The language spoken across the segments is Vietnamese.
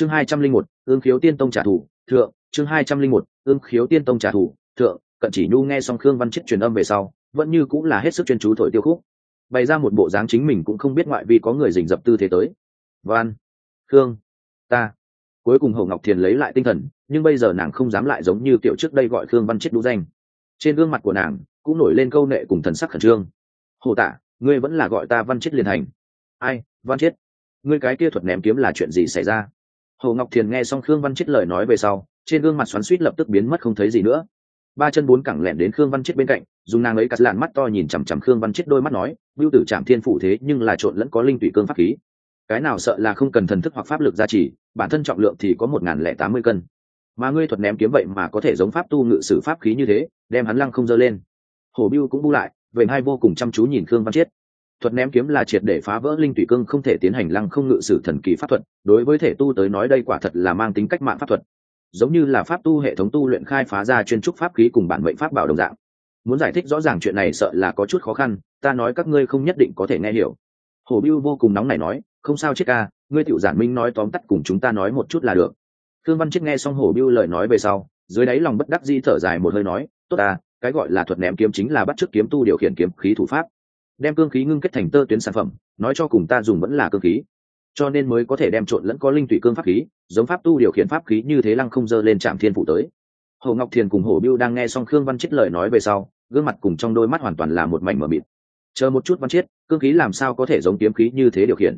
chương hai trăm linh một, ương khiếu tiên tông trả thù, thượng, chương hai trăm linh một, ương khiếu tiên tông trả thù, thượng, cận chỉ nhu nghe xong khương văn chết truyền âm về sau, vẫn như cũng là hết sức chuyên chú thổi tiêu khúc. Bày ra một bộ dáng chính mình cũng không biết ngoại vì có người rình dập tư thế tới. Van khương, ta. Cuối cùng hậu ngọc thiền lấy lại tinh thần, nhưng bây giờ nàng không dám lại giống như kiểu trước đây gọi khương văn chết đũ danh. Trên gương mặt của nàng cũng nổi lên câu nệ cùng thần sắc khẩn trương. Hồ tạ, ngươi vẫn là gọi ta văn chết liền hành. Ai, văn chết? Ngươi cái kia thuật ném kiếm là chuyện gì xảy ra? Hồ ngọc thiền nghe xong khương văn chết lời nói về sau, trên gương mặt xoắn suýt lập tức biến mất không thấy gì nữa. Ba chân bốn cẳng lẹn đến khương văn chết bên cạnh, dùng nàng ấy cắt làn mắt to nhìn chằm chằm khương văn chết đôi mắt nói, bưu tử trạm thiên phủ thế, nhưng là trộn lẫn có linh tụy cương pháp khí. Cái nào sợ là không cần thần thức hoặc pháp lực gia trì, bản thân trọng lượng thì có một n lẻ tám mươi cân. Mà ngươi thuật ném kiếm vậy mà có thể giống pháp tu ngự sử pháp khí như thế, đem hắn lăng không dơ lên. Hổ biêu cũng bu lại về hai vô cùng chăm chú nhìn khương văn chiết thuật ném kiếm là triệt để phá vỡ linh tùy cương, không thể tiến hành lăng không ngự sử thần kỳ pháp thuật. Đối với thể tu tới nói đây quả thật là mang tính cách mạng pháp thuật, giống như là pháp tu hệ thống tu luyện khai phá ra chuyên trúc pháp khí cùng bản mệnh pháp bảo đồng dạng. Muốn giải thích rõ ràng chuyện này sợ là có chút khó khăn, ta nói các ngươi không nhất định có thể nghe hiểu. Hồ biêu vô cùng nóng này nói, không sao chết ca, ngươi tiểu giản minh nói tóm tắt cùng chúng ta nói một chút là được. Thương văn chết nghe xong Hồ biêu lời nói về sau, dưới đáy lòng bất đắc di thở dài một hơi nói, tốt à cái gọi là thuật ném kiếm chính là bắt chước kiếm tu điều khiển kiếm khí thủ pháp đem cương khí ngưng kết thành tơ tuyến sản phẩm, nói cho cùng ta dùng vẫn là cương khí. Cho nên mới có thể đem trộn lẫn có linh tụy cương pháp khí, giống pháp tu điều khiển pháp khí như thế lăng không dơ lên trạm thiên phủ tới. Hồ ngọc thiền cùng hồ biêu đang nghe xong khương văn chết lời nói về sau, gương mặt cùng trong đôi mắt hoàn toàn là một mảnh mờ mịt. Chờ một chút văn chết cương khí làm sao có thể giống kiếm khí như thế điều khiển?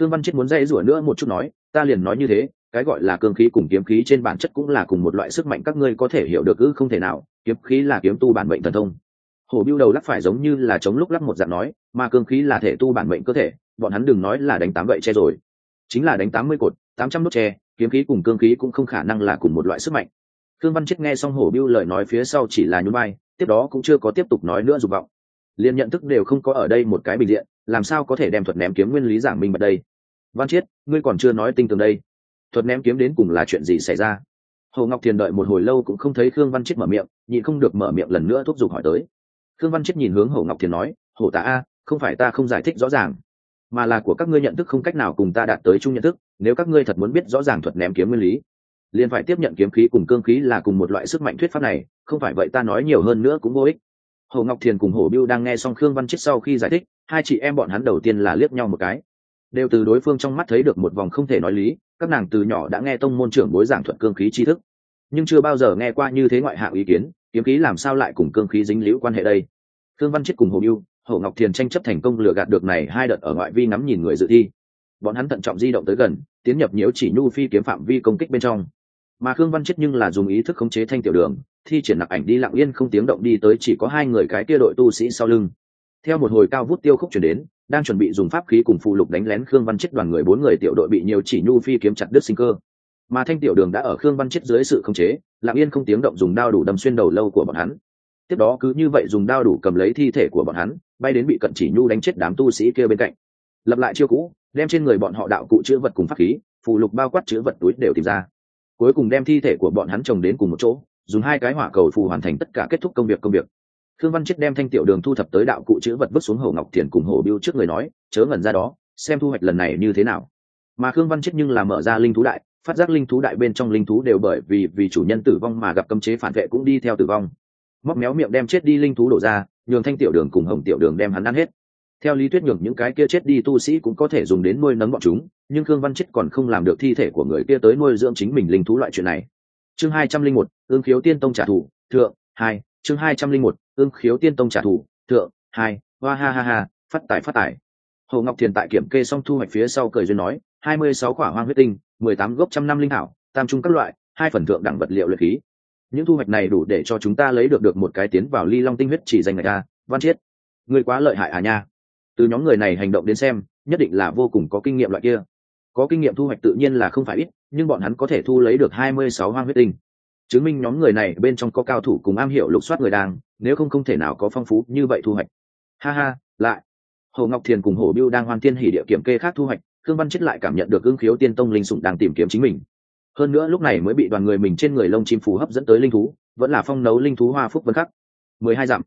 Khương văn chết muốn dây rủa nữa một chút nói, ta liền nói như thế, cái gọi là cương khí cùng kiếm khí trên bản chất cũng là cùng một loại sức mạnh các ngươi có thể hiểu được ư không thể nào, kiếm khí là kiếm tu bản mệnh thần thông hổ biêu đầu lắc phải giống như là chống lúc lắc một dạng nói mà cương khí là thể tu bản mệnh cơ thể bọn hắn đừng nói là đánh tám gậy tre rồi chính là đánh tám mươi cột tám trăm nốt tre kiếm khí cùng cương khí cũng không khả năng là cùng một loại sức mạnh Thương Văn Chết nghe xong Hổ Biêu lời nói phía sau chỉ là nhún vai, tiếp đó cũng chưa có tiếp tục nói nữa dục vọng. Liên nhận thức đều không có ở đây một cái bình diện, làm sao có thể đem thuật ném kiếm nguyên lý giảng minh bật đây? Văn Chết, ngươi còn chưa nói tinh tường đây. Thuật ném kiếm đến cùng là chuyện gì xảy ra? Hồ Ngọc Thiền đợi một hồi lâu cũng không thấy Khương Văn Chết mở miệng, nhịn không được mở miệng lần nữa thúc giục hỏi tới. Khương Văn Chết nhìn hướng Hồ Ngọc Thiền nói, "Hồ Tạ a, không phải ta không giải thích rõ ràng, mà là của các ngươi nhận thức không cách nào cùng ta đạt tới chung nhận thức, nếu các ngươi thật muốn biết rõ ràng thuật ném kiếm nguyên lý, liền phải tiếp nhận kiếm khí cùng cương khí là cùng một loại sức mạnh thuyết pháp này không phải vậy ta nói nhiều hơn nữa cũng vô ích. Hồ ngọc thiền cùng hồ biêu đang nghe xong khương văn chết sau khi giải thích hai chị em bọn hắn đầu tiên là liếc nhau một cái. Đều từ đối phương trong mắt thấy được một vòng không thể nói lý các nàng từ nhỏ đã nghe tông môn trưởng bối giảng thuật cương khí tri thức nhưng chưa bao giờ nghe qua như thế ngoại hạng ý kiến kiếm khí làm sao lại cùng cương khí dính liễu quan hệ đây? Thương văn chết cùng hồ mưu hồ ngọc thiền tranh chấp thành công lừa gạt được này hai đợt ở ngoại vi ngắm nhìn người dự thi. Bọn hắn thận trọng di động tới gần, tiến nhập nhiễu chỉ nhu phi kiếm phạm vi công kích bên trong. Mà khương văn chết nhưng là dùng ý thức khống chế thanh tiểu đường, thi triển nặc ảnh đi lặng yên không tiếng động đi tới chỉ có hai người cái kia đội tu sĩ sau lưng. Theo một hồi cao vút tiêu khúc chuyển đến, đang chuẩn bị dùng pháp khí cùng phụ lục đánh lén khương văn chết đoàn người bốn người tiểu đội bị nhiều chỉ nhu phi kiếm chặt đứt sinh cơ mà thanh tiểu đường đã ở khương văn chết dưới sự khống chế, lặng yên không tiếng động dùng đao đủ đâm xuyên đầu lâu của bọn hắn. Tiếp đó cứ như vậy dùng đao đủ cầm lấy thi thể của bọn hắn, bay đến bị cận chỉ nhu đánh chết đám tu sĩ kia bên cạnh. Lập lại chiêu cũ, đem trên người bọn họ đạo cụ chữ vật cùng pháp khí phụ lục bao quát chữ vật túi đều tìm ra. Cuối cùng đem thi thể của bọn hắn chồng đến cùng một chỗ, dùng hai cái hỏa cầu phù hoàn thành tất cả kết thúc công việc công việc. Khương văn chết đem thanh tiểu đường thu thập tới đạo cụ chữ vật vứt xuống hổ ngọc thiền cùng hổ biêu trước người nói, chớ ngẩn ra đó, xem thu hoạch lần này như thế nào. Mà khương văn chết nhưng là mở ra linh thú đại phát giác linh thú đại bên trong linh thú đều bởi vì vì chủ nhân tử vong mà gặp cấm chế phản vệ cũng đi theo tử vong. Móc méo miệng đem chết đi linh thú đổ ra, nhường thanh tiểu đường cùng hồng tiểu đường đem hắn ăn hết. Theo lý thuyết nhường những cái kia chết đi tu sĩ cũng có thể dùng đến nuôi nấng bọn chúng, nhưng khương văn chết còn không làm được thi thể của người kia tới nuôi dưỡng chính mình linh thú loại chuyện này. Chương hai trăm linh một, ương khiếu tiên tông trả thù, thượng, hai, chương hai trăm linh một, ương khiếu tiên tông trả thù, thượng, hai, hoa ha ha ha, phát tài phát tài. Hồ ngọc thiền tại kiểm kê xong thu hoạch phía sau cười duyên nói hai mươi sáu quả hoang huyết tinh, mười tám gốc trăm năm linh hảo tam trung các loại, hai phần thượng đẳng vật liệu luyện khí. Những thu hoạch này đủ để cho chúng ta lấy được được một cái tiến vào ly long tinh huyết chỉ dành người ta văn chiết. Người quá lợi hại à nha. Từ nhóm người này hành động đến xem, nhất định là vô cùng có kinh nghiệm loại kia. Có kinh nghiệm thu hoạch tự nhiên là không phải ít, nhưng bọn hắn có thể thu lấy được hai mươi sáu hoang huyết tinh. Chứng minh nhóm người này bên trong có cao thủ cùng am hiểu lục soát người đang, nếu không không thể nào có phong phú như vậy thu hoạch. Ha ha, lại. Hồ ngọc thiền cùng hồ biêu đang hoan thiên hỉ địa kiểm kê khác thu hoạch khương văn chết lại cảm nhận được ưng khiếu tiên tông linh sủng đang tìm kiếm chính mình. Hơn nữa lúc này mới bị đoàn người mình trên người lông chim phù hấp dẫn tới linh thú, vẫn là phong nấu linh thú hoa phúc vân khắc. Mười hai dặm.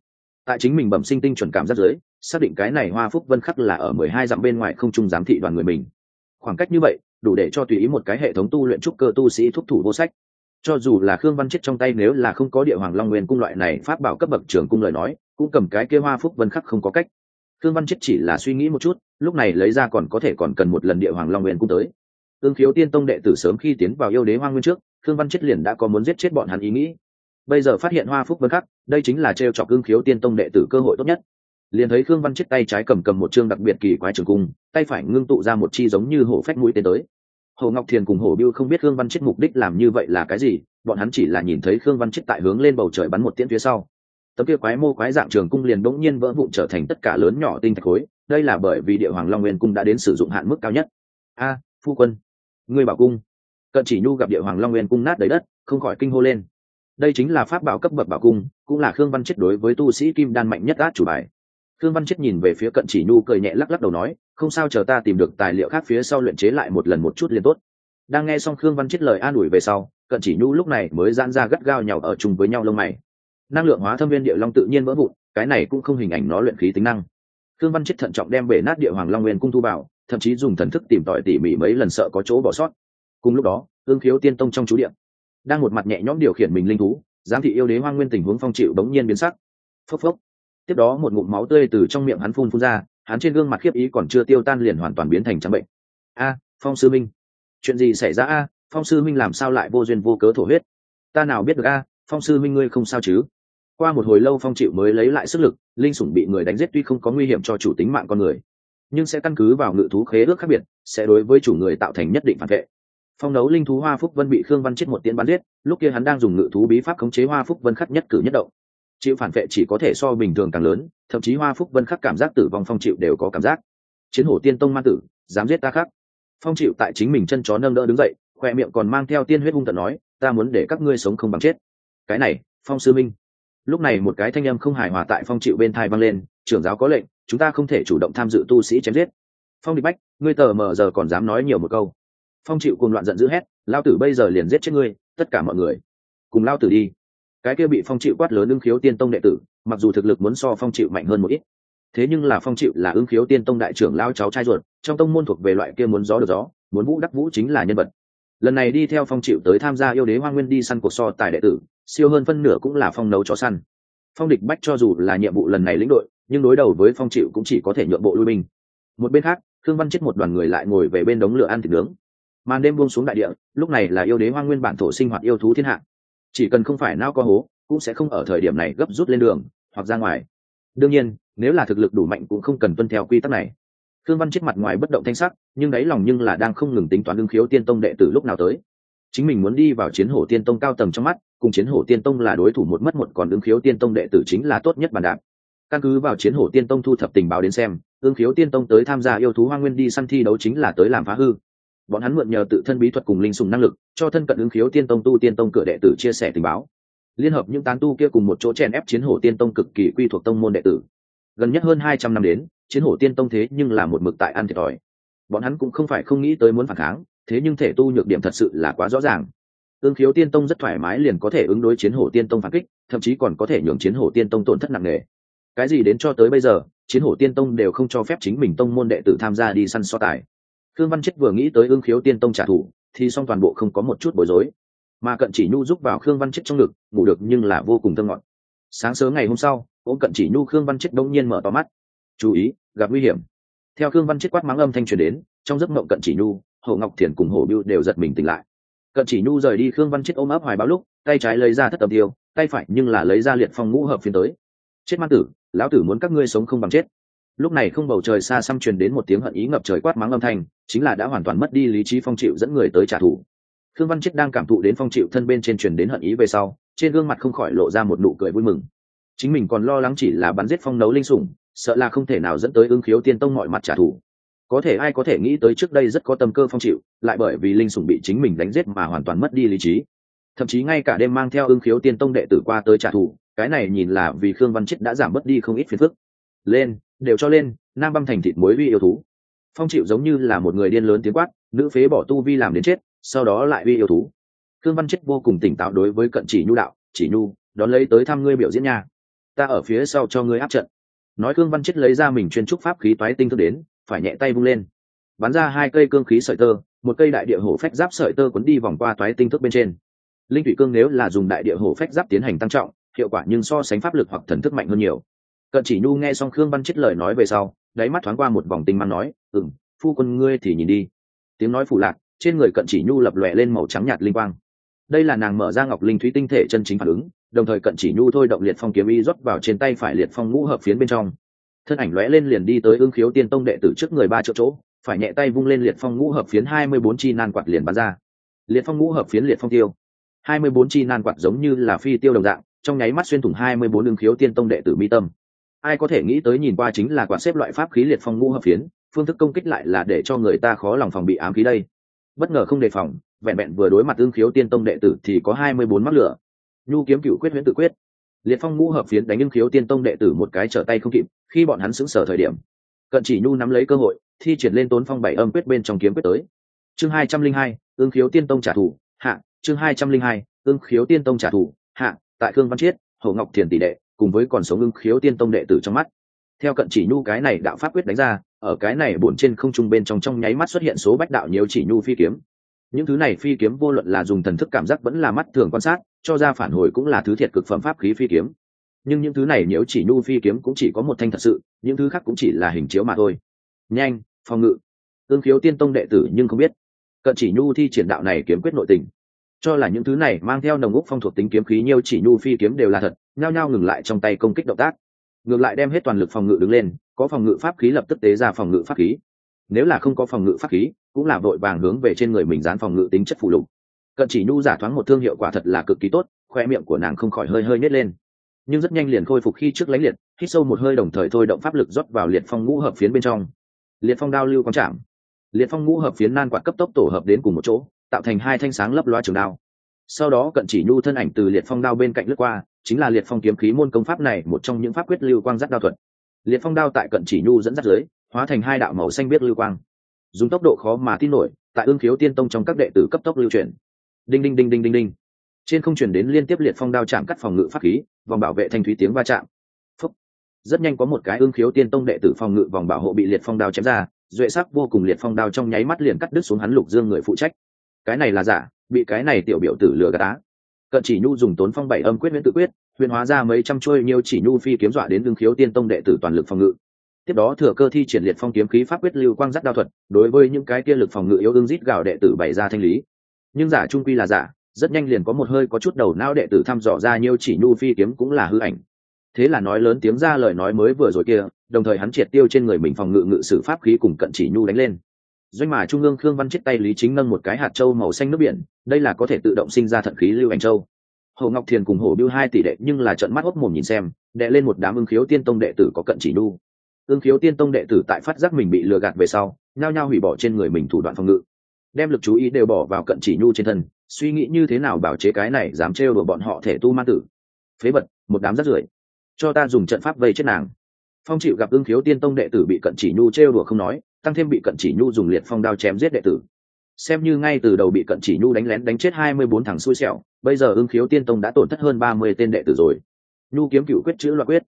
Tại chính mình bẩm sinh tinh chuẩn cảm giác dưới, xác định cái này hoa phúc vân khắc là ở mười hai dặm bên ngoài không trung giám thị đoàn người mình. Khoảng cách như vậy, đủ để cho tùy ý một cái hệ thống tu luyện trúc cơ tu sĩ thúc thủ vô sách. Cho dù là khương văn chết trong tay nếu là không có địa hoàng long nguyên cung loại này pháp bảo cấp bậc trưởng cung lời nói, cũng cầm cái kia hoa phúc vân khắc không có cách khương văn chết chỉ là suy nghĩ một chút, lúc này lấy ra còn có thể còn cần một lần địa hoàng long nguyên cũng tới. Ương khiếu tiên tông đệ tử sớm khi tiến vào yêu đế hoa nguyên trước, khương văn chết liền đã có muốn giết chết bọn hắn ý nghĩ. Bây giờ phát hiện hoa phúc vân khắc, đây chính là t r e o chọc ương khiếu tiên tông đệ tử cơ hội tốt nhất. Liền thấy khương văn chết tay trái cầm cầm một chương đặc biệt kỳ quái trường cung, tay phải ngưng tụ ra một chi giống như hổ phách mũi tên tới. Hồ ngọc thiền cùng hồ biêu không biết khương văn chết mục đích làm như vậy là cái gì, bọn hắn chỉ là nhìn thấy khương văn chết tại hướng lên bầu trời bắn một tiễn phía sau tấm kia quái mô quái dạng trường cung liền bỗng nhiên vỡ vụn trở thành tất cả lớn nhỏ tinh thạch khối, đây là bởi vì địa hoàng long nguyên cung đã đến sử dụng hạn mức cao nhất. A, phu quân, ngươi bảo cung. Cận chỉ nhu gặp địa hoàng long nguyên cung nát đầy đất, không khỏi kinh hô lên. Đây chính là pháp bảo cấp bậc bảo cung, cũng là khương văn chết đối với tu sĩ kim đan mạnh nhất át chủ bài. Khương văn chết nhìn về phía cận chỉ nhu cười nhẹ lắc lắc đầu nói, không sao chờ ta tìm được tài liệu khác phía sau luyện chế lại một lần một chút liền tốt. Đang nghe xong khương văn chết lời an ủi về sau, cận chỉ nhu lúc này mới giãn ra gắt gao nhào ở chung với nhau lông mày năng lượng hóa thâm viên địa long tự nhiên vỡ vụn, cái này cũng không hình ảnh nó luyện khí tính năng. Khương văn chết thận trọng đem bể nát địa hoàng long nguyên cung thu bảo thậm chí dùng thần thức tìm tòi tỉ mỉ mấy lần sợ có chỗ bỏ sót. Cùng lúc đó, ương khiếu tiên tông trong chú điện đang một mặt nhẹ nhõm điều khiển mình linh thú, giám thị yêu đế hoang nguyên tình huống phong chịu bỗng nhiên biến sắc. Phốc phốc. Tiếp đó một ngụm máu tươi từ trong miệng hắn phun phun ra, hắn trên gương mặt khiếp ý còn chưa tiêu tan liền hoàn toàn biến thành trắng bệnh. A, phong sư minh. Chuyện gì xảy ra a? Phong sư minh làm sao lại vô duyên vô cớ thổ huyết? Ta nào biết được a? Phong sư minh ngươi không sao chứ? Qua một hồi lâu phong chịu mới lấy lại sức lực, linh sủng bị người đánh giết tuy không có nguy hiểm cho chủ tính mạng con người, nhưng sẽ căn cứ vào ngự thú khế ước khác biệt, sẽ đối với chủ người tạo thành nhất định phản vệ. Phong đấu linh thú hoa phúc vân bị khương văn chết một tiễn bắn giết, lúc kia hắn đang dùng ngự thú bí pháp khống chế hoa phúc vân khắc nhất cử nhất động. Chịu phản vệ chỉ có thể so bình thường càng lớn, thậm chí hoa phúc vân khắc cảm giác tử vong phong chịu đều có cảm giác. Chiến hổ tiên tông ma tử, dám giết ta khắc. Phong chịu tại chính mình chân chó nâng đỡ đứng dậy, khoe miệng còn mang theo tiên huyết hung tận nói, ta muốn để các ngươi sống không bằng chết. Cái này, phong sư minh lúc này một cái thanh âm không hài hòa tại phong chịu bên thai vang lên, trưởng giáo có lệnh, chúng ta không thể chủ động tham dự tu sĩ chém giết. Phong địch bách, ngươi tờ mờ giờ còn dám nói nhiều một câu. Phong chịu cùng loạn giận dữ hét lao tử bây giờ liền giết chết ngươi, tất cả mọi người. Cùng lao tử đi. Cái kia bị phong chịu quát lớn ưng khiếu tiên tông đệ tử, mặc dù thực lực muốn so phong chịu mạnh hơn một ít, thế nhưng là phong chịu là ưng khiếu tiên tông đại trưởng lao cháu trai ruột, trong tông môn thuộc về loại kia muốn gió được gió, muốn vũ đắc vũ chính là nhân vật. Lần này đi theo phong chịu tới tham gia yêu đế hoa nguyên đi săn cuộc so tài đệ tử siêu hơn phân nửa cũng là phong nấu chó săn. Phong địch bách cho dù là nhiệm vụ lần này lĩnh đội, nhưng đối đầu với phong chịu cũng chỉ có thể nhượng bộ lui binh. Một bên khác thương văn chết một đoàn người lại ngồi về bên đống lửa ăn thịt nướng. Màn đêm buông xuống đại địa, lúc này là yêu đế hoa nguyên bản thổ sinh hoạt yêu thú thiên hạ. Chỉ cần không phải nao có hố, cũng sẽ không ở thời điểm này gấp rút lên đường, hoặc ra ngoài. Đương nhiên, nếu là thực lực đủ mạnh cũng không cần tuân theo quy tắc này. Thương văn chết mặt ngoài bất động thanh sắc, nhưng đáy lòng nhưng là đang không ngừng tính toán đương khiếu tiên tông đệ tử lúc nào tới. Chính mình muốn đi vào chiến hổ tiên tông cao tầng trong mắt cùng chiến hổ tiên tông là đối thủ một mất một, còn ứng khiếu tiên tông đệ tử chính là tốt nhất bàn đạp. Căn cứ vào chiến hổ tiên tông thu thập tình báo đến xem, ứng khiếu tiên tông tới tham gia yêu thú hoa nguyên đi săn thi đấu chính là tới làm phá hư. Bọn hắn mượn nhờ tự thân bí thuật cùng linh sùng năng lực, cho thân cận ứng khiếu tiên tông tu tiên tông cửa đệ tử chia sẻ tình báo. Liên hợp những tán tu kia cùng một chỗ chèn ép chiến hổ tiên tông cực kỳ quy thuộc tông môn đệ tử. Gần nhất hơn hai trăm năm đến, chiến hổ tiên tông thế nhưng là một mực tại ăn thiệt thòi. Bọn hắn cũng không phải không nghĩ tới muốn phản kháng, thế nhưng thể tu nhược điểm thật sự là quá rõ ràng ương khiếu tiên tông rất thoải mái liền có thể ứng đối chiến hổ tiên tông phản kích, thậm chí còn có thể nhường chiến hổ tiên tông tổn thất nặng nề. Cái gì đến cho tới bây giờ, chiến hổ tiên tông đều không cho phép chính mình tông môn đệ tử tham gia đi săn so tài. Khương văn chết vừa nghĩ tới ương khiếu tiên tông trả thù, thì song toàn bộ không có một chút bối rối. Mà cận chỉ nhu giúp vào khương văn chết trong ngực, ngủ được nhưng là vô cùng thơ ngọt. Sáng sớm ngày hôm sau, ôm cận chỉ nhu khương văn chết đông nhiên mở to mắt. Chú ý, gặp nguy hiểm. Theo khương văn chết quát mắng âm thanh truyền đến, trong giấc mộng cận chỉ nhu hậu ngọc thiền cùng hổ biêu đều giật mình tỉnh lại cận chỉ nhu rời đi khương văn chết ôm ấp hoài báo lúc, tay trái lấy ra thất tầm tiêu, tay phải nhưng là lấy ra liệt phong ngũ hợp phiên tới. Chết man tử, lão tử muốn các ngươi sống không bằng chết. Lúc này không bầu trời xa xăm truyền đến một tiếng hận ý ngập trời quát mắng âm thanh, chính là đã hoàn toàn mất đi lý trí phong chịu dẫn người tới trả thù. Khương văn chết đang cảm thụ đến phong chịu thân bên trên truyền đến hận ý về sau, trên gương mặt không khỏi lộ ra một nụ cười vui mừng. Chính mình còn lo lắng chỉ là bắn giết phong nấu linh sủng, sợ là không thể nào dẫn tới ưng khiếu tiên tông mọi mặt trả thù có thể ai có thể nghĩ tới trước đây rất có tâm cơ phong chịu, lại bởi vì linh sủng bị chính mình đánh giết mà hoàn toàn mất đi lý trí. Thậm chí ngay cả đêm mang theo ưng khiếu tiên tông đệ tử qua tới trả thù, cái này nhìn là vì khương văn chết đã giảm mất đi không ít phiền phức. Lên, đều cho lên, nam băng thành thịt muối vi yêu thú. Phong chịu giống như là một người điên lớn tiếng quát, nữ phế bỏ tu vi làm đến chết, sau đó lại vi yêu thú. Khương văn chết vô cùng tỉnh táo đối với cận chỉ nhu đạo, chỉ nhu, đón lấy tới thăm ngươi biểu diễn nha. Ta ở phía sau cho ngươi áp trận. Nói khương văn chết lấy ra mình chuyên trúc pháp khí toái tinh thức đến phải nhẹ tay vung lên. Bắn ra hai cây cương khí sợi tơ, một cây đại địa hổ phách giáp sợi tơ cuốn đi vòng qua toái tinh thức bên trên. Linh thủy cương nếu là dùng đại địa hổ phách giáp tiến hành tăng trọng, hiệu quả nhưng so sánh pháp lực hoặc thần thức mạnh hơn nhiều. Cận chỉ nhu nghe xong khương văn chết lời nói về sau, đáy mắt thoáng qua một vòng tinh mang nói ừng phu quân ngươi thì nhìn đi. Tiếng nói phủ lạc, trên người cận chỉ nhu lập lòe lên màu trắng nhạt linh quang. Đây là nàng mở ra ngọc linh thúy tinh thể chân chính phản ứng, đồng thời cận chỉ nhu thôi động liệt phong kiếm y rót vào trên tay phải liệt phong ngũ hợp phiến bên trong thân ảnh lóe lên liền đi tới ương khiếu tiên tông đệ tử trước người ba chỗ chỗ, phải nhẹ tay vung lên liệt phong ngũ hợp phiến hai mươi bốn chi nan quạt liền bắn ra. Liệt phong ngũ hợp phiến liệt phong tiêu. hai mươi bốn chi nan quạt giống như là phi tiêu đồng dạng, trong nháy mắt xuyên thủng hai mươi bốn ương khiếu tiên tông đệ tử mi tâm. Ai có thể nghĩ tới nhìn qua chính là quạt xếp loại pháp khí liệt phong ngũ hợp phiến, phương thức công kích lại là để cho người ta khó lòng phòng bị ám khí đây. Bất ngờ không đề phòng, vẹn vẹn vừa đối mặt ương khiếu tiên tông đệ tử thì có hai mươi bốn mắc lửa. Nhu kiếm cựu quyết huyễn tự quyết liệt phong ngũ hợp phiến đánh nhưng khiếu tiên tông đệ tử một cái trở tay không kịp, khi bọn hắn xứng sở thời điểm, cận chỉ nhu nắm lấy cơ hội, thi triển lên tốn phong bảy âm quyết bên trong kiếm quyết tới. Chương hai trăm linh hai, ương khiếu tiên tông trả thù, hạ, chương hai trăm linh hai, ương khiếu tiên tông trả thù, hạ, tại khương văn chiết, hồ ngọc thiền tỷ đệ, cùng với còn sống ương khiếu tiên tông đệ tử trong mắt. Theo cận chỉ nhu cái này đạo pháp quyết đánh ra, ở cái này bổn trên không trung bên trong trong nháy mắt xuất hiện số bách đạo nhiều chỉ nhu phi kiếm. Những thứ này phi kiếm vô luận là dùng thần thức cảm giác vẫn là mắt thường quan sát cho ra phản hồi cũng là thứ thiệt cực phẩm pháp khí phi kiếm. Nhưng những thứ này nếu chỉ nhu phi kiếm cũng chỉ có một thanh thật sự, những thứ khác cũng chỉ là hình chiếu mà thôi. Nhanh, phòng ngự. Tương khiếu tiên tông đệ tử nhưng không biết. Cận chỉ nhu thi triển đạo này kiếm quyết nội tình. Cho là những thứ này mang theo nồng úc phong thuộc tính kiếm khí nhiều chỉ nhu phi kiếm đều là thật, nhao nhao ngừng lại trong tay công kích động tác. Ngược lại đem hết toàn lực phòng ngự đứng lên, có phòng ngự pháp khí lập tức tế ra phòng ngự pháp khí. Nếu là không có phòng ngự pháp khí, cũng là vội vàng hướng về trên người mình dán phòng ngự tính chất phụ lục cận chỉ nhu giả thoáng một thương hiệu quả thật là cực kỳ tốt, khoe miệng của nàng không khỏi hơi hơi nhét lên. Nhưng rất nhanh liền khôi phục khi trước lãnh liệt, hít sâu một hơi đồng thời thôi động pháp lực rót vào liệt phong ngũ hợp phiến bên trong. Liệt phong đao lưu quang trạm liệt phong ngũ hợp phiến nan quạt cấp tốc tổ hợp đến cùng một chỗ, tạo thành hai thanh sáng lấp loa trường đao. Sau đó cận chỉ nhu thân ảnh từ liệt phong đao bên cạnh lướt qua, chính là liệt phong kiếm khí môn công pháp này một trong những pháp quyết lưu quang giác đao thuật. Liệt phong đao tại cận chỉ nhu dẫn dắt dưới, hóa thành hai đạo màu xanh biết lưu quang. Dùng tốc độ khó mà tin nổi, tại ương khiếu tiên tông trong các đệ tử cấp tốc lưu truyền đinh đinh đinh đinh đinh đinh. Trên không chuyển đến liên tiếp liệt phong đao chạm cắt phòng ngự pháp khí vòng bảo vệ thanh thúy tiếng va chạm. Phúc. rất nhanh có một cái ương khiếu tiên tông đệ tử phòng ngự vòng bảo hộ bị liệt phong đao chém ra duệ sắc vô cùng liệt phong đao trong nháy mắt liền cắt đứt xuống hắn lục dương người phụ trách. Cái này là giả bị cái này tiểu biểu tử lừa gạt á, cận chỉ nhu dùng tốn phong bảy âm quyết miễn tự quyết huyền hóa ra mấy trăm trôi nhiều chỉ nhu phi kiếm dọa đến ương khiếu tiên tông đệ tử toàn lực phòng ngự. Tiếp đó thừa cơ thi triển liệt phong kiếm khí pháp quyết lưu quang giác đao thuật đối với những cái kia lực phòng ngự yếu ương rít gạo đệ tử bày ra thanh lý nhưng giả trung quy là giả, rất nhanh liền có một hơi có chút đầu não đệ tử thăm dò ra nhiêu chỉ nhu phi kiếm cũng là hư ảnh. Thế là nói lớn tiếng ra lời nói mới vừa rồi kia, đồng thời hắn triệt tiêu trên người mình phòng ngự ngự sử pháp khí cùng cận chỉ nhu đánh lên. Doanh mà trung ương khương văn chết tay lý chính nâng một cái hạt châu màu xanh nước biển, đây là có thể tự động sinh ra thận khí lưu ảnh châu. Hồ ngọc thiền cùng hồ biêu hai tỷ đệ nhưng là trận mắt hốc mồm nhìn xem, đệ lên một đám ưng khiếu tiên tông đệ tử có cận chỉ nhu. Ưng khiếu tiên tông đệ tử tại phát giác mình bị lừa gạt về sau, nhao nhao hủy bỏ trên người mình thủ đoạn phòng ngự đem lực chú ý đều bỏ vào cận chỉ nhu trên thân suy nghĩ như thế nào bảo chế cái này dám trêu đùa bọn họ thể tu ma tử. Phế vật, một đám rắt rưởi. Cho ta dùng trận pháp vây chết nàng. Phong chịu gặp ưng khiếu tiên tông đệ tử bị cận chỉ nhu trêu đùa không nói tăng thêm bị cận chỉ nhu dùng liệt phong đao chém giết đệ tử. Xem như ngay từ đầu bị cận chỉ nhu đánh lén đánh chết hai mươi bốn thằng xui xẻo bây giờ ưng khiếu tiên tông đã tổn thất hơn ba mươi tên đệ tử rồi. Nhu kiếm cựu quyết chữ loại quyết.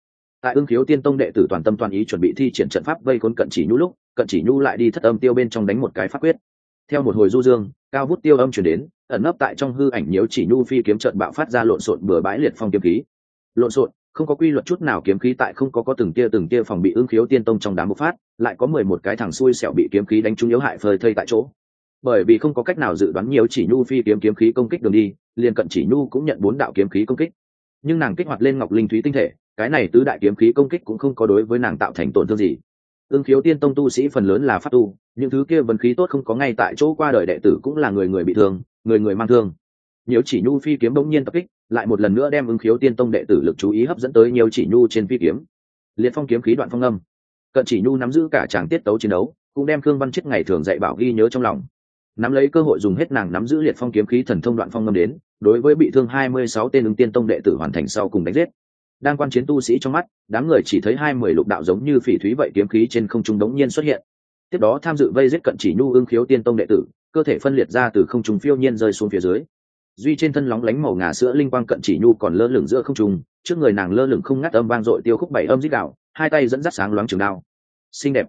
Tại ưng khiếu tiên tông đệ tử toàn tâm toàn ý chuẩn bị thi triển trận pháp vây khốn cận chỉ nhu lúc cận chỉ nhu lại đi thất âm tiêu bên trong đánh một cái pháp quyết theo một hồi du dương, cao vút tiêu âm chuyển đến, ẩn nấp tại trong hư ảnh nhiễu chỉ nhu phi kiếm trận bạo phát ra lộn xộn bừa bãi liệt phong kiếm khí. Lộn xộn, không có quy luật chút nào kiếm khí tại không có có từng tia từng tia phòng bị ưng khiếu tiên tông trong đám bộc phát, lại có mười một cái thằng xui xẻo bị kiếm khí đánh trúng yếu hại phơi thây tại chỗ. Bởi vì không có cách nào dự đoán nhiều chỉ nhu phi kiếm kiếm khí công kích đường đi, liền cận chỉ nhu cũng nhận bốn đạo kiếm khí công kích. Nhưng nàng kích hoạt lên ngọc linh thúy tinh thể, cái này tứ đại kiếm khí công kích cũng không có đối với nàng tạo thành tổn thương gì ưng khiếu tiên tông tu sĩ phần lớn là pháp tu, những thứ kia vấn khí tốt không có ngay tại chỗ qua đời đệ tử cũng là người người bị thương, người người mang thương. Nhiều chỉ nhu phi kiếm bỗng nhiên tập kích, lại một lần nữa đem ưng khiếu tiên tông đệ tử lực chú ý hấp dẫn tới nhiều chỉ nhu trên phi kiếm. Liệt phong kiếm khí đoạn phong âm. Cận chỉ nhu nắm giữ cả tràng tiết tấu chiến đấu, cũng đem khương văn chức ngày thường dạy bảo ghi nhớ trong lòng. Nắm lấy cơ hội dùng hết nàng nắm giữ liệt phong kiếm khí thần thông đoạn phong ngâm đến, đối với bị thương hai mươi sáu tên ứng tiên tông đệ tử hoàn thành sau cùng đánh giết đang quan chiến tu sĩ trong mắt, đám người chỉ thấy hai mười lục đạo giống như phỉ thúy vậy kiếm khí trên không trung đống nhiên xuất hiện. Tiếp đó tham dự vây giết cận chỉ nhu ưng khiếu tiên tông đệ tử, cơ thể phân liệt ra từ không trung phiêu nhiên rơi xuống phía dưới. Duy trên thân lóng lánh màu ngà sữa linh quang cận chỉ nhu còn lơ lửng giữa không trung, trước người nàng lơ lửng không ngắt âm vang dội tiêu khúc bảy âm dít đạo, hai tay dẫn dắt sáng loáng trường đao. Xinh đẹp.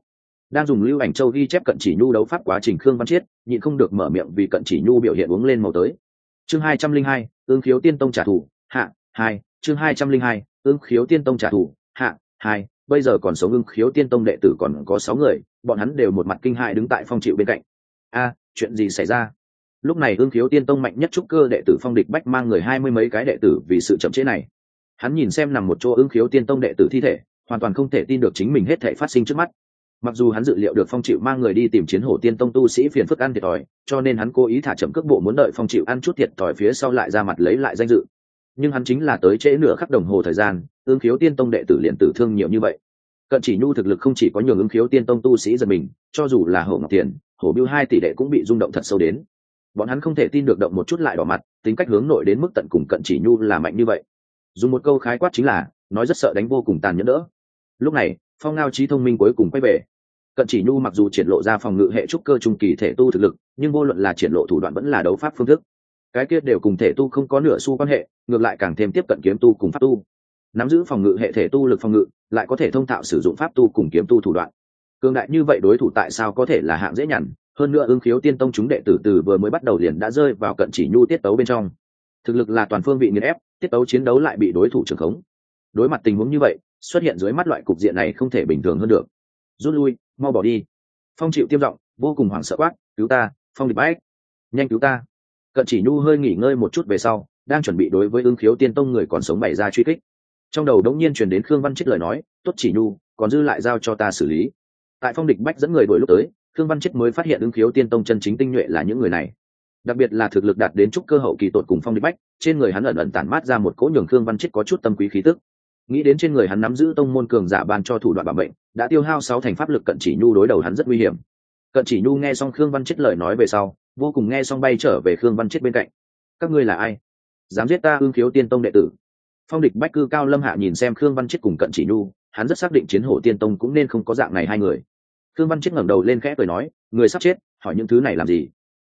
Đang dùng lưu ảnh châu ghi chép cận chỉ nhu đấu pháp quá trình khương văn chiết, nhịn không được mở miệng vì cận chỉ nhu biểu hiện uống lên màu tới. Chương hai trăm linh hai, ương khiếu tiên tông trả thù. Hạ, hai, chương hai trăm linh hai Ưng khiếu tiên tông trả thù, hạ, hai, bây giờ còn sống Ưng khiếu tiên tông đệ tử còn có sáu người, bọn hắn đều một mặt kinh hại đứng tại phong chịu bên cạnh. A, chuyện gì xảy ra? Lúc này Ưng khiếu tiên tông mạnh nhất trúc cơ đệ tử phong địch bách mang người hai mươi mấy cái đệ tử vì sự chậm chế này. Hắn nhìn xem nằm một chỗ Ưng khiếu tiên tông đệ tử thi thể, hoàn toàn không thể tin được chính mình hết thể phát sinh trước mắt. Mặc dù hắn dự liệu được phong chịu mang người đi tìm chiến hổ tiên tông tu sĩ phiền phức ăn thiệt thòi, cho nên hắn cố ý thả chậm cước bộ muốn đợi phong chịu ăn chút thiệt thòi phía sau lại ra mặt lấy lại danh dự nhưng hắn chính là tới trễ nửa khắc đồng hồ thời gian, ứng khiếu tiên tông đệ tử liền tử thương nhiều như vậy. Cận chỉ nhu thực lực không chỉ có nhường ứng khiếu tiên tông tu sĩ giật mình, cho dù là hổ ngọc tiền, hổ biêu hai tỷ đệ cũng bị rung động thật sâu đến. Bọn hắn không thể tin được động một chút lại đỏ mặt, tính cách hướng nội đến mức tận cùng cận chỉ nhu là mạnh như vậy. Dùng một câu khái quát chính là, nói rất sợ đánh vô cùng tàn nhẫn đỡ. Lúc này, phong ngao trí thông minh cuối cùng quay về. Cận chỉ nhu mặc dù triển lộ ra phòng ngự hệ trúc cơ trung kỳ thể tu thực lực, nhưng vô luận là triển lộ thủ đoạn vẫn là đấu pháp phương thức cái kia đều cùng thể tu không có nửa xu quan hệ, ngược lại càng thêm tiếp cận kiếm tu cùng pháp tu. Nắm giữ phòng ngự hệ thể tu lực phòng ngự, lại có thể thông thạo sử dụng pháp tu cùng kiếm tu thủ đoạn. Cường đại như vậy đối thủ tại sao có thể là hạng dễ nhằn, hơn nữa ứng khiếu tiên tông chúng đệ tử từ vừa mới bắt đầu liền đã rơi vào cận chỉ nhu tiết tấu bên trong. Thực lực là toàn phương vị nghiền ép, tiết tấu chiến đấu lại bị đối thủ trưởng khống. Đối mặt tình huống như vậy, xuất hiện dưới mắt loại cục diện này không thể bình thường hơn được. Rút lui, mau bỏ đi. Phong chịu tiêm giọng, vô cùng hoảng sợ quát, cứu ta, phong địch bách! Nhanh cứu ta! Cận chỉ nhu hơi nghỉ ngơi một chút về sau, đang chuẩn bị đối với ưng khiếu tiên tông người còn sống bày ra truy kích. Trong đầu đống nhiên truyền đến khương văn chết lời nói, tốt chỉ nhu, còn dư lại giao cho ta xử lý. Tại phong địch bách dẫn người đuổi lúc tới, khương văn chết mới phát hiện ưng khiếu tiên tông chân chính tinh nhuệ là những người này. Đặc biệt là thực lực đạt đến trúc cơ hậu kỳ tột cùng phong địch bách, trên người hắn ẩn ẩn tản mát ra một cỗ nhường khương văn chết có chút tâm quý khí tức. Nghĩ đến trên người hắn nắm giữ tông môn cường giả ban cho thủ đoạn bảo mệnh, đã tiêu hao sáu thành pháp lực cận chỉ nhu đối đầu hắn rất nguy hiểm. Cận chỉ nhu nghe xong khương văn chết lời nói về sau vô cùng nghe xong bay trở về khương văn chết bên cạnh. Các ngươi là ai? Dám giết ta ương khiếu tiên tông đệ tử? Phong địch bách cư cao lâm hạ nhìn xem khương văn chết cùng cận chỉ nhu, hắn rất xác định chiến hổ tiên tông cũng nên không có dạng này hai người. Khương văn chết ngẩng đầu lên khẽ cười nói, người sắp chết, hỏi những thứ này làm gì?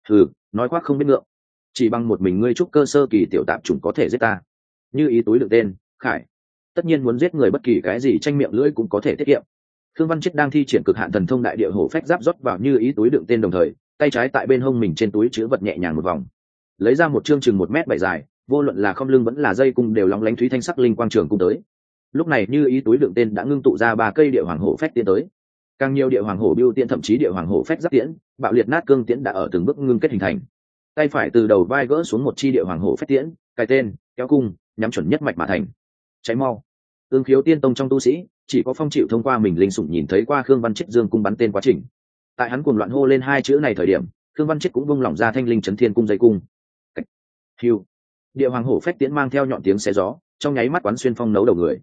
Ừ nói khoác không biết ngượng. Chỉ bằng một mình ngươi trúc cơ sơ kỳ tiểu tạp chủng có thể giết ta. Như ý túi đựng tên, khải, tất nhiên muốn giết người bất kỳ cái gì tranh miệng lưỡi cũng có thể tiết kiệm. Khương văn chết đang thi triển cực hạn thần thông đại địa hổ phách giáp rót vào như ý túi đựng tên đồng thời tay trái tại bên hông mình trên túi chứa vật nhẹ nhàng một vòng. Lấy ra một chương chừng một mét bảy dài, vô luận là không lưng vẫn là dây cung đều lóng lánh thúy thanh sắc linh quang trường cung tới. Lúc này như ý túi đựng tên đã ngưng tụ ra ba cây địa hoàng hổ phách tiến tới. Càng nhiều địa hoàng hổ biêu tiên thậm chí địa hoàng hổ phách giáp tiễn, bạo liệt nát cương tiễn đã ở từng bước ngưng kết hình thành. Tay phải từ đầu vai gỡ xuống một chi địa hoàng hổ phách tiễn cài tên, kéo cung, nhắm chuẩn nhất mạch mà thành. Cháy mau. Ương khiếu tiên tông trong tu sĩ, chỉ có phong chịu thông qua mình linh sủng nhìn thấy qua khương văn trích dương cung bắn tên quá trình tại hắn cuồng loạn hô lên hai chữ này thời điểm, khương văn chết cũng vung lỏng ra thanh linh chấn thiên cung dây cung. Hiu địa hoàng hổ phách tiễn mang theo nhọn tiếng xe gió, trong nháy mắt quán xuyên phong nấu đầu người.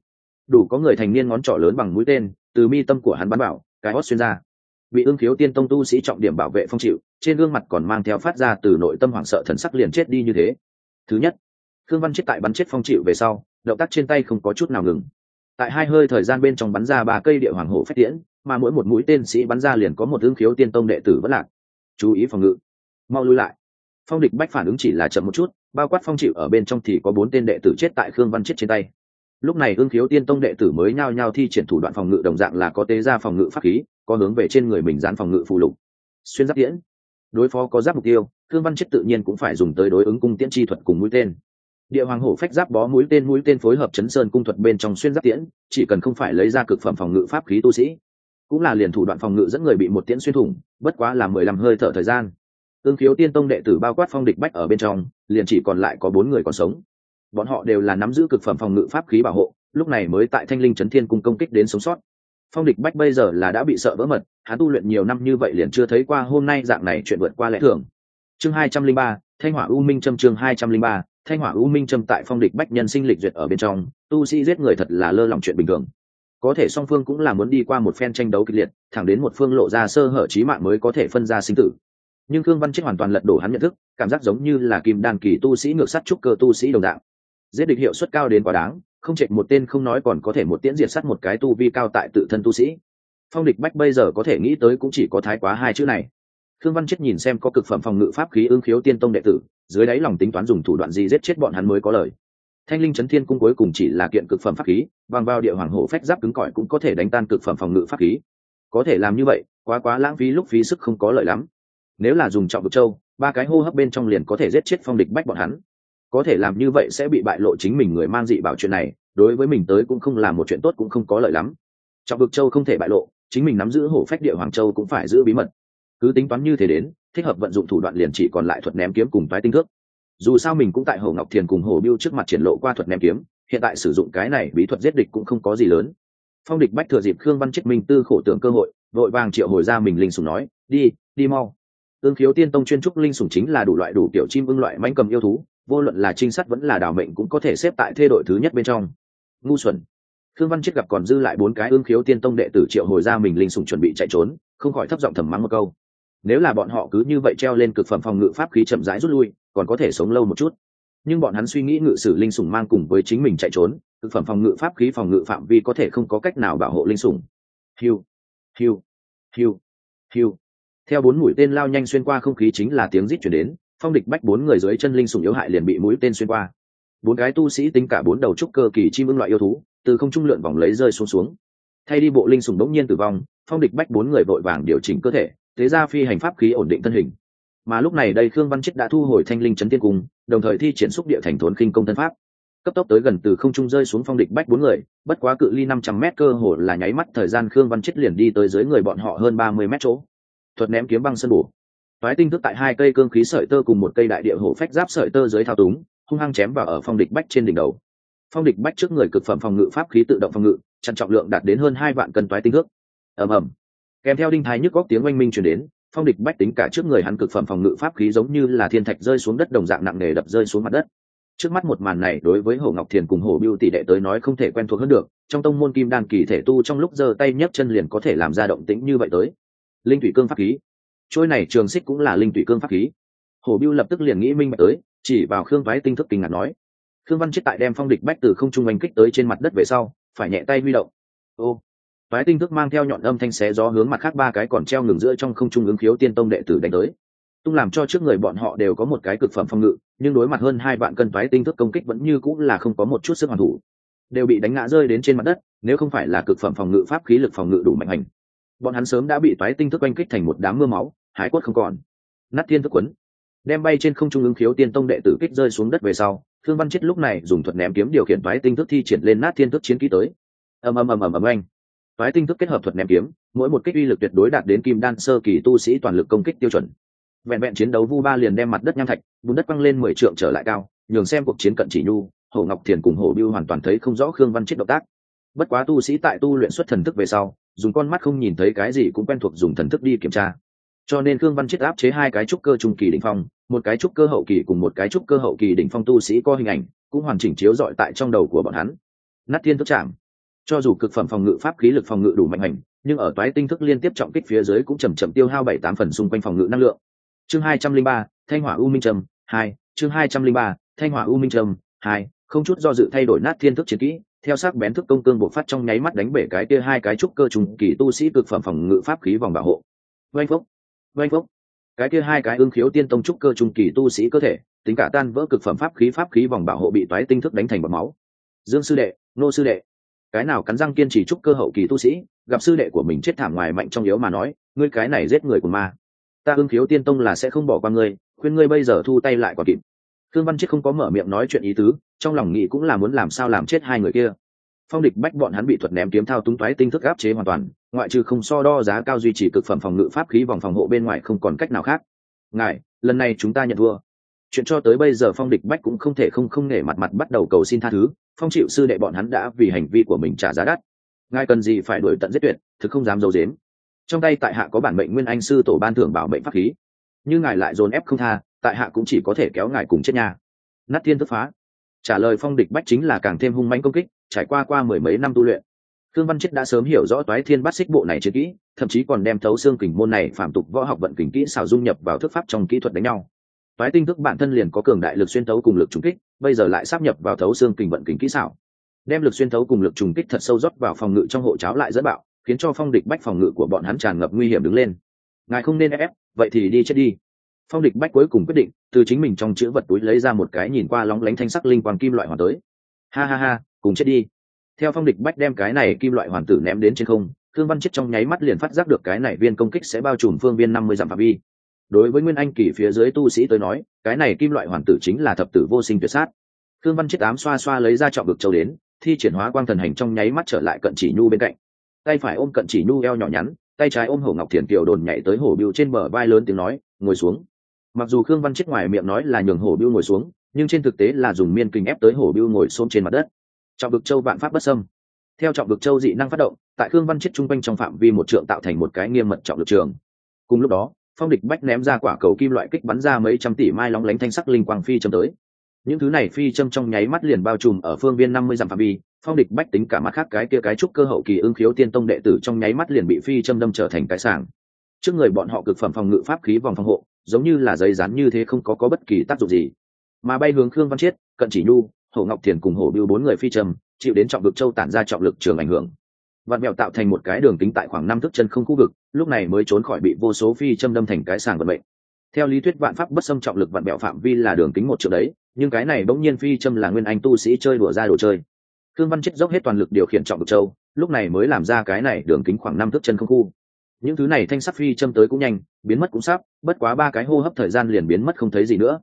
Đủ có người thành niên ngón trỏ lớn bằng mũi tên, từ mi tâm của hắn bắn bảo cái hót xuyên ra. Bị ương khiếu tiên tông tu sĩ trọng điểm bảo vệ phong chịu, trên gương mặt còn mang theo phát ra từ nội tâm hoảng sợ thần sắc liền chết đi như thế. Thứ nhất, khương văn chết tại bắn chết phong chịu về sau, động tác trên tay không có chút nào ngừng. Tại hai hơi thời gian bên trong bắn ra ba cây địa hoàng hổ phách tiễn mà mỗi một mũi tên sĩ bắn ra liền có một hương khiếu tiên tông đệ tử vẫn lạc. Chú ý phòng ngự. Mau lui lại. Phong địch bách phản ứng chỉ là chậm một chút, bao quát phong chịu ở bên trong thì có bốn tên đệ tử chết tại khương văn chết trên tay. Lúc này hương khiếu tiên tông đệ tử mới nhao nhao thi triển thủ đoạn phòng ngự đồng dạng là có tế ra phòng ngự pháp khí, có hướng về trên người mình dán phòng ngự phụ lục. Xuyên giáp tiễn. Đối phó có giáp mục tiêu, khương văn chết tự nhiên cũng phải dùng tới đối ứng cung tiễn chi thuật cùng mũi tên. Địa hoàng hổ phách giáp bó mũi tên mũi tên phối hợp chấn sơn cung thuật bên trong xuyên giáp tiễn, chỉ cần không phải lấy ra cực phẩm phòng ngự pháp khí tu sĩ cũng là liền thủ đoạn phòng ngự dẫn người bị một tiễn xuyên thủng, bất quá là mười lăm hơi thở thời gian. Tương khiếu tiên tông đệ tử bao quát phong địch bách ở bên trong, liền chỉ còn lại có bốn người còn sống. Bọn họ đều là nắm giữ cực phẩm phòng ngự pháp khí bảo hộ, lúc này mới tại thanh linh trấn thiên cung công kích đến sống sót. Phong địch bách bây giờ là đã bị sợ vỡ mật, hắn tu luyện nhiều năm như vậy liền chưa thấy qua hôm nay dạng này chuyện vượt qua lẽ thường. Chương hai trăm linh ba, thanh hỏa u minh trâm chương hai trăm linh ba, thanh hỏa u minh trâm tại phong địch bách nhân sinh lịch duyệt ở bên trong, tu sĩ giết người thật là lơ lỏng chuyện bình thường có thể song phương cũng là muốn đi qua một phen tranh đấu kịch liệt, thẳng đến một phương lộ ra sơ hở trí mạng mới có thể phân ra sinh tử. Nhưng cương văn chết hoàn toàn lật đổ hắn nhận thức, cảm giác giống như là kim đan kỳ tu sĩ ngược sắt trúc cơ tu sĩ đồng đạo giết địch hiệu suất cao đến quá đáng, không chệch một tên không nói còn có thể một tiễn diệt sắt một cái tu vi cao tại tự thân tu sĩ. Phong địch bách bây giờ có thể nghĩ tới cũng chỉ có thái quá hai chữ này. Thương văn chết nhìn xem có cực phẩm phòng ngự pháp khí ương khiếu tiên tông đệ tử, dưới đáy lòng tính toán dùng thủ đoạn gì giết chết bọn hắn mới có lời thanh linh chấn thiên cung cuối cùng chỉ là kiện cực phẩm pháp khí bằng vào địa hoàng hổ phách giáp cứng cỏi cũng có thể đánh tan cực phẩm phòng ngự pháp khí. Có thể làm như vậy, quá quá lãng phí lúc phí sức không có lợi lắm. Nếu là dùng trọng vực châu, ba cái hô hấp bên trong liền có thể giết chết phong địch bách bọn hắn. Có thể làm như vậy sẽ bị bại lộ chính mình người mang dị bảo chuyện này, đối với mình tới cũng không là một chuyện tốt cũng không có lợi lắm. Trọng vực châu không thể bại lộ, chính mình nắm giữ hổ phách địa hoàng châu cũng phải giữ bí mật. Cứ tính toán như thế đến, thích hợp vận dụng thủ đoạn liền chỉ còn lại thuật ném kiếm cùng toái tinh thước dù sao mình cũng tại hồ ngọc thiền cùng hồ biêu trước mặt triển lộ qua thuật ném kiếm, hiện tại sử dụng cái này bí thuật giết địch cũng không có gì lớn. Phong địch bách thừa dịp khương văn chết minh tư khổ tưởng cơ hội, vội vàng triệu hồi ra mình linh sùng nói, đi đi mau. Tương khiếu tiên tông chuyên trúc linh sùng chính là đủ loại đủ kiểu chim ưng loại mãnh cầm yêu thú, vô luận là trinh sát vẫn là đảo mệnh cũng có thể xếp tại thê đội thứ nhất bên trong. Ngu xuẩn. Khương văn chết gặp còn dư lại bốn cái ương khiếu tiên tông đệ tử triệu hồi ra mình linh sùng chuẩn bị chạy trốn, không khỏi thấp giọng thầm mắng một câu nếu là bọn họ cứ như vậy treo lên cực phẩm phòng ngự pháp khí chậm rãi rút lui, còn có thể sống lâu một chút. Nhưng bọn hắn suy nghĩ ngự sử linh sủng mang cùng với chính mình chạy trốn, cực phẩm phòng ngự pháp khí phòng ngự phạm vi có thể không có cách nào bảo hộ linh sủng. Hiu hiu hiu hiu theo bốn mũi tên lao nhanh xuyên qua không khí chính là tiếng rít chuyển đến, phong địch bách bốn người dưới chân linh sủng yếu hại liền bị mũi tên xuyên qua. Bốn cái tu sĩ tính cả bốn đầu trúc cơ kỳ chim ưng loại yêu thú, từ không trung lượn vòng lấy rơi xuống xuống. Thay đi bộ linh sủng đống nhiên tử vong, phong địch bách bốn người vội vàng điều chỉnh cơ thể thế ra phi hành pháp khí ổn định thân hình. Mà lúc này đây khương văn chết đã thu hồi thanh linh chấn tiên cung, đồng thời thi triển xúc địa thành thốn khinh công thân pháp. Cấp tốc tới gần từ không trung rơi xuống phong địch bách bốn người, bất quá cự ly năm trăm mét cơ hồ là nháy mắt thời gian khương văn chết liền đi tới dưới người bọn họ hơn ba mươi mét chỗ. Thuật ném kiếm băng sân bù toái tinh thức tại hai cây cương khí sợi tơ cùng một cây đại địa hổ phách giáp sợi tơ dưới thao túng, hung hăng chém vào ở phong địch bách trên đỉnh đầu. Phong địch bách trước người cực phẩm phòng ngự pháp khí tự động phòng ngự chặn trọng lượng đạt đến hơn hai vạn cân toái tinh thước ầm ầm kèm theo đinh thái nhức góc tiếng oanh minh chuyển đến, phong địch bách tính cả trước người hắn cực phẩm phòng ngự pháp khí giống như là thiên thạch rơi xuống đất đồng dạng nặng nề đập rơi xuống mặt đất. Trước mắt một màn này đối với hồ ngọc thiền cùng hồ biêu tỷ đệ tới nói không thể quen thuộc hơn được, trong tông môn kim đan kỳ thể tu trong lúc giơ tay nhấc chân liền có thể làm ra động tĩnh như vậy tới. Linh thủy cương pháp khí. Trôi này trường xích cũng là linh thủy cương pháp khí. Hồ biêu lập tức liền nghĩ minh bạch tới, chỉ vào khương vái tinh thức kinh ngạc nói. Khương văn chết tại đem phong địch bách từ không trung oanh kích tới trên mặt đất về sau, phải nhẹ tay huy động. Ô Phái tinh thức mang theo nhọn âm thanh xé gió hướng mặt khác ba cái còn treo ngừng giữa trong không trung ứng khiếu tiên tông đệ tử đánh tới. Tung làm cho trước người bọn họ đều có một cái cực phẩm phòng ngự, nhưng đối mặt hơn hai vạn cân phái tinh thức công kích vẫn như cũng là không có một chút sức hoàn thủ. Đều bị đánh ngã rơi đến trên mặt đất, nếu không phải là cực phẩm phòng ngự pháp khí lực phòng ngự đủ mạnh hành. Bọn hắn sớm đã bị phái tinh thức oanh kích thành một đám mưa máu, hải quất không còn. Nát thiên thức quấn, đem bay trên không trung ứng khiếu tiên tông đệ tử kích rơi xuống đất về sau, Thương Văn Chết lúc này dùng thuật ném kiếm điều khiển phái tinh thức thi triển lên nát thiên thức chiến kỹ tới. Ầm ầm ầm ầm ầm anh phái tinh thức kết hợp thuật ném kiếm, mỗi một kích uy lực tuyệt đối đạt đến kim đan sơ kỳ tu sĩ toàn lực công kích tiêu chuẩn. Vẹn vẹn chiến đấu vu ba liền đem mặt đất nham thạch, bùn đất quăng lên mười trượng trở lại cao, nhường xem cuộc chiến cận chỉ nhu, hổ ngọc thiền cùng hổ biêu hoàn toàn thấy không rõ khương văn chết động tác. Bất quá tu sĩ tại tu luyện xuất thần thức về sau, dùng con mắt không nhìn thấy cái gì cũng quen thuộc dùng thần thức đi kiểm tra. Cho nên khương văn chết áp chế hai cái trúc cơ trung kỳ đỉnh phong, một cái trúc cơ hậu kỳ cùng một cái trúc cơ hậu kỳ đỉnh phong tu sĩ có hình ảnh, cũng hoàn chỉnh chiếu dọi tại trong đầu của bọn hắn. Nát thiên thức chạm cho dù cực phẩm phòng ngự pháp khí lực phòng ngự đủ mạnh hành, nhưng ở toái tinh thức liên tiếp trọng kích phía dưới cũng chầm chậm tiêu hao bảy tám phần xung quanh phòng ngự năng lượng. Chương hai trăm linh ba, thanh hỏa u minh trầm hai, chương hai trăm linh ba, thanh hỏa u minh trầm hai, không chút do dự thay đổi nát thiên thức chiến kỹ, theo sắc bén thức công cương bộc phát trong nháy mắt đánh bể cái kia hai cái trúc cơ trùng kỳ tu sĩ cực phẩm phòng ngự pháp khí vòng bảo hộ. Vanh phốc vanh phốc. Cái kia hai cái ương khiếu tiên tông trúc cơ trùng kỳ tu sĩ cơ thể, tính cả tan vỡ cực phẩm pháp khí pháp khí vòng bảo hộ bị toái tinh thức đánh thành bọt máu. Dương sư đệ, nô sư đệ cái nào cắn răng kiên trì chúc cơ hậu kỳ tu sĩ, gặp sư đệ của mình chết thảm ngoài mạnh trong yếu mà nói, ngươi cái này giết người của ma. Ta ưng khiếu tiên tông là sẽ không bỏ qua ngươi, khuyên ngươi bây giờ thu tay lại còn kịp. Thương văn chết không có mở miệng nói chuyện ý tứ, trong lòng nghĩ cũng là muốn làm sao làm chết hai người kia. Phong địch bách bọn hắn bị thuật ném kiếm thao túng toái tinh thức áp chế hoàn toàn, ngoại trừ không so đo giá cao duy trì cực phẩm phòng ngự pháp khí vòng phòng hộ bên ngoài không còn cách nào khác. Ngài, lần này chúng ta nhận thua chuyện cho tới bây giờ phong địch bách cũng không thể không không nể mặt mặt bắt đầu cầu xin tha thứ, phong chịu sư đệ bọn hắn đã vì hành vi của mình trả giá đắt. Ngài cần gì phải đuổi tận giết tuyệt, thực không dám d i ấ u dếm trong tay tại hạ có bản mệnh nguyên anh sư tổ ban thưởng bảo mệnh pháp khí. Như ngài lại dồn ép không tha, tại hạ cũng chỉ có thể kéo ngài cùng chết nhà. Nát thiên thức phá. Trả lời phong địch bách chính là càng thêm hung manh công kích, trải qua qua mười mấy năm tu luyện. Thương văn chết đã sớm hiểu rõ toái thiên bắt xích bộ này chưa kỹ, thậm chí còn đem thấu xương kình môn này phạm tục võ học vận kình kỹ xảo dung nhập vào thức pháp trong kỹ thuật đánh nhau toái tinh thức bản thân liền có cường đại lực xuyên thấu cùng lực trùng kích, bây giờ lại sắp nhập vào thấu xương kình vận kính kỹ xảo. Đem lực xuyên thấu cùng lực trùng kích thật sâu rót vào phòng ngự trong hộ cháo lại dẫn bạo, khiến cho phong địch bách phòng ngự của bọn hắn tràn ngập nguy hiểm đứng lên. Ngài không nên ép, vậy thì đi chết đi. Phong địch bách cuối cùng quyết định, từ chính mình trong chữ vật túi lấy ra một cái nhìn qua lóng lánh thanh sắc linh quang kim loại hoàn tới. Ha ha ha, cùng chết đi. Theo phong địch bách đem cái này kim loại hoàn tử ném đến trên không, thương văn chết trong nháy mắt liền phát giác được cái này viên công kích sẽ bao trùm phương viên năm mươi dặm phạm vi đối với nguyên anh kỳ phía dưới tu sĩ tới nói, cái này kim loại hoàn tử chính là thập tử vô sinh tuyệt sát. Thương văn chết ám xoa xoa lấy ra trọng vực châu đến, thi triển hóa quang thần hành trong nháy mắt trở lại cận chỉ nhu bên cạnh. Tay phải ôm cận chỉ nhu eo nhỏ nhắn, tay trái ôm hổ ngọc thiền kiều đồn nhảy tới hổ biêu trên bờ vai lớn tiếng nói, ngồi xuống. Mặc dù khương văn chết ngoài miệng nói là nhường hổ biêu ngồi xuống, nhưng trên thực tế là dùng miên kinh ép tới hổ biêu ngồi xôm trên mặt đất. Trọng vực châu vạn pháp bất sâm theo trọng vực châu dị năng phát động, tại khương văn chết chung quanh trong phạm vi một trượng tạo thành một cái nghiêm mật trọng lực trường. Cùng lúc đó phong địch bách ném ra quả cầu kim loại kích bắn ra mấy trăm tỷ mai lóng lánh thanh sắc linh quang phi châm tới. Những thứ này phi châm trong nháy mắt liền bao trùm ở phương viên năm mươi dặm phạm vi, phong địch bách tính cả mắt khác cái kia cái trúc cơ hậu kỳ ưng khiếu tiên tông đệ tử trong nháy mắt liền bị phi châm đâm trở thành cái sàng trước người bọn họ cực phẩm phòng ngự pháp khí vòng phòng hộ, giống như là giấy rán như thế không có có bất kỳ tác dụng gì. Mà bay hướng khương văn chiết, cận chỉ nhu, hổ ngọc thiền cùng hổ biêu bốn người phi châm, chịu đến trọng vực châu tản ra trọng lực trường ảnh hưởng vạn mẹo tạo thành một cái đường kính tại khoảng năm thước chân không khu vực, lúc này mới trốn khỏi bị vô số phi châm đâm thành cái sàng vận mệnh. Theo lý thuyết vạn pháp bất xâm trọng lực vạn mẹo phạm vi là đường kính một triệu đấy, nhưng cái này bỗng nhiên phi châm là nguyên anh tu sĩ chơi đùa ra đồ chơi. Thương văn chết dốc hết toàn lực điều khiển trọng lực châu, lúc này mới làm ra cái này đường kính khoảng năm thước chân không khu. Những thứ này thanh sắc phi châm tới cũng nhanh, biến mất cũng sắp, bất quá ba cái hô hấp thời gian liền biến mất không thấy gì nữa.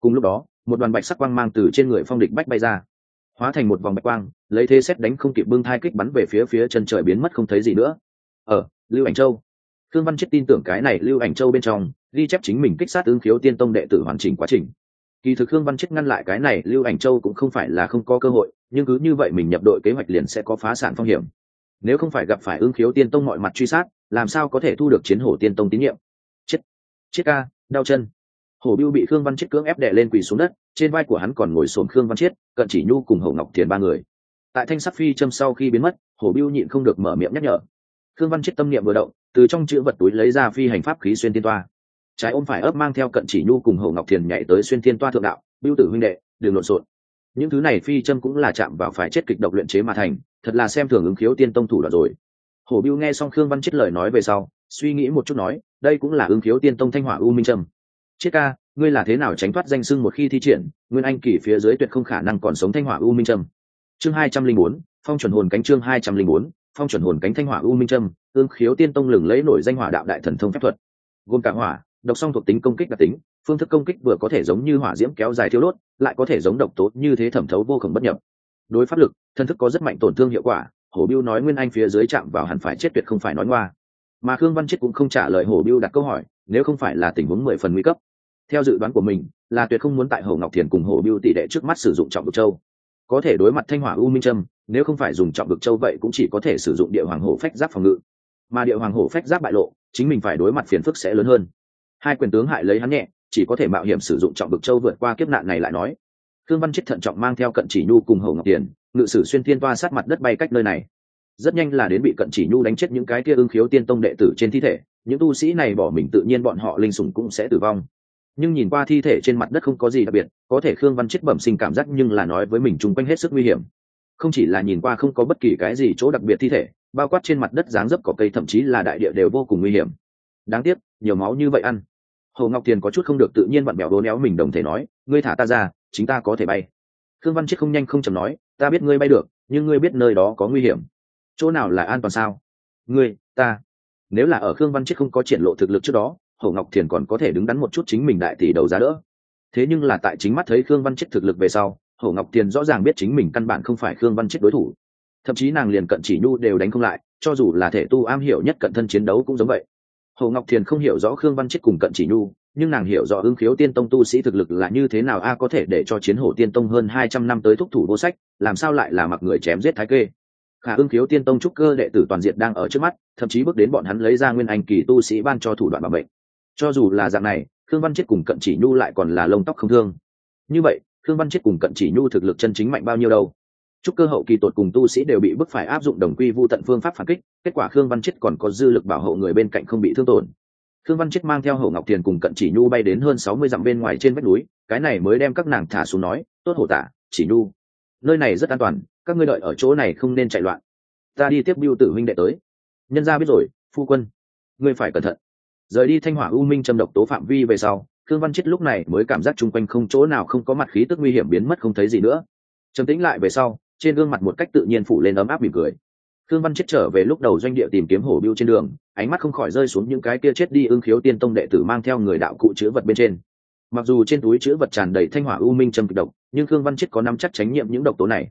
Cùng lúc đó, một đoàn bạch sắc quang mang từ trên người phong địch bách bay ra hóa thành một vòng bạch quang, lấy thế xét đánh không kịp bưng thai kích bắn về phía phía chân trời biến mất không thấy gì nữa. Ở lưu ảnh châu. Thương văn chết tin tưởng cái này lưu ảnh châu bên trong, ghi chép chính mình kích sát ứng khiếu tiên tông đệ tử hoàn chỉnh quá trình. Kỳ thực khương văn chết ngăn lại cái này lưu ảnh châu cũng không phải là không có cơ hội, nhưng cứ như vậy mình nhập đội kế hoạch liền sẽ có phá sản phong hiểm. Nếu không phải gặp phải ứng khiếu tiên tông mọi mặt truy sát, làm sao có thể thu được chiến hổ tiên tông tín nhiệm? Chết. Chết ca, đau chân hổ biêu bị khương văn chết cưỡng ép đè lên quỳ xuống đất, trên vai của hắn còn ngồi xổm khương văn chết cận chỉ nhu cùng hậu ngọc thiền ba người. Tại thanh sắc phi châm sau khi biến mất, hổ biêu nhịn không được mở miệng nhắc nhở. Khương văn chết tâm niệm vừa động, từ trong chữ vật túi lấy ra phi hành pháp khí xuyên tiên toa. Trái ôm phải ấp mang theo cận chỉ nhu cùng hậu ngọc thiền nhảy tới xuyên tiên toa thượng đạo, biêu tử huynh đệ, đừng lộn xộn. Những thứ này phi châm cũng là chạm vào phải chết kịch độc luyện chế mà thành, thật là xem thường ứng khiếu tiên tông thủ đoạn rồi. Hổ biêu nghe xong khương văn chết lời nói về sau, suy nghĩ một chút nói, đây cũng là ứng khiếu tiên tông thanh hỏa u minh trâm chiết ca, ngươi là thế nào tránh thoát danh sưng một khi thi triển, nguyên anh kỳ phía dưới tuyệt không khả năng còn sống thanh hỏa u minh trâm. Chương hai trăm linh bốn, phong chuẩn hồn cánh chương hai trăm linh bốn, phong chuẩn hồn cánh thanh hỏa u minh trâm, ương khiếu tiên tông lừng lấy nổi danh hỏa đạo đại thần thông phép thuật. Gồm cả hỏa, độc song thuộc tính công kích đặc tính, phương thức công kích vừa có thể giống như hỏa diễm kéo dài thiếu đốt, lại có thể giống độc tố như thế thẩm thấu vô cùng bất nhập. Đối pháp lực, thân thức có rất mạnh tổn thương hiệu quả, hổ biêu nói nguyên anh phía dưới chạm vào hẳn phải chết tuyệt không phải nói ngoa. Mà khương văn chết cũng không trả lời hổ biêu đặt câu hỏi, nếu không phải là tình huống mười phần nguy cấp theo dự đoán của mình, là tuyệt không muốn tại hồ ngọc thiền cùng hồ biêu tỷ đệ trước mắt sử dụng trọng vực châu. Có thể đối mặt thanh hỏa u minh trâm, nếu không phải dùng trọng vực châu vậy cũng chỉ có thể sử dụng địa hoàng hổ phách giáp phòng ngự. Mà địa hoàng hổ phách giáp bại lộ, chính mình phải đối mặt phiền phức sẽ lớn hơn. Hai quyền tướng hại lấy hắn nhẹ, chỉ có thể mạo hiểm sử dụng trọng vực châu vượt qua kiếp nạn này lại nói. Thương văn chết thận trọng mang theo cận chỉ nhu cùng hồ ngọc tiền ngự sử xuyên thiên toa sát mặt đất bay cách nơi này. Rất nhanh là đến bị cận chỉ nhu đánh chết những cái kia ưng khiếu tiên tông đệ tử trên thi thể, những tu sĩ này bỏ mình tự nhiên bọn họ linh sủng cũng sẽ tử vong nhưng nhìn qua thi thể trên mặt đất không có gì đặc biệt, có thể khương văn chết bẩm sinh cảm giác nhưng là nói với mình chung quanh hết sức nguy hiểm. Không chỉ là nhìn qua không có bất kỳ cái gì chỗ đặc biệt thi thể, bao quát trên mặt đất dáng dấp cỏ cây thậm chí là đại địa đều vô cùng nguy hiểm. Đáng tiếc, nhiều máu như vậy ăn. Hồ ngọc tiền có chút không được tự nhiên vặn bèo đố néo mình đồng thể nói, ngươi thả ta ra, chính ta có thể bay. Khương văn chết không nhanh không chầm nói, ta biết ngươi bay được, nhưng ngươi biết nơi đó có nguy hiểm. Chỗ nào là an toàn sao? Ngươi, ta. Nếu là ở khương văn chết không có triển lộ thực lực trước đó hổ ngọc thiền còn có thể đứng đắn một chút chính mình đại tỷ đầu giá đỡ. Thế nhưng là tại chính mắt thấy khương văn chết thực lực về sau, hổ ngọc thiền rõ ràng biết chính mình căn bản không phải khương văn chết đối thủ. Thậm chí nàng liền cận chỉ nhu đều đánh không lại, cho dù là thể tu am hiểu nhất cận thân chiến đấu cũng giống vậy. Hồ ngọc thiền không hiểu rõ khương văn chết cùng cận chỉ nhu, nhưng nàng hiểu rõ ứng khiếu tiên tông tu sĩ thực lực là như thế nào a có thể để cho chiến hổ tiên tông hơn hai trăm năm tới thúc thủ vô sách, làm sao lại là mặc người chém giết thái kê. Khả ứng khiếu tiên tông trúc cơ đệ tử toàn diện đang ở trước mắt, thậm chí bước đến bọn hắn lấy ra nguyên anh kỳ tu sĩ ban cho thủ đoạn bảo bệnh cho dù là dạng này, khương văn chết cùng cận chỉ nhu lại còn là lông tóc không thương. Như vậy, khương văn chết cùng cận chỉ nhu thực lực chân chính mạnh bao nhiêu đâu? Chúc cơ hậu kỳ tột cùng tu sĩ đều bị bức phải áp dụng đồng quy vu tận phương pháp phản kích, kết quả khương văn chết còn có dư lực bảo hộ người bên cạnh không bị thương tổn. Khương văn chết mang theo hậu ngọc tiền cùng cận chỉ nhu bay đến hơn sáu mươi dặm bên ngoài trên vách núi, cái này mới đem các nàng thả xuống nói, tốt hổ tả chỉ nhu, nơi này rất an toàn, các ngươi đợi ở chỗ này không nên chạy loạn. Ta đi tiếp biêu tử huynh đệ tới. Nhân ra biết rồi, phu quân, ngươi phải cẩn thận rời đi thanh hỏa u minh châm độc tố phạm vi về sau khương văn chết lúc này mới cảm giác chung quanh không chỗ nào không có mặt khí tức nguy hiểm biến mất không thấy gì nữa trầm tĩnh lại về sau trên gương mặt một cách tự nhiên phủ lên ấm áp mỉm cười Khương Văn chết trở về lúc đầu doanh địa tìm kiếm hổ biêu trên đường, ánh mắt không khỏi rơi xuống những cái kia chết đi ưng khiếu tiên tông đệ tử mang theo người đạo cụ chứa vật bên trên. Mặc dù trên túi chứa vật tràn đầy thanh hỏa u minh châm kịch độc, nhưng Khương Văn chết có nắm chắc tránh nhiệm những độc tố này.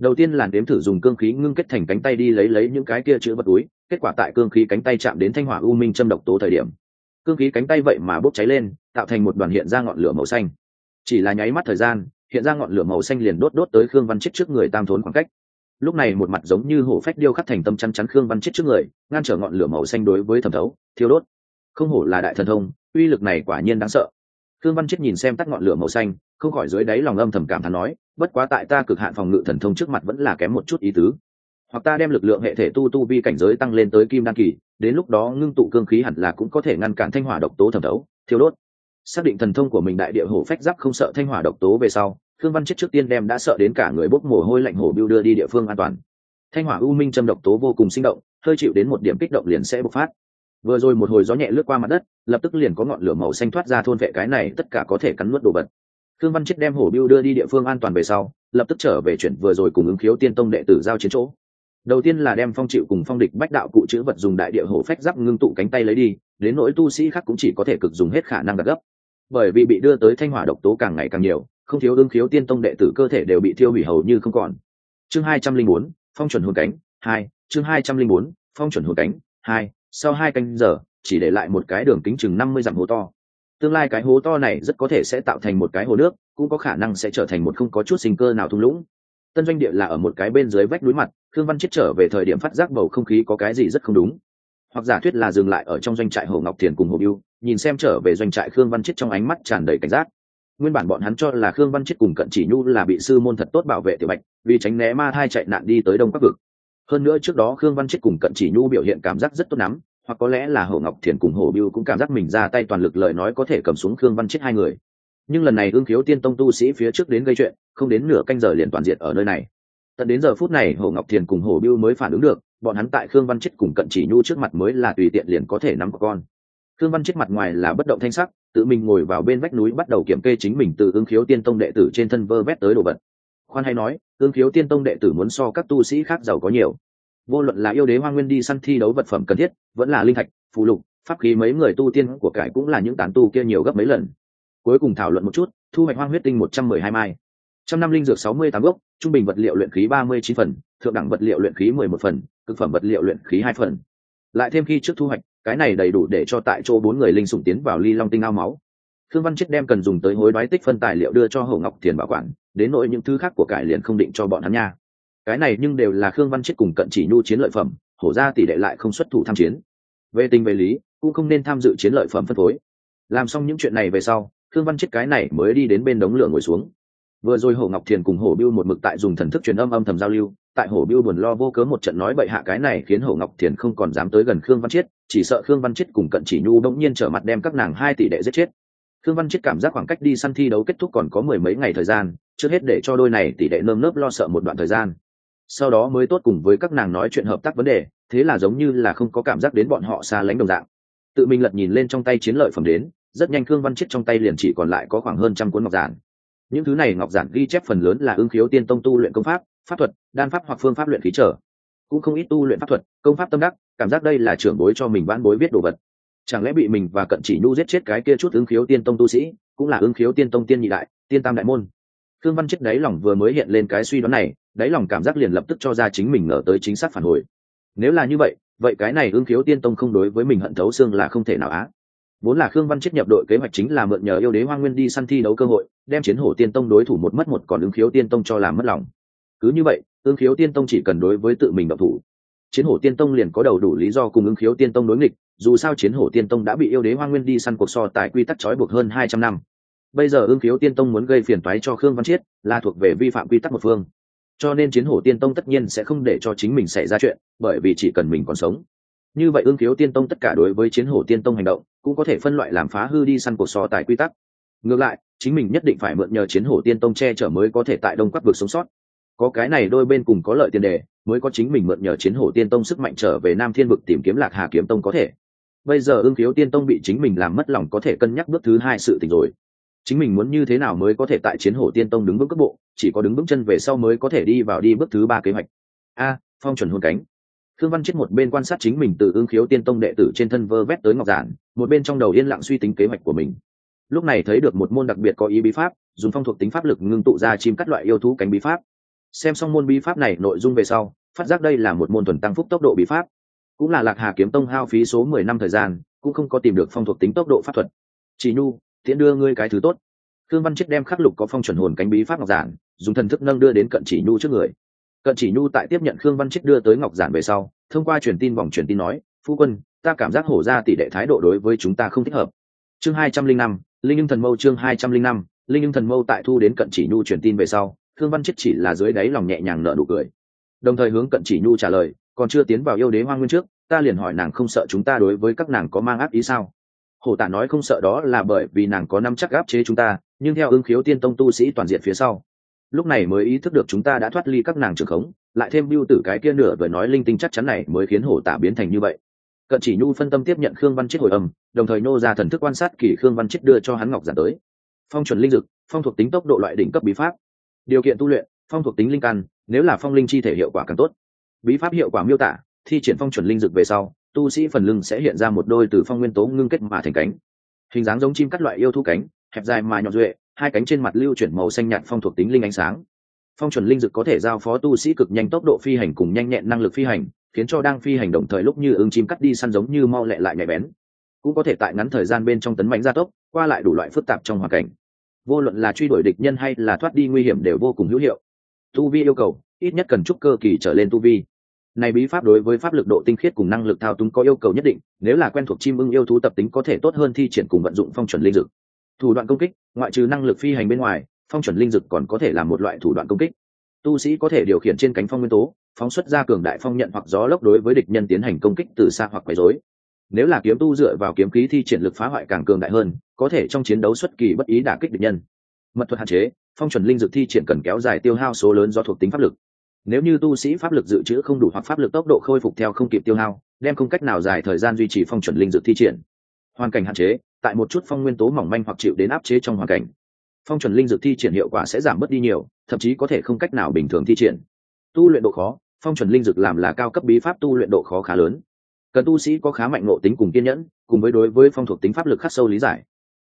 Đầu tiên là đếm thử dùng cương khí ngưng kết thành cánh tay đi lấy lấy những cái kia chứa vật túi, kết quả tại cương khí cánh tay chạm đến thanh hỏa u minh châm độc tố thời điểm, cương khí cánh tay vậy mà bốc cháy lên, tạo thành một đoàn hiện ra ngọn lửa màu xanh. Chỉ là nháy mắt thời gian, hiện ra ngọn lửa màu xanh liền đốt đốt tới Khương Văn chết trước người tam thốn khoảng cách. Lúc này một mặt giống như hổ phách điêu khắc thành tâm chắn chắn khương văn chết trước người ngăn trở ngọn lửa màu xanh đối với thẩm thấu thiêu đốt. Không hổ là đại thần thông uy lực này quả nhiên đáng sợ. Khương văn chết nhìn xem tắt ngọn lửa màu xanh không khỏi dưới đáy lòng âm thầm cảm thán nói bất quá tại ta cực hạn phòng ngự thần thông trước mặt vẫn là kém một chút ý tứ hoặc ta đem lực lượng hệ thể tu tu vi cảnh giới tăng lên tới kim đan kỳ đến lúc đó ngưng tụ cương khí hẳn là cũng có thể ngăn cản thanh hỏa độc tố thẩm thấu thiêu đốt xác định thần thông của mình đại địa hổ phách giáp không sợ thanh hỏa độc tố về sau Khương Văn chết trước tiên đem đã sợ đến cả người bốc mồ hôi lạnh hổ biêu đưa đi địa phương an toàn. Thanh hỏa u minh châm độc tố vô cùng sinh động, hơi chịu đến một điểm kích động liền sẽ bộc phát. Vừa rồi một hồi gió nhẹ lướt qua mặt đất, lập tức liền có ngọn lửa màu xanh thoát ra thôn vệ cái này, tất cả có thể cắn nuốt đồ vật. Khương Văn chết đem hổ biêu đưa đi địa phương an toàn về sau, lập tức trở về chuyển vừa rồi cùng ứng khiếu tiên tông đệ tử giao chiến chỗ. Đầu tiên là đem phong chịu cùng phong địch bách đạo cụ chữ vật dùng đại địa hổ phách giáp ngưng tụ cánh tay lấy đi, đến nỗi tu sĩ khác cũng chỉ có thể cực dùng hết khả năng đặt gấp. Bởi vì bị đưa tới thanh hỏa độc tố càng ngày càng nhiều, không thiếu ương khiếu tiên tông đệ tử cơ thể đều bị thiêu hủy hầu như không còn. Chương hai trăm linh bốn phong chuẩn hồn cánh hai chương hai trăm linh bốn phong chuẩn hồn cánh hai sau hai canh giờ chỉ để lại một cái đường kính chừng năm mươi dặm hố to. Tương lai cái hố to này rất có thể sẽ tạo thành một cái hồ nước cũng có khả năng sẽ trở thành một không có chút sinh cơ nào thung lũng tân doanh địa là ở một cái bên dưới vách núi mặt thương văn chết trở về thời điểm phát giác bầu không khí có cái gì rất không đúng. Hoặc giả thuyết là dừng lại ở trong doanh trại hồ ngọc thiền cùng hồ biêu nhìn xem trở về doanh trại khương văn chết trong ánh mắt tràn đầy cảnh giác. Nguyên bản bọn hắn cho là khương văn chết cùng cận chỉ nhu là bị sư môn thật tốt bảo vệ tiểu bạch, vì tránh né ma thai chạy nạn đi tới đông các vực. Hơn nữa trước đó khương văn chết cùng cận chỉ nhu biểu hiện cảm giác rất tốt lắm, hoặc có lẽ là hồ ngọc thiền cùng hồ biêu cũng cảm giác mình ra tay toàn lực lời nói có thể cầm xuống khương văn chết hai người nhưng lần này ương khiếu tiên tông tu sĩ phía trước đến gây chuyện, không đến nửa canh giờ liền toàn diện ở nơi này. Tận đến giờ phút này, hồ ngọc thiền cùng hồ biêu mới phản ứng được, bọn hắn tại khương văn chết cùng cận chỉ nhu trước mặt mới là tùy tiện liền có thể nắm có con. Khương văn chết mặt ngoài là bất động thanh sắc, tự mình ngồi vào bên vách núi bắt đầu kiểm kê chính mình từ ương khiếu tiên tông đệ tử trên thân vơ vét tới đồ vật. Khoan hay nói ương khiếu tiên tông đệ tử muốn so các tu sĩ khác giàu có nhiều. Vô luận là yêu đế hoa nguyên đi săn thi đấu vật phẩm cần thiết, vẫn là linh thạch phụ lục, pháp khí mấy người tu tiên của cải cũng là những tán tu kia nhiều gấp mấy lần cuối cùng thảo luận một chút, thu hoạch hoang huyết tinh một trăm mười hai mai. Trăm năm linh dược sáu mươi tám gốc, trung bình vật liệu luyện khí ba mươi chín phần, thượng đẳng vật liệu luyện khí mười một phần, cực phẩm vật liệu luyện khí hai phần. Lại thêm khi trước thu hoạch, cái này đầy đủ để cho tại chỗ bốn người linh sủng tiến vào ly long tinh ao máu. Thương văn chết đem cần dùng tới hối đoái tích phân tài liệu đưa cho hậu ngọc tiền bảo quản, đến nội những thứ khác của cải liền không định cho bọn hắn nha. Cái này nhưng đều là khương văn chết cùng cận chỉ nhu chiến lợi phẩm, hổ ra tỷ lệ lại không xuất thủ tham chiến. Về tình về lý, cũng không nên tham dự chiến lợi phẩm phân phối. Làm xong những chuyện này về sau thương văn chết cái này mới đi đến bên đống lửa ngồi xuống. Vừa rồi hổ ngọc thiền cùng hổ biêu một mực tại dùng thần thức truyền âm âm thầm giao lưu, tại hổ biêu buồn lo vô cớ một trận nói bậy hạ cái này khiến hổ ngọc thiền không còn dám tới gần khương văn chiết chỉ sợ khương văn chiết cùng cận chỉ nhu bỗng nhiên trở mặt đem các nàng hai tỷ đệ giết chết. Khương văn chiết cảm giác khoảng cách đi săn thi đấu kết thúc còn có mười mấy ngày thời gian, trước hết để cho đôi này tỷ đệ nơm nớp lo sợ một đoạn thời gian. Sau đó mới tốt cùng với các nàng nói chuyện hợp tác vấn đề, thế là giống như là không có cảm giác đến bọn họ xa lánh đồng dạng. Tự mình lật nhìn lên trong tay chiến lợi phẩm đến rất nhanh khương văn chiết trong tay liền chỉ còn lại có khoảng hơn trăm cuốn ngọc giản. Những thứ này ngọc giản ghi chép phần lớn là ứng khiếu tiên tông tu luyện công pháp pháp thuật, đan pháp hoặc phương pháp luyện khí trở. Cũng không ít tu luyện pháp thuật, công pháp tâm đắc, cảm giác đây là trưởng bối cho mình vãn bối viết đồ vật. Chẳng lẽ bị mình và cận chỉ nhu giết chết cái kia chút ứng khiếu tiên tông tu sĩ, cũng là ứng khiếu tiên tông tiên nhị đại, tiên tam đại môn? Khương văn chết đáy lòng vừa mới hiện lên cái suy đoán này, đáy lòng cảm giác liền lập tức cho ra chính mình ngờ tới chính xác phản hồi. Nếu là như vậy vậy cái này ứng khiếu tiên tông không đối với mình hận thấu xương là không thể nào á vốn là khương văn chết nhập đội kế hoạch chính là mượn nhờ yêu đế hoa nguyên đi săn thi đấu cơ hội, đem chiến hổ tiên tông đối thủ một mất một còn ứng khiếu tiên tông cho làm mất lòng. Cứ như vậy, ứng khiếu tiên tông chỉ cần đối với tự mình độc thủ. Chiến hổ tiên tông liền có đầu đủ lý do cùng ứng khiếu tiên tông đối nghịch, dù sao chiến hổ tiên tông đã bị yêu đế hoa nguyên đi săn cuộc so tại quy tắc trói buộc hơn hai trăm năm. Bây giờ ứng khiếu tiên tông muốn gây phiền toái cho khương văn chiết là thuộc về vi phạm quy tắc một phương. Cho nên chiến hổ tiên tông tất nhiên sẽ không để cho chính mình xảy ra chuyện, bởi vì chỉ cần mình còn sống như vậy ương khiếu tiên tông tất cả đối với chiến hổ tiên tông hành động, cũng có thể phân loại làm phá hư đi săn cuộc so tài quy tắc. Ngược lại, chính mình nhất định phải mượn nhờ chiến hổ tiên tông che chở mới có thể tại đông quắc vực sống sót. Có cái này đôi bên cùng có lợi tiền đề, mới có chính mình mượn nhờ chiến hổ tiên tông sức mạnh trở về nam thiên vực tìm kiếm lạc hà kiếm tông có thể. Bây giờ ương khiếu tiên tông bị chính mình làm mất lòng có thể cân nhắc bước thứ hai sự tình rồi. Chính mình muốn như thế nào mới có thể tại chiến hổ tiên tông đứng bước cấp bộ, chỉ có đứng bước chân về sau mới có thể đi vào đi bước thứ ba kế hoạch. A, phong chuẩn hôn cánh khương văn chết một bên quan sát chính mình từ ương khiếu tiên tông đệ tử trên thân vơ vét tới ngọc giản, một bên trong đầu yên lặng suy tính kế hoạch của mình. Lúc này thấy được một môn đặc biệt có ý bí pháp, dùng phong thuộc tính pháp lực ngưng tụ ra chim cắt loại yêu thú cánh bí pháp. Xem xong môn bí pháp này nội dung về sau, phát giác đây là một môn thuần tăng phúc tốc độ bí pháp. Cũng là lạc hà kiếm tông hao phí số mười năm thời gian, cũng không có tìm được phong thuộc tính tốc độ pháp thuật. Chỉ nhu, tiễn đưa ngươi cái thứ tốt. Khương văn chết đem khắc lục có phong chuẩn hồn cánh bí pháp ngọc giản, dùng thần thức nâng đưa đến cận chỉ nhu trước người cận chỉ nhu tại tiếp nhận khương văn Trích đưa tới ngọc giản về sau, thông qua truyền tin vòng truyền tin nói, phu quân, ta cảm giác hổ ra tỷ đệ thái độ đối với chúng ta không thích hợp. Chương hai trăm linh năm, linh ưng thần mâu chương hai trăm linh năm, linh ưng thần mâu tại thu đến cận chỉ nhu truyền tin về sau, khương văn chết chỉ là dưới đáy lòng nhẹ nhàng nở nụ cười. Đồng thời hướng cận chỉ nhu trả lời, còn chưa tiến vào yêu đế hoa nguyên trước, ta liền hỏi nàng không sợ chúng ta đối với các nàng có mang áp ý sao? Hổ tả nói không sợ đó là bởi vì nàng có năm chắc gáp chế chúng ta, nhưng theo ứng khiếu tiên tông tu sĩ toàn diện phía sau lúc này mới ý thức được chúng ta đã thoát ly các nàng trường khống, lại thêm biêu tử cái kia nửa vừa nói linh tinh chắc chắn này mới khiến hổ tả biến thành như vậy. Cận chỉ nhu phân tâm tiếp nhận khương văn chết hồi âm, đồng thời nô ra thần thức quan sát kỷ khương văn chết đưa cho hắn ngọc giả tới. Phong chuẩn linh dực, phong thuộc tính tốc độ loại đỉnh cấp bí pháp. Điều kiện tu luyện, phong thuộc tính linh căn, nếu là phong linh chi thể hiệu quả càng tốt. Bí pháp hiệu quả miêu tả, thi triển phong chuẩn linh dực về sau, tu sĩ phần lưng sẽ hiện ra một đôi từ phong nguyên tố ngưng kết mà thành cánh. Hình dáng giống chim các loại yêu thu cánh, hẹp dài mà nhọn duệ hai cánh trên mặt lưu chuyển màu xanh nhạt phong thuộc tính linh ánh sáng. Phong chuẩn linh dực có thể giao phó tu sĩ cực nhanh tốc độ phi hành cùng nhanh nhẹn năng lực phi hành, khiến cho đang phi hành đồng thời lúc như ứng chim cắt đi săn giống như mau lẹ lại nhạy bén. Cũng có thể tại ngắn thời gian bên trong tấn bánh gia tốc, qua lại đủ loại phức tạp trong hoàn cảnh. Vô luận là truy đuổi địch nhân hay là thoát đi nguy hiểm đều vô cùng hữu hiệu. Tu vi yêu cầu, ít nhất cần trúc cơ kỳ trở lên tu vi. Này bí pháp đối với pháp lực độ tinh khiết cùng năng lực thao túng có yêu cầu nhất định, nếu là quen thuộc chim ưng yêu thú tập tính có thể tốt hơn thi triển cùng vận dụng phong chuẩn linh dực thủ đoạn công kích, ngoại trừ năng lực phi hành bên ngoài, phong chuẩn linh dực còn có thể là một loại thủ đoạn công kích. Tu sĩ có thể điều khiển trên cánh phong nguyên tố, phóng xuất ra cường đại phong nhận hoặc gió lốc đối với địch nhân tiến hành công kích từ xa hoặc quấy rối. Nếu là kiếm tu dựa vào kiếm khí thi triển lực phá hoại càng cường đại hơn, có thể trong chiến đấu xuất kỳ bất ý đả kích địch nhân. Mật thuật hạn chế, phong chuẩn linh dược thi triển cần kéo dài tiêu hao số lớn do thuộc tính pháp lực. Nếu như tu sĩ pháp lực dự trữ không đủ hoặc pháp lực tốc độ khôi phục theo không kịp tiêu hao, đem không cách nào dài thời gian duy trì phong chuẩn linh dược thi triển. Hoàn cảnh hạn chế tại một chút phong nguyên tố mỏng manh hoặc chịu đến áp chế trong hoàn cảnh. Phong chuẩn linh dược thi triển hiệu quả sẽ giảm bớt đi nhiều, thậm chí có thể không cách nào bình thường thi triển. Tu luyện độ khó, phong chuẩn linh dược làm là cao cấp bí pháp tu luyện độ khó khá lớn. Cần tu sĩ có khá mạnh nộ tính cùng kiên nhẫn, cùng với đối với phong thuộc tính pháp lực khắc sâu lý giải,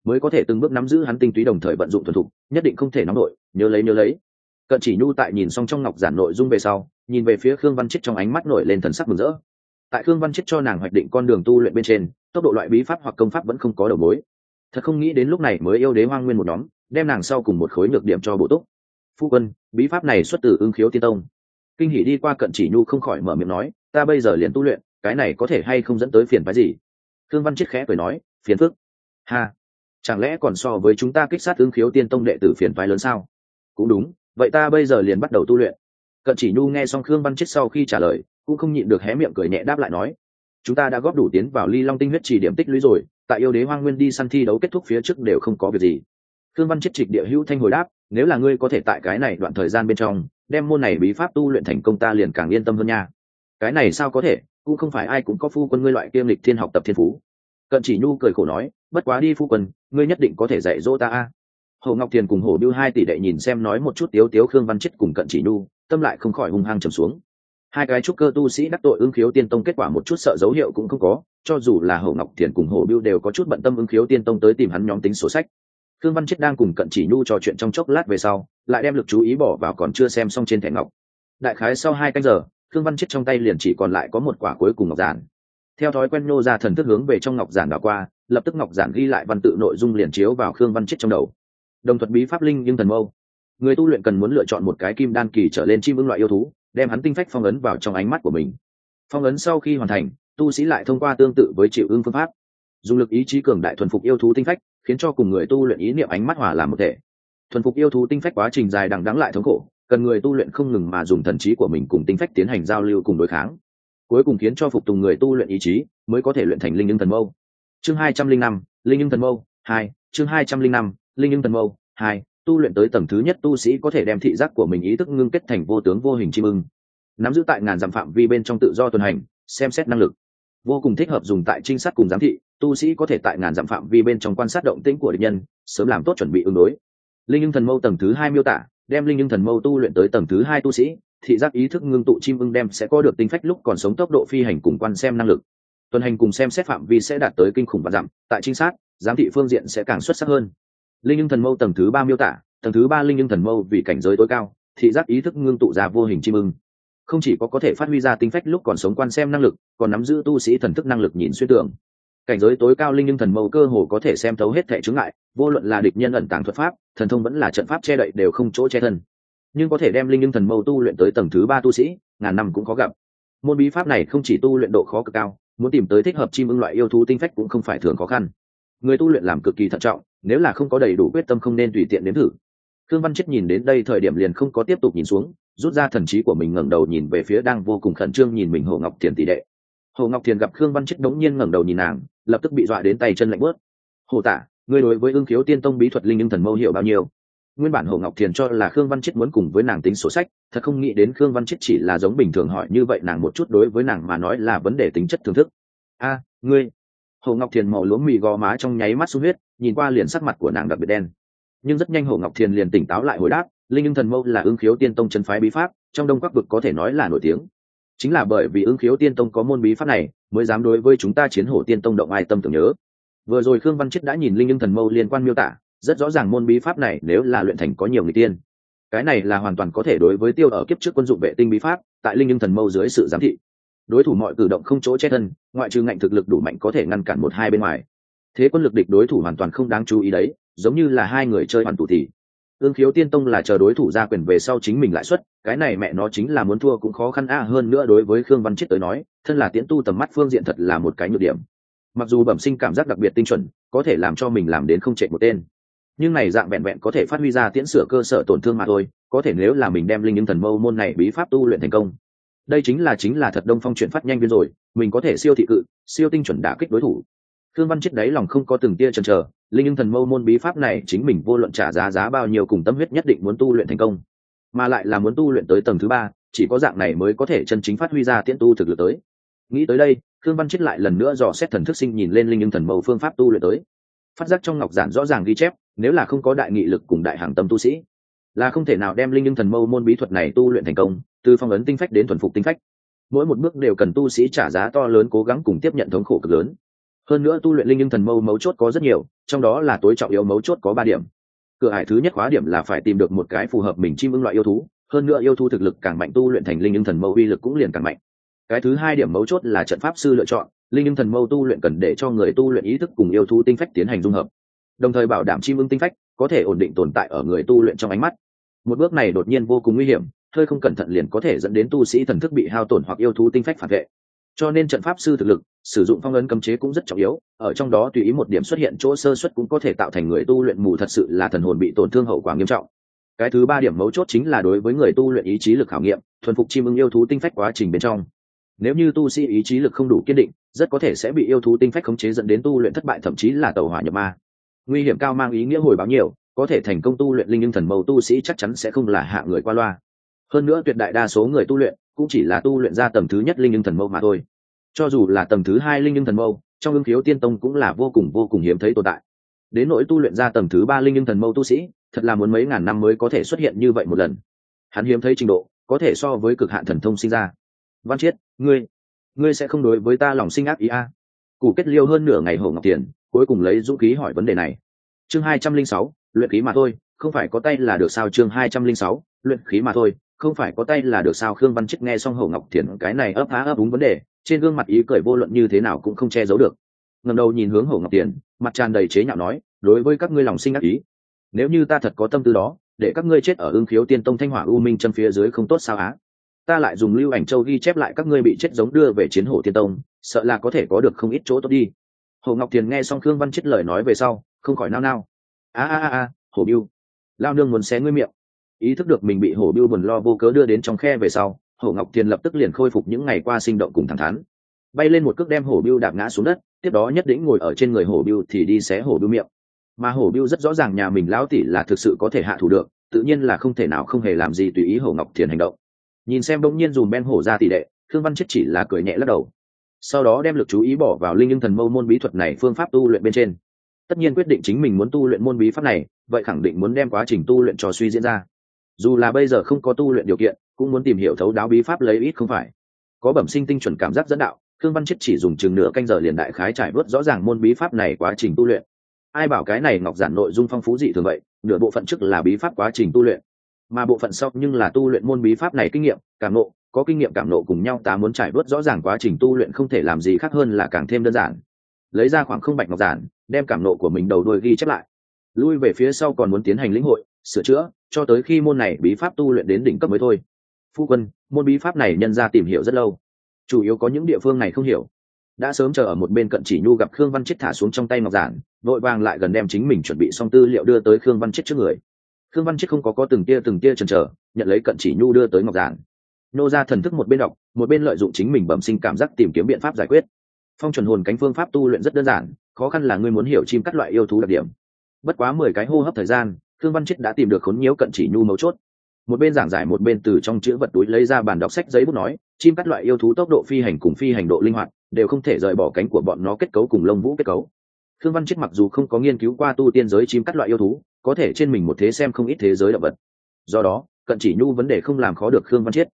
mới có thể từng bước nắm giữ hắn tinh túy đồng thời vận dụng thuần thục, nhất định không thể nóng nổi, nhớ lấy nhớ lấy. Cận chỉ nhu tại nhìn xong trong ngọc giản nội dung về sau, nhìn về phía khương văn chết trong ánh mắt nổi lên thần sắc mừng rỡ tại khương văn chết cho nàng hoạch định con đường tu luyện bên trên, tốc độ loại bí pháp hoặc công pháp vẫn không có đầu mối. Thật không nghĩ đến lúc này mới yêu đế hoang nguyên một nhóm, đem nàng sau cùng một khối nhược điểm cho bổ túc. Phu quân, bí pháp này xuất từ ưng khiếu tiên tông. Kinh hỷ đi qua cận chỉ nhu không khỏi mở miệng nói, ta bây giờ liền tu luyện, cái này có thể hay không dẫn tới phiền phái gì? Thương văn chết khẽ cười nói, phiền phức. Ha, chẳng lẽ còn so với chúng ta kích sát ưng khiếu tiên tông đệ tử phiền phái lớn sao? Cũng đúng, vậy ta bây giờ liền bắt đầu tu luyện. Cận chỉ nhu nghe xong khương văn chết sau khi trả lời cũng không nhịn được hé miệng cười nhẹ đáp lại nói, chúng ta đã góp đủ tiến vào ly long tinh huyết chỉ điểm tích lũy rồi, tại yêu đế hoang nguyên đi săn thi đấu kết thúc phía trước đều không có việc gì. Thương văn chết trịch địa hữu thanh hồi đáp, nếu là ngươi có thể tại cái này đoạn thời gian bên trong, đem môn này bí pháp tu luyện thành công ta liền càng yên tâm hơn nha. Cái này sao có thể, cũng không phải ai cũng có phu quân ngươi loại kiêm lịch thiên học tập thiên phú. Cận chỉ nhu cười khổ nói, bất quá đi phu quân, ngươi nhất định có thể dạy dỗ ta a. Hồ ngọc thiền cùng hồ biêu hai tỷ đệ nhìn xem nói một chút tiếu tiếu khương văn chết cùng cận chỉ nhu, tâm lại không khỏi hung hăng trầm xuống hai cái trúc cơ tu sĩ đắc tội ứng khiếu tiên tông kết quả một chút sợ dấu hiệu cũng không có cho dù là hậu ngọc thiền cùng hồ biêu đều có chút bận tâm ứng khiếu tiên tông tới tìm hắn nhóm tính sổ sách Khương Văn Chết đang cùng Cận Chỉ Nhu trò chuyện trong chốc lát về sau, lại đem lực chú ý bỏ vào còn chưa xem xong trên thẻ ngọc. Đại khái sau hai canh giờ, Khương Văn Chết trong tay liền chỉ còn lại có một quả cuối cùng ngọc giản. Theo thói quen nô ra thần thức hướng về trong ngọc giản đảo qua, lập tức ngọc giản ghi lại văn tự nội dung liền chiếu vào Khương Văn Chết trong đầu. Đồng thuật bí pháp linh nhưng thần mâu. Người tu luyện cần muốn lựa chọn một cái kim đan kỳ trở lên chim ưng loại yêu thú, đem hắn tinh phách phong ấn vào trong ánh mắt của mình. Phong ấn sau khi hoàn thành, tu sĩ lại thông qua tương tự với chịu ưng phương pháp, dùng lực ý chí cường đại thuần phục yêu thú tinh phách, khiến cho cùng người tu luyện ý niệm ánh mắt hòa làm một thể. Thuần phục yêu thú tinh phách quá trình dài đằng đắng lại thống khổ cần người tu luyện không ngừng mà dùng thần trí của mình cùng tinh phách tiến hành giao lưu cùng đối kháng. Cuối cùng khiến cho phục tùng người tu luyện ý chí mới có thể luyện thành linh ứng thần mâu. Chương hai trăm linh năm linh thần mâu hai chương hai trăm linh năm linh thần mâu hai tu luyện tới tầng thứ nhất tu sĩ có thể đem thị giác của mình ý thức ngưng kết thành vô tướng vô hình chim ưng. Nắm giữ tại ngàn dặm phạm vi bên trong tự do tuần hành, xem xét năng lực. Vô cùng thích hợp dùng tại trinh sát cùng giám thị, tu sĩ có thể tại ngàn dặm phạm vi bên trong quan sát động tĩnh của địch nhân, sớm làm tốt chuẩn bị ứng đối. Linh nhưng thần mâu tầng thứ hai miêu tả, đem linh nhưng thần mâu tu luyện tới tầng thứ hai tu sĩ, thị giác ý thức ngưng tụ chim ưng đem sẽ có được tính phách lúc còn sống tốc độ phi hành cùng quan xem năng lực. Tuần hành cùng xem xét phạm vi sẽ đạt tới kinh khủng và giảm tại trinh sát, giám thị phương diện sẽ càng xuất sắc hơn linh nhưng thần mâu tầng thứ ba miêu tả, tầng thứ ba linh nhưng thần mâu vì cảnh giới tối cao, thị giác ý thức ngưng tụ ra vô hình chim ưng. Không chỉ có có thể phát huy ra tính phách lúc còn sống quan xem năng lực, còn nắm giữ tu sĩ thần thức năng lực nhìn xuyên tưởng cảnh giới tối cao linh nhưng thần mâu cơ hồ có thể xem thấu hết thẻ chứng ngại, vô luận là địch nhân ẩn tàng thuật pháp, thần thông vẫn là trận pháp che đậy đều không chỗ che thân. Nhưng có thể đem linh nhưng thần mâu tu luyện tới tầng thứ ba tu sĩ, ngàn năm cũng khó gặp. Môn bí pháp này không chỉ tu luyện độ khó cực cao, muốn tìm tới thích hợp chim ưng loại yêu thú tinh phách cũng không phải thường khó khăn người tu luyện làm cực kỳ thận trọng, nếu là không có đầy đủ quyết tâm không nên tùy tiện đến thử. Thương văn chết nhìn đến đây thời điểm liền không có tiếp tục nhìn xuống, rút ra thần trí của mình ngẩng đầu nhìn về phía đang vô cùng khẩn trương nhìn mình hồ ngọc thiền tỷ đệ. Hồ ngọc thiền gặp khương văn chết đống nhiên ngẩng đầu nhìn nàng, lập tức bị dọa đến tay chân lạnh bớt. Hồ tả ngươi đối với ương khiếu tiên tông bí thuật linh nhưng thần mâu hiệu bao nhiêu? Nguyên bản hồ ngọc thiền cho là khương văn chết muốn cùng với nàng tính sổ sách, thật không nghĩ đến khương văn chết chỉ là giống bình thường hỏi như vậy nàng một chút đối với nàng mà nói là vấn đề tính chất thưởng thức. A, ngươi hồ ngọc thiền màu lúa mì gò má trong nháy mắt sung huyết, nhìn qua liền sắc mặt của nàng đặc biệt đen. Nhưng rất nhanh hồ ngọc thiền liền tỉnh táo lại hồi đáp, linh nhưng thần mâu là ứng khiếu tiên tông chân phái bí pháp, trong đông các vực có thể nói là nổi tiếng. Chính là bởi vì ứng khiếu tiên tông có môn bí pháp này, mới dám đối với chúng ta chiến hổ tiên tông động ai tâm tưởng nhớ. Vừa rồi khương văn chết đã nhìn linh nhưng thần mâu liên quan miêu tả, rất rõ ràng môn bí pháp này nếu là luyện thành có nhiều người tiên. Cái này là hoàn toàn có thể đối với tiêu ở kiếp trước quân dụng vệ tinh bí pháp, tại linh nhưng thần mâu dưới sự giám thị đối thủ mọi cử động không chỗ che thân ngoại trừ ngạnh thực lực đủ mạnh có thể ngăn cản một hai bên ngoài. Thế quân lực địch đối thủ hoàn toàn không đáng chú ý đấy giống như là hai người chơi hoàn tụ thì. Ương khiếu tiên tông là chờ đối thủ ra quyền về sau chính mình lại xuất, cái này mẹ nó chính là muốn thua cũng khó khăn a hơn nữa đối với khương văn chết tới nói thân là tiễn tu tầm mắt phương diện thật là một cái nhược điểm. Mặc dù bẩm sinh cảm giác đặc biệt tinh chuẩn có thể làm cho mình làm đến không chạy một tên. Nhưng này dạng vẹn vẹn có thể phát huy ra tiễn sửa cơ sở tổn thương mà thôi có thể nếu là mình đem linh những thần mâu môn này bí pháp tu luyện thành công đây chính là chính là thật đông phong chuyển phát nhanh biên rồi mình có thể siêu thị cự siêu tinh chuẩn đả kích đối thủ Thương Văn chết đấy lòng không có từng tia chần chờ, linh nhưng thần mâu môn bí pháp này chính mình vô luận trả giá giá bao nhiêu cùng tâm huyết nhất định muốn tu luyện thành công, mà lại là muốn tu luyện tới tầng thứ ba, chỉ có dạng này mới có thể chân chính phát huy ra tiễn tu thực lực tới. Nghĩ tới đây, Thương Văn chết lại lần nữa dò xét thần thức sinh nhìn lên linh nhưng thần mâu phương pháp tu luyện tới. Phát giác trong ngọc giản rõ ràng ghi chép, nếu là không có đại nghị lực cùng đại hàng tâm tu sĩ, là không thể nào đem linh nhưng thần mâu môn bí thuật này tu luyện thành công, từ phong ấn tinh phách đến thuần phục tinh phách. Mỗi một bước đều cần tu sĩ trả giá to lớn cố gắng cùng tiếp nhận thống khổ cực lớn. Hơn nữa tu luyện linh nhưng thần mâu mấu chốt có rất nhiều trong đó là tối trọng yếu mấu chốt có ba điểm. Cửa hải thứ nhất khóa điểm là phải tìm được một cái phù hợp mình chim ưng loại yêu thú hơn nữa yêu thú thực lực càng mạnh tu luyện thành linh nhưng thần mâu uy lực cũng liền càng mạnh. Cái thứ hai điểm mấu chốt là trận pháp sư lựa chọn linh nhưng thần mâu tu luyện cần để cho người tu luyện ý thức cùng yêu thú tinh phách tiến hành dung hợp. Đồng thời bảo đảm chim ưng tinh phách có thể ổn định tồn tại ở người tu luyện trong ánh mắt một bước này đột nhiên vô cùng nguy hiểm, hơi không cẩn thận liền có thể dẫn đến tu sĩ thần thức bị hao tổn hoặc yêu thú tinh phách phản vệ. Cho nên trận pháp sư thực lực, sử dụng phong ấn cấm chế cũng rất trọng yếu, ở trong đó tùy ý một điểm xuất hiện chỗ sơ xuất cũng có thể tạo thành người tu luyện mù thật sự là thần hồn bị tổn thương hậu quả nghiêm trọng. Cái thứ ba điểm mấu chốt chính là đối với người tu luyện ý chí lực khảo nghiệm, thuần phục chim ưng yêu thú tinh phách quá trình bên trong. Nếu như tu sĩ ý chí lực không đủ kiên định, rất có thể sẽ bị yêu thú tinh phách khống chế dẫn đến tu luyện thất bại, thậm chí là tàu hỏa nhập ma. Nguy hiểm cao mang ý nghĩa hồi báo nhiều có thể thành công tu luyện linh nhưng thần mâu tu sĩ chắc chắn sẽ không là hạ người qua loa. Hơn nữa tuyệt đại đa số người tu luyện cũng chỉ là tu luyện ra tầng thứ nhất linh nhưng thần mâu mà thôi. Cho dù là tầng thứ hai linh nhưng thần mâu, trong ứng khiếu tiên tông cũng là vô cùng vô cùng hiếm thấy tồn tại. Đến nỗi tu luyện ra tầng thứ ba linh nhưng thần mâu tu sĩ, thật là muốn mấy ngàn năm mới có thể xuất hiện như vậy một lần. Hắn hiếm thấy trình độ, có thể so với cực hạn thần thông sinh ra. Văn chiết, ngươi ngươi sẽ không đối với ta lòng sinh ác ý a à. cụ kết liêu hơn nửa ngày hổ ngọc tiền, cuối cùng lấy dũng khí hỏi vấn đề này. Chương hai trăm linh sáu luyện khí mà thôi, không phải có tay là được sao chương hai trăm linh sáu, luyện khí mà thôi, không phải có tay là được sao khương văn chức nghe xong hổ ngọc thiền cái này ấp há ấp đúng vấn đề, trên gương mặt ý cười vô luận như thế nào cũng không che giấu được. Ngầm đầu nhìn hướng hổ ngọc tiền mặt tràn đầy chế nhạo nói, đối với các ngươi lòng sinh ác ý, nếu như ta thật có tâm tư đó, để các ngươi chết ở ương khiếu tiên tông thanh hỏa u minh chân phía dưới không tốt sao á? Ta lại dùng lưu ảnh châu ghi chép lại các ngươi bị chết giống đưa về chiến hổ tiên tông, sợ là có thể có được không ít chỗ tốt đi. Hồ ngọc tiền nghe xong khương văn chết lời nói về sau, không khỏi nao nao a a a hổ biêu. Lao nương muốn xé ngươi miệng. Ý thức được mình bị hổ biêu buồn lo vô cớ đưa đến trong khe về sau, hổ ngọc thiền lập tức liền khôi phục những ngày qua sinh động cùng thẳng thắn. Bay lên một cước đem hổ biêu đạp ngã xuống đất, tiếp đó nhất định ngồi ở trên người hổ biêu thì đi xé hổ biêu miệng. Mà hổ biêu rất rõ ràng nhà mình lão tỷ là thực sự có thể hạ thủ được, tự nhiên là không thể nào không hề làm gì tùy ý hổ ngọc thiền hành động. Nhìn xem bỗng nhiên dùm ben hổ ra tỷ đệ, thương văn chết chỉ là cười nhẹ lắc đầu. Sau đó đem lực chú ý bỏ vào linh nhưng thần mâu môn bí thuật này phương pháp tu luyện bên trên tất nhiên quyết định chính mình muốn tu luyện môn bí pháp này, vậy khẳng định muốn đem quá trình tu luyện trò suy diễn ra. Dù là bây giờ không có tu luyện điều kiện, cũng muốn tìm hiểu thấu đáo bí pháp lấy ít không phải. Có bẩm sinh tinh chuẩn cảm giác dẫn đạo Thương văn chết chỉ dùng chừng nửa canh giờ liền đại khái trải bớt rõ ràng môn bí pháp này quá trình tu luyện. Ai bảo cái này ngọc giản nội dung phong phú dị thường vậy, nửa bộ phận trước là bí pháp quá trình tu luyện. Mà bộ phận sau nhưng là tu luyện môn bí pháp này kinh nghiệm, cảm nộ, có kinh nghiệm cảm nộ cùng nhau ta muốn trải bớt rõ ràng quá trình tu luyện không thể làm gì khác hơn là càng thêm đơn giản. Lấy ra khoảng không bạch ngọc giản đem cảm nộ của mình đầu đuôi ghi chép lại. Lui về phía sau còn muốn tiến hành lĩnh hội, sửa chữa, cho tới khi môn này bí pháp tu luyện đến đỉnh cấp mới thôi. Phu quân, môn bí pháp này nhân ra tìm hiểu rất lâu. Chủ yếu có những địa phương này không hiểu. Đã sớm chờ ở một bên cận chỉ nhu gặp khương văn chết thả xuống trong tay ngọc giản, vội vàng lại gần đem chính mình chuẩn bị xong tư liệu đưa tới khương văn chết trước người. Khương văn chết không có có từng tia từng tia chần chờ, nhận lấy cận chỉ nhu đưa tới ngọc giản. Nô ra thần thức một bên đọc, một bên lợi dụng chính mình bẩm sinh cảm giác tìm kiếm biện pháp giải quyết. Phong chuẩn hồn cánh phương pháp tu luyện rất đơn giản khó khăn là ngươi muốn hiểu chim các loại yêu thú đặc điểm. Bất quá mười cái hô hấp thời gian Thương văn chết đã tìm được khốn nhiễu cận chỉ nhu mấu chốt. Một bên giảng giải một bên từ trong chữ vật túi lấy ra bản đọc sách giấy bút nói, chim các loại yêu thú tốc độ phi hành cùng phi hành độ linh hoạt, đều không thể rời bỏ cánh của bọn nó kết cấu cùng lông vũ kết cấu. Thương văn chết mặc dù không có nghiên cứu qua tu tiên giới chim các loại yêu thú, có thể trên mình một thế xem không ít thế giới động vật. Do đó, cận chỉ nhu vấn đề không làm khó được khương văn chết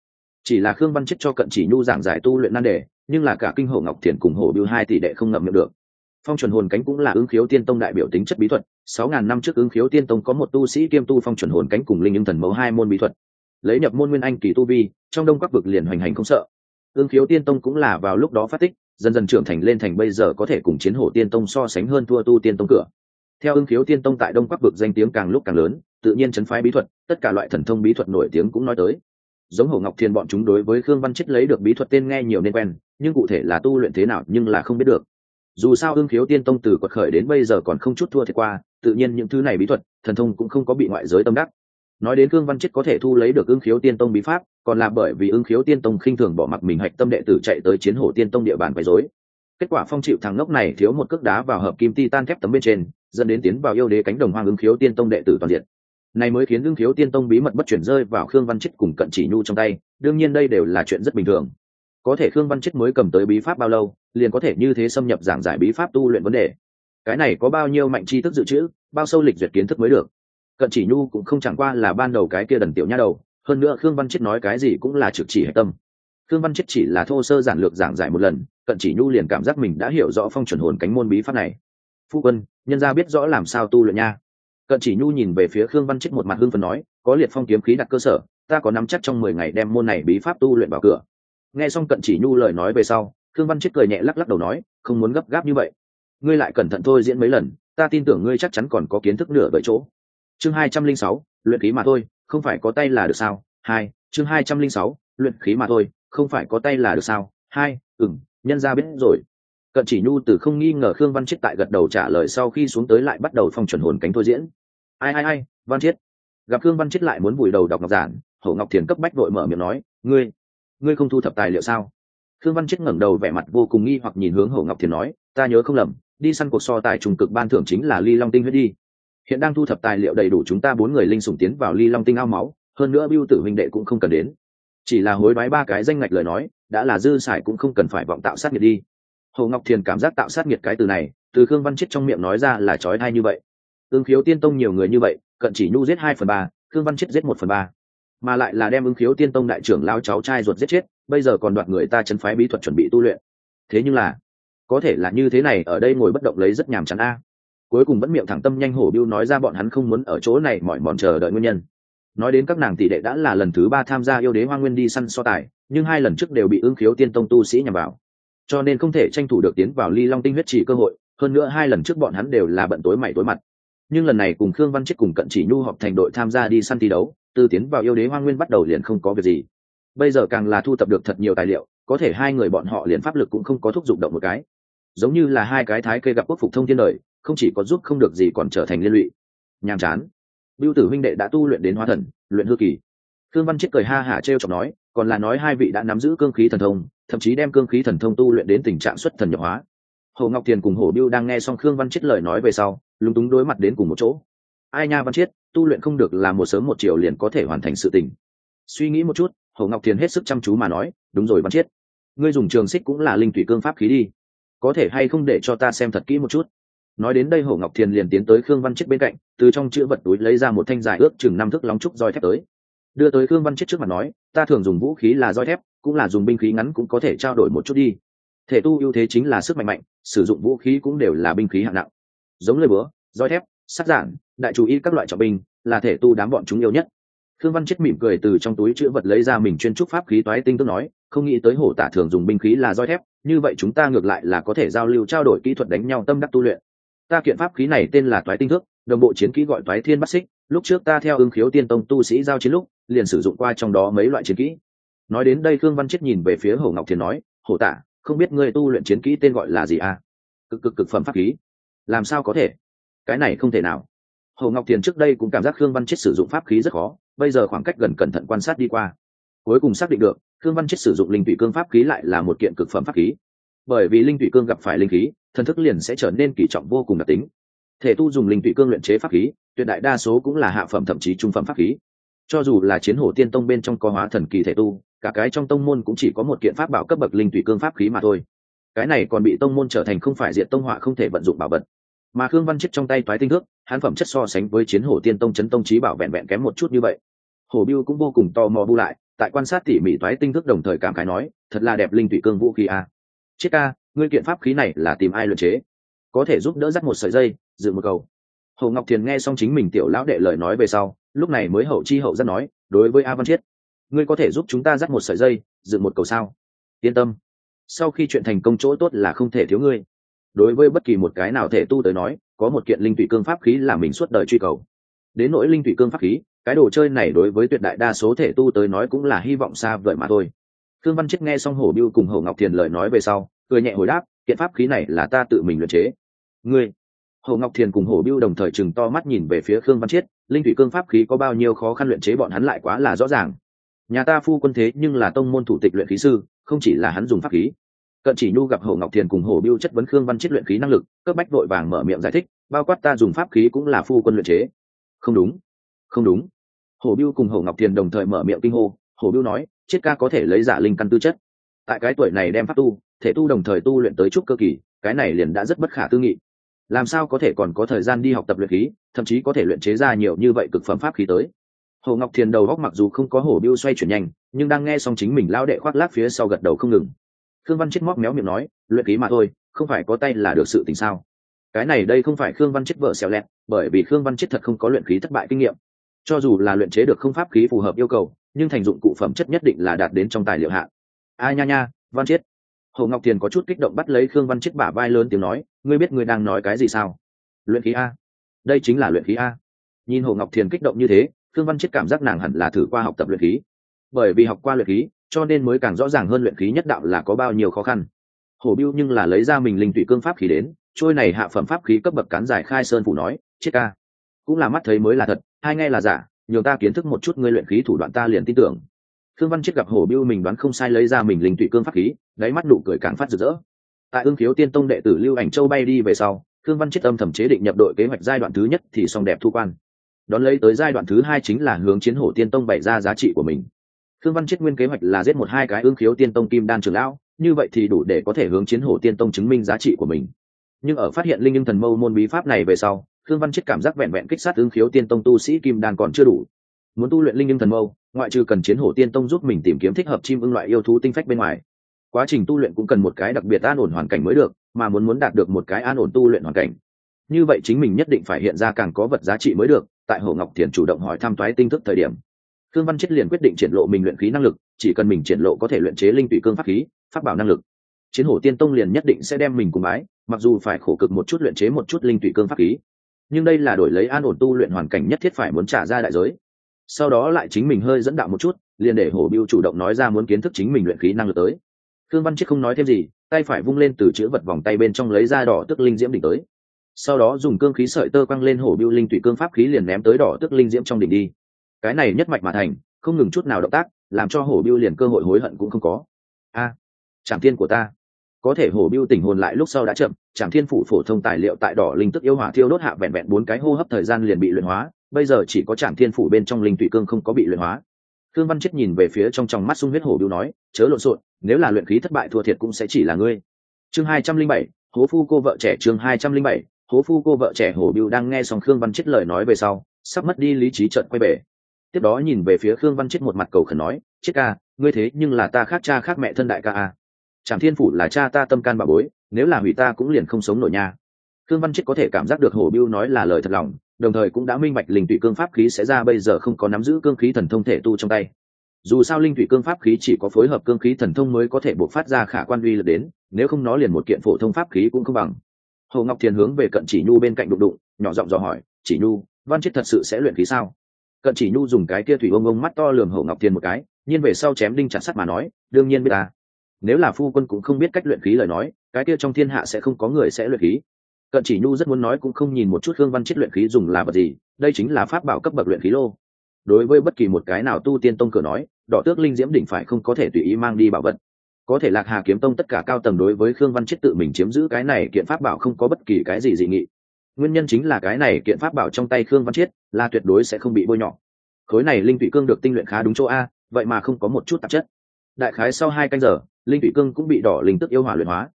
chỉ là khương văn chết cho cận chỉ nhu giảng giải tu luyện nan đề, nhưng là cả kinh hổ ngọc thiền cùng hổ biêu hai tỷ đệ không ngậm miệng được phong chuẩn hồn cánh cũng là ứng khiếu tiên tông đại biểu tính chất bí thuật, sáu ngàn năm trước ứng khiếu tiên tông có một tu sĩ kiêm tu phong chuẩn hồn cánh cùng linh ứng thần mẫu hai môn bí thuật. Lấy nhập môn nguyên anh kỳ tu vi, trong đông các vực liền hoành hành không sợ. Ứng khiếu tiên tông cũng là vào lúc đó phát tích, dần dần trưởng thành lên thành bây giờ có thể cùng chiến hổ tiên tông so sánh hơn thua tu tiên tông cửa. Theo ứng khiếu tiên tông tại đông bắc vực danh tiếng càng lúc càng lớn, tự nhiên chấn phái bí thuật, tất cả loại thần thông bí thuật nổi tiếng cũng nói tới. Giống hổ ngọc thiên bọn chúng đối với khương văn chết lấy được bí thuật tên nghe nhiều nên quen, nhưng cụ thể là tu luyện thế nào nhưng là không biết được dù sao ương khiếu tiên tông từ quật khởi đến bây giờ còn không chút thua thiệt qua, tự nhiên những thứ này bí thuật, thần thông cũng không có bị ngoại giới tâm đắc. Nói đến cương văn chết có thể thu lấy được ương khiếu tiên tông bí pháp, còn là bởi vì ương khiếu tiên tông khinh thường bỏ mặc mình hạch tâm đệ tử chạy tới chiến hổ tiên tông địa bàn quấy rối. Kết quả phong chịu thằng ngốc này thiếu một cước đá vào hợp kim ti tan thép tấm bên trên, dẫn đến tiến vào yêu đế cánh đồng hoang ương khiếu tiên tông đệ tử toàn diện. Này mới khiến ương khiếu tiên tông bí mật bất chuyển rơi vào khương văn chết cùng cận chỉ nhu trong tay, đương nhiên đây đều là chuyện rất bình thường. Có thể khương văn chết mới cầm tới bí pháp bao lâu liền có thể như thế xâm nhập giảng giải bí pháp tu luyện vấn đề. Cái này có bao nhiêu mạnh tri thức dự trữ, bao sâu lịch duyệt kiến thức mới được. Cận chỉ nhu cũng không chẳng qua là ban đầu cái kia đần tiểu nha đầu, hơn nữa khương văn chết nói cái gì cũng là trực chỉ hệ tâm. Khương văn chết chỉ là thô sơ giản lược giảng giải một lần, cận chỉ nhu liền cảm giác mình đã hiểu rõ phong chuẩn hồn cánh môn bí pháp này. Phu quân, nhân gia biết rõ làm sao tu luyện nha. Cận chỉ nhu nhìn về phía khương văn chết một mặt hưng phần nói, có liệt phong kiếm khí đặt cơ sở, ta có nắm chắc trong mười ngày đem môn này bí pháp tu luyện vào cửa. Nghe xong cận chỉ nhu lời nói về sau khương văn chết cười nhẹ lắc lắc đầu nói, không muốn gấp gáp như vậy. Ngươi lại cẩn thận thôi, diễn mấy lần, ta tin tưởng ngươi chắc chắn còn có kiến thức nửa bởi chỗ. Chương hai trăm linh sáu, luyện khí mà thôi, không phải có tay là được sao? Hai, chương hai trăm linh sáu, luyện khí mà thôi, không phải có tay là được sao? Hai ừng nhân ra biết rồi. Cận chỉ nhu từ không nghi ngờ khương văn chiết tại gật đầu trả lời sau khi xuống tới lại bắt đầu phong chuẩn hồn cánh thôi diễn. Ai ai ai, văn chiết gặp khương văn chiết lại muốn vùi đầu đọc ngọc giản, hổ ngọc thiền cấp bách vội mở miệng nói, ngươi ngươi không thu thập tài liệu sao? Khương văn Chết ngẩng đầu vẻ mặt vô cùng nghi hoặc nhìn hướng Hồ ngọc thiền nói, ta nhớ không lầm, đi săn cuộc so tài trùng cực ban thưởng chính là ly long tinh huyết đi. Hiện đang thu thập tài liệu đầy đủ chúng ta bốn người linh sủng tiến vào ly long tinh ao máu, hơn nữa biêu tử huynh đệ cũng không cần đến. Chỉ là hối đoái ba cái danh ngạch lời nói, đã là dư sải cũng không cần phải vọng tạo sát nghiệt đi. Hồ ngọc thiền cảm giác tạo sát nghiệt cái từ này, từ khương văn chết trong miệng nói ra là chói tai như vậy. Ưng khiếu tiên tông nhiều người như vậy, cận chỉ nhu giết hai phần ba, khương văn chết giết một phần ba. Mà lại là đem ương khiếu tiên tông đại trưởng lao cháu trai ruột giết chết bây giờ còn đoạt người ta chấn phái bí thuật chuẩn bị tu luyện. Thế nhưng là, có thể là như thế này, ở đây ngồi bất động lấy rất nhàm chán a. Cuối cùng vẫn miệng thẳng tâm nhanh hổ biêu nói ra bọn hắn không muốn ở chỗ này mỏi mòn chờ đợi nguyên nhân. Nói đến các nàng tỷ đệ đã là lần thứ ba tham gia yêu đế hoa nguyên đi săn so tài, nhưng hai lần trước đều bị ương khiếu tiên tông tu sĩ nhằm vào. Cho nên không thể tranh thủ được tiến vào ly long tinh huyết chỉ cơ hội, hơn nữa hai lần trước bọn hắn đều là bận tối mày tối mặt. Nhưng lần này cùng khương văn chết cùng cận chỉ nhu họp thành đội tham gia đi săn thi đấu từ tiến vào yêu đế hoa nguyên bắt đầu liền không có việc gì bây giờ càng là thu thập được thật nhiều tài liệu có thể hai người bọn họ liền pháp lực cũng không có thúc giục động một cái giống như là hai cái thái kê gặp quốc phục thông thiên đời không chỉ có giúp không được gì còn trở thành liên lụy nhàm chán Bưu tử huynh đệ đã tu luyện đến hóa thần, luyện hư kỳ. Khương Văn Chết cười ha hả trêu chọc nói, còn là nói hai vị đã nắm giữ cương khí thần thông, thậm chí đem cương khí thần thông tu luyện đến tình trạng xuất thần nhập hóa. Hồ Ngọc Tiền cùng Hồ Bưu đang nghe xong Khương Văn Chết lời nói về sau, lúng túng đối mặt đến cùng một chỗ. Ai nha Văn Chết, tu luyện không được là một sớm một chiều liền có thể hoàn thành sự tình. Suy nghĩ một chút, Hồ Ngọc thiền hết sức chăm chú mà nói, đúng rồi Văn Chiết, ngươi dùng trường xích cũng là linh thủy cương pháp khí đi, có thể hay không để cho ta xem thật kỹ một chút? Nói đến đây Hồ ngọc thiền liền tiến tới khương văn Chiết bên cạnh từ trong chữ vật túi lấy ra một thanh dài ước chừng năm thước lóng trúc roi thép tới. Đưa tới khương văn Chiết trước mặt nói ta thường dùng vũ khí là roi thép cũng là dùng binh khí ngắn cũng có thể trao đổi một chút đi. Thể tu ưu thế chính là sức mạnh mạnh sử dụng vũ khí cũng đều là binh khí hạng nặng. Giống lời bữa, roi thép sắt giản đại chú ý các loại trọng binh là thể tu đám bọn chúng yêu nhất. Thương Văn chết mỉm cười từ trong túi chữ vật lấy ra mình chuyên trúc pháp khí toái tinh tức nói, không nghĩ tới hổ tả thường dùng binh khí là roi thép, như vậy chúng ta ngược lại là có thể giao lưu trao đổi kỹ thuật đánh nhau tâm đắc tu luyện. Ta kiện pháp khí này tên là toái tinh thước, đồng bộ chiến kỹ gọi toái thiên bắt xích, lúc trước ta theo ứng khiếu tiên tông tu sĩ giao chiến lúc, liền sử dụng qua trong đó mấy loại chiến kỹ. Nói đến đây Thương Văn chết nhìn về phía Hổ Ngọc Thiền nói, "Hổ tả, không biết ngươi tu luyện chiến kỹ tên gọi là gì à?" Cực cực cực phẩm pháp khí. Làm sao có thể? Cái này không thể nào. Hồ Ngọc Thiền trước đây cũng cảm giác Khương Văn Chết sử dụng pháp khí rất khó, bây giờ khoảng cách gần cẩn thận quan sát đi qua, cuối cùng xác định được, Khương Văn Chết sử dụng linh thủy cương pháp khí lại là một kiện cực phẩm pháp khí. Bởi vì linh thủy cương gặp phải linh khí, thần thức liền sẽ trở nên kỳ trọng vô cùng đặc tính. Thể tu dùng linh thủy cương luyện chế pháp khí, tuyệt đại đa số cũng là hạ phẩm thậm chí trung phẩm pháp khí. Cho dù là chiến hổ tiên tông bên trong có hóa thần kỳ thể tu, cả cái trong tông môn cũng chỉ có một kiện pháp bảo cấp bậc linh thủy cương pháp khí mà thôi. Cái này còn bị tông môn trở thành không phải diện tông họa không thể vận dụng bảo vật mà khương văn chết trong tay toái tinh thước hán phẩm chất so sánh với chiến hổ tiên tông chấn tông trí bảo vẹn vẹn kém một chút như vậy. Hổ biêu cũng vô cùng tò mò bu lại, tại quan sát tỉ mỉ toái tinh thức đồng thời cảm khái nói, thật là đẹp linh tụy cương vũ khí a. À. chiết ca, ngươi kiện pháp khí này là tìm ai luyện chế? Có thể giúp đỡ dắt một sợi dây, dự một cầu. Hồ ngọc thiền nghe xong chính mình tiểu lão đệ lời nói về sau, lúc này mới hậu chi hậu rất nói, đối với a văn chiết, ngươi có thể giúp chúng ta dắt một sợi dây, dự một cầu sao? Yên tâm, sau khi chuyện thành công chỗ tốt là không thể thiếu ngươi đối với bất kỳ một cái nào thể tu tới nói có một kiện linh thủy cương pháp khí là mình suốt đời truy cầu. Đến nỗi linh thủy cương pháp khí cái đồ chơi này đối với tuyệt đại đa số thể tu tới nói cũng là hy vọng xa vời mà thôi. Thương văn chết nghe xong hổ biêu cùng hổ ngọc thiền lời nói về sau cười nhẹ hồi đáp kiện pháp khí này là ta tự mình luyện chế. Ngươi? Hổ ngọc thiền cùng hổ biêu đồng thời chừng to mắt nhìn về phía khương văn chết, linh thủy cương pháp khí có bao nhiêu khó khăn luyện chế bọn hắn lại quá là rõ ràng. Nhà ta phu quân thế nhưng là tông môn thủ tịch luyện khí sư không chỉ là hắn dùng pháp khí cận chỉ nhu gặp hồ ngọc thiền cùng hồ biêu chất vấn khương văn chiết luyện khí năng lực, cấp bách vội vàng mở miệng giải thích, bao quát ta dùng pháp khí cũng là phu quân luyện chế. Không đúng không đúng. Hồ biêu cùng hồ ngọc thiền đồng thời mở miệng kinh hô, hồ biêu nói chiết ca có thể lấy giả linh căn tư chất. Tại cái tuổi này đem pháp tu, thể tu đồng thời tu luyện tới chút cơ kỳ, cái này liền đã rất bất khả tư nghị. Làm sao có thể còn có thời gian đi học tập luyện khí, thậm chí có thể luyện chế ra nhiều như vậy cực phẩm pháp khí tới. Hồ ngọc thiền đầu góc mặc dù không có Hổ biêu xoay chuyển nhanh, nhưng đang nghe xong chính mình lao đệ khoác lác phía sau gật đầu không ngừng khương văn chết móc méo miệng nói, luyện khí mà thôi, không phải có tay là được sự tình sao? Cái này đây không phải khương văn chết vợ xẻo lẹt, bởi vì khương văn chết thật không có luyện khí thất bại kinh nghiệm. Cho dù là luyện chế được không pháp khí phù hợp yêu cầu, nhưng thành dụng cụ phẩm chất nhất định là đạt đến trong tài liệu hạ. a nha nha, văn chết. Hồ ngọc thiền có chút kích động bắt lấy khương văn chết bả vai lớn tiếng nói, ngươi biết ngươi đang nói cái gì sao? Luyện khí a. Đây chính là luyện khí a. Nhìn hồ ngọc thiền kích động như thế, khương văn chết cảm giác nàng hẳn là thử qua học tập luyện khí. Bởi vì học qua luyện khí cho nên mới càng rõ ràng hơn luyện khí nhất đạo là có bao nhiêu khó khăn. Hổ biêu nhưng là lấy ra mình linh tụy cương pháp khí đến, trôi này hạ phẩm pháp khí cấp bậc cán giải khai sơn phủ nói, chết ca. Cũng là mắt thấy mới là thật, hai nghe là giả nhiều ta kiến thức một chút ngươi luyện khí thủ đoạn ta liền tin tưởng. Thương văn chết gặp hổ biêu mình đoán không sai lấy ra mình linh tụy cương pháp khí, đáy mắt nụ cười càng phát rực rỡ. Tại ương khiếu tiên tông đệ tử lưu ảnh châu bay đi về sau thương văn chết âm thầm chế định nhập đội kế hoạch giai đoạn thứ nhất thì xong đẹp thu quan. Đón lấy tới giai đoạn thứ hai chính là hướng chiến hổ tiên tông bày ra giá trị của mình. Khương Văn Chết nguyên kế hoạch là giết một hai cái ương khiếu tiên tông kim đan trưởng lão, như vậy thì đủ để có thể hướng chiến hổ tiên tông chứng minh giá trị của mình. Nhưng ở phát hiện linh nhưng thần mâu môn bí pháp này về sau, Khương Văn Chết cảm giác vẹn vẹn kích sát ương khiếu tiên tông tu sĩ kim đan còn chưa đủ. Muốn tu luyện linh nhưng thần mâu, ngoại trừ cần chiến hổ tiên tông giúp mình tìm kiếm thích hợp chim ưng loại yêu thú tinh phách bên ngoài, quá trình tu luyện cũng cần một cái đặc biệt an ổn hoàn cảnh mới được, mà muốn muốn đạt được một cái an ổn tu luyện hoàn cảnh, như vậy chính mình nhất định phải hiện ra càng có vật giá trị mới được. Tại Hồ Ngọc Thiền chủ động hỏi thăm toái tinh thức thời điểm, Khương Văn Chết liền quyết định triển lộ mình luyện khí năng lực, chỉ cần mình triển lộ có thể luyện chế linh tùy cương pháp khí, pháp bảo năng lực. Chiến Hổ Tiên Tông liền nhất định sẽ đem mình cùng bái, mặc dù phải khổ cực một chút luyện chế một chút linh tùy cương pháp khí, nhưng đây là đổi lấy an ổn tu luyện hoàn cảnh nhất thiết phải muốn trả ra đại giới. Sau đó lại chính mình hơi dẫn đạo một chút, liền để Hổ Bưu chủ động nói ra muốn kiến thức chính mình luyện khí năng lực tới. Khương Văn Chết không nói thêm gì, tay phải vung lên từ chữ vật vòng tay bên trong lấy ra đỏ tức linh diễm đỉnh tới. Sau đó dùng cương khí sợi tơ quăng lên Hổ Bưu linh tụy cương pháp khí liền ném tới đỏ tức linh diễm trong đỉnh đi cái này nhất mạch mà thành không ngừng chút nào động tác làm cho hổ biêu liền cơ hội hối hận cũng không có. A à, trảm thiên của ta. Có thể hổ biêu tỉnh hồn lại lúc sau đã chậm trảm thiên phủ phổ thông tài liệu tại đỏ linh tức yêu hỏa thiêu đốt hạ vẹn vẹn bốn cái hô hấp thời gian liền bị luyện hóa bây giờ chỉ có trảm thiên phủ bên trong linh tụy cương không có bị luyện hóa. Thương văn chết nhìn về phía trong trong mắt sung huyết hổ biêu nói chớ lộn xộn nếu là luyện khí thất bại thua thiệt cũng sẽ chỉ là ngươi. Chương hai trăm linh bảy hố phu cô vợ trẻ chương hai trăm linh bảy hố phu cô vợ trẻ hổ biêu đang nghe xong khương văn chết lời nói về sau sắp mất đi lý trí trận quay về tiếp đó nhìn về phía khương văn chết một mặt cầu khẩn nói, chết ca, ngươi thế nhưng là ta khác cha khác mẹ thân đại ca a. Trạm thiên phủ là cha ta tâm can bà bối, nếu là hủy ta cũng liền không sống nổi nha. Khương văn chết có thể cảm giác được hổ biêu nói là lời thật lòng, đồng thời cũng đã minh bạch linh tụy cương pháp khí sẽ ra bây giờ không có nắm giữ cương khí thần thông thể tu trong tay. Dù sao linh thủy cương pháp khí chỉ có phối hợp cương khí thần thông mới có thể buộc phát ra khả quan uy lực đến, nếu không nó liền một kiện phổ thông pháp khí cũng không bằng. Hồ ngọc thiền hướng về cận chỉ nhu bên cạnh đụng đụng, nhỏ giọng dò hỏi, chỉ nhu, văn chết thật sự sẽ luyện khí sao? Cận chỉ nhu dùng cái kia thủy ông ông mắt to lườm hậu ngọc Thiên một cái, nhiên về sau chém đinh chặt sắt mà nói, đương nhiên biết ta. Nếu là phu quân cũng không biết cách luyện khí lời nói, cái kia trong thiên hạ sẽ không có người sẽ luyện khí. Cận chỉ nhu rất muốn nói cũng không nhìn một chút hương văn chết luyện khí dùng là vật gì, đây chính là pháp bảo cấp bậc luyện khí lô. Đối với bất kỳ một cái nào tu tiên tông cửa nói, đỏ tước linh diễm đỉnh phải không có thể tùy ý mang đi bảo vật. Có thể lạc hà kiếm tông tất cả cao tầng đối với khương văn chết tự mình chiếm giữ cái này kiện pháp bảo không có bất kỳ cái gì dị nghị. Nguyên nhân chính là cái này kiện pháp bảo trong tay khương văn chết là tuyệt đối sẽ không bị bôi nhọ. Khối này linh thủy cương được tinh luyện khá đúng chỗ a, vậy mà không có một chút tạp chất. Đại khái sau hai canh giờ, linh thủy cương cũng bị đỏ linh tức yêu hỏa luyện hóa.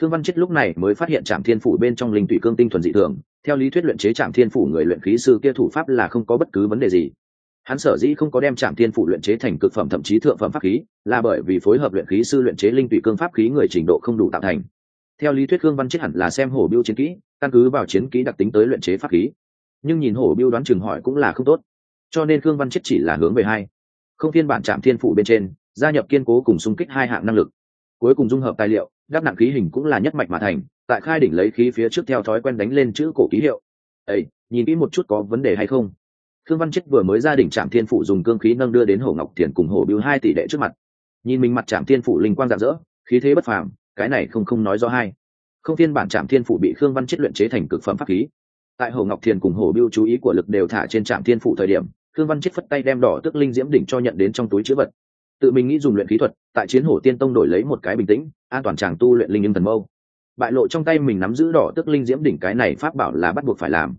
Khương văn chết lúc này mới phát hiện trạm thiên phủ bên trong linh thủy cương tinh thuần dị thường, theo lý thuyết luyện chế trạm thiên phủ người luyện khí sư kia thủ pháp là không có bất cứ vấn đề gì. Hắn sở dĩ không có đem trạm thiên phủ luyện chế thành cực phẩm thậm chí thượng phẩm pháp khí, là bởi vì phối hợp luyện khí sư luyện chế linh tụy cương pháp khí người trình độ không đủ tạo thành. Theo lý thuyết khương văn chết hẳn là xem hổ biêu chiến kỹ, căn cứ vào chiến kỹ đặc tính tới luyện chế pháp khí nhưng nhìn hổ biêu đoán chừng hỏi cũng là không tốt. Cho nên khương văn chết chỉ là hướng về hai. Không phiên bản trạm thiên phụ bên trên, gia nhập kiên cố cùng xung kích hai hạng năng lực. Cuối cùng dung hợp tài liệu đắp nặng khí hình cũng là nhất mạch mà thành, tại khai đỉnh lấy khí phía trước theo thói quen đánh lên chữ cổ ký hiệu. Ây nhìn kỹ một chút có vấn đề hay không? Khương văn chết vừa mới ra đỉnh trạm thiên phủ dùng cương khí nâng đưa đến hồ ngọc thiền cùng hồ biêu hai tỷ đệ trước mặt. Nhìn mình mặt trạm thiên phủ linh quang rạng rỡ, khí thế bất phàm, cái này không không nói do hai không thiên bản trạm thiên phủ bị khương văn chết luyện chế thành cực phẩm pháp khí tại hồ ngọc thiền cùng hồ biêu chú ý của lực đều thả trên trạm thiên phụ thời điểm, khương văn chết phất tay đem đỏ tức linh diễm đỉnh cho nhận đến trong túi chữ vật. Tự mình nghĩ dùng luyện khí thuật, tại chiến hổ tiên tông đổi lấy một cái bình tĩnh, an toàn chàng tu luyện linh nhưng thần mâu. Bại lộ trong tay mình nắm giữ đỏ tức linh diễm đỉnh cái này pháp bảo là bắt buộc phải làm.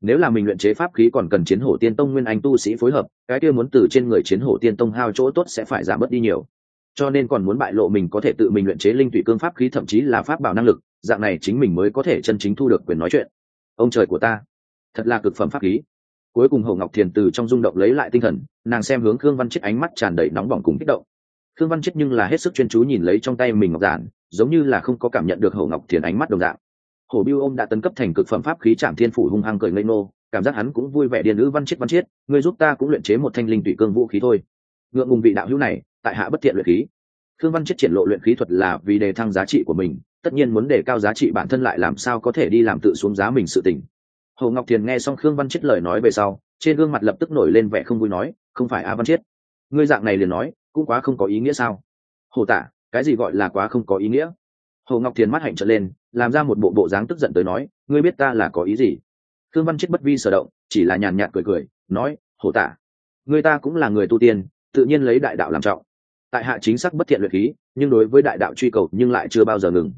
Nếu là mình luyện chế pháp khí còn cần chiến hổ tiên tông nguyên anh tu sĩ phối hợp, cái kia muốn từ trên người chiến hổ tiên tông hao chỗ tốt sẽ phải giảm bớt đi nhiều. Cho nên còn muốn bại lộ mình có thể tự mình luyện chế linh thủy cương pháp khí thậm chí là pháp bảo năng lực, dạng này chính mình mới có thể chân chính thu được quyền nói chuyện ông trời của ta. Thật là cực phẩm pháp khí. Cuối cùng hậu ngọc thiền từ trong rung động lấy lại tinh thần, nàng xem hướng khương văn chết ánh mắt tràn đầy nóng bỏng cùng kích động. Khương văn chết nhưng là hết sức chuyên chú nhìn lấy trong tay mình ngọc giản, giống như là không có cảm nhận được hậu ngọc thiền ánh mắt đồng dạng. Hổ biêu ông đã tấn cấp thành cực phẩm pháp khí trạm thiên phủ hung hăng cười ngây nô cảm giác hắn cũng vui vẻ điền nữ văn chiết văn chiết người giúp ta cũng luyện chế một thanh linh tụy cương vũ khí thôi. Ngượng ngùng vị đạo hữu này, tại hạ bất thiện luyện khí khương văn chiết triển lộ luyện khí thuật là vì đề thăng giá trị của mình, tất nhiên muốn đề cao giá trị bản thân lại làm sao có thể đi làm tự xuống giá mình sự tình. Hồ ngọc thiền nghe xong khương văn chiết lời nói về sau, trên gương mặt lập tức nổi lên vẻ không vui nói, không phải a văn chiết ngươi dạng này liền nói, cũng quá không có ý nghĩa sao? Hồ tả, cái gì gọi là quá không có ý nghĩa? Hồ ngọc thiền mắt hạnh trợn lên, làm ra một bộ bộ dáng tức giận tới nói, ngươi biết ta là có ý gì? Khương văn chết bất vi sở động, chỉ là nhàn nhạt cười cười, nói, Hồ tả người ta cũng là người tu tiên, tự nhiên lấy đại đạo làm trọng tại hạ chính xác bất thiện luyện khí, nhưng đối với đại đạo truy cầu nhưng lại chưa bao giờ ngừng.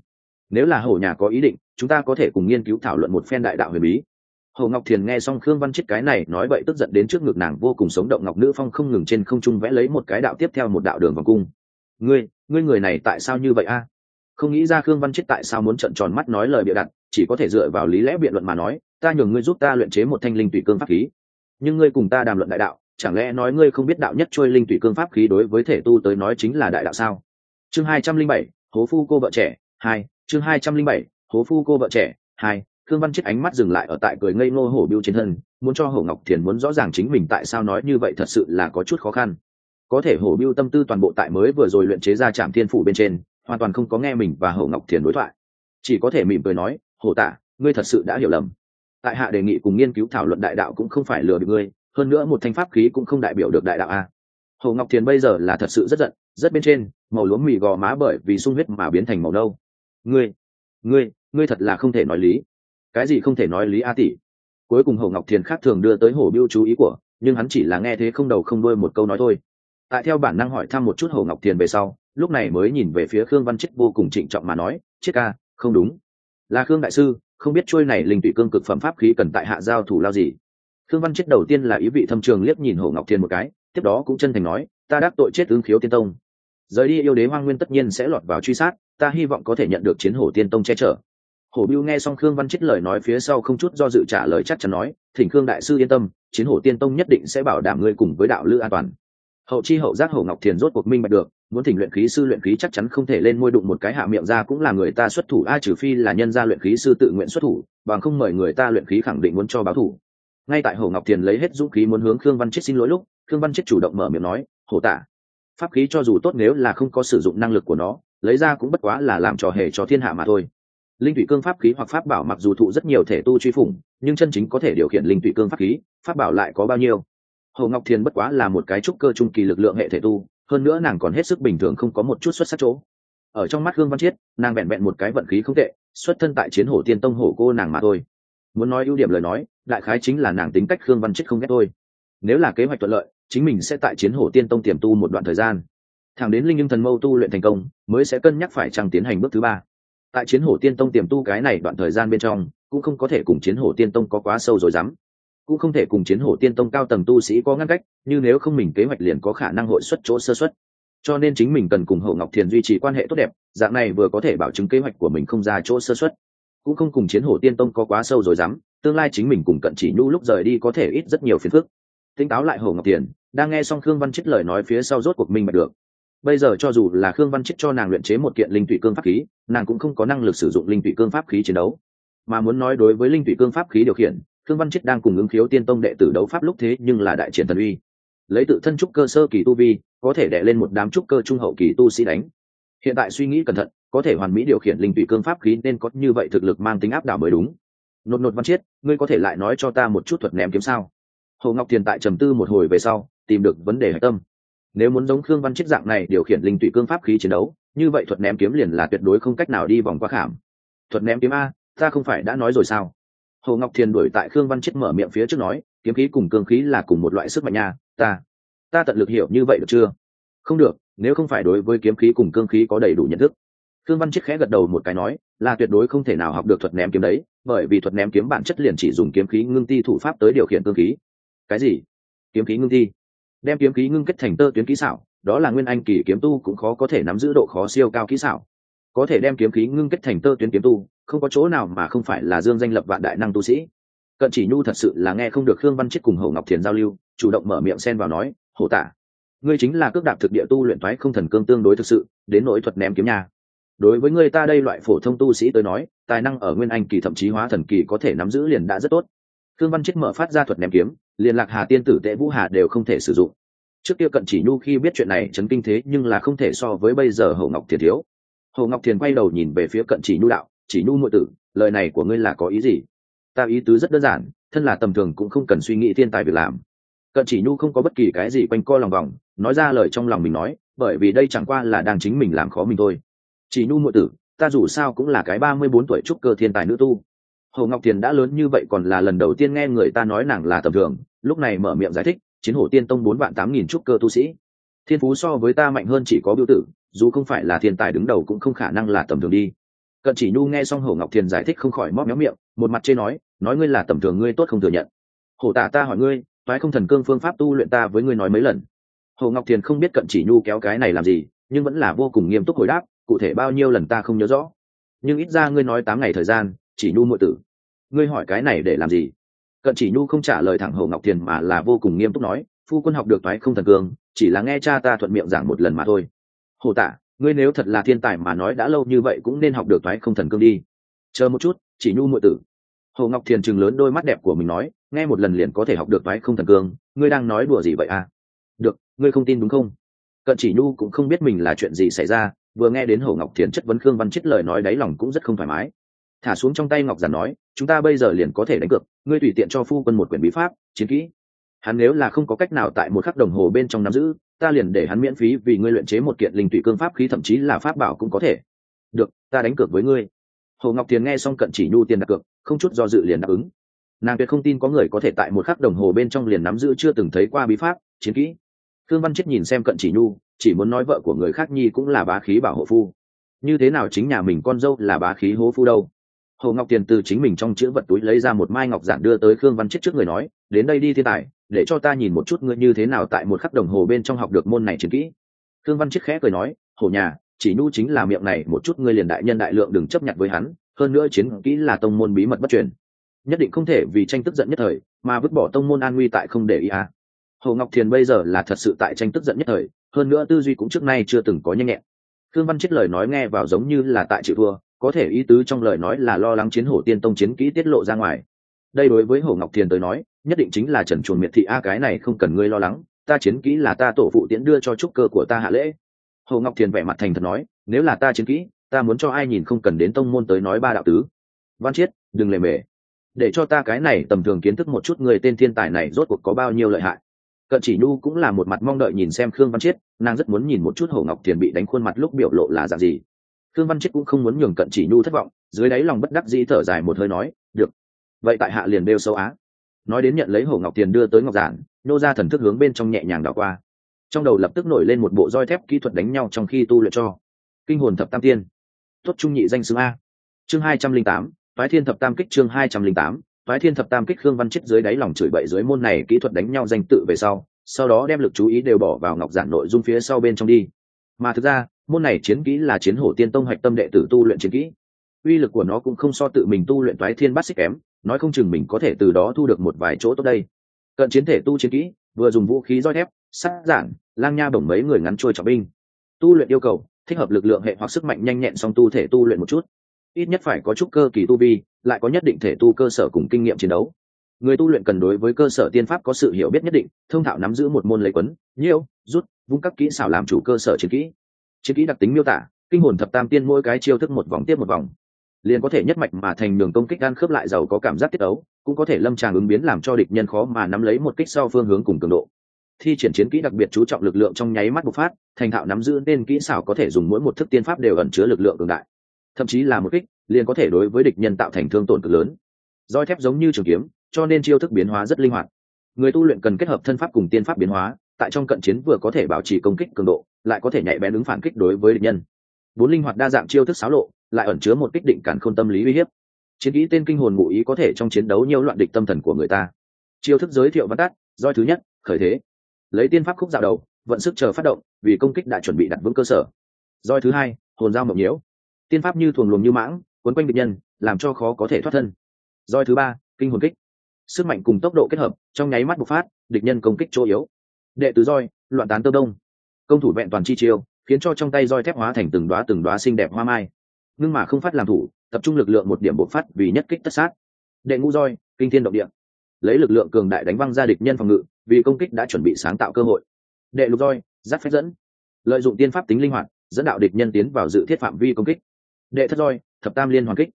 Nếu là hổ nhà có ý định, chúng ta có thể cùng nghiên cứu thảo luận một phen đại đạo huyền bí. Hồ ngọc thiền nghe xong khương văn chết cái này nói vậy tức giận đến trước ngực nàng vô cùng sống động ngọc nữ phong không ngừng trên không trung vẽ lấy một cái đạo tiếp theo một đạo đường vòng cung. Ngươi ngươi người này tại sao như vậy a? Không nghĩ ra khương văn chết tại sao muốn trận tròn mắt nói lời bịa đặt, chỉ có thể dựa vào lý lẽ biện luận mà nói, ta nhường ngươi giúp ta luyện chế một thanh linh tùy cương pháp khí. Nhưng ngươi cùng ta đàm luận đại đạo chẳng lẽ nói ngươi không biết đạo nhất trôi linh tùy cương pháp khí đối với thể tu tới nói chính là đại đạo sao? Chương hai trăm linh bảy, hố phu cô vợ trẻ, hai, chương hai trăm linh bảy, hố phu cô vợ trẻ, hai, khương văn chết ánh mắt dừng lại ở tại cười ngây ngô hổ biêu trên thân, muốn cho hổ ngọc thiền muốn rõ ràng chính mình tại sao nói như vậy thật sự là có chút khó khăn. Có thể hổ biêu tâm tư toàn bộ tại mới vừa rồi luyện chế ra Trảm thiên phủ bên trên, hoàn toàn không có nghe mình và Hổ ngọc thiền đối thoại. Chỉ có thể mỉm cười nói, hổ tạ, ngươi thật sự đã hiểu lầm. Tại hạ đề nghị cùng nghiên cứu thảo luận đại đạo cũng không phải lừa được ngươi hơn nữa một thanh pháp khí cũng không đại biểu được đại đạo a. Hồ ngọc thiền bây giờ là thật sự rất giận, rất bên trên, màu lúa mì gò má bởi vì sung huyết mà biến thành màu nâu. Ngươi ngươi ngươi thật là không thể nói lý. Cái gì không thể nói lý a tỷ? Cuối cùng hồ ngọc thiền khác thường đưa tới hồ biêu chú ý của, nhưng hắn chỉ là nghe thế không đầu không đuôi một câu nói thôi. Tại theo bản năng hỏi thăm một chút hồ ngọc thiền về sau, lúc này mới nhìn về phía khương văn chết vô cùng trịnh trọng mà nói chết ca, không đúng. Là khương đại sư, không biết trôi này linh tụy cương cực phẩm pháp khí cần tại hạ giao thủ lao gì? Thương văn chết đầu tiên là ý vị thâm trường liếc nhìn hồ ngọc thiên một cái, tiếp đó cũng chân thành nói, ta đắc tội chết ứng khiếu tiên tông. Rời đi yêu đế hoang nguyên tất nhiên sẽ lọt vào truy sát, ta hy vọng có thể nhận được chiến hổ tiên tông che chở. Hổ biêu nghe xong khương văn chết lời nói phía sau không chút do dự trả lời chắc chắn nói, thỉnh khương đại sư yên tâm, chiến hổ tiên tông nhất định sẽ bảo đảm ngươi cùng với đạo lữ an toàn. Hậu chi hậu giác Hổ ngọc thiền rốt cuộc minh bạch được, muốn thỉnh luyện khí sư luyện khí chắc chắn không thể lên môi đụng một cái hạ miệng ra cũng là người ta xuất thủ, a trừ phi là nhân gia luyện khí sư tự nguyện xuất thủ, bằng không mời người ta luyện khí khẳng định muốn cho báo thủ ngay tại Hồ ngọc thiền lấy hết dũng khí muốn hướng khương văn chết xin lỗi lúc, khương văn chết chủ động mở miệng nói, hổ tả, pháp khí cho dù tốt nếu là không có sử dụng năng lực của nó, lấy ra cũng bất quá là làm trò hề cho thiên hạ mà thôi. Linh thủy cương pháp khí hoặc pháp bảo mặc dù thụ rất nhiều thể tu truy phủng, nhưng chân chính có thể điều khiển linh thủy cương pháp khí, pháp bảo lại có bao nhiêu? Hồ ngọc thiền bất quá là một cái trúc cơ trung kỳ lực lượng hệ thể tu, hơn nữa nàng còn hết sức bình thường không có một chút xuất sắc chỗ. Ở trong mắt hương văn chiết nàng vẹn vẹn một cái vận khí không tệ, xuất thân tại chiến hổ tiên tông hổ cô nàng mà thôi muốn nói ưu điểm lời nói, đại khái chính là nàng tính cách khương văn chết không ghét thôi. Nếu là kế hoạch thuận lợi, chính mình sẽ tại chiến hổ tiên tông tiềm tu một đoạn thời gian. Thẳng đến linh nhưng thần mâu tu luyện thành công, mới sẽ cân nhắc phải chăng tiến hành bước thứ ba. Tại chiến hổ tiên tông tiềm tu cái này đoạn thời gian bên trong, cũng không có thể cùng chiến hổ tiên tông có quá sâu rồi dám. Cũng không thể cùng chiến hổ tiên tông cao tầng tu sĩ có ngăn cách, như nếu không mình kế hoạch liền có khả năng hội xuất chỗ sơ xuất cho nên chính mình cần cùng hậu ngọc thiền duy trì quan hệ tốt đẹp, dạng này vừa có thể bảo chứng kế hoạch của mình không ra chỗ sơ xuất cũng không cùng chiến hổ tiên tông có quá sâu rồi dám, tương lai chính mình cùng cận chỉ nhu lúc rời đi có thể ít rất nhiều phiền phức. Tinh táo lại hồ ngọc tiền, đang nghe xong khương văn trích lời nói phía sau rốt cuộc minh bạch được. Bây giờ cho dù là khương văn trích cho nàng luyện chế một kiện linh thủy cương pháp khí, nàng cũng không có năng lực sử dụng linh thủy cương pháp khí chiến đấu. Mà muốn nói đối với linh thủy cương pháp khí điều khiển, khương văn trích đang cùng ứng khiếu tiên tông đệ tử đấu pháp lúc thế nhưng là đại triển thần uy. Lấy tự thân trúc cơ sơ kỳ tu vi, có thể đệ lên một đám trúc cơ trung hậu kỳ tu sĩ đánh. Hiện tại suy nghĩ cẩn thận có thể hoàn mỹ điều khiển linh tụy cương pháp khí nên có như vậy thực lực mang tính áp đảo mới đúng. Nột nột văn chiết, ngươi có thể lại nói cho ta một chút thuật ném kiếm sao? Hồ ngọc thiền tại trầm tư một hồi về sau, tìm được vấn đề hạch tâm. Nếu muốn giống khương văn chiết dạng này điều khiển linh tụy cương pháp khí chiến đấu, như vậy thuật ném kiếm liền là tuyệt đối không cách nào đi vòng qua khảm. Thuật ném kiếm a, ta không phải đã nói rồi sao? Hồ ngọc thiền đuổi tại khương văn chiết mở miệng phía trước nói, kiếm khí cùng cương khí là cùng một loại sức mạnh nha, ta ta tận lực hiểu như vậy được chưa? Không được, nếu không phải đối với kiếm khí cùng cương khí có đầy đủ nhận thức khương văn chiết khẽ gật đầu một cái nói, là tuyệt đối không thể nào học được thuật ném kiếm đấy, bởi vì thuật ném kiếm bản chất liền chỉ dùng kiếm khí ngưng ti thủ pháp tới điều khiển cương khí. Cái gì? Kiếm khí ngưng ti? Đem kiếm khí ngưng kết thành tơ tuyến kỹ xảo, đó là nguyên anh kỳ kiếm tu cũng khó có thể nắm giữ độ khó siêu cao kỹ xảo. Có thể đem kiếm khí ngưng kết thành tơ tuyến kiếm tu, không có chỗ nào mà không phải là dương danh lập vạn đại năng tu sĩ. Cận chỉ nhu thật sự là nghe không được khương văn Chiết cùng hậu ngọc thiền giao lưu, chủ động mở miệng xen vào nói, hổ tả, ngươi chính là cước đạp thực địa tu luyện toái không thần cương tương đối thực sự, đến nỗi thuật ném kiếm nhà đối với người ta đây loại phổ thông tu sĩ tới nói, tài năng ở nguyên anh kỳ thậm chí hóa thần kỳ có thể nắm giữ liền đã rất tốt. Khương văn chết mở phát ra thuật ném kiếm, liền lạc hà tiên tử tệ vũ hà đều không thể sử dụng. Trước kia cận chỉ nhu khi biết chuyện này chấn kinh thế nhưng là không thể so với bây giờ hậu ngọc thiền thiếu. Hậu ngọc thiền quay đầu nhìn về phía cận chỉ nhu đạo, chỉ nhu nội tử, lời này của ngươi là có ý gì? Ta ý tứ rất đơn giản, thân là tầm thường cũng không cần suy nghĩ thiên tài việc làm. Cận chỉ nhu không có bất kỳ cái gì quanh co lòng vòng, nói ra lời trong lòng mình nói, bởi vì đây chẳng qua là đang chính mình làm khó mình thôi chỉ nhu nội tử, ta dù sao cũng là cái ba mươi bốn tuổi trúc cơ thiên tài nữ tu. Hồ ngọc thiền đã lớn như vậy còn là lần đầu tiên nghe người ta nói nàng là tầm thường, lúc này mở miệng giải thích, chiến hổ tiên tông bốn vạn tám nghìn trúc cơ tu sĩ. Thiên phú so với ta mạnh hơn chỉ có biểu tử, dù không phải là thiên tài đứng đầu cũng không khả năng là tầm thường đi. Cận chỉ nhu nghe xong hổ ngọc thiền giải thích không khỏi móc méo miệng, một mặt chê nói nói ngươi là tầm thường ngươi tốt không thừa nhận. Hổ tả ta hỏi ngươi, toái không thần cương phương pháp tu luyện ta với ngươi nói mấy lần? Hồ ngọc thiền không biết cận chỉ nhu kéo cái này làm gì, nhưng vẫn là vô cùng nghiêm túc hồi đáp cụ thể bao nhiêu lần ta không nhớ rõ. Nhưng ít ra ngươi nói tám ngày thời gian, chỉ nhu muội tử. Ngươi hỏi cái này để làm gì? Cận chỉ nhu không trả lời thẳng hồ ngọc thiền mà là vô cùng nghiêm túc nói, phu quân học được toái không thần cường chỉ là nghe cha ta thuận miệng giảng một lần mà thôi. Hồ tả ngươi nếu thật là thiên tài mà nói đã lâu như vậy cũng nên học được toái không thần cương đi. Chờ một chút, chỉ nhu muội tử. Hồ ngọc thiền chừng lớn đôi mắt đẹp của mình nói, nghe một lần liền có thể học được toái không thần cương, ngươi đang nói đùa gì vậy à? Được, ngươi không tin đúng không? Cận chỉ nhu cũng không biết mình là chuyện gì xảy ra vừa nghe đến hồ ngọc thiền chất vấn khương văn chết lời nói đáy lòng cũng rất không thoải mái. Thả xuống trong tay ngọc giản nói, chúng ta bây giờ liền có thể đánh cược, ngươi tùy tiện cho phu quân một quyển bí pháp, chiến kỹ. Hắn nếu là không có cách nào tại một khắc đồng hồ bên trong nắm giữ, ta liền để hắn miễn phí vì ngươi luyện chế một kiện linh tụy cương pháp khí, thậm chí là pháp bảo cũng có thể. Được, ta đánh cược với ngươi. Hồ ngọc thiền nghe xong cận chỉ nhu tiền đặt cược, không chút do dự liền đáp ứng. Nàng tuyệt không tin có người có thể tại một khắc đồng hồ bên trong liền nắm giữ chưa từng thấy qua bí pháp, chiến kỹ thương văn chết nhìn xem cận chỉ nhu, chỉ muốn nói vợ của người khác nhi cũng là bá khí bảo hộ phu. Như thế nào chính nhà mình con dâu là bá khí hố phu đâu? Hồ ngọc tiền từ chính mình trong chữ vật túi lấy ra một mai ngọc giản đưa tới khương văn chết trước người nói, đến đây đi thiên tài, để cho ta nhìn một chút ngươi như thế nào tại một khắc đồng hồ bên trong học được môn này chiến kỹ. Khương văn chết khẽ cười nói, hồ nhà, chỉ nhu chính là miệng này, một chút ngươi liền đại nhân đại lượng đừng chấp nhận với hắn, hơn nữa chiến kỹ là tông môn bí mật bất truyền. Nhất định không thể vì tranh tức giận nhất thời, mà vứt bỏ tông môn an nguy tại không để ý à hồ ngọc thiền bây giờ là thật sự tại tranh tức giận nhất thời, hơn nữa tư duy cũng trước nay chưa từng có nhanh nhẹn. Khương văn chết lời nói nghe vào giống như là tại chịu thua, có thể ý tứ trong lời nói là lo lắng chiến hổ tiên tông chiến kỹ tiết lộ ra ngoài. Đây đối với hồ ngọc thiền tới nói, nhất định chính là trần chuồn miệt thị a, cái này không cần ngươi lo lắng, ta chiến kỹ là ta tổ phụ tiễn đưa cho trúc cơ của ta hạ lễ. Hồ ngọc thiền vẻ mặt thành thật nói, nếu là ta chiến kỹ, ta muốn cho ai nhìn không cần đến tông môn tới nói ba đạo tứ. Văn chiết đừng lề mề. Để cho ta cái này tầm thường kiến thức một chút người tên thiên tài này rốt cuộc có bao nhiêu lợi hại cận chỉ nhu cũng là một mặt mong đợi nhìn xem khương văn chiết, nàng rất muốn nhìn một chút hồ ngọc thiền bị đánh khuôn mặt lúc biểu lộ là dạng gì. Khương văn chiết cũng không muốn nhường cận chỉ nhu thất vọng, dưới đáy lòng bất đắc dĩ thở dài một hơi nói, được, vậy tại hạ liền đeo sâu á. Nói đến nhận lấy hồ ngọc tiền đưa tới ngọc giản, nô ra thần thức hướng bên trong nhẹ nhàng đảo qua. Trong đầu lập tức nổi lên một bộ roi thép kỹ thuật đánh nhau trong khi tu luyện cho. Kinh hồn thập tam tiên. Tuất trung nhị danh xưng a. Chương hai trăm linh tám, phái thiên thập tam kích chương hai trăm linh tám phái thiên thập tam kích khương văn chết dưới đáy lòng chửi bậy dưới môn này kỹ thuật đánh nhau danh tự về sau sau đó đem lực chú ý đều bỏ vào ngọc giản nội dung phía sau bên trong đi. Mà thực ra, môn này chiến kỹ là chiến hổ tiên tông hạch tâm đệ tử tu luyện chiến kỹ. Uy lực của nó cũng không so tự mình tu luyện toái thiên bát xích kém, nói không chừng mình có thể từ đó thu được một vài chỗ tốt đây. Cận chiến thể tu chiến kỹ, vừa dùng vũ khí roi thép sát giản lang nha bổng mấy người ngắn trôi trọng binh. Tu luyện yêu cầu, thích hợp lực lượng hệ hoặc sức mạnh nhanh nhẹn song tu thể tu luyện một chút ít nhất phải có chút cơ kỳ tu vi, lại có nhất định thể tu cơ sở cùng kinh nghiệm chiến đấu. Người tu luyện cần đối với cơ sở tiên pháp có sự hiểu biết nhất định, thông thạo nắm giữ một môn lấy quấn nhiêu rút, vung các kỹ xảo làm chủ cơ sở chiến kỹ. Chiến kỹ đặc tính miêu tả, kinh hồn thập tam tiên mỗi cái chiêu thức một vòng tiếp một vòng. Liền có thể nhất mạch mà thành đường công kích gan khớp lại giàu có cảm giác tiết ấu cũng có thể lâm tràng ứng biến làm cho địch nhân khó mà nắm lấy một kích sau phương hướng cùng cường độ. Thi triển chiến kỹ đặc biệt chú trọng lực lượng trong nháy mắt bộc phát, thành thạo nắm giữ nên kỹ xảo có thể dùng mỗi một thức tiên pháp đều ẩn chứa lực lượng cường đại thậm chí là một kích, liền có thể đối với địch nhân tạo thành thương tổn cực lớn. Roi thép giống như trường kiếm, cho nên chiêu thức biến hóa rất linh hoạt. Người tu luyện cần kết hợp thân pháp cùng tiên pháp biến hóa, tại trong cận chiến vừa có thể bảo trì công kích cường độ, lại có thể nhạy bén ứng phản kích đối với địch nhân. Bốn linh hoạt đa dạng chiêu thức xáo lộ, lại ẩn chứa một kích định cản khôn tâm lý uy hiếp. Chiến kỹ tên kinh hồn ngụ ý có thể trong chiến đấu nhiều loạn địch tâm thần của người ta. Chiêu thức giới thiệu văn tắt, roi thứ nhất, khởi thế. Lấy tiên pháp khúc dạo đầu, vận sức chờ phát động, vì công kích đã chuẩn bị đặt vững cơ sở. Roi thứ hai, hồn dao mộng nhiễu tiên pháp như thuồng luồng như mãng, quấn quanh địch nhân, làm cho khó có thể thoát thân. Roi thứ ba, kinh hồn kích. Sức mạnh cùng tốc độ kết hợp, trong nháy mắt bộc phát, địch nhân công kích chỗ yếu. Đệ tứ roi, loạn tán tơ đông. Công thủ vẹn toàn chi chiêu, khiến cho trong tay roi thép hóa thành từng đoá từng đoá xinh đẹp hoa mai. Nhưng mà không phát làm thủ, tập trung lực lượng một điểm bộc phát vì nhất kích tất sát. Đệ ngũ roi, kinh thiên động địa. Lấy lực lượng cường đại đánh văng ra địch nhân phòng ngự, vì công kích đã chuẩn bị sáng tạo cơ hội. Đệ lục roi, giáp phép dẫn. Lợi dụng tiên pháp tính linh hoạt, dẫn đạo địch nhân tiến vào dự thiết phạm vi công kích đệ thất roi, thập tam liên hoàn kích.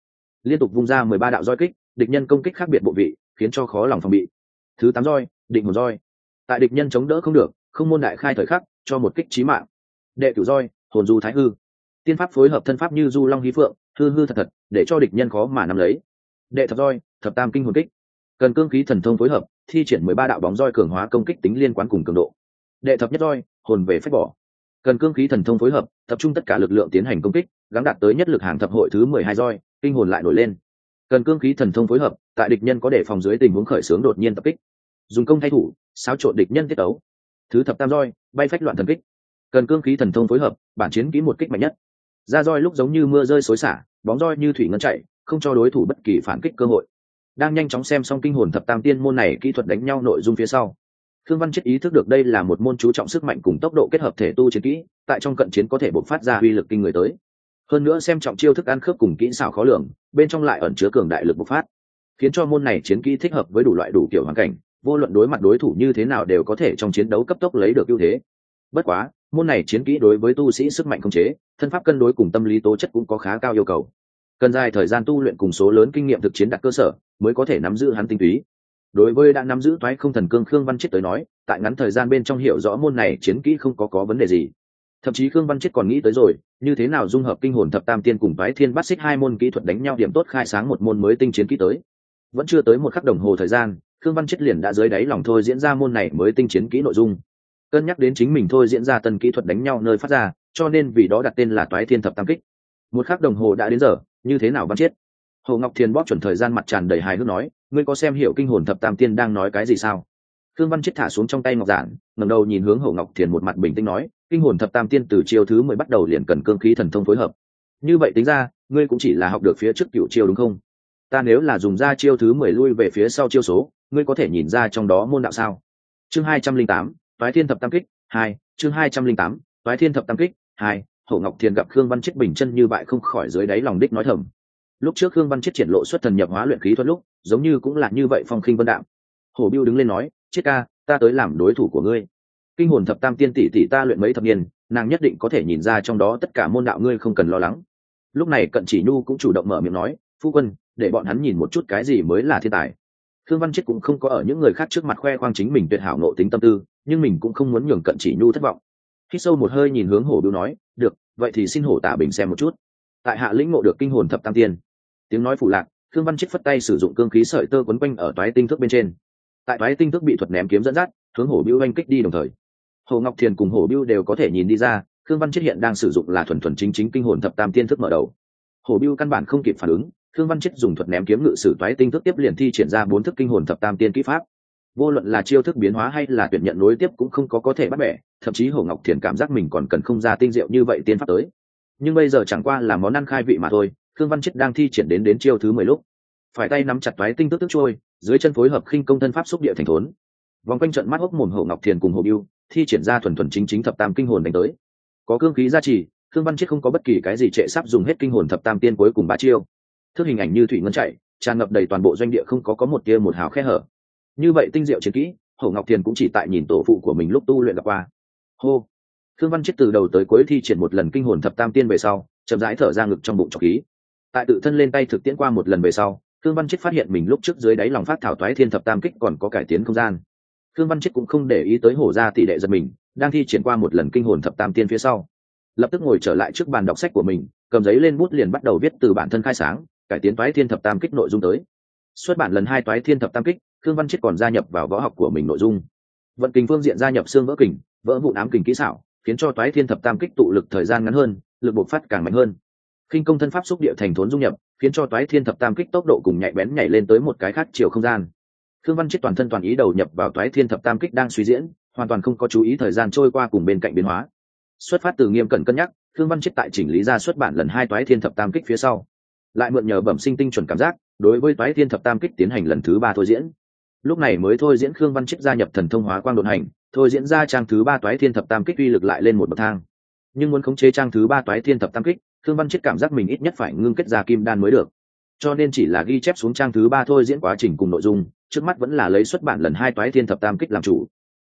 Liên tục vung ra mười ba đạo roi kích, địch nhân công kích khác biệt bộ vị, khiến cho khó lòng phòng bị. Thứ tám roi, định một roi. Tại địch nhân chống đỡ không được, không môn đại khai thời khắc, cho một kích trí mạng. Đệ cửu roi, hồn du thái hư. Tiên pháp phối hợp thân pháp như du long hí phượng, hư hư thật thật, để cho địch nhân khó mà nắm lấy. Đệ thập roi, thập tam kinh hồn kích. Cần cương khí thần thông phối hợp, thi triển mười ba đạo bóng roi cường hóa công kích tính liên quan cùng cường độ. Đệ thập nhất roi, hồn về phép bỏ. Cần cương khí thần thông phối hợp, tập trung tất cả lực lượng tiến hành công kích gắng đạt tới nhất lực hàng thập hội thứ mười hai roi, kinh hồn lại nổi lên. Cần cương khí thần thông phối hợp, tại địch nhân có đề phòng dưới tình huống khởi xướng đột nhiên tập kích. Dùng công thay thủ, xáo trộn địch nhân tiết ấu thứ thập tam roi, bay phách loạn thần kích. Cần cương khí thần thông phối hợp, bản chiến kỹ một kích mạnh nhất. Ra roi lúc giống như mưa rơi xối xả, bóng roi như thủy ngân chạy, không cho đối thủ bất kỳ phản kích cơ hội. Đang nhanh chóng xem xong kinh hồn thập tam tiên môn này kỹ thuật đánh nhau nội dung phía sau. Thương văn chết ý thức được đây là một môn chú trọng sức mạnh cùng tốc độ kết hợp thể tu chiến kỹ, tại trong cận chiến có thể bộc phát ra uy lực kinh người tới hơn nữa xem trọng chiêu thức ăn khớp cùng kỹ xảo khó lường, bên trong lại ẩn chứa cường đại lực bộc phát. Khiến cho môn này chiến kỹ thích hợp với đủ loại đủ kiểu hoàn cảnh, vô luận đối mặt đối thủ như thế nào đều có thể trong chiến đấu cấp tốc lấy được ưu thế. Bất quá, môn này chiến kỹ đối với tu sĩ sức mạnh không chế, thân pháp cân đối cùng tâm lý tố chất cũng có khá cao yêu cầu. Cần dài thời gian tu luyện cùng số lớn kinh nghiệm thực chiến đặt cơ sở, mới có thể nắm giữ hắn tinh túy. Đối với đã nắm giữ toái không thần cương khương văn chết tới nói, tại ngắn thời gian bên trong hiểu rõ môn này chiến kỹ không có có vấn đề gì thậm chí khương văn chết còn nghĩ tới rồi như thế nào dung hợp kinh hồn thập tam tiên cùng bái thiên bắt xích hai môn kỹ thuật đánh nhau điểm tốt khai sáng một môn mới tinh chiến kỹ tới vẫn chưa tới một khắc đồng hồ thời gian khương văn chết liền đã dưới đáy lòng thôi diễn ra môn này mới tinh chiến kỹ nội dung cân nhắc đến chính mình thôi diễn ra tân kỹ thuật đánh nhau nơi phát ra cho nên vì đó đặt tên là toái thiên thập tam kích một khắc đồng hồ đã đến giờ như thế nào văn chết hồ ngọc thiền bóp chuẩn thời gian mặt tràn đầy hài hước nói ngươi có xem hiểu kinh hồn thập tam tiên đang nói cái gì sao khương văn chết thả xuống trong tay ngọc giản, ngẩng đầu nhìn hướng hồ ngọc thiền một mặt bình tĩnh nói, kinh hồn thập tam tiên từ chiêu thứ mười bắt đầu liền cần cương khí thần thông phối hợp. Như vậy tính ra, ngươi cũng chỉ là học được phía trước cựu chiêu đúng không? Ta nếu là dùng ra chiêu thứ mười lui về phía sau chiêu số, ngươi có thể nhìn ra trong đó môn đạo sao? Chương hai trăm linh tám, toái thiên thập tam kích, hai, chương hai trăm linh tám, toái thiên thập tam kích, hai, hậu ngọc thiền gặp khương văn chết bình chân như bại không khỏi dưới đáy lòng đích nói thầm. Lúc trước khương văn chết triển lộ xuất thần nhập hóa luyện khí thuật lúc, giống như cũng là như vậy phong khinh vân đạm. Hổ biêu đứng lên nói chết ca, ta tới làm đối thủ của ngươi. Kinh hồn thập tam tiên tỷ tỷ ta luyện mấy thập niên, nàng nhất định có thể nhìn ra trong đó tất cả môn đạo ngươi không cần lo lắng. Lúc này cận chỉ nhu cũng chủ động mở miệng nói, phu quân, để bọn hắn nhìn một chút cái gì mới là thiên tài. Thương văn chết cũng không có ở những người khác trước mặt khoe khoang chính mình tuyệt hảo nộ tính tâm tư, nhưng mình cũng không muốn nhường cận chỉ nhu thất vọng. Khi sâu một hơi nhìn hướng hổ biêu nói, được, vậy thì xin hổ tả bình xem một chút. Tại hạ lĩnh ngộ được kinh hồn thập tam tiên. Tiếng nói phụ lạc thương văn chết phất tay sử dụng cương khí sợi tơ quấn quanh ở toái tinh thức bên trên tại thoái tinh thức bị thuật ném kiếm dẫn dắt, hướng hổ biêu oanh kích đi đồng thời. Hồ ngọc thiền cùng hổ biêu đều có thể nhìn đi ra, khương văn chết hiện đang sử dụng là thuần thuần chính chính kinh hồn thập tam tiên thức mở đầu. Hổ biêu căn bản không kịp phản ứng, khương văn chết dùng thuật ném kiếm ngự sử toái tinh thức tiếp liền thi triển ra bốn thức kinh hồn thập tam tiên kỹ pháp. Vô luận là chiêu thức biến hóa hay là tuyển nhận nối tiếp cũng không có có thể bắt bẻ, thậm chí hồ ngọc thiền cảm giác mình còn cần không ra tinh diệu như vậy tiên pháp tới. Nhưng bây giờ chẳng qua là món ăn khai vị mà thôi, khương văn chết đang thi triển đến đến chiêu thứ mười lúc phải tay nắm chặt toái tinh tức tức trôi, dưới chân phối hợp khinh công thân pháp xúc địa thành thốn. Vòng quanh trận mắt hốc mồm hậu ngọc thiền cùng hậu biêu thi triển ra thuần thuần chính chính thập tam kinh hồn đánh tới. Có cương khí gia trì thương văn chết không có bất kỳ cái gì trệ sắp dùng hết kinh hồn thập tam tiên cuối cùng ba chiêu. Thức hình ảnh như thủy ngân chạy, tràn ngập đầy toàn bộ doanh địa không có có một tia một hào khe hở. Như vậy tinh diệu chiến kỹ, hậu ngọc thiền cũng chỉ tại nhìn tổ phụ của mình lúc tu luyện gặp qua. Hô! Thương văn chết từ đầu tới cuối thi triển một lần kinh hồn thập tam tiên về sau, chậm rãi thở ra ngực trong bụng trọc khí. Tại tự thân lên tay thực tiễn qua một lần về sau Khương văn chết phát hiện mình lúc trước dưới đáy lòng phát thảo toái thiên thập tam kích còn có cải tiến không gian. Khương văn chết cũng không để ý tới hổ ra tỷ đệ giật mình, đang thi triển qua một lần kinh hồn thập tam tiên phía sau. Lập tức ngồi trở lại trước bàn đọc sách của mình, cầm giấy lên bút liền bắt đầu viết từ bản thân khai sáng, cải tiến toái thiên thập tam kích nội dung tới. Xuất bản lần hai toái thiên thập tam kích, Khương văn chết còn gia nhập vào võ học của mình nội dung. Vận kình phương diện gia nhập xương vỡ kình, vỡ vụ ám kình kỹ xảo, khiến cho toái thiên thập tam kích tụ lực thời gian ngắn hơn, lực bộc phát càng mạnh hơn. Khinh công thân pháp xúc địa thành thốn dung nhập khiến cho toái thiên thập tam kích tốc độ cùng nhạy bén nhảy lên tới một cái khác chiều không gian. Thương văn chết toàn thân toàn ý đầu nhập vào toái thiên thập tam kích đang suy diễn, hoàn toàn không có chú ý thời gian trôi qua cùng bên cạnh biến hóa. Xuất phát từ nghiêm cẩn cân nhắc thương văn chết tại chỉnh lý ra xuất bản lần hai toái thiên thập tam kích phía sau. Lại mượn nhờ bẩm sinh tinh chuẩn cảm giác, đối với toái thiên thập tam kích tiến hành lần thứ ba thôi diễn. Lúc này mới thôi diễn khương văn chết gia nhập thần thông hóa quang đột hành, thôi diễn ra trang thứ ba toái thiên thập tam kích uy lực lại lên một bậc thang. Nhưng muốn khống chế trang thứ ba toái thiên thập tam kích Thương văn chết cảm giác mình ít nhất phải ngưng kết ra kim đan mới được. Cho nên chỉ là ghi chép xuống trang thứ ba thôi diễn quá trình cùng nội dung, trước mắt vẫn là lấy xuất bản lần hai toái thiên thập tam kích làm chủ.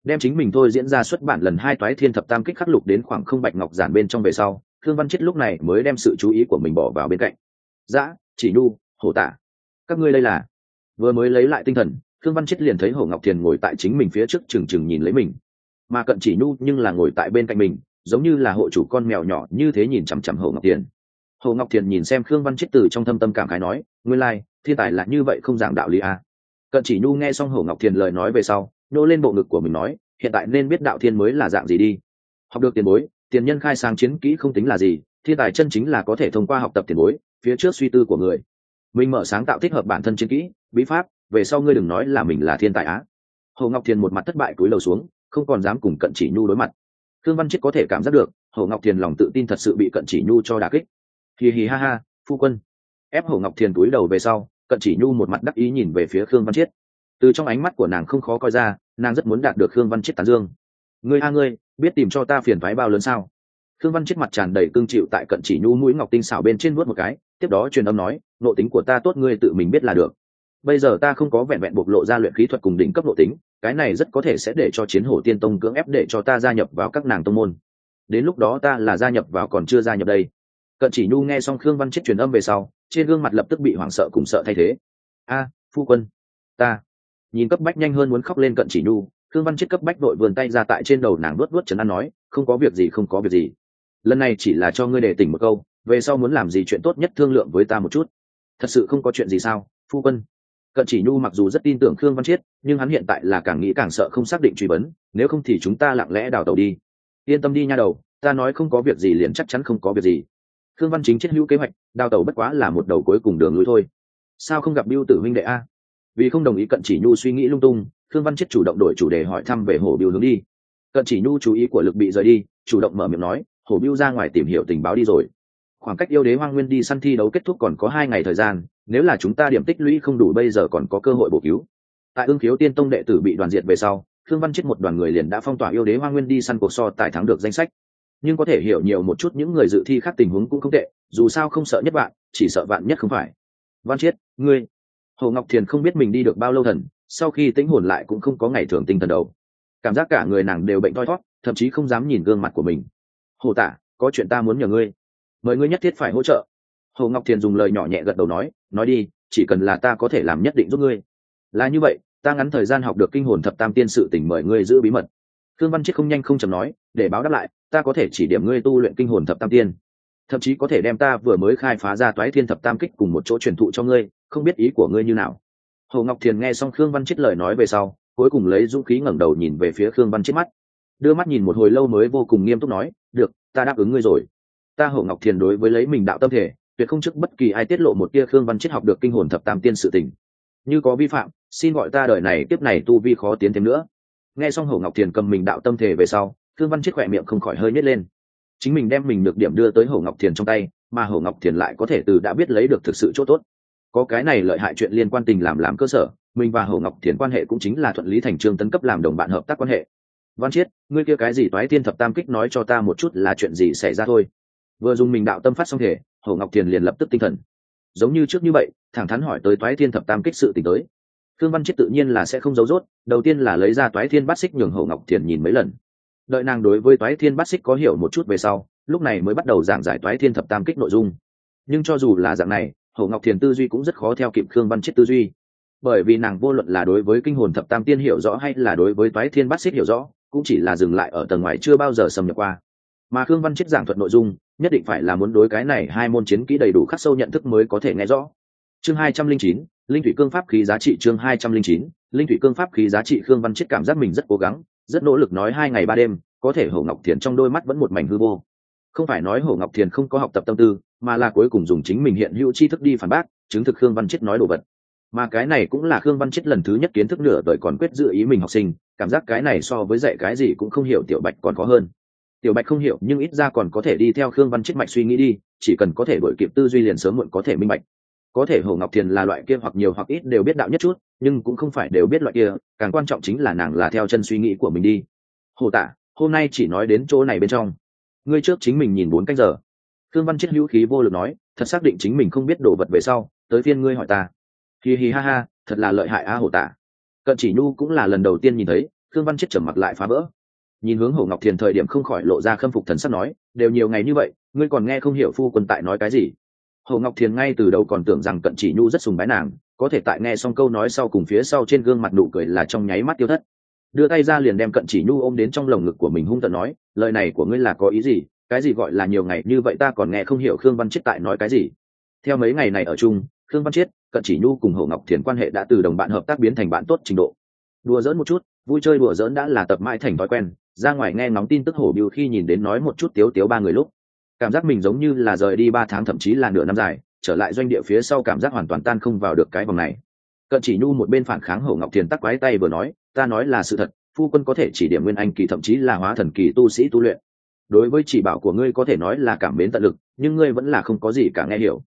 Đem chính mình thôi diễn ra xuất bản lần hai toái thiên thập tam kích khắc lục đến khoảng không bạch ngọc giản bên trong về sau Thương văn chết lúc này mới đem sự chú ý của mình bỏ vào bên cạnh. Dã chỉ nhu, hổ tả các ngươi đây là? Vừa mới lấy lại tinh thần Thương văn chết liền thấy hổ ngọc thiền ngồi tại chính mình phía trước trừng trừng nhìn lấy mình. Mà cận chỉ nhu nhưng là ngồi tại bên cạnh mình giống như là hộ chủ con mèo nhỏ như thế nhìn chằm chằm hồ ngọc thiền. Hồ ngọc thiền nhìn xem khương văn chết từ trong thâm tâm cảm khái nói nguyên lai、like, thiên tài là như vậy không dạng đạo lý à. cận chỉ nhu nghe xong hồ ngọc thiền lời nói về sau nô lên bộ ngực của mình nói hiện tại nên biết đạo thiên mới là dạng gì đi. Học được tiền bối tiền nhân khai sáng chiến kỹ không tính là gì thiên tài chân chính là có thể thông qua học tập tiền bối phía trước suy tư của người. Mình mở sáng tạo thích hợp bản thân chiến kỹ bí pháp về sau ngươi đừng nói là mình là thiên tài á. Hồ ngọc thiền một mặt thất bại cúi đầu xuống không còn dám cùng cận chỉ nhu đối mặt thương văn chết có thể cảm giác được, hồ ngọc thiền lòng tự tin thật sự bị cận chỉ nhu cho đà kích. Hì hì ha ha, phu quân. Ép hồ ngọc thiền túi đầu về sau, cận chỉ nhu một mặt đắc ý nhìn về phía khương văn chiết từ trong ánh mắt của nàng không khó coi ra, nàng rất muốn đạt được khương văn chiết tán dương. Ngươi a ngươi, biết tìm cho ta phiền thoái bao lớn sao? Khương văn chiết mặt tràn đầy cương chịu tại cận chỉ nhu mũi ngọc tinh xảo bên trên vuốt một cái, tiếp đó truyền âm nói, nội tính của ta tốt, ngươi tự mình biết là được bây giờ ta không có vẹn vẹn bộc lộ ra luyện khí thuật cùng đỉnh cấp độ tính, cái này rất có thể sẽ để cho chiến hổ tiên tông cưỡng ép để cho ta gia nhập vào các nàng tông môn. Đến lúc đó ta là gia nhập vào còn chưa gia nhập đây. Cận chỉ nhu nghe xong khương văn chết truyền âm về sau, trên gương mặt lập tức bị hoảng sợ cùng sợ thay thế. A, phu quân, ta. Nhìn cấp bách nhanh hơn muốn khóc lên cận chỉ nhu, khương văn chết cấp bách đội vườn tay ra tại trên đầu nàng luốt luốt trấn an nói, không có việc gì, không có việc gì. Lần này chỉ là cho ngươi để tỉnh một câu, về sau muốn làm gì chuyện tốt nhất thương lượng với ta một chút. Thật sự không có chuyện gì sao, phu quân? Cận chỉ nhu mặc dù rất tin tưởng khương văn chiết, nhưng hắn hiện tại là càng nghĩ càng sợ không xác định truy vấn, nếu không thì chúng ta lặng lẽ đào tàu đi. Yên tâm đi nha đầu, ta nói không có việc gì liền chắc chắn không có việc gì. Khương văn chính chết hữu kế hoạch, đào tàu bất quá là một đầu cuối cùng đường lối thôi. Sao không gặp biêu tử huynh đệ a? Vì không đồng ý cận chỉ nhu suy nghĩ lung tung, khương văn chết chủ động đổi chủ đề hỏi thăm về hổ biêu hướng đi. Cận chỉ nhu chú ý của lực bị rời đi, chủ động mở miệng nói hổ biêu ra ngoài tìm hiểu tình báo đi rồi. Khoảng cách yêu đế hoang nguyên đi săn thi đấu kết thúc còn có hai ngày thời gian nếu là chúng ta điểm tích lũy không đủ bây giờ còn có cơ hội bổ cứu. Tại ương khiếu tiên tông đệ tử bị đoàn diệt về sau thương văn chết một đoàn người liền đã phong tỏa yêu đế hoa nguyên đi săn cuộc so tài thắng được danh sách. Nhưng có thể hiểu nhiều một chút những người dự thi khác tình huống cũng không tệ, dù sao không sợ nhất bạn chỉ sợ bạn nhất không phải. Văn chiết ngươi. Hồ ngọc thiền không biết mình đi được bao lâu thần, sau khi tĩnh hồn lại cũng không có ngày thường tinh thần đầu cảm giác cả người nàng đều bệnh thoi thót, thậm chí không dám nhìn gương mặt của mình. Hồ tả, có chuyện ta muốn nhờ ngươi. Mời ngươi nhất thiết phải hỗ trợ. Hồ ngọc thiền dùng lời nhỏ nhẹ gật đầu nói nói đi, chỉ cần là ta có thể làm nhất định giúp ngươi. Là như vậy, ta ngắn thời gian học được kinh hồn thập tam tiên sự tỉnh mời ngươi giữ bí mật. Thương văn chiết không nhanh không chầm nói, để báo đáp lại, ta có thể chỉ điểm ngươi tu luyện kinh hồn thập tam tiên. Thậm chí có thể đem ta vừa mới khai phá ra toái thiên thập tam kích cùng một chỗ truyền thụ cho ngươi, không biết ý của ngươi như nào. Hồ ngọc thiền nghe xong khương văn chết lời nói về sau, cuối cùng lấy dũng khí ngẩng đầu nhìn về phía khương văn chết mắt. Đưa mắt nhìn một hồi lâu mới vô cùng nghiêm túc nói, được, ta đáp ứng ngươi rồi. Ta hồ ngọc thiền đối với lấy mình đạo tâm thể tuyệt không trước bất kỳ ai tiết lộ một tia khương văn chết học được kinh hồn thập tam tiên sự tình. Như có vi phạm, xin gọi ta đời này tiếp này tu vi khó tiến thêm nữa. Nghe xong hồ ngọc thiền cầm mình đạo tâm thể về sau, khương văn chết khỏe miệng không khỏi hơi nhét lên. Chính mình đem mình được điểm đưa tới hồ ngọc thiền trong tay, mà hồ ngọc thiền lại có thể từ đã biết lấy được thực sự chỗ tốt. Có cái này lợi hại chuyện liên quan tình làm làm cơ sở, mình và hồ ngọc thiền quan hệ cũng chính là thuận lý thành trương tấn cấp làm đồng bạn hợp tác quan hệ. Văn chiết ngươi kia cái gì toái thiên thập tam kích nói cho ta một chút là chuyện gì xảy ra thôi. Vừa dùng mình đạo tâm phát xong thể hồ ngọc thiền liền lập tức tinh thần. Giống như trước như vậy, thẳng thắn hỏi tới toái thiên thập tam kích sự t tới. Thương văn chiết tự nhiên là sẽ không giấu rốt, đầu tiên là lấy ra toái thiên bát xích nhường hồ ngọc thiền nhìn mấy lần. Đợi nàng đối với toái thiên bát xích có hiểu một chút về sau, lúc này mới bắt đầu giảng giải toái thiên thập tam kích nội dung. Nhưng cho dù là dạng này, hồ ngọc thiền tư duy cũng rất khó theo kịp khương văn chết tư duy. Bởi vì nàng vô luận là đối với kinh hồn thập tam tiên hiểu rõ hay là đối với toái thiên bát xích hiểu rõ, cũng chỉ là dừng lại ở tầng ngoài chưa bao giờ xâm nhập qua. Mà khương văn chết giảng thuật nội dung nhất định phải là muốn đối cái này hai môn chiến kỹ đầy đủ khắc sâu nhận thức mới có thể nghe rõ. Chương hai trăm linh chín, linh thủy cương pháp khí giá trị chương hai trăm linh chín, linh thủy cương pháp khí giá trị khương văn chết cảm giác mình rất cố gắng, rất nỗ lực nói hai ngày ba đêm, có thể hổ ngọc thiền trong đôi mắt vẫn một mảnh hư vô. Không phải nói hổ ngọc thiền không có học tập tâm tư, mà là cuối cùng dùng chính mình hiện hữu tri thức đi phản bác, chứng thực khương văn chết nói đồ vật. Mà cái này cũng là khương văn chết lần thứ nhất kiến thức nửa đời còn quyết dự ý mình học sinh, cảm giác cái này so với dạy cái gì cũng không hiểu tiểu bạch còn khó hơn tiểu bạch không hiểu, nhưng ít ra còn có thể đi theo khương văn chết mạch suy nghĩ đi, chỉ cần có thể đổi kịp tư duy liền sớm muộn có thể minh bạch. Có thể hồ ngọc thiền là loại kia hoặc nhiều hoặc ít đều biết đạo nhất chút, nhưng cũng không phải đều biết loại kia, càng quan trọng chính là nàng là theo chân suy nghĩ của mình đi. Hồ tạ, hôm nay chỉ nói đến chỗ này bên trong. Ngươi trước chính mình nhìn bốn canh giờ. Khương văn chết hữu khí vô lực nói, thật xác định chính mình không biết đồ vật về sau, tới phiên ngươi hỏi ta. Hi hi ha ha, thật là lợi hại a hồ tạ. Cận chỉ nhu cũng là lần đầu tiên nhìn thấy, khương văn chết trầm mặc lại phá vỡ nhìn hướng hồ ngọc thiền thời điểm không khỏi lộ ra khâm phục thần sắc nói, đều nhiều ngày như vậy, ngươi còn nghe không hiểu phu quân tại nói cái gì? Hồ ngọc thiền ngay từ đầu còn tưởng rằng cận chỉ nhu rất sùng bái nàng, có thể tại nghe xong câu nói sau cùng phía sau trên gương mặt nụ cười là trong nháy mắt tiêu thất. Đưa tay ra liền đem cận chỉ nhu ôm đến trong lồng ngực của mình hung tận nói, lời này của ngươi là có ý gì? Cái gì gọi là nhiều ngày như vậy ta còn nghe không hiểu khương văn chết tại nói cái gì? Theo mấy ngày này ở chung, khương văn chết cận chỉ nhu cùng hồ ngọc thiền quan hệ đã từ đồng bạn hợp tác biến thành bạn tốt trình độ. Đùa dỡn một chút, vui chơi đùa dỡn đã là tập mãi thành thói quen ra ngoài nghe ngóng tin tức hổ biêu khi nhìn đến nói một chút tiếu tiếu ba người lúc, cảm giác mình giống như là rời đi ba tháng thậm chí là nửa năm dài, trở lại doanh địa phía sau cảm giác hoàn toàn tan không vào được cái vòng này. Cận chỉ nhu một bên phản kháng hậu ngọc thiền tắc quái tay vừa nói, ta nói là sự thật, phu quân có thể chỉ điểm nguyên anh kỳ thậm chí là hóa thần kỳ tu sĩ tu luyện. Đối với chỉ bảo của ngươi có thể nói là cảm mến tận lực, nhưng ngươi vẫn là không có gì cả nghe hiểu.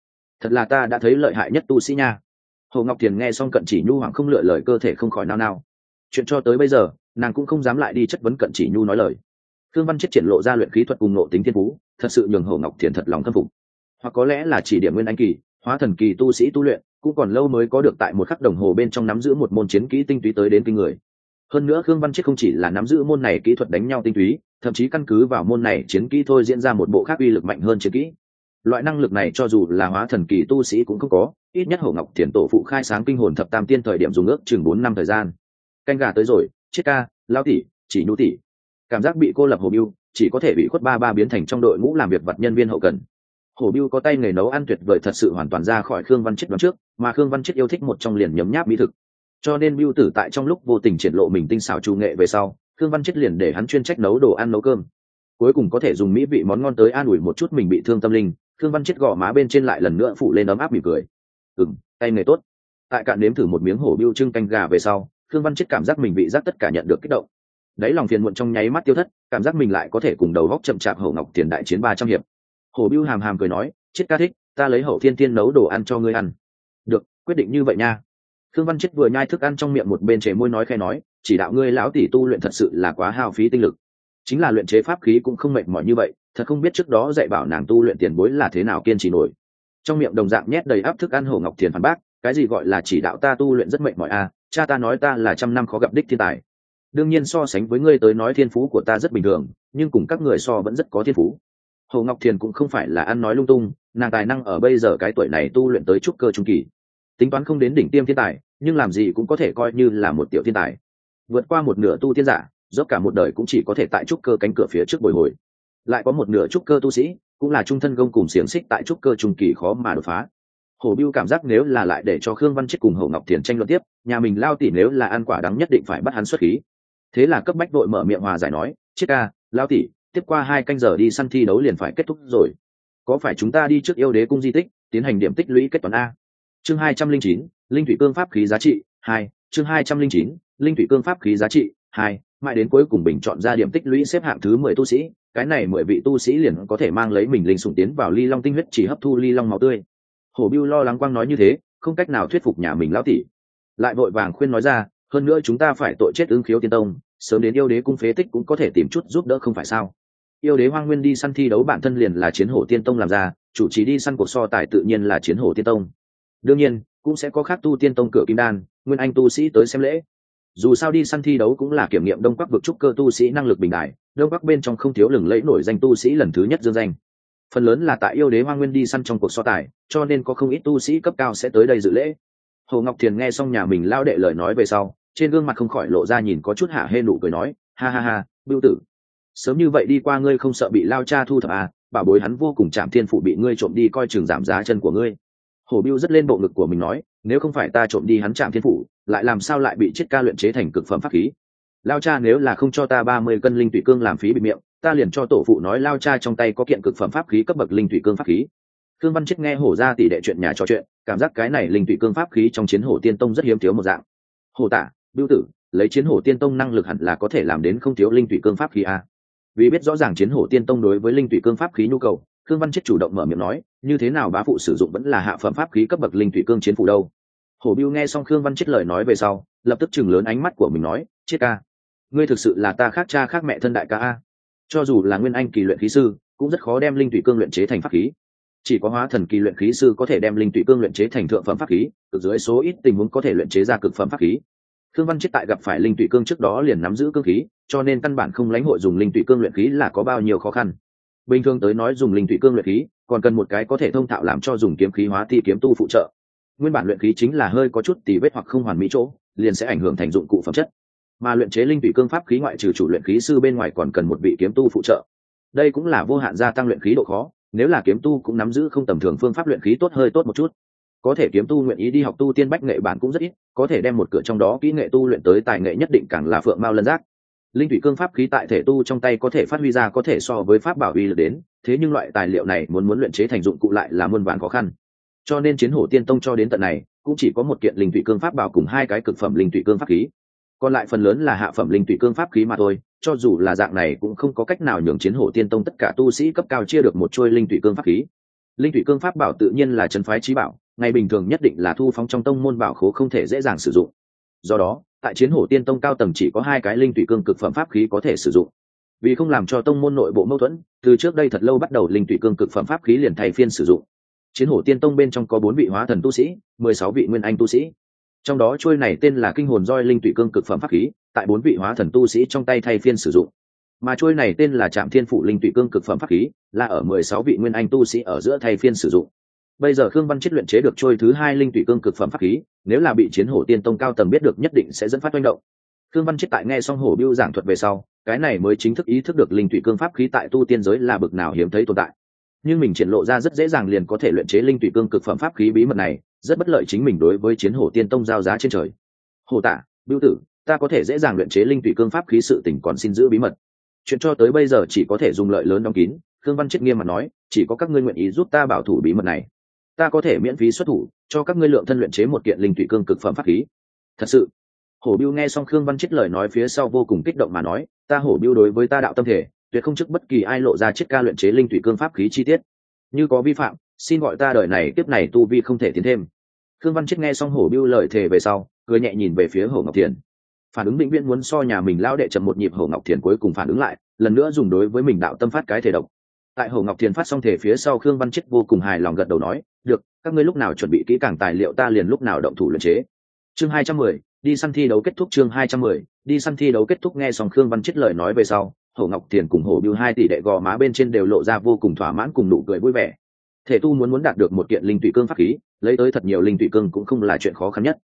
Thật là ta đã thấy lợi hại nhất tu sĩ nha. Hồ ngọc thiền nghe xong cận chỉ nhu hoàng không lựa lời cơ thể không khỏi nao nao. Chuyện cho tới bây giờ nàng cũng không dám lại đi chất vấn cận chỉ nhu nói lời. Thương văn chết triển lộ ra luyện khí thuật cùng nộ tính thiên phú, thật sự nhường hồ ngọc thiền thật lòng khâm phục. Hoặc có lẽ là chỉ điểm nguyên anh kỳ, hóa thần kỳ tu sĩ tu luyện, cũng còn lâu mới có được tại một khắc đồng hồ bên trong nắm giữ một môn chiến kỹ tinh túy tới đến kinh người. Hơn nữa khương văn chết không chỉ là nắm giữ môn này kỹ thuật đánh nhau tinh túy, thậm chí căn cứ vào môn này chiến kỹ thôi diễn ra một bộ khác uy lực mạnh hơn chiến kỹ. Loại năng lực này cho dù là hóa thần kỳ tu sĩ cũng không có, ít nhất hổ ngọc thiền tổ phụ khai sáng kinh hồn thập tam tiên thời điểm dùng ước chừng bốn năm thời gian. Canh gà tới rồi chiết ca lao tỷ, chỉ nhu tỷ. Cảm giác bị cô lập hồ biêu chỉ có thể bị khuất ba ba biến thành trong đội ngũ làm việc vật nhân viên hậu cần. Hồ biêu có tay nghề nấu ăn tuyệt vời thật sự hoàn toàn ra khỏi khương văn chết đoán trước, mà khương văn chết yêu thích một trong liền nhấm nháp mỹ thực. Cho nên biêu tử tại trong lúc vô tình triển lộ mình tinh xảo trù nghệ về sau, khương văn chết liền để hắn chuyên trách nấu đồ ăn nấu cơm. Cuối cùng có thể dùng mỹ vị món ngon tới an ủi một chút mình bị thương tâm linh, khương văn chết gõ má bên trên lại lần nữa phụ lên ấm áp mỉm cười. Ừng tay nghề tốt. Tại cạn nếm thử một miếng hổ biêu trưng canh gà về sau khương văn chết cảm giác mình bị giác tất cả nhận được kích động. Đấy lòng phiền muộn trong nháy mắt tiêu thất, cảm giác mình lại có thể cùng đầu góc chậm chạp hậu ngọc tiền đại chiến ba trăm hiệp. Hổ biêu hàm hàm cười nói, chết ca thích, ta lấy hậu thiên thiên nấu đồ ăn cho ngươi ăn. Được, quyết định như vậy nha. Khương văn chết vừa nhai thức ăn trong miệng một bên chế môi nói khe nói, chỉ đạo ngươi lão tỷ tu luyện thật sự là quá hao phí tinh lực. Chính là luyện chế pháp khí cũng không mệt mỏi như vậy, thật không biết trước đó dạy bảo nàng tu luyện tiền bối là thế nào kiên trì nổi. Trong miệng đồng dạng nhét đầy áp thức ăn hồ ngọc thiền phản bác, cái gì gọi là chỉ đạo ta tu luyện rất mệt mỏi a cha ta nói ta là trăm năm khó gặp đích thiên tài. Đương nhiên so sánh với ngươi tới nói thiên phú của ta rất bình thường, nhưng cùng các người so vẫn rất có thiên phú. Hồ ngọc thiền cũng không phải là ăn nói lung tung, nàng tài năng ở bây giờ cái tuổi này tu luyện tới trúc cơ trung kỳ. Tính toán không đến đỉnh tiêm thiên tài, nhưng làm gì cũng có thể coi như là một tiểu thiên tài. Vượt qua một nửa tu tiên giả, dốc cả một đời cũng chỉ có thể tại trúc cơ cánh cửa phía trước bồi hồi. Lại có một nửa trúc cơ tu sĩ, cũng là trung thân gông cùng xiềng xích tại trúc cơ trung kỳ khó mà đột phá hồ biêu cảm giác nếu là lại để cho khương văn chết cùng hồ ngọc thiền tranh luận tiếp, nhà mình lao tỉ nếu là ăn quả đắng nhất định phải bắt hắn xuất khí. Thế là cấp bách đội mở miệng hòa giải nói chết ca, lao tỉ tiếp qua hai canh giờ đi săn thi đấu liền phải kết thúc rồi. Có phải chúng ta đi trước yêu đế cung di tích, tiến hành điểm tích lũy kết toán a? Chương hai trăm linh chín, linh thủy cương pháp khí giá trị hai, chương hai trăm linh chín, linh thủy cương pháp khí giá trị hai, mãi đến cuối cùng bình chọn ra điểm tích lũy xếp hạng thứ mười tu sĩ, cái này mười vị tu sĩ liền có thể mang lấy mình linh sủng tiến vào ly long tinh huyết chỉ hấp thu ly long máu tươi hổ biêu lo lắng quang nói như thế, không cách nào thuyết phục nhà mình lão tỷ. Lại vội vàng khuyên nói ra, hơn nữa chúng ta phải tội chết ứng khiếu tiên tông, sớm đến yêu đế cung phế tích cũng có thể tìm chút giúp đỡ không phải sao? Yêu đế hoang nguyên đi săn thi đấu bản thân liền là chiến hổ tiên tông làm ra, chủ trì đi săn cuộc so tài tự nhiên là chiến hổ tiên tông. Đương nhiên, cũng sẽ có khác tu tiên tông cửa kim đan, nguyên anh tu sĩ tới xem lễ. Dù sao đi săn thi đấu cũng là kiểm nghiệm đông bắc vực trúc cơ tu sĩ năng lực bình đại, đông bắc bên trong không thiếu lừng lẫy nổi danh tu sĩ lần thứ nhất dương danh phần lớn là tại yêu đế hoa nguyên đi săn trong cuộc so tài, cho nên có không ít tu sĩ cấp cao sẽ tới đây dự lễ. Hồ ngọc thiền nghe xong nhà mình lao đệ lời nói về sau, trên gương mặt không khỏi lộ ra nhìn có chút hạ hê nụ cười nói, ha ha ha, bưu tử, sớm như vậy đi qua ngươi không sợ bị lao cha thu thập à bảo bối hắn vô cùng chạm thiên phụ bị ngươi trộm đi coi chừng giảm giá chân của ngươi. Hổ biêu rất lên bộ ngực của mình nói, nếu không phải ta trộm đi hắn chạm thiên phủ lại làm sao lại bị chết ca luyện chế thành cực phẩm pháp khí? Lao cha nếu là không cho ta ba mươi cân linh tụy cương làm phí bị miệng ta liền cho tổ phụ nói lao cha trong tay có kiện cực phẩm pháp khí cấp bậc linh thủy cương pháp khí. Khương văn chết nghe hổ ra tỷ đệ chuyện nhà trò chuyện, cảm giác cái này linh thủy cương pháp khí trong chiến hổ tiên tông rất hiếm thiếu một dạng. Hổ tả, bưu tử, lấy chiến hổ tiên tông năng lực hẳn là có thể làm đến không thiếu linh thủy cương pháp khí a. Vì biết rõ ràng chiến hổ tiên tông đối với linh thủy cương pháp khí nhu cầu, khương văn chết chủ động mở miệng nói, như thế nào bá phụ sử dụng vẫn là hạ phẩm pháp khí cấp bậc linh thủy cương chiến phủ đâu? Hổ biêu nghe xong khương văn chết lời nói về sau, lập tức chừng lớn ánh mắt của mình nói, chết ca, ngươi thực sự là ta khác cha khác mẹ thân đại ca a cho dù là nguyên anh kỳ luyện khí sư, cũng rất khó đem linh tụy cương luyện chế thành pháp khí. Chỉ có hóa thần kỳ luyện khí sư có thể đem linh tụy cương luyện chế thành thượng phẩm pháp khí Từ dưới số ít tình huống có thể luyện chế ra cực phẩm pháp khí. Thương văn chết tại gặp phải linh tụy cương trước đó liền nắm giữ cương khí, cho nên căn bản không lãnh hội dùng linh tụy cương luyện khí là có bao nhiêu khó khăn. Bình thường tới nói dùng linh tụy cương luyện khí, còn cần một cái có thể thông thạo làm cho dùng kiếm khí hóa thi kiếm tu phụ trợ. Nguyên bản luyện khí chính là hơi có chút tì vết hoặc không hoàn mỹ chỗ, liền sẽ ảnh hưởng thành dụng cụ phẩm chất mà luyện chế linh tụy cương pháp khí ngoại trừ chủ luyện khí sư bên ngoài còn cần một vị kiếm tu phụ trợ. Đây cũng là vô hạn gia tăng luyện khí độ khó, nếu là kiếm tu cũng nắm giữ không tầm thường phương pháp luyện khí tốt hơi tốt một chút. Có thể kiếm tu nguyện ý đi học tu tiên bách nghệ bản cũng rất ít, có thể đem một cửa trong đó kỹ nghệ tu luyện tới tài nghệ nhất định càng là phượng mao lân giác. Linh thủy cương pháp khí tại thể tu trong tay có thể phát huy ra có thể so với pháp bảo uy lực đến, thế nhưng loại tài liệu này muốn muốn luyện chế thành dụng cụ lại là muôn vàn khó khăn. Cho nên chiến hổ tiên tông cho đến tận này, cũng chỉ có một kiện linh thủy cương pháp bảo cùng hai cái cực phẩm linh thủy cương pháp khí còn lại phần lớn là hạ phẩm linh thủy cương pháp khí mà thôi, cho dù là dạng này cũng không có cách nào nhường chiến hổ tiên tông tất cả tu sĩ cấp cao chia được một chuôi linh thủy cương pháp khí. Linh thủy cương pháp bảo tự nhiên là chân phái trí bảo, ngày bình thường nhất định là thu phóng trong tông môn bảo khố không thể dễ dàng sử dụng. Do đó, tại chiến hổ tiên tông cao tầng chỉ có hai cái linh thủy cương cực phẩm pháp khí có thể sử dụng. Vì không làm cho tông môn nội bộ mâu thuẫn, từ trước đây thật lâu bắt đầu linh thủy cương cực phẩm pháp khí liền thay phiên sử dụng. Chiến hổ tiên tông bên trong có bốn vị hóa thần tu sĩ, mười sáu vị nguyên anh tu sĩ trong đó trôi này tên là kinh hồn roi linh tụy cương cực phẩm pháp khí, tại bốn vị hóa thần tu sĩ trong tay thay phiên sử dụng. Mà trôi này tên là trạm thiên phụ linh tụy cương cực phẩm pháp khí, là ở mười sáu vị nguyên anh tu sĩ ở giữa thay phiên sử dụng. Bây giờ khương văn chết luyện chế được trôi thứ hai linh tụy cương cực phẩm pháp khí, nếu là bị chiến hổ tiên tông cao tầng biết được nhất định sẽ dẫn phát manh động. Khương văn chết tại nghe xong hổ biêu giảng thuật về sau, cái này mới chính thức ý thức được linh tụy cương pháp khí tại tu tiên giới là bực nào hiếm thấy tồn tại. Nhưng mình triển lộ ra rất dễ dàng liền có thể luyện chế linh tụy cương cực phẩm pháp khí bí mật này rất bất lợi chính mình đối với chiến hổ tiên tông giao giá trên trời. Hồ tả biêu tử, ta có thể dễ dàng luyện chế linh thủy cương pháp khí sự tỉnh còn xin giữ bí mật. Chuyện cho tới bây giờ chỉ có thể dùng lợi lớn đóng kín, khương văn chết nghiêm mà nói, chỉ có các ngươi nguyện ý giúp ta bảo thủ bí mật này. Ta có thể miễn phí xuất thủ, cho các ngươi lượng thân luyện chế một kiện linh thủy cương cực phẩm pháp khí. Thật sự. Hổ biêu nghe xong khương văn chết lời nói phía sau vô cùng kích động mà nói, ta hổ biêu đối với ta đạo tâm thể, tuyệt không trước bất kỳ ai lộ ra chiết ca luyện chế linh thủy cương pháp khí chi tiết. Như có vi phạm xin gọi ta đời này tiếp này tu vi không thể tiến thêm. Khương văn chết nghe xong hổ biêu lời thề về sau, cười nhẹ nhìn về phía Hổ ngọc thiền. Phản ứng định viễn muốn so nhà mình lao đệ chậm một nhịp, Hổ ngọc thiền cuối cùng phản ứng lại, lần nữa dùng đối với mình đạo tâm phát cái thể độc. Tại Hổ ngọc thiền phát xong thể phía sau, khương văn chết vô cùng hài lòng gật đầu nói, được, các ngươi lúc nào chuẩn bị kỹ càng tài liệu ta liền lúc nào động thủ luyện chế. Chương hai trăm mười, đi săn thi đấu kết thúc chương hai trăm mười, đi săn thi đấu kết thúc nghe xong khương văn chết lời nói về sau, Hổ ngọc thiền cùng Hổ biêu hai tỷ đệ gò má bên trên đều lộ ra vô cùng thỏa mãn cùng nụ cười vui vẻ thể tu muốn muốn đạt được một kiện linh tụy cương pháp khí, lấy tới thật nhiều linh tụy cương cũng không là chuyện khó khăn nhất.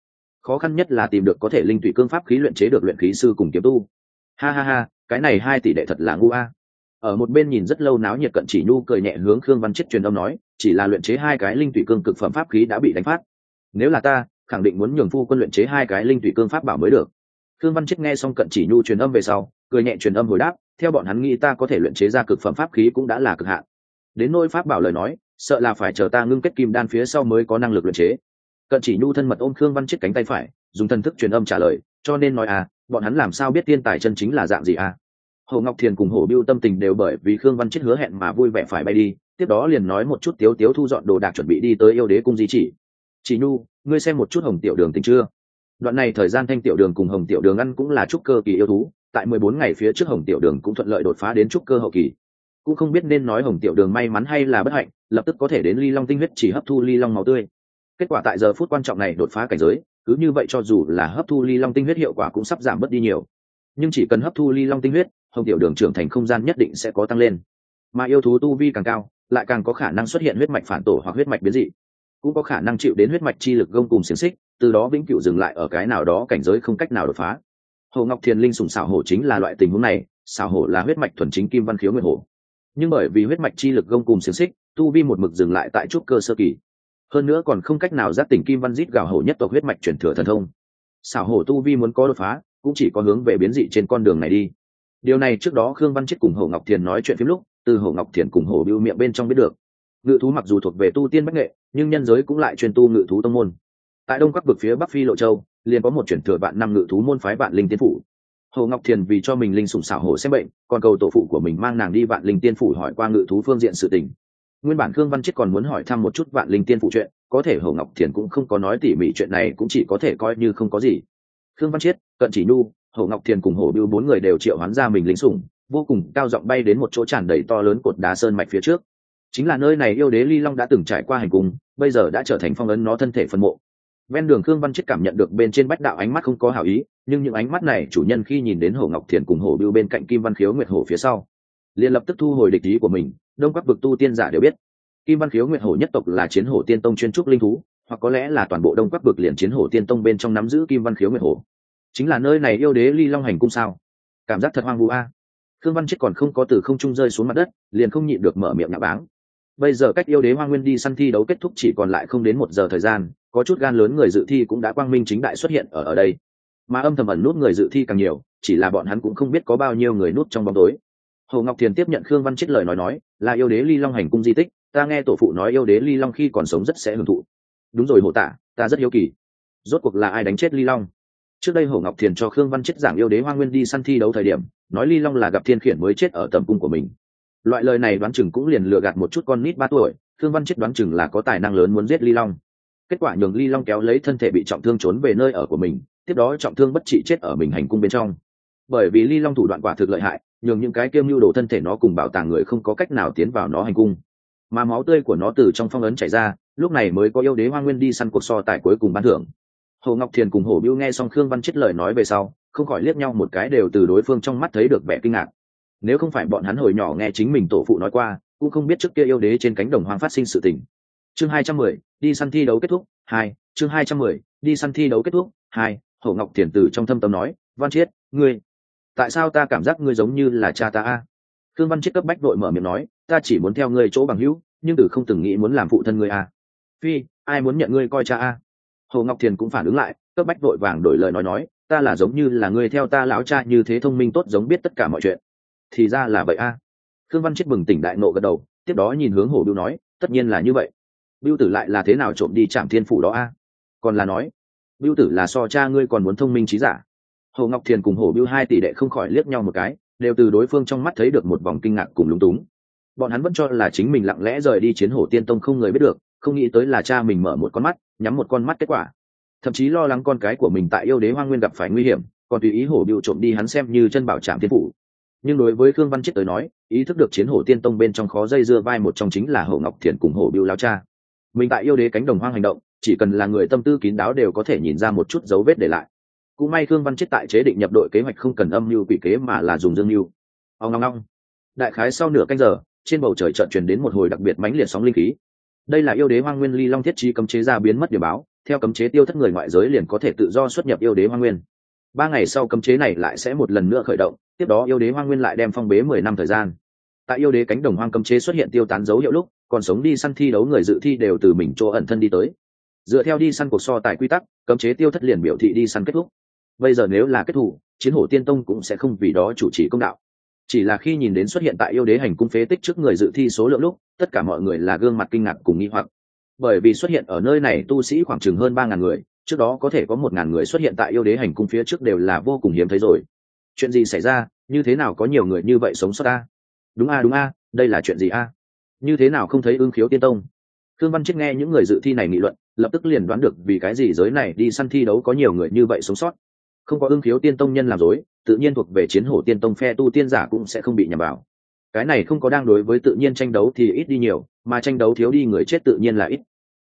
Khó khăn nhất là tìm được có thể linh tụy cương pháp khí luyện chế được luyện khí sư cùng kiếm tu. Ha ha ha, cái này hai tỷ đệ thật là ngu a. Ở một bên nhìn rất lâu náo nhiệt cận chỉ nhu cười nhẹ hướng khương văn chết truyền âm nói, chỉ là luyện chế hai cái linh tụy cương cực phẩm pháp khí đã bị đánh phát. Nếu là ta, khẳng định muốn nhường phu quân luyện chế hai cái linh tụy cương pháp bảo mới được. Khương văn chết nghe xong cận chỉ nhu truyền âm về sau, cười nhẹ truyền âm hồi đáp, theo bọn hắn nghĩ ta có thể luyện chế ra cực phẩm pháp khí cũng đã là cực hạn. Đến nôi pháp bảo lời nói sợ là phải chờ ta ngưng kết kim đan phía sau mới có năng lực luyện chế. Cận chỉ nhu thân mật ôm khương văn chết cánh tay phải, dùng thần thức truyền âm trả lời, cho nên nói à bọn hắn làm sao biết tiên tài chân chính là dạng gì à? Hồ ngọc thiền cùng hồ biêu tâm tình đều bởi vì khương văn chết hứa hẹn mà vui vẻ phải bay đi, tiếp đó liền nói một chút tiếu tiếu thu dọn đồ đạc chuẩn bị đi tới yêu đế cung di chỉ. Chỉ nhu, ngươi xem một chút hồng tiểu đường tình chưa? Đoạn này thời gian thanh tiểu đường cùng hồng tiểu đường ăn cũng là trúc cơ kỳ yêu thú, tại mười bốn ngày phía trước hồng tiểu đường cũng thuận lợi đột phá đến trúc cơ hậu kỳ. Cũng không biết nên nói hồng tiểu đường may mắn hay là bất hạnh lập tức có thể đến ly long tinh huyết chỉ hấp thu ly long máu tươi. Kết quả tại giờ phút quan trọng này đột phá cảnh giới, cứ như vậy cho dù là hấp thu ly long tinh huyết hiệu quả cũng sắp giảm bớt đi nhiều. Nhưng chỉ cần hấp thu ly long tinh huyết, hồng tiểu đường trưởng thành không gian nhất định sẽ có tăng lên. Mà yêu thú tu vi càng cao, lại càng có khả năng xuất hiện huyết mạch phản tổ hoặc huyết mạch biến dị. Cũng có khả năng chịu đến huyết mạch chi lực gông cùng xiềng xích, từ đó vĩnh cửu dừng lại ở cái nào đó cảnh giới không cách nào đột phá. Hồ ngọc thiền linh sùng xảo hổ chính là loại tình huống này, xảo hổ là huyết mạch thuần chính kim văn khiếu nguyên hổ. Nhưng bởi vì huyết mạch chi lực gông cùng xiềng xích tu vi một mực dừng lại tại trúc cơ sơ kỳ. Hơn nữa còn không cách nào giác tỉnh kim văn dít gào hổ nhất tộc huyết mạch chuyển thừa thần thông. Xảo hổ tu vi muốn có đột phá, cũng chỉ có hướng về biến dị trên con đường này đi. Điều này trước đó khương văn chết cùng hồ ngọc thiền nói chuyện phim lúc, từ hồ ngọc thiền cùng hồ biêu miệng bên trong biết được. Ngự thú mặc dù thuộc về tu tiên bách nghệ, nhưng nhân giới cũng lại truyền tu ngự thú tông môn. Tại đông các vực phía bắc phi lộ châu, liền có một chuyển thừa vạn năm ngự thú môn phái vạn linh tiên phủ. Hồ ngọc thiền vì cho mình linh sủng xảo Hổ xem bệnh, còn cầu tổ phụ của mình mang nàng đi vạn linh tiên phủ hỏi qua ngự thú phương diện sự tình nguyên bản khương văn chết còn muốn hỏi thăm một chút vạn linh tiên phụ chuyện, có thể hồ ngọc thiền cũng không có nói tỉ mỉ chuyện này cũng chỉ có thể coi như không có gì. Khương văn chiết cận chỉ nhu hồ ngọc thiền cùng hồ biêu bốn người đều triệu hoán ra mình lính sủng, vô cùng cao giọng bay đến một chỗ tràn đầy to lớn cột đá sơn mạch phía trước. Chính là nơi này yêu đế ly long đã từng trải qua hành cung bây giờ đã trở thành phong ấn nó thân thể phân mộ. Ven đường khương văn chết cảm nhận được bên trên bách đạo ánh mắt không có hảo ý, nhưng những ánh mắt này chủ nhân khi nhìn đến hồ ngọc thiền cùng hồ biêu bên cạnh kim văn khiếu nguyệt hồ phía sau liền lập tức thu hồi địch ý của mình, đông các vực tu tiên giả đều biết. Kim văn khiếu nguyện hồ nhất tộc là chiến hổ tiên tông chuyên trúc linh thú, hoặc có lẽ là toàn bộ đông các vực liền chiến hổ tiên tông bên trong nắm giữ kim văn khiếu nguyện hồ chính là nơi này yêu đế ly long hành cung sao? Cảm giác thật hoang vu a. Khương văn chết còn không có từ không trung rơi xuống mặt đất, liền không nhịn được mở miệng nhạ báng. Bây giờ cách yêu đế hoa nguyên đi săn thi đấu kết thúc chỉ còn lại không đến một giờ thời gian, có chút gan lớn người dự thi cũng đã quang minh chính đại xuất hiện ở ở đây. Mà âm thầm ẩn nút người dự thi càng nhiều, chỉ là bọn hắn cũng không biết có bao nhiêu người nút trong bóng tối hồ ngọc thiền tiếp nhận khương văn chết lời nói nói, là yêu đế ly long hành cung di tích, ta nghe tổ phụ nói yêu đế ly long khi còn sống rất sẽ hưởng thụ. Đúng rồi hồ tả ta rất hiếu kỳ. Rốt cuộc là ai đánh chết ly long? Trước đây hồ ngọc thiền cho khương văn chết giảng yêu đế hoa nguyên đi săn thi đấu thời điểm, nói ly long là gặp thiên khiển mới chết ở tầm cung của mình. Loại lời này đoán chừng cũng liền lừa gạt một chút con nít ba tuổi, khương văn chết đoán chừng là có tài năng lớn muốn giết ly long. Kết quả nhường ly long kéo lấy thân thể bị trọng thương trốn về nơi ở của mình, tiếp đó trọng thương bất trị chết ở mình hành cung bên trong. Bởi vì ly long thủ đoạn quả thực lợi hại nhường những cái kiêm lưu đồ thân thể nó cùng bảo tàng người không có cách nào tiến vào nó hành cung. Mà máu tươi của nó từ trong phong ấn chảy ra, lúc này mới có yêu đế hoa nguyên đi săn cuộc so tại cuối cùng ban thưởng. Hồ ngọc thiền cùng Hổ biêu nghe xong khương văn chết lời nói về sau, không khỏi liếc nhau một cái đều từ đối phương trong mắt thấy được vẻ kinh ngạc. Nếu không phải bọn hắn hồi nhỏ nghe chính mình tổ phụ nói qua, cũng không biết trước kia yêu đế trên cánh đồng hoang phát sinh sự tình. Chương hai trăm mười, đi săn thi đấu kết thúc, hai, chương hai trăm mười, đi săn thi đấu kết thúc, hai, hồ ngọc thiền từ trong thâm tâm nói, văn chiết, ngươi tại sao ta cảm giác ngươi giống như là cha ta a? Khương văn chết cấp bách đội mở miệng nói, ta chỉ muốn theo ngươi chỗ bằng hữu, nhưng từ không từng nghĩ muốn làm phụ thân ngươi a. Phi, ai muốn nhận ngươi coi cha a? Hồ ngọc thiền cũng phản ứng lại, cấp bách vội vàng đổi lời nói nói, ta là giống như là ngươi theo ta lão cha như thế thông minh tốt giống biết tất cả mọi chuyện. Thì ra là vậy a. À. khương văn chết bừng tỉnh đại nộ gật đầu, tiếp đó nhìn hướng hồ biêu nói, tất nhiên là như vậy. Biêu tử lại là thế nào trộm đi trạm thiên phủ đó a? Còn là nói biêu tử là so cha ngươi còn muốn thông minh trí giả hồ ngọc thiền cùng hồ biêu hai tỷ đệ không khỏi liếc nhau một cái, đều từ đối phương trong mắt thấy được một vòng kinh ngạc cùng lúng túng. Bọn hắn vẫn cho là chính mình lặng lẽ rời đi chiến hổ tiên tông không người biết được, không nghĩ tới là cha mình mở một con mắt, nhắm một con mắt kết quả. Thậm chí lo lắng con cái của mình tại yêu đế hoa nguyên gặp phải nguy hiểm, còn tùy ý hổ Biêu trộm đi hắn xem như chân bảo trạm thiên phủ. Nhưng đối với khương văn chết tới nói, ý thức được chiến hổ tiên tông bên trong khó dây dưa vai một trong chính là hổ ngọc thiền cùng hổ Biêu lao cha. Mình tại yêu đế cánh đồng hoang hành động, chỉ cần là người tâm tư kín đáo đều có thể nhìn ra một chút dấu vết để lại cũng may khương văn chết tại chế định nhập đội kế hoạch không cần âm mưu quỷ kế mà là dùng dương mưu. Ông ngong ngong đại khái sau nửa canh giờ, trên bầu trời trận truyền đến một hồi đặc biệt mãnh liệt sóng linh khí. Đây là yêu đế hoang nguyên ly long thiết trí cấm chế ra biến mất điểm báo, theo cấm chế tiêu thất người ngoại giới liền có thể tự do xuất nhập yêu đế hoang nguyên. Ba ngày sau cấm chế này lại sẽ một lần nữa khởi động, tiếp đó yêu đế hoang nguyên lại đem phong bế mười năm thời gian. Tại yêu đế cánh đồng hoang cấm chế xuất hiện tiêu tán dấu hiệu lúc, còn sống đi săn thi đấu người dự thi đều từ mình chỗ ẩn thân đi tới. Dựa theo đi săn cuộc so tài quy tắc, cấm chế tiêu thất liền biểu thị đi săn kết thúc bây giờ nếu là kết thủ, chiến hổ tiên tông cũng sẽ không vì đó chủ trì công đạo. Chỉ là khi nhìn đến xuất hiện tại yêu đế hành cung phế tích trước người dự thi số lượng lúc, tất cả mọi người là gương mặt kinh ngạc cùng nghi hoặc. Bởi vì xuất hiện ở nơi này tu sĩ khoảng chừng hơn ba ngàn người, trước đó có thể có một ngàn người xuất hiện tại yêu đế hành cung phía trước đều là vô cùng hiếm thấy rồi. Chuyện gì xảy ra? Như thế nào có nhiều người như vậy sống sót ta đúng a đúng a, đây là chuyện gì a? Như thế nào không thấy ưng khiếu tiên tông? Thương văn chết nghe những người dự thi này nghị luận, lập tức liền đoán được vì cái gì giới này đi săn thi đấu có nhiều người như vậy sống sót không có ưng khiếu tiên tông nhân làm dối, tự nhiên thuộc về chiến hổ tiên tông phe tu tiên giả cũng sẽ không bị nhầm vào. Cái này không có đang đối với tự nhiên tranh đấu thì ít đi nhiều, mà tranh đấu thiếu đi người chết tự nhiên là ít.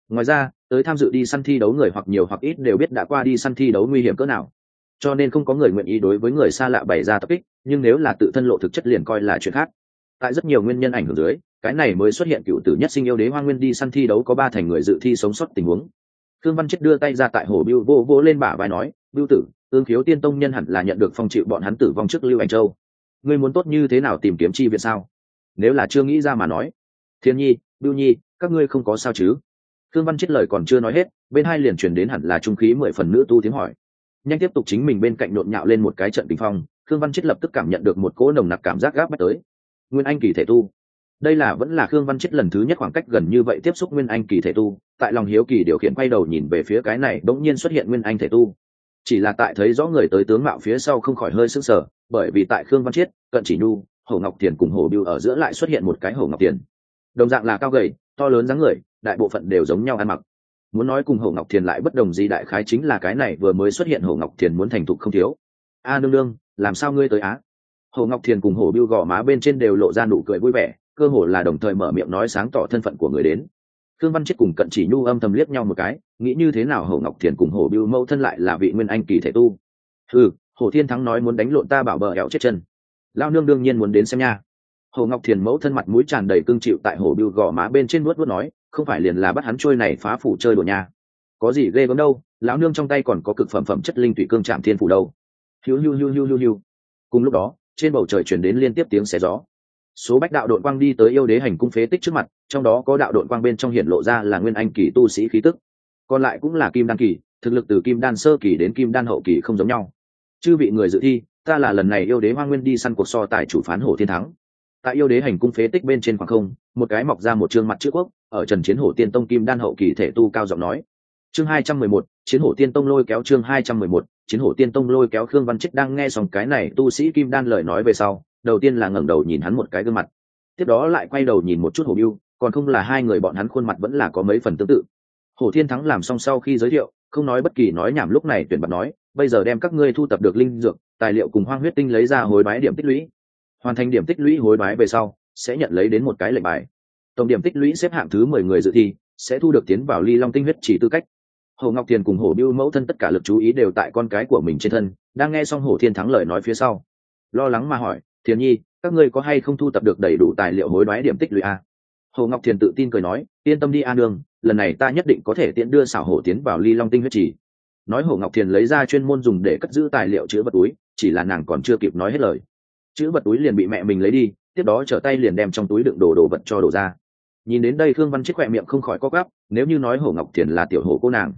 Ngoài ra, tới tham dự đi săn thi đấu người hoặc nhiều hoặc ít đều biết đã qua đi săn thi đấu nguy hiểm cỡ nào. Cho nên không có người nguyện ý đối với người xa lạ bày ra tập kích, nhưng nếu là tự thân lộ thực chất liền coi là chuyện khác. Tại rất nhiều nguyên nhân ảnh hưởng dưới, cái này mới xuất hiện cựu tử nhất sinh yêu đế hoa nguyên đi săn thi đấu có ba thành người dự thi sống sót tình huống. Thương văn chết đưa tay ra tại hồ biêu vô vô lên bả vai nói, biêu tử ương khiếu tiên tông nhân hẳn là nhận được phong chịu bọn hắn tử vong trước lưu ảnh châu. Ngươi muốn tốt như thế nào tìm kiếm chi viện sao? Nếu là chưa nghĩ ra mà nói. Thiên nhi, bưu nhi, các ngươi không có sao chứ? Thương văn chết lời còn chưa nói hết, bên hai liền truyền đến hẳn là trung khí mười phần nữ tu tiếng hỏi. Nhanh tiếp tục chính mình bên cạnh nhộn nhạo lên một cái trận bình phong thương văn chết lập tức cảm nhận được một cỗ nồng nặc cảm giác gáp bắt tới. Nguyên anh kỳ thể tu. Đây là vẫn là khương văn chết lần thứ nhất khoảng cách gần như vậy tiếp xúc nguyên anh kỳ thể tu, tại lòng hiếu kỳ điều khiển quay đầu nhìn về phía cái này, bỗng nhiên xuất hiện nguyên anh thể tu chỉ là tại thấy rõ người tới tướng mạo phía sau không khỏi hơi sưng sờ, bởi vì tại khương văn chiết, cận chỉ nhu hổ ngọc tiền cùng hổ biêu ở giữa lại xuất hiện một cái hổ ngọc tiền. Đồng dạng là cao gầy, to lớn dáng người, đại bộ phận đều giống nhau ăn mặc. Muốn nói cùng hổ ngọc thiền lại bất đồng gì đại khái chính là cái này vừa mới xuất hiện hổ ngọc thiền muốn thành thục không thiếu. A nương nương, làm sao ngươi tới á? Hổ ngọc thiền cùng hổ biêu gò má bên trên đều lộ ra nụ cười vui vẻ, cơ hồ là đồng thời mở miệng nói sáng tỏ thân phận của người đến. Khương Văn Chết cùng Cận Chỉ Nhu âm thầm liếc nhau một cái, nghĩ như thế nào Hồ Ngọc Thiền cùng Hổ Biêu mâu thân lại là vị nguyên anh kỳ thể tu. Ừ, Hổ Thiên Thắng nói muốn đánh lộn ta bảo bờ ẹo chết chân. Lao nương đương nhiên muốn đến xem nha. Hồ Ngọc Thiền mẫu thân mặt mũi tràn đầy cương chịu tại Hổ Biêu gò má bên trên nuốt vuốt nói, không phải liền là bắt hắn trôi này phá phủ chơi đồ nhà? Có gì ghê gớm đâu, lão nương trong tay còn có cực phẩm phẩm chất linh thủy cương trạm thiên phủ đâu. Hiu hiu hiu hiu hiu hiu. Cùng lúc đó, trên bầu trời truyền đến liên tiếp tiếng xé gió số bách đạo đội quang đi tới yêu đế hành cung phế tích trước mặt, trong đó có đạo đội quang bên trong hiện lộ ra là nguyên anh kỳ tu sĩ khí tức. Còn lại cũng là kim đan kỳ, thực lực từ kim đan sơ kỳ đến kim đan hậu kỳ không giống nhau. Chư vị người dự thi, ta là lần này yêu đế hoa nguyên đi săn cuộc so tài chủ phán hổ thiên thắng. Tại yêu đế hành cung phế tích bên trên khoảng không, một cái mọc ra một chương mặt chữ quốc, ở trần chiến hổ tiên tông kim đan hậu kỳ thể tu cao giọng nói. Chương hai trăm mười một, chiến hổ tiên tông lôi kéo chương hai trăm mười một, chiến hổ tiên tông lôi kéo khương văn trích đang nghe xong cái này tu sĩ kim đan lời nói về sau đầu tiên là ngẩng đầu nhìn hắn một cái gương mặt. Tiếp đó lại quay đầu nhìn một chút hồ biêu còn không là hai người bọn hắn khuôn mặt vẫn là có mấy phần tương tự. Hồ thiên thắng làm xong sau khi giới thiệu, không nói bất kỳ nói nhảm lúc này tuyển bật nói, bây giờ đem các ngươi thu tập được linh dược, tài liệu cùng hoang huyết tinh lấy ra hối đoái điểm tích lũy. Hoàn thành điểm tích lũy hối đoái về sau, sẽ nhận lấy đến một cái lệnh bài. Tổng điểm tích lũy xếp hạng thứ mười người dự thi, sẽ thu được tiến vào ly long tinh huyết chỉ tư cách. Hồ ngọc thiền cùng hồ biêu mẫu thân tất cả lực chú ý đều tại con cái của mình trên thân, đang nghe xong hồ thiên thắng lời nói phía sau. Lo lắng mà hỏi thiền nhi, các ngươi có hay không thu tập được đầy đủ tài liệu hối đoái điểm tích lũy a? Hồ ngọc thiền tự tin cười nói, yên tâm đi a nương, lần này ta nhất định có thể tiện đưa xảo hổ tiến vào ly long tinh huyết trì. Nói hồ ngọc thiền lấy ra chuyên môn dùng để cất giữ tài liệu chữ vật túi, chỉ là nàng còn chưa kịp nói hết lời. Chữ vật túi liền bị mẹ mình lấy đi, tiếp đó trở tay liền đem trong túi đựng đồ đồ vật cho đổ ra. Nhìn đến đây thương văn chết khỏe miệng không khỏi có gắp nếu như nói hồ ngọc thiền là tiểu hồ cô nàng,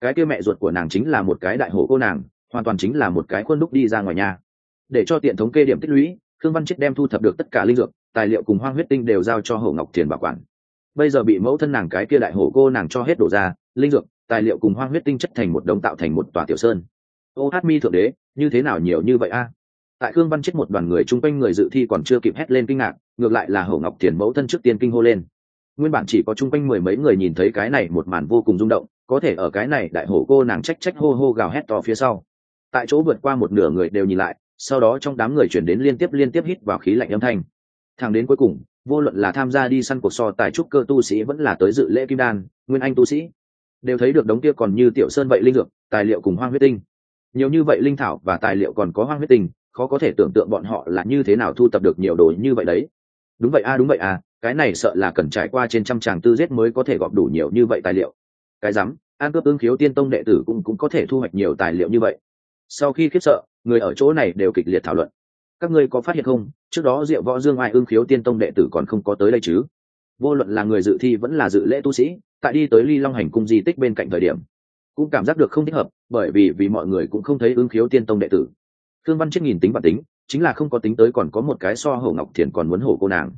cái kia mẹ ruột của nàng chính là một cái đại hồ cô nàng, hoàn toàn chính là một cái khuôn đúc đi ra ngoài nhà để cho tiện thống kê điểm tích lũy, khương văn chết đem thu thập được tất cả linh dược, tài liệu cùng hoang huyết tinh đều giao cho hồ ngọc thiền bảo quản. Bây giờ bị mẫu thân nàng cái kia đại hổ cô nàng cho hết đổ ra, linh dược, tài liệu cùng hoang huyết tinh chất thành một đống tạo thành một tòa tiểu sơn. Ô hát mi thượng đế, như thế nào nhiều như vậy a? Tại khương văn chết một đoàn người chung quanh người dự thi còn chưa kịp hét lên kinh ngạc, ngược lại là hổ ngọc thiền mẫu thân trước tiên kinh hô lên. Nguyên bản chỉ có chung quanh mười mấy người nhìn thấy cái này một màn vô cùng rung động, có thể ở cái này đại hổ cô nàng trách trách hô hô gào hét to phía sau. Tại chỗ vượt qua một nửa người đều nhìn lại sau đó trong đám người chuyển đến liên tiếp liên tiếp hít vào khí lạnh âm thanh. Thẳng đến cuối cùng, vô luận là tham gia đi săn cuộc so tài trúc cơ tu sĩ vẫn là tới dự lễ kim đan, nguyên anh tu sĩ, đều thấy được đống kia còn như tiểu sơn vậy linh dược, tài liệu cùng hoang huyết tinh. Nhiều như vậy linh thảo và tài liệu còn có hoang huyết tinh, khó có thể tưởng tượng bọn họ là như thế nào thu tập được nhiều đồ như vậy đấy. Đúng vậy a, đúng vậy a, cái này sợ là cần trải qua trên trăm tràng tư giết mới có thể gọp đủ nhiều như vậy tài liệu. Cái rắm, an cướp ương khiếu tiên tông đệ tử cũng cũng có thể thu hoạch nhiều tài liệu như vậy. Sau khi khiếp sợ người ở chỗ này đều kịch liệt thảo luận. Các ngươi có phát hiện không? Trước đó diệu võ dương ai ương khiếu tiên tông đệ tử còn không có tới đây chứ? Vô luận là người dự thi vẫn là dự lễ tu sĩ, tại đi tới ly long hành cung di tích bên cạnh thời điểm, cũng cảm giác được không thích hợp, bởi vì vì mọi người cũng không thấy ương khiếu tiên tông đệ tử. Thương văn chết nghìn tính bản tính, chính là không có tính tới còn có một cái so hổ ngọc thiền còn muốn hổ cô nàng.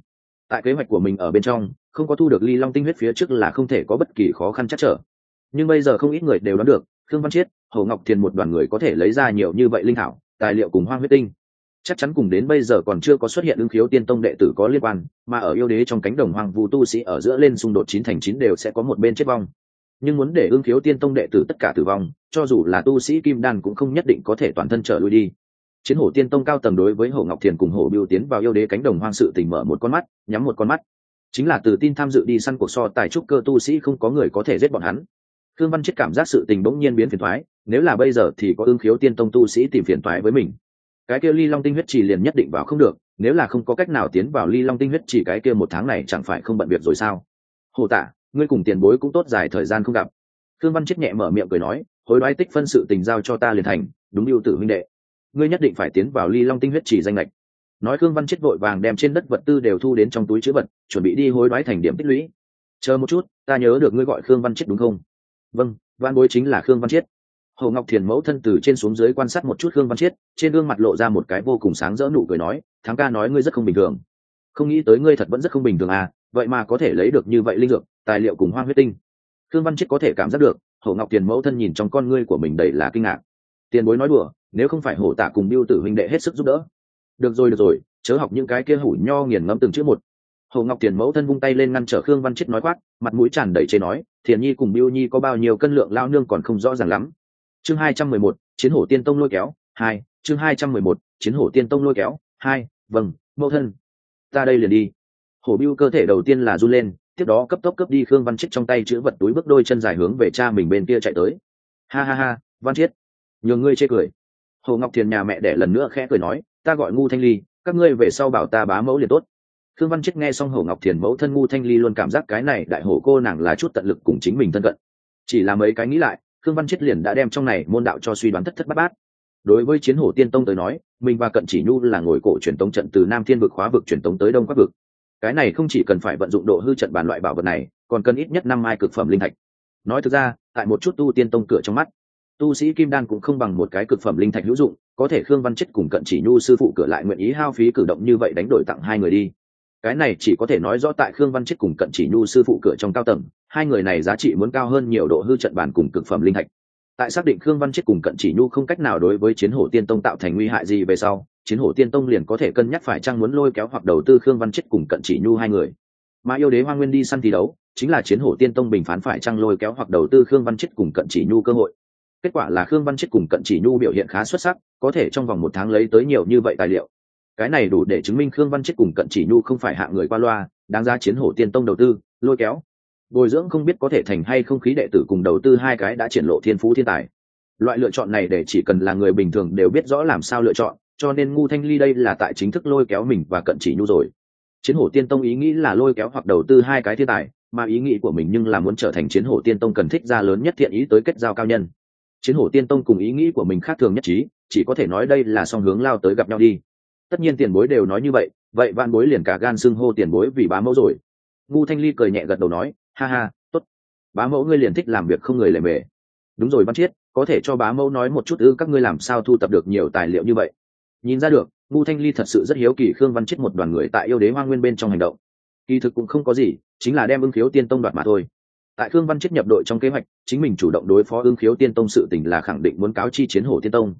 Tại kế hoạch của mình ở bên trong, không có thu được ly long tinh huyết phía trước là không thể có bất kỳ khó khăn chắc trở. Nhưng bây giờ không ít người đều đoán được, khương văn chiết hồ ngọc thiền một đoàn người có thể lấy ra nhiều như vậy linh thảo, tài liệu cùng hoang huyết tinh. Chắc chắn cùng đến bây giờ còn chưa có xuất hiện ứng khiếu tiên tông đệ tử có liên quan, mà ở yêu đế trong cánh đồng hoàng vu tu sĩ ở giữa lên xung đột chín thành chín đều sẽ có một bên chết vong. Nhưng muốn để ứng khiếu tiên tông đệ tử tất cả tử vong, cho dù là tu sĩ kim đan cũng không nhất định có thể toàn thân trở lui đi. Chiến hổ tiên tông cao tầng đối với hồ ngọc thiền cùng Hồ biêu tiến vào yêu đế cánh đồng hoang sự tỉnh mở một con mắt, nhắm một con mắt. Chính là từ tin tham dự đi săn cuộc so tài trúc cơ tu sĩ không có người có thể giết bọn hắn khương văn chết cảm giác sự tình bỗng nhiên biến phiền thoái nếu là bây giờ thì có ương khiếu tiên tông tu sĩ tìm phiền thoái với mình. Cái kia ly long tinh huyết chỉ liền nhất định vào không được, nếu là không có cách nào tiến vào ly long tinh huyết chỉ cái kia một tháng này chẳng phải không bận việc rồi sao? Hồ tả ngươi cùng tiền bối cũng tốt dài thời gian không gặp. Khương văn chết nhẹ mở miệng cười nói, hối đoái tích phân sự tình giao cho ta liền thành, đúng ưu tử huynh đệ. Ngươi nhất định phải tiến vào ly long tinh huyết chỉ danh lệch nói khương văn chết vội vàng đem trên đất vật tư đều thu đến trong túi chữ vật, chuẩn bị đi hối đoái thành điểm tích lũy. Chờ một chút, ta nhớ được ngươi gọi khương văn chết đúng không? Vâng văn bối chính là khương văn chiết. Hồ ngọc thiền mẫu thân từ trên xuống dưới quan sát một chút khương văn chiết, trên gương mặt lộ ra một cái vô cùng sáng rỡ nụ cười nói, thắng ca nói ngươi rất không bình thường. Không nghĩ tới ngươi thật vẫn rất không bình thường à vậy mà có thể lấy được như vậy linh dược, tài liệu cùng hoang huyết tinh. Khương văn chiết có thể cảm giác được, hồ ngọc thiền mẫu thân nhìn trong con ngươi của mình đầy là kinh ngạc. Tiền bối nói đùa, nếu không phải hổ tạ cùng biêu tử huynh đệ hết sức giúp đỡ. Được rồi được rồi, chớ học những cái kia hủ nho nghiền ngẫm từng chữ một. Hồ ngọc thiền mẫu thân vung tay lên ngăn trở khương văn chiết nói quát, mặt mũi tràn đầy chế nói thiền nhi cùng biêu nhi có bao nhiêu cân lượng lao nương còn không rõ ràng lắm. Chương hai trăm mười một, chiến hổ tiên tông lôi kéo, hai, chương hai trăm mười một, chiến hổ tiên tông lôi kéo, hai vâng mẫu thân. Ta đây liền đi. Hổ biêu cơ thể đầu tiên là run lên, tiếp đó cấp tốc cấp đi khương văn chết trong tay chữ vật túi bước đôi chân dài hướng về cha mình bên kia chạy tới. Ha ha ha, văn chiết, nhường ngươi chê cười. Hồ ngọc thiền nhà mẹ đẻ lần nữa khẽ cười nói, ta gọi ngu thanh ly, các ngươi về sau bảo ta bá mẫu liền tốt. Khương Văn Chết nghe xong Hổ Ngọc Thiền mẫu thân ngu thanh ly luôn cảm giác cái này đại hổ cô nàng là chút tận lực cùng chính mình thân cận. Chỉ là mấy cái nghĩ lại, Khương Văn Chết liền đã đem trong này môn đạo cho suy đoán thất thất bát bát. Đối với chiến hổ tiên tông tới nói, mình và cận chỉ nhu là ngồi cổ truyền tống trận từ Nam Thiên vực khóa vực truyền tống tới Đông các vực. Cái này không chỉ cần phải vận dụng độ hư trận bản loại bảo vật này, còn cần ít nhất năm mai cực phẩm linh thạch. Nói thực ra, tại một chút tu tiên tông cửa trong mắt, tu sĩ kim đan cũng không bằng một cái cực phẩm linh thạch hữu dụng, có thể Khương Văn Chết cùng cận chỉ nhu sư phụ cửa lại nguyện ý hao phí cử động như vậy đánh đổi tặng hai người đi cái này chỉ có thể nói rõ tại khương văn chết cùng cận chỉ nhu sư phụ cửa trong cao tầng, hai người này giá trị muốn cao hơn nhiều độ hư trận bản cùng cực phẩm linh hạch tại xác định khương văn chết cùng cận chỉ nhu không cách nào đối với chiến hổ tiên tông tạo thành nguy hại gì về sau, chiến hổ tiên tông liền có thể cân nhắc phải chăng muốn lôi kéo hoặc đầu tư khương văn chết cùng cận chỉ nhu hai người. Mà yêu đế hoa nguyên đi săn thi đấu, chính là chiến hổ tiên tông bình phán phải chăng lôi kéo hoặc đầu tư khương văn chết cùng cận chỉ nhu cơ hội. Kết quả là khương văn chết cùng cận chỉ nhu biểu hiện khá xuất sắc, có thể trong vòng một tháng lấy tới nhiều như vậy tài liệu cái này đủ để chứng minh khương văn chết cùng cận chỉ nhu không phải hạ người qua loa, đáng ra chiến hổ tiên tông đầu tư, lôi kéo. Bồi dưỡng không biết có thể thành hay không khí đệ tử cùng đầu tư hai cái đã triển lộ thiên phú thiên tài. Loại lựa chọn này để chỉ cần là người bình thường đều biết rõ làm sao lựa chọn, cho nên ngu thanh ly đây là tại chính thức lôi kéo mình và cận chỉ nhu rồi. Chiến hổ tiên tông ý nghĩ là lôi kéo hoặc đầu tư hai cái thiên tài, mà ý nghĩ của mình nhưng là muốn trở thành chiến hổ tiên tông cần thích ra lớn nhất thiện ý tới kết giao cao nhân. Chiến hổ tiên tông cùng ý nghĩ của mình khác thường nhất trí, chỉ có thể nói đây là song hướng lao tới gặp nhau đi tất nhiên tiền bối đều nói như vậy vậy van bối liền cả gan xưng hô tiền bối vì bá mẫu rồi. Ngu thanh ly cười nhẹ gật đầu nói, ha ha t ố t bá mẫu ngươi liền thích làm việc không người lề mề. Đúng rồi văn chiết, có thể cho bá mẫu nói một chút ư, các ngươi làm sao thu tập được nhiều tài liệu như vậy? Nhìn ra được, ngu thanh ly thật sự rất hiếu kỳ khương văn chiết một đoàn người tại yêu đế hoa nguyên bên trong hành động. Kỳ thực cũng không có gì, chính là đem ưng khiếu tiên tông đoạt mà thôi. Tại khương văn chiết nhập đội trong kế hoạch, chính mình chủ động đối phó ưng khiếu tiên tông sự tình là khẳng định muốn cáo chi chiến hổ tiên tông.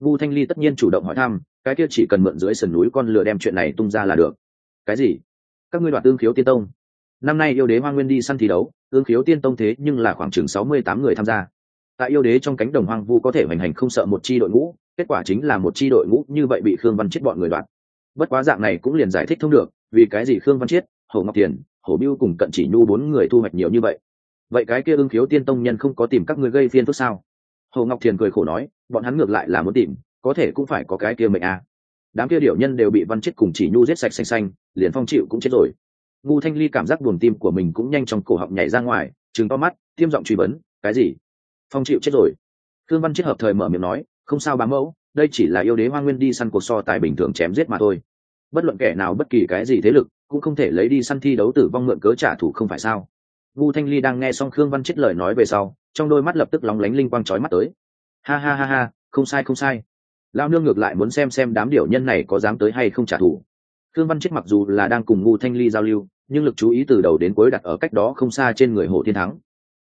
Ngu thanh ly tất nhiên chủ động hỏi thăm cái kia chỉ cần mượn dưới sườn núi con lừa đem chuyện này tung ra là được. Cái gì? Các ngươi đoạt tương khiếu tiên tông. Năm nay yêu đế hoa nguyên đi săn thi đấu, tương khiếu tiên tông thế nhưng là khoảng chừng sáu mươi tám người tham gia. Tại yêu đế trong cánh đồng hoang vu có thể hoành hành không sợ một chi đội ngũ, kết quả chính là một chi đội ngũ như vậy bị khương văn chết bọn người đoạt. Bất quá dạng này cũng liền giải thích thông được, vì cái gì khương văn chiết, hồ ngọc tiền, hồ biêu cùng cận chỉ nhu bốn người thu hoạch nhiều như vậy? Vậy cái kia ưng khiếu tiên tông nhân không có tìm các người gây phiên phức sao? Hồ ngọc thiền cười khổ nói, bọn hắn ngược lại là muốn tìm có thể cũng phải có cái kia mệnh à. đám kia điểu nhân đều bị văn chết cùng chỉ nhu giết sạch xanh xanh, liền phong chịu cũng chết rồi. Ngu thanh ly cảm giác buồn tim của mình cũng nhanh trong cổ họng nhảy ra ngoài chừng to mắt, tiêm giọng truy vấn, cái gì? Phong chịu chết rồi? Thương văn chết hợp thời mở miệng nói, không sao bám mẫu, đây chỉ là yêu đế hoa nguyên đi săn cuộc so tài bình thường chém giết mà thôi. Bất luận kẻ nào bất kỳ cái gì thế lực, cũng không thể lấy đi săn thi đấu tử vong mượn cớ trả thù không phải sao? Ngu thanh ly đang nghe xong khương văn chết lời nói về sau, trong đôi mắt lập tức lóng lánh linh quang trói mắt tới. Ha ha ha ha, không sai không sai lao nương ngược lại muốn xem xem đám điểu nhân này có dám tới hay không trả thù. Khương văn chết mặc dù là đang cùng ngu thanh ly giao lưu, nhưng lực chú ý từ đầu đến cuối đặt ở cách đó không xa trên người hồ thiên thắng.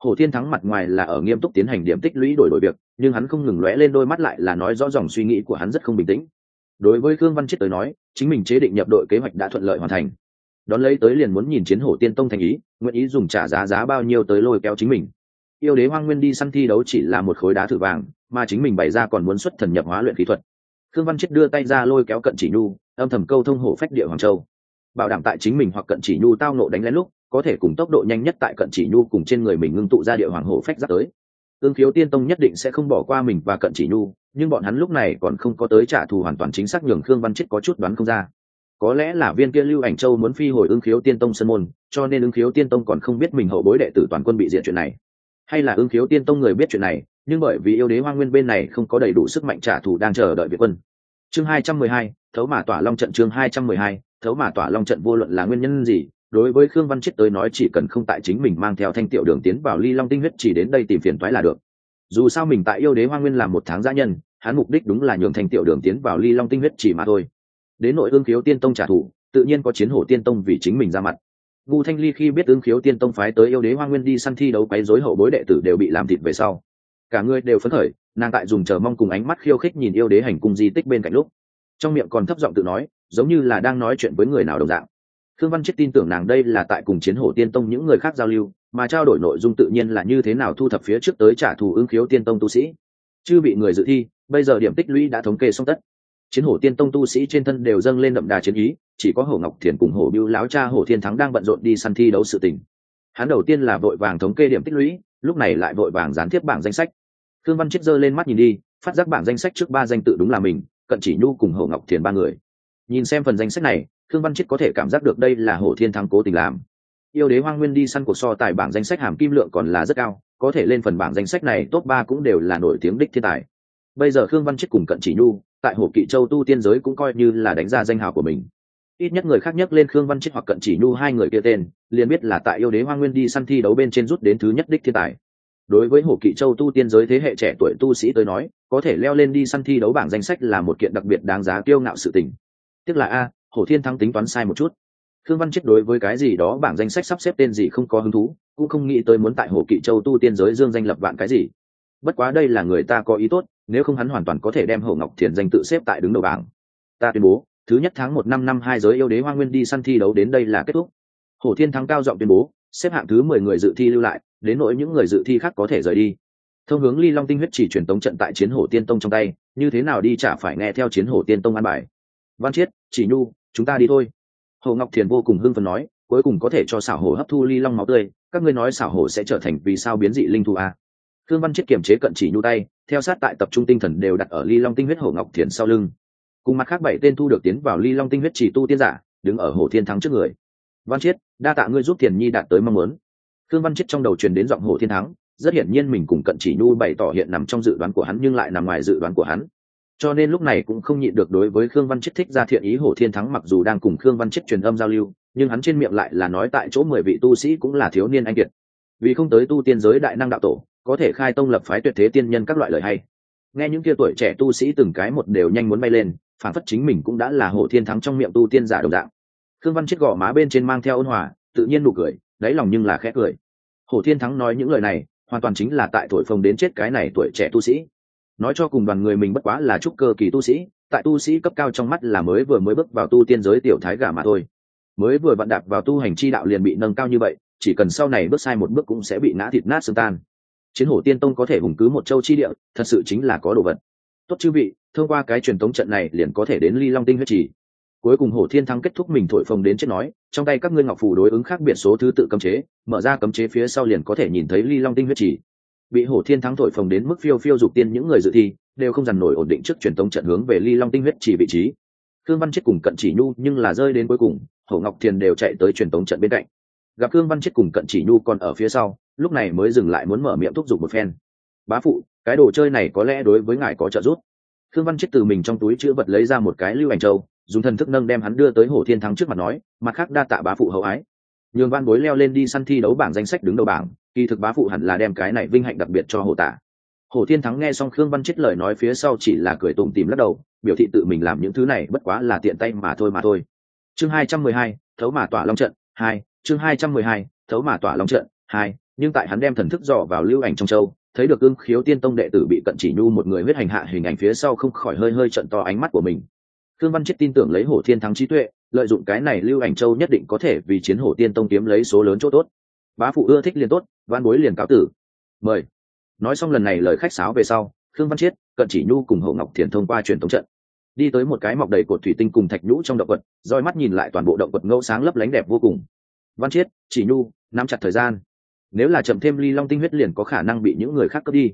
Hồ thiên thắng mặt ngoài là ở nghiêm túc tiến hành điểm tích lũy đổi đổi việc, nhưng hắn không ngừng lóe lên đôi mắt lại là nói rõ dòng suy nghĩ của hắn rất không bình tĩnh. Đối với khương văn chết tới nói, chính mình chế định nhập đội kế hoạch đã thuận lợi hoàn thành. Đón lấy tới liền muốn nhìn chiến hổ tiên tông thành ý, nguyện ý dùng trả giá giá bao nhiêu tới lôi kéo chính mình yêu đế hoang nguyên đi săn thi đấu chỉ là một khối đá thử vàng, mà chính mình bày ra còn muốn xuất thần nhập hóa luyện kỹ thuật. Khương văn chết đưa tay ra lôi kéo cận chỉ nhu, âm thầm câu thông hổ phách địa hoàng châu. Bảo đảm tại chính mình hoặc cận chỉ nhu tao nộ đánh lén lúc, có thể cùng tốc độ nhanh nhất tại cận chỉ nhu cùng trên người mình ngưng tụ ra địa hoàng hổ phách giáp tới. Ương khiếu tiên tông nhất định sẽ không bỏ qua mình và cận chỉ nhu, nhưng bọn hắn lúc này còn không có tới trả thù hoàn toàn chính xác nhường khương văn chết có chút đoán không ra. Có lẽ là viên kia lưu ảnh châu muốn phi hồi ương khiếu tiên tông sân môn, cho nên ương khiếu tiên tông còn không biết mình hậu bối đệ tử toàn quân bị diện chuyện này hay là ương khiếu tiên tông người biết chuyện này, nhưng bởi vì yêu đế hoa nguyên bên này không có đầy đủ sức mạnh trả thù đang chờ đợi việt quân. Chương hai trăm mười hai, thấu mà tỏa long trận chương hai trăm mười hai, thấu mà tỏa long trận vô luận là nguyên nhân gì, đối với khương văn chết tới nói chỉ cần không tại chính mình mang theo thanh tiểu đường tiến vào ly long tinh huyết chỉ đến đây tìm phiền toái là được. Dù sao mình tại yêu đế hoa nguyên làm một tháng gia nhân, hắn mục đích đúng là nhường thanh tiểu đường tiến vào ly long tinh huyết chỉ mà thôi. Đến nội ương khiếu tiên tông trả thù, tự nhiên có chiến hổ tiên tông vì chính mình ra mặt vu thanh ly khi biết ứng khiếu tiên tông phái tới yêu đế hoa nguyên đi săn thi đấu quấy rối hậu bối đệ tử đều bị làm thịt về sau. Cả người đều phấn khởi, nàng tại dùng chờ mong cùng ánh mắt khiêu khích nhìn yêu đế hành cung di tích bên cạnh lúc. Trong miệng còn thấp giọng tự nói, giống như là đang nói chuyện với người nào đồng dạng. Thương văn chết tin tưởng nàng đây là tại cùng chiến hổ tiên tông những người khác giao lưu, mà trao đổi nội dung tự nhiên là như thế nào thu thập phía trước tới trả thù ứng khiếu tiên tông tu sĩ. Chưa bị người dự thi, bây giờ điểm tích lũy đã thống kê xong tất chiến hổ tiên tông tu sĩ trên thân đều dâng lên đậm đà chiến ý, chỉ có hổ ngọc thiền cùng hổ biêu láo cha hổ thiên thắng đang bận rộn đi săn thi đấu sự tình. Hắn đầu tiên là vội vàng thống kê điểm tích lũy, lúc này lại vội vàng gián tiếp bảng danh sách. Thương văn chết giơ lên mắt nhìn đi, phát giác bảng danh sách trước ba danh tự đúng là mình, cận chỉ nhu cùng hổ ngọc thiền ba người. Nhìn xem phần danh sách này thương văn chết có thể cảm giác được đây là hổ thiên thắng cố tình làm. Yêu đế hoang nguyên đi săn cuộc so tài bảng danh sách hàm kim lượng còn là rất cao, có thể lên phần bảng danh sách này top ba cũng đều là nổi tiếng đích thiên tài. Bây giờ khương văn chết cùng cận chỉ nhu tại hồ kỵ châu tu tiên giới cũng coi như là đánh ra danh hào của mình. Ít nhất người khác nhất lên khương văn chết hoặc cận chỉ nhu hai người kia tên, liền biết là tại yêu đế hoa nguyên đi săn thi đấu bên trên rút đến thứ nhất đích thiên tài. Đối với hồ kỵ châu tu tiên giới thế hệ trẻ tuổi tu sĩ tới nói, có thể leo lên đi săn thi đấu bảng danh sách là một kiện đặc biệt đáng giá kiêu ngạo sự tình. Tức là a, hồ thiên thắng tính toán sai một chút. Khương văn chết đối với cái gì đó bảng danh sách sắp xếp tên gì không có hứng thú, cũng không nghĩ tới muốn tại hồ kỵ châu tu tiên giới dương danh lập vạn cái gì bất quá đây là người ta có ý tốt, nếu không hắn hoàn toàn có thể đem hậu ngọc thiền danh tự xếp tại đứng đầu bảng. Ta tuyên bố, thứ nhất tháng một năm năm hai giới yêu đế hoa nguyên đi săn thi đấu đến đây là kết thúc. Hổ thiên thắng cao giọng tuyên bố, xếp hạng thứ mười người dự thi lưu lại, đến nỗi những người dự thi khác có thể rời đi. Thông hướng ly long tinh huyết chỉ truyền tống trận tại chiến hổ tiên tông trong tay, như thế nào đi chả phải nghe theo chiến hổ tiên tông an bài. Văn chiết, chỉ nhu, chúng ta đi thôi. Hồ ngọc thiền vô cùng hưng phấn nói, cuối cùng có thể cho xảo hổ hấp thu ly long máu tươi, các ngươi nói xảo hổ sẽ trở thành vì sao biến dị linh thú à? Thương văn chiết kiềm chế cận chỉ nhu tay, theo sát tại tập trung tinh thần đều đặt ở ly long tinh huyết hồ ngọc thiền sau lưng. Cùng mặt khác bảy tên thu được tiến vào ly long tinh huyết chỉ tu tiên giả, đứng ở hồ thiên thắng trước người. Văn chiết đa tạ ngươi giúp thiền nhi đạt tới mong muốn. Thương văn chiết trong đầu truyền đến giọng hồ thiên thắng, rất hiển nhiên mình cùng cận chỉ nhu bày tỏ hiện nằm trong dự đoán của hắn nhưng lại nằm ngoài dự đoán của hắn. Cho nên lúc này cũng không nhịn được đối với khương văn Chiết thích ra thiện ý hồ thiên thắng mặc dù đang cùng khương văn Chiết truyền âm giao lưu, nhưng hắn trên miệng lại là nói tại chỗ mười vị tu sĩ cũng là thiếu niên anh kiệt. Vì không tới tu tiên giới đại năng đạo tổ có thể khai tông lập phái tuyệt thế tiên nhân các loại lời hay. Nghe những kia tuổi trẻ tu sĩ từng cái một đều nhanh muốn bay lên phản phất chính mình cũng đã là hộ thiên thắng trong miệng tu tiên giả đồng dạng. Khương văn chết gõ má bên trên mang theo ôn hòa, tự nhiên nụ cười, đáy lòng nhưng là khẽ cười. Hồ thiên thắng nói những lời này, hoàn toàn chính là tại thổi phồng đến chết cái này tuổi trẻ tu sĩ. Nói cho cùng đoàn người mình bất quá là trúc cơ kỳ tu sĩ, tại tu sĩ cấp cao trong mắt là mới vừa mới bước vào tu tiên giới tiểu thái gà mà thôi. Mới vừa vặn đạp vào tu hành chi đạo liền bị nâng cao như vậy, chỉ cần sau này bước sai một bước cũng sẽ bị nã thịt nát xương tan chiến hổ tiên tông có thể hùng cứ một châu chi địa, thật sự chính là có đồ vật. Tốt chư vị, thông qua cái truyền thống trận này liền có thể đến ly long tinh huyết trì. Cuối cùng hổ thiên thắng kết thúc mình thổi phồng đến chết nói, trong tay các ngươi ngọc phủ đối ứng khác biệt số thứ tự cấm chế, mở ra cấm chế phía sau liền có thể nhìn thấy ly long tinh huyết trì. Bị hổ thiên thắng thổi phồng đến mức phiêu phiêu dục tiên những người dự thi, đều không dằn nổi ổn định trước truyền thống trận hướng về ly long tinh huyết trì vị trí. Khương văn chết cùng cận chỉ nhu nhưng là rơi đến cuối cùng, hổ ngọc thiền đều chạy tới truyền thống trận bên cạnh gặp thương văn chết cùng cận chỉ nhu còn ở phía sau, lúc này mới dừng lại muốn mở miệng thúc giục một phen. Bá phụ, cái đồ chơi này có lẽ đối với ngài có trợ giúp. Thương văn chết từ mình trong túi chữ vật lấy ra một cái lưu ảnh châu, dùng thần thức nâng đem hắn đưa tới Hồ thiên thắng trước mặt nói, mặt khác đa tạ bá phụ hậu ái. Nhường văn bối leo lên đi săn thi đấu bảng danh sách đứng đầu bảng, kỳ thực bá phụ hẳn là đem cái này vinh hạnh đặc biệt cho Hồ tả Hồ thiên thắng nghe xong khương văn chết lời nói phía sau chỉ là cười tủm tìm lắc đầu, biểu thị tự mình làm những thứ này bất quá là tiện tay mà thôi mà thôi. Chương hai trăm mười hai, thấu mà tỏa long trận, hai chương hai trăm mười hai thấu mà tỏa long trận hai nhưng tại hắn đem thần thức dò vào lưu ảnh trong châu thấy được ương khiếu tiên tông đệ tử bị cận chỉ nhu một người huyết hành hạ hình ảnh phía sau không khỏi hơi hơi trận to ánh mắt của mình Khương Văn Chết tin tưởng lấy Hổ Thiên thắng trí tuệ, lợi dụng cái này Lưu Ảnh Châu nhất định có thể vì chiến Hổ Tiên Tông kiếm lấy số lớn chỗ tốt. Bá phụ ưa thích liền tốt, văn bối liền cáo tử. Mời. Nói xong lần này lời khách sáo về sau, Khương Văn Chết, Cận Chỉ Nhu cùng Hổ Ngọc Thiền thông qua truyền thống trận. Đi tới một cái mọc đầy cột thủy tinh cùng thạch nhũ trong động vật, roi mắt nhìn lại toàn bộ động vật ngẫu sáng lấp lánh đẹp vô cùng. Văn Chiết, Chỉ Nhu, nắm chặt thời gian. Nếu là chậm thêm ly long tinh huyết liền có khả năng bị những người khác cướp đi.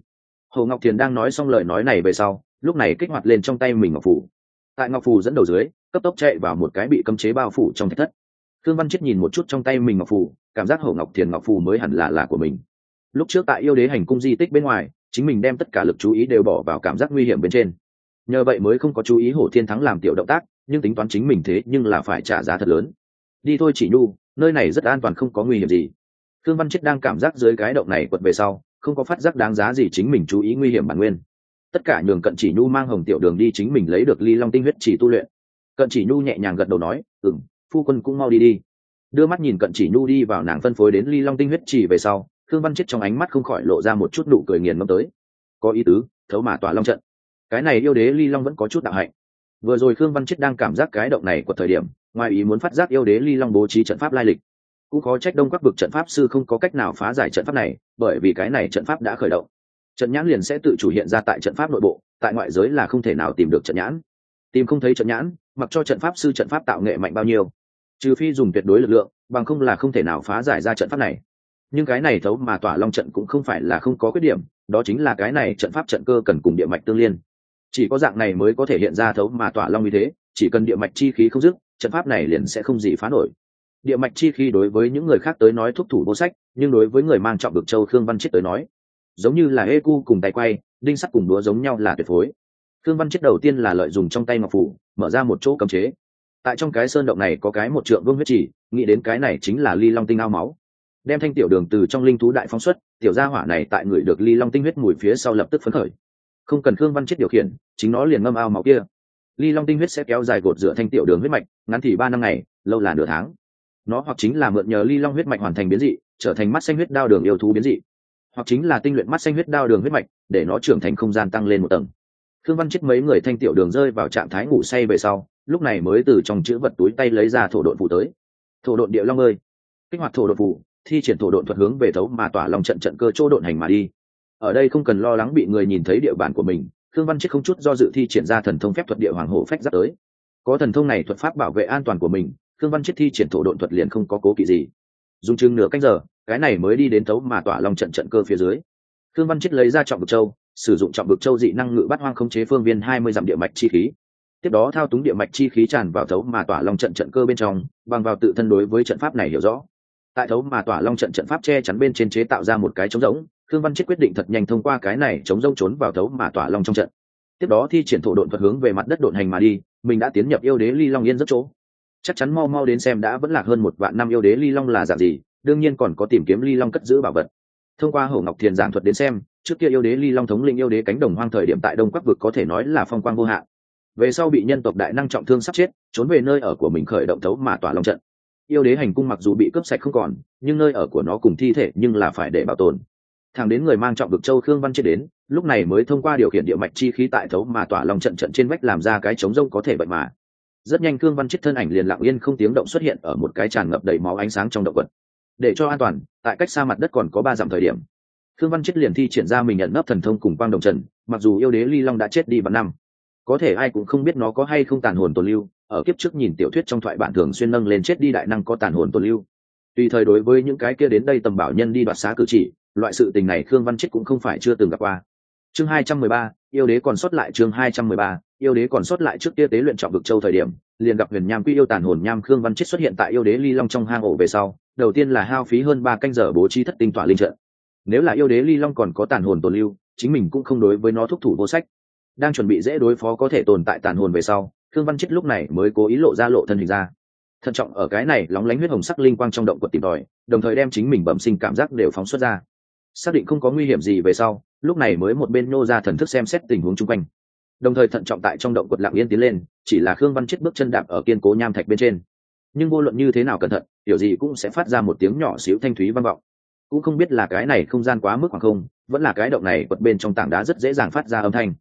Hồ Ngọc Thiền đang nói xong lời nói này về sau, lúc này kích hoạt lên trong tay mình ngọc phủ. Tại ngọc phù dẫn đầu dưới cấp tốc chạy vào một cái bị cấm chế bao phủ trong thạch thất. Thương văn chết nhìn một chút trong tay mình ngọc phù cảm giác hổ ngọc thiền ngọc phù mới hẳn là là của mình. Lúc trước tại yêu đế hành cung di tích bên ngoài chính mình đem tất cả lực chú ý đều bỏ vào cảm giác nguy hiểm bên trên. Nhờ vậy mới không có chú ý hổ thiên thắng làm tiểu động tác nhưng tính toán chính mình thế nhưng là phải trả giá thật lớn. Đi thôi chỉ nhu nơi này rất an toàn không có nguy hiểm gì. Thương văn chết đang cảm giác dưới cái động này quật về sau, không có phát giác đáng giá gì chính mình chú ý nguy hiểm bản nguyên. Tất cả nhường cận chỉ nhu mang hồng tiểu đường đi chính mình lấy được ly long tinh huyết chỉ tu luyện. Cận chỉ nhu nhẹ nhàng gật đầu nói ừng phu quân cũng mau đi đi. Đưa mắt nhìn cận chỉ nhu đi vào nàng phân phối đến ly long tinh huyết chỉ về sau thương văn chết trong ánh mắt không khỏi lộ ra một chút nụ cười nghiền ngâm tới. Có ý tứ, thấu mà tỏa long trận. Cái này yêu đế ly long vẫn có chút đạo hạnh. Vừa rồi khương văn chết đang cảm giác cái động này của thời điểm ngoài ý muốn phát giác yêu đế ly long bố trí trận pháp lai lịch, cũng có trách đông các vực trận pháp sư không có cách nào phá giải trận pháp này, bởi vì cái này trận pháp đã khởi động. Trận nhãn liền sẽ tự chủ hiện ra tại trận pháp nội bộ, tại ngoại giới là không thể nào tìm được trận nhãn. Tìm không thấy trận nhãn, mặc cho trận pháp sư trận pháp tạo nghệ mạnh bao nhiêu. Trừ phi dùng tuyệt đối lực lượng, bằng không là không thể nào phá giải ra trận pháp này. Nhưng cái này thấu mà tỏa long trận cũng không phải là không có khuyết điểm, đó chính là cái này trận pháp trận cơ cần cùng địa mạch tương liên. Chỉ có dạng này mới có thể hiện ra thấu mà tỏa long như thế, chỉ cần địa mạch chi khí không dứt trận pháp này liền sẽ không gì phá nổi. Địa mạch chi khi đối với những người khác tới nói thúc thủ vô sách, nhưng đối với người mang trọng được châu khương văn chết tới nói, giống như là ê cu cùng tay quay, đinh sắt cùng đúa giống nhau là tuyệt phối. Khương văn chết đầu tiên là lợi dùng trong tay ngọc phủ, mở ra một chỗ cấm chế. Tại trong cái sơn động này có cái một trượng vương huyết chỉ nghĩ đến cái này chính là ly long tinh ao máu. Đem thanh tiểu đường từ trong linh thú đại phóng xuất, tiểu gia hỏa này tại người được ly long tinh huyết mùi phía sau lập tức phấn khởi. Không cần khương văn chết điều khiển, chính nó liền ngâm ao máu kia ly long tinh huyết sẽ kéo dài gột dựa thanh tiểu đường huyết mạch, ngắn thì ba năm ngày, lâu là nửa tháng. Nó hoặc chính là mượn nhờ ly long huyết mạch hoàn thành biến dị, trở thành mắt xanh huyết đao đường yêu thú biến dị. Hoặc chính là tinh luyện mắt xanh huyết đao đường huyết mạch, để nó trưởng thành không gian tăng lên một tầng. Thương văn chết mấy người thanh tiểu đường rơi vào trạng thái ngủ say về sau, lúc này mới từ trong chữ vật túi tay lấy ra thổ đội phủ tới. Thổ đội địa long ơi! Kích hoạt thổ đội phủ thi triển thổ đội thuật hướng về thấu mà tỏa lòng trận trận cơ chỗ độn hành mà đi. Ở đây không cần lo lắng bị người nhìn thấy địa bàn của mình khương văn chết không chút do dự thi triển ra thần thông phép thuật địa hoàng hổ phách giáp tới. Có thần thông này thuật pháp bảo vệ an toàn của mình, khương văn chết thi triển thổ độn thuật liền không có cố kỵ gì. Dùng chừng nửa canh giờ, cái này mới đi đến thấu mà tỏa lòng trận trận cơ phía dưới. Khương văn chết lấy ra trọng bực châu, sử dụng trọng bực châu dị năng ngự bắt hoang khống chế phương viên hai mươi dặm địa mạch chi khí. Tiếp đó thao túng địa mạch chi khí tràn vào thấu mà tỏa long trận trận cơ bên trong, bằng vào tự thân đối với trận pháp này hiểu rõ. Tại thấu mà tỏa long trận trận pháp che chắn bên trên chế tạo ra một cái trống rỗng thương văn chết quyết định thật nhanh thông qua cái này chống rông trốn vào thấu mà tỏa long trong trận. Tiếp đó thi triển thổ độn thuật hướng về mặt đất độn hành mà đi, mình đã tiến nhập yêu đế ly long yên rất chỗ. Chắc chắn mau mau đến xem đã vẫn lạc hơn một vạn năm yêu đế ly long là dạng gì, đương nhiên còn có tìm kiếm ly long cất giữ bảo vật. Thông qua hổ ngọc thiền giảng thuật đến xem, trước kia yêu đế ly long thống lĩnh yêu đế cánh đồng hoang thời điểm tại đông bắc vực có thể nói là phong quang vô hạn. Về sau bị nhân tộc đại năng trọng thương sắp chết, trốn về nơi ở của mình khởi động thấu mà tỏa long trận. Yêu đế hành cung mặc dù bị cướp sạch không còn, nhưng nơi ở của nó cùng thi thể nhưng là phải để bảo tồn thằng đến người mang trọng vực châu khương văn chết đến, lúc này mới thông qua điều khiển địa mạch chi khí tại thấu mà tỏa long trận trận trên vách làm ra cái chống rông có thể vậy mà. Rất nhanh khương văn chết thân ảnh liền lặng yên không tiếng động xuất hiện ở một cái tràn ngập đầy máu ánh sáng trong động vật để cho an toàn, tại cách xa mặt đất còn có ba dặm thời điểm, khương văn chết liền thi triển ra mình nhận nấp thần thông cùng quang đồng trần, mặc dù yêu đế ly long đã chết đi vạn năm. Có thể ai cũng không biết nó có hay không tàn hồn tồn lưu, ở kiếp trước nhìn tiểu thuyết trong thoại bản thường xuyên nâng lên chết đi đại năng có tàn hồn tồn lưu. Tùy thời đối với những cái kia đến đây tầm bảo nhân đi đoạt xá cử chỉ loại sự tình này khương văn chết cũng không phải chưa từng gặp qua. Chương hai trăm mười ba, yêu đế còn sót lại chương hai trăm mười ba, yêu đế còn sót lại trước kia tế luyện trọng vực châu thời điểm, liền gặp huyền nham quy yêu tàn hồn nham khương văn chết xuất hiện tại yêu đế ly long trong hang ổ về sau, đầu tiên là hao phí hơn ba canh giờ bố trí thất tinh tỏa linh trận. Nếu là yêu đế ly long còn có tàn hồn tồn lưu, chính mình cũng không đối với nó thúc thủ vô sách. Đang chuẩn bị dễ đối phó có thể tồn tại tàn hồn về sau, khương văn chết lúc này mới cố ý lộ ra lộ thân hình ra. Thận trọng ở cái này lóng lánh huyết hồng sắc linh quang trong động quật tìm tòi, đồng thời đem chính mình bẩm sinh cảm giác đều phóng xuất ra xác định không có nguy hiểm gì về sau, lúc này mới một bên nô ra thần thức xem xét tình huống chung quanh. Đồng thời thận trọng tại trong động quật lặng yên tiến lên, chỉ là khương văn chết bước chân đạp ở kiên cố nham thạch bên trên. Nhưng vô luận như thế nào cẩn thận, kiểu gì cũng sẽ phát ra một tiếng nhỏ xíu thanh thúy vang vọng. Cũng không biết là cái này không gian quá mức hoặc không, vẫn là cái động này quật bên trong tảng đá rất dễ dàng phát ra âm thanh.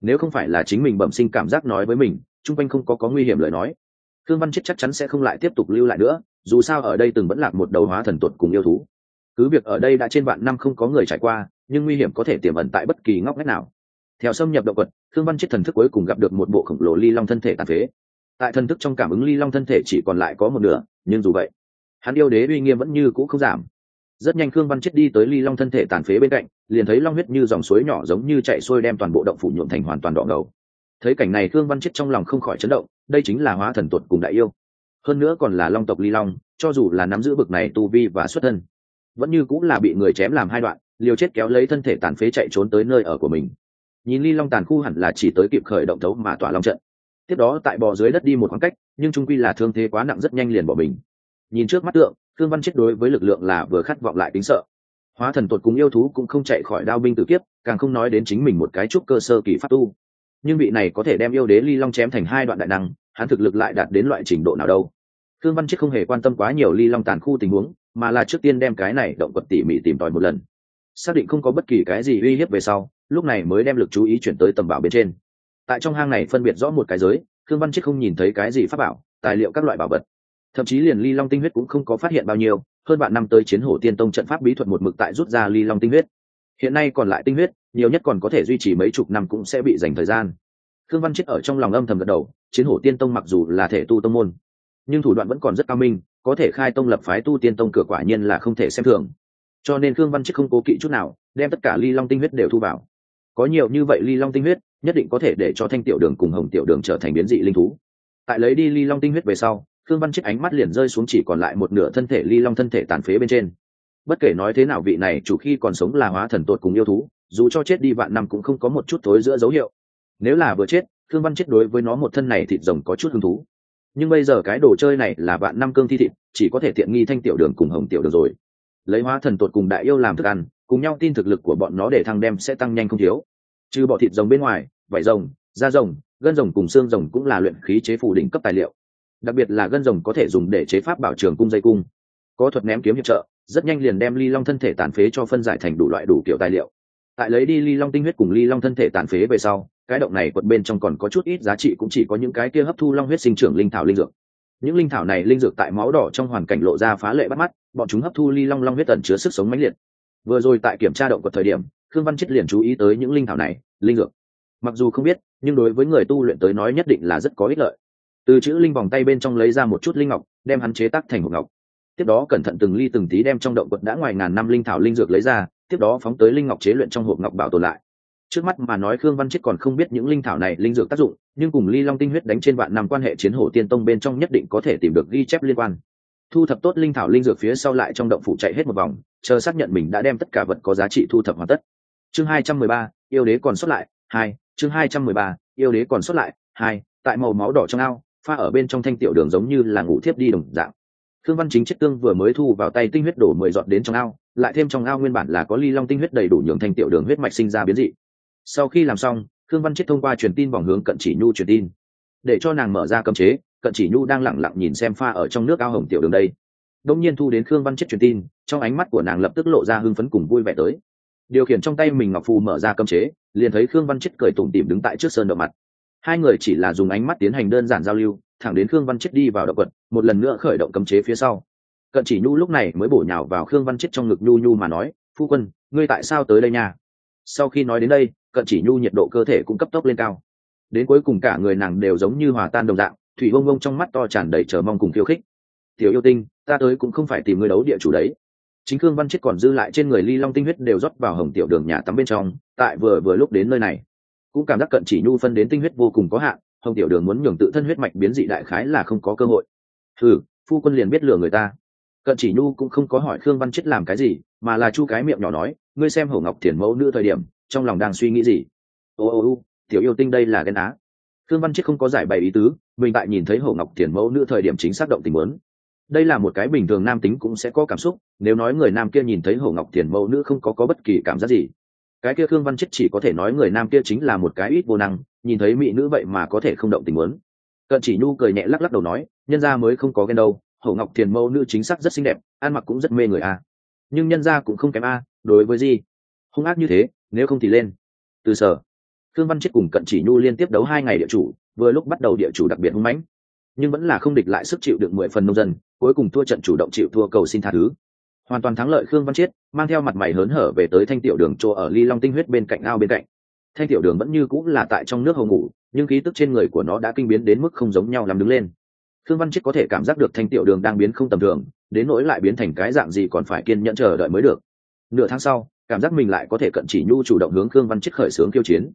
Nếu không phải là chính mình bẩm sinh cảm giác nói với mình, chung quanh không có có nguy hiểm lời nói, khương văn chết chắc chắn sẽ không lại tiếp tục lưu lại nữa, dù sao ở đây từng vẫn lạc một đầu hóa thần tuột cùng yêu thú cứ việc ở đây đã trên vạn năm không có người trải qua, nhưng nguy hiểm có thể tiềm ẩn tại bất kỳ ngóc ngách nào. Theo xâm nhập động vật thương văn chết thần thức cuối cùng gặp được một bộ khổng lồ ly long thân thể tàn phế. Tại thần thức trong cảm ứng ly long thân thể chỉ còn lại có một nửa, nhưng dù vậy, hắn yêu đế uy nghiêm vẫn như cũ không giảm. Rất nhanh khương văn chết đi tới ly long thân thể tàn phế bên cạnh, liền thấy long huyết như dòng suối nhỏ giống như chạy xuôi đem toàn bộ động phủ nhuộm thành hoàn toàn đỏ ngầu. Thấy cảnh này khương văn chết trong lòng không khỏi chấn động, đây chính là hóa thần tuột cùng đại yêu. Hơn nữa còn là long tộc ly long, cho dù là nắm giữ bực này tu vi và xuất thân vẫn như cũng là bị người chém làm hai đoạn, liều chết kéo lấy thân thể tàn phế chạy trốn tới nơi ở của mình. Nhìn ly long tàn khu hẳn là chỉ tới kịp khởi động thấu mà tỏa long trận. Tiếp đó tại bò dưới đất đi một khoảng cách, nhưng trung quy là thương thế quá nặng rất nhanh liền bỏ mình. Nhìn trước mắt tượng thương văn chết đối với lực lượng là vừa khát vọng lại tính sợ. Hóa thần tột cùng yêu thú cũng không chạy khỏi đao binh tử kiếp, càng không nói đến chính mình một cái trúc cơ sơ kỳ pháp tu. Nhưng vị này có thể đem yêu đế ly long chém thành hai đoạn đại năng, hắn thực lực lại đạt đến loại trình độ nào đâu. Thương văn chết không hề quan tâm quá nhiều ly long tàn khu tình huống mà là trước tiên đem cái này động vật tỉ mỉ tìm tòi một lần. Xác định không có bất kỳ cái gì uy hiếp về sau, lúc này mới đem lực chú ý chuyển tới tầm bảo bên trên. Tại trong hang này phân biệt rõ một cái giới thương văn chết không nhìn thấy cái gì pháp bảo, tài liệu các loại bảo vật. Thậm chí liền ly long tinh huyết cũng không có phát hiện bao nhiêu, hơn bạn năm tới chiến hổ tiên tông trận pháp bí thuật một mực tại rút ra ly long tinh huyết. Hiện nay còn lại tinh huyết, nhiều nhất còn có thể duy trì mấy chục năm cũng sẽ bị dành thời gian. Thương văn chết ở trong lòng âm thầm gật đầu, chiến hổ tiên tông mặc dù là thể tu tông môn, nhưng thủ đoạn vẫn còn rất cao minh có thể khai tông lập phái tu tiên tông cửa quả nhiên là không thể xem thường. Cho nên khương văn chức không cố kỵ chút nào, đem tất cả ly long tinh huyết đều thu vào. Có nhiều như vậy ly long tinh huyết, nhất định có thể để cho thanh tiểu đường cùng hồng tiểu đường trở thành biến dị linh thú. Tại lấy đi ly long tinh huyết về sau, khương văn chết ánh mắt liền rơi xuống chỉ còn lại một nửa thân thể ly long thân thể tàn phế bên trên. Bất kể nói thế nào vị này chủ khi còn sống là hóa thần tột cùng yêu thú, dù cho chết đi vạn năm cũng không có một chút thối giữa dấu hiệu. Nếu là vừa chết, khương văn chết đối với nó một thân này thịt rồng có chút hứng thú nhưng bây giờ cái đồ chơi này là vạn năm cương thi thịt, chỉ có thể tiện nghi thanh tiểu đường cùng hồng tiểu đường rồi. Lấy hóa thần tột cùng đại yêu làm thức ăn, cùng nhau tin thực lực của bọn nó để thăng đem sẽ tăng nhanh không thiếu. Trừ bọ thịt rồng bên ngoài, vải rồng, da rồng, gân rồng cùng xương rồng cũng là luyện khí chế phủ đỉnh cấp tài liệu. Đặc biệt là gân rồng có thể dùng để chế pháp bảo trường cung dây cung. Có thuật ném kiếm hiệp trợ, rất nhanh liền đem ly long thân thể tàn phế cho phân giải thành đủ loại đủ kiểu tài liệu. Tại lấy đi ly long tinh huyết cùng ly long thân thể tàn phế về sau cái động này quật bên trong còn có chút ít giá trị cũng chỉ có những cái kia hấp thu long huyết sinh trưởng linh thảo linh dược. Những linh thảo này linh dược tại máu đỏ trong hoàn cảnh lộ ra phá lệ bắt mắt, bọn chúng hấp thu ly long long huyết tẩn chứa sức sống mãnh liệt. Vừa rồi tại kiểm tra động quật thời điểm, khương văn chết liền chú ý tới những linh thảo này, linh dược. Mặc dù không biết, nhưng đối với người tu luyện tới nói nhất định là rất có ích lợi. Từ chữ linh vòng tay bên trong lấy ra một chút linh ngọc, đem hắn chế tác thành hộp ngọc. Tiếp đó cẩn thận từng ly từng tí đem trong động quật đã ngoài ngàn năm linh thảo linh dược lấy ra, tiếp đó phóng tới linh ngọc chế luyện trong hộp ngọc bảo tồn lại trước mắt mà nói khương văn chết còn không biết những linh thảo này linh dược tác dụng, nhưng cùng ly long tinh huyết đánh trên vạn năm quan hệ chiến hổ tiên tông bên trong nhất định có thể tìm được ghi chép liên quan. Thu thập tốt linh thảo linh dược phía sau lại trong động phủ chạy hết một vòng, chờ xác nhận mình đã đem tất cả vật có giá trị thu thập hoàn tất. Chương hai trăm mười ba, yêu đế còn xuất lại, hai, chương hai trăm mười ba, yêu đế còn xuất lại, hai, tại màu máu đỏ trong ao, pha ở bên trong thanh tiểu đường giống như là ngủ thiếp đi đồng dạng. Khương văn chính chết tương vừa mới thu vào tay tinh huyết đổ mười giọt đến trong ao, lại thêm trong ao nguyên bản là có ly long tinh huyết đầy đủ nhường thanh tiểu đường huyết mạch sinh ra biến dị sau khi làm xong, khương văn chết thông qua truyền tin vòng hướng cận chỉ nhu truyền tin. Để cho nàng mở ra cấm chế, cận chỉ nhu đang lẳng lặng nhìn xem pha ở trong nước ao hồng tiểu đường đây. Đông nhiên thu đến khương văn chết truyền tin, trong ánh mắt của nàng lập tức lộ ra hưng phấn cùng vui vẻ tới. Điều khiển trong tay mình ngọc phù mở ra cấm chế, liền thấy khương văn chết cười tủm tỉm đứng tại trước sơn động mặt. Hai người chỉ là dùng ánh mắt tiến hành đơn giản giao lưu, thẳng đến khương văn chết đi vào động quật, một lần nữa khởi động cấm chế phía sau. Cận chỉ nhu lúc này mới bổ nhào vào khương văn chết trong ngực nhu nhu mà nói, phu quân, ngươi tại sao tới đây nha? Sau khi nói đến đây cận chỉ nhu nhiệt độ cơ thể cũng cấp tốc lên cao. Đến cuối cùng cả người nàng đều giống như hòa tan đồng dạng, thủy bông bông trong mắt to tràn đầy chờ mong cùng khiêu khích. Tiểu yêu tinh, ta tới cũng không phải tìm người đấu địa chủ đấy. Chính khương văn chết còn dư lại trên người ly long tinh huyết đều rót vào hồng tiểu đường nhà tắm bên trong, tại vừa vừa lúc đến nơi này. Cũng cảm giác cận chỉ nhu phân đến tinh huyết vô cùng có hạn, hồng tiểu đường muốn nhường tự thân huyết mạch biến dị đại khái là không có cơ hội. Ừ phu quân liền biết lừa người ta. Cận chỉ nhu cũng không có hỏi khương văn chết làm cái gì, mà là chu cái miệng nhỏ nói, ngươi xem hổ ngọc thiền mẫu nữ thời điểm trong lòng đang suy nghĩ gì? Ô ô ô, tiểu yêu tinh đây là ghen á. Thương văn chết không có giải bày ý tứ, mình tại nhìn thấy hồ ngọc thiền mẫu nữ thời điểm chính xác động tình muốn. Đây là một cái bình thường nam tính cũng sẽ có cảm xúc, nếu nói người nam kia nhìn thấy hồ ngọc thiền mẫu nữ không có có bất kỳ cảm giác gì. Cái kia khương văn chết chỉ có thể nói người nam kia chính là một cái ít vô năng, nhìn thấy mỹ nữ vậy mà có thể không động tình muốn. Cận chỉ nhu cười nhẹ lắc lắc đầu nói, nhân gia mới không có ghen đâu hổ ngọc thiền mẫu nữ chính xác rất xinh đẹp, ăn mặc cũng rất mê người a. Nhưng nhân gia cũng không kém a, đối với gì? Hung ác như thế nếu không thì lên. Từ sở thương văn chết cùng cận chỉ nhu liên tiếp đấu hai ngày địa chủ, vừa lúc bắt đầu địa chủ đặc biệt hung mãnh. Nhưng vẫn là không địch lại sức chịu được mười phần nông dân, cuối cùng thua trận chủ động chịu thua cầu xin tha thứ. Hoàn toàn thắng lợi khương văn chiết mang theo mặt mày hớn hở về tới thanh tiểu đường chỗ ở ly long tinh huyết bên cạnh ao bên cạnh. Thanh tiểu đường vẫn như cũng là tại trong nước hầu ngủ, nhưng khí tức trên người của nó đã kinh biến đến mức không giống nhau làm đứng lên. Khương văn chiết có thể cảm giác được thanh tiểu đường đang biến không tầm thường, đến nỗi lại biến thành cái dạng gì còn phải kiên nhẫn chờ đợi mới được. Nửa tháng sau cảm giác mình lại có thể cận chỉ nhu chủ động hướng khương văn chết khởi xướng khiêu chiến.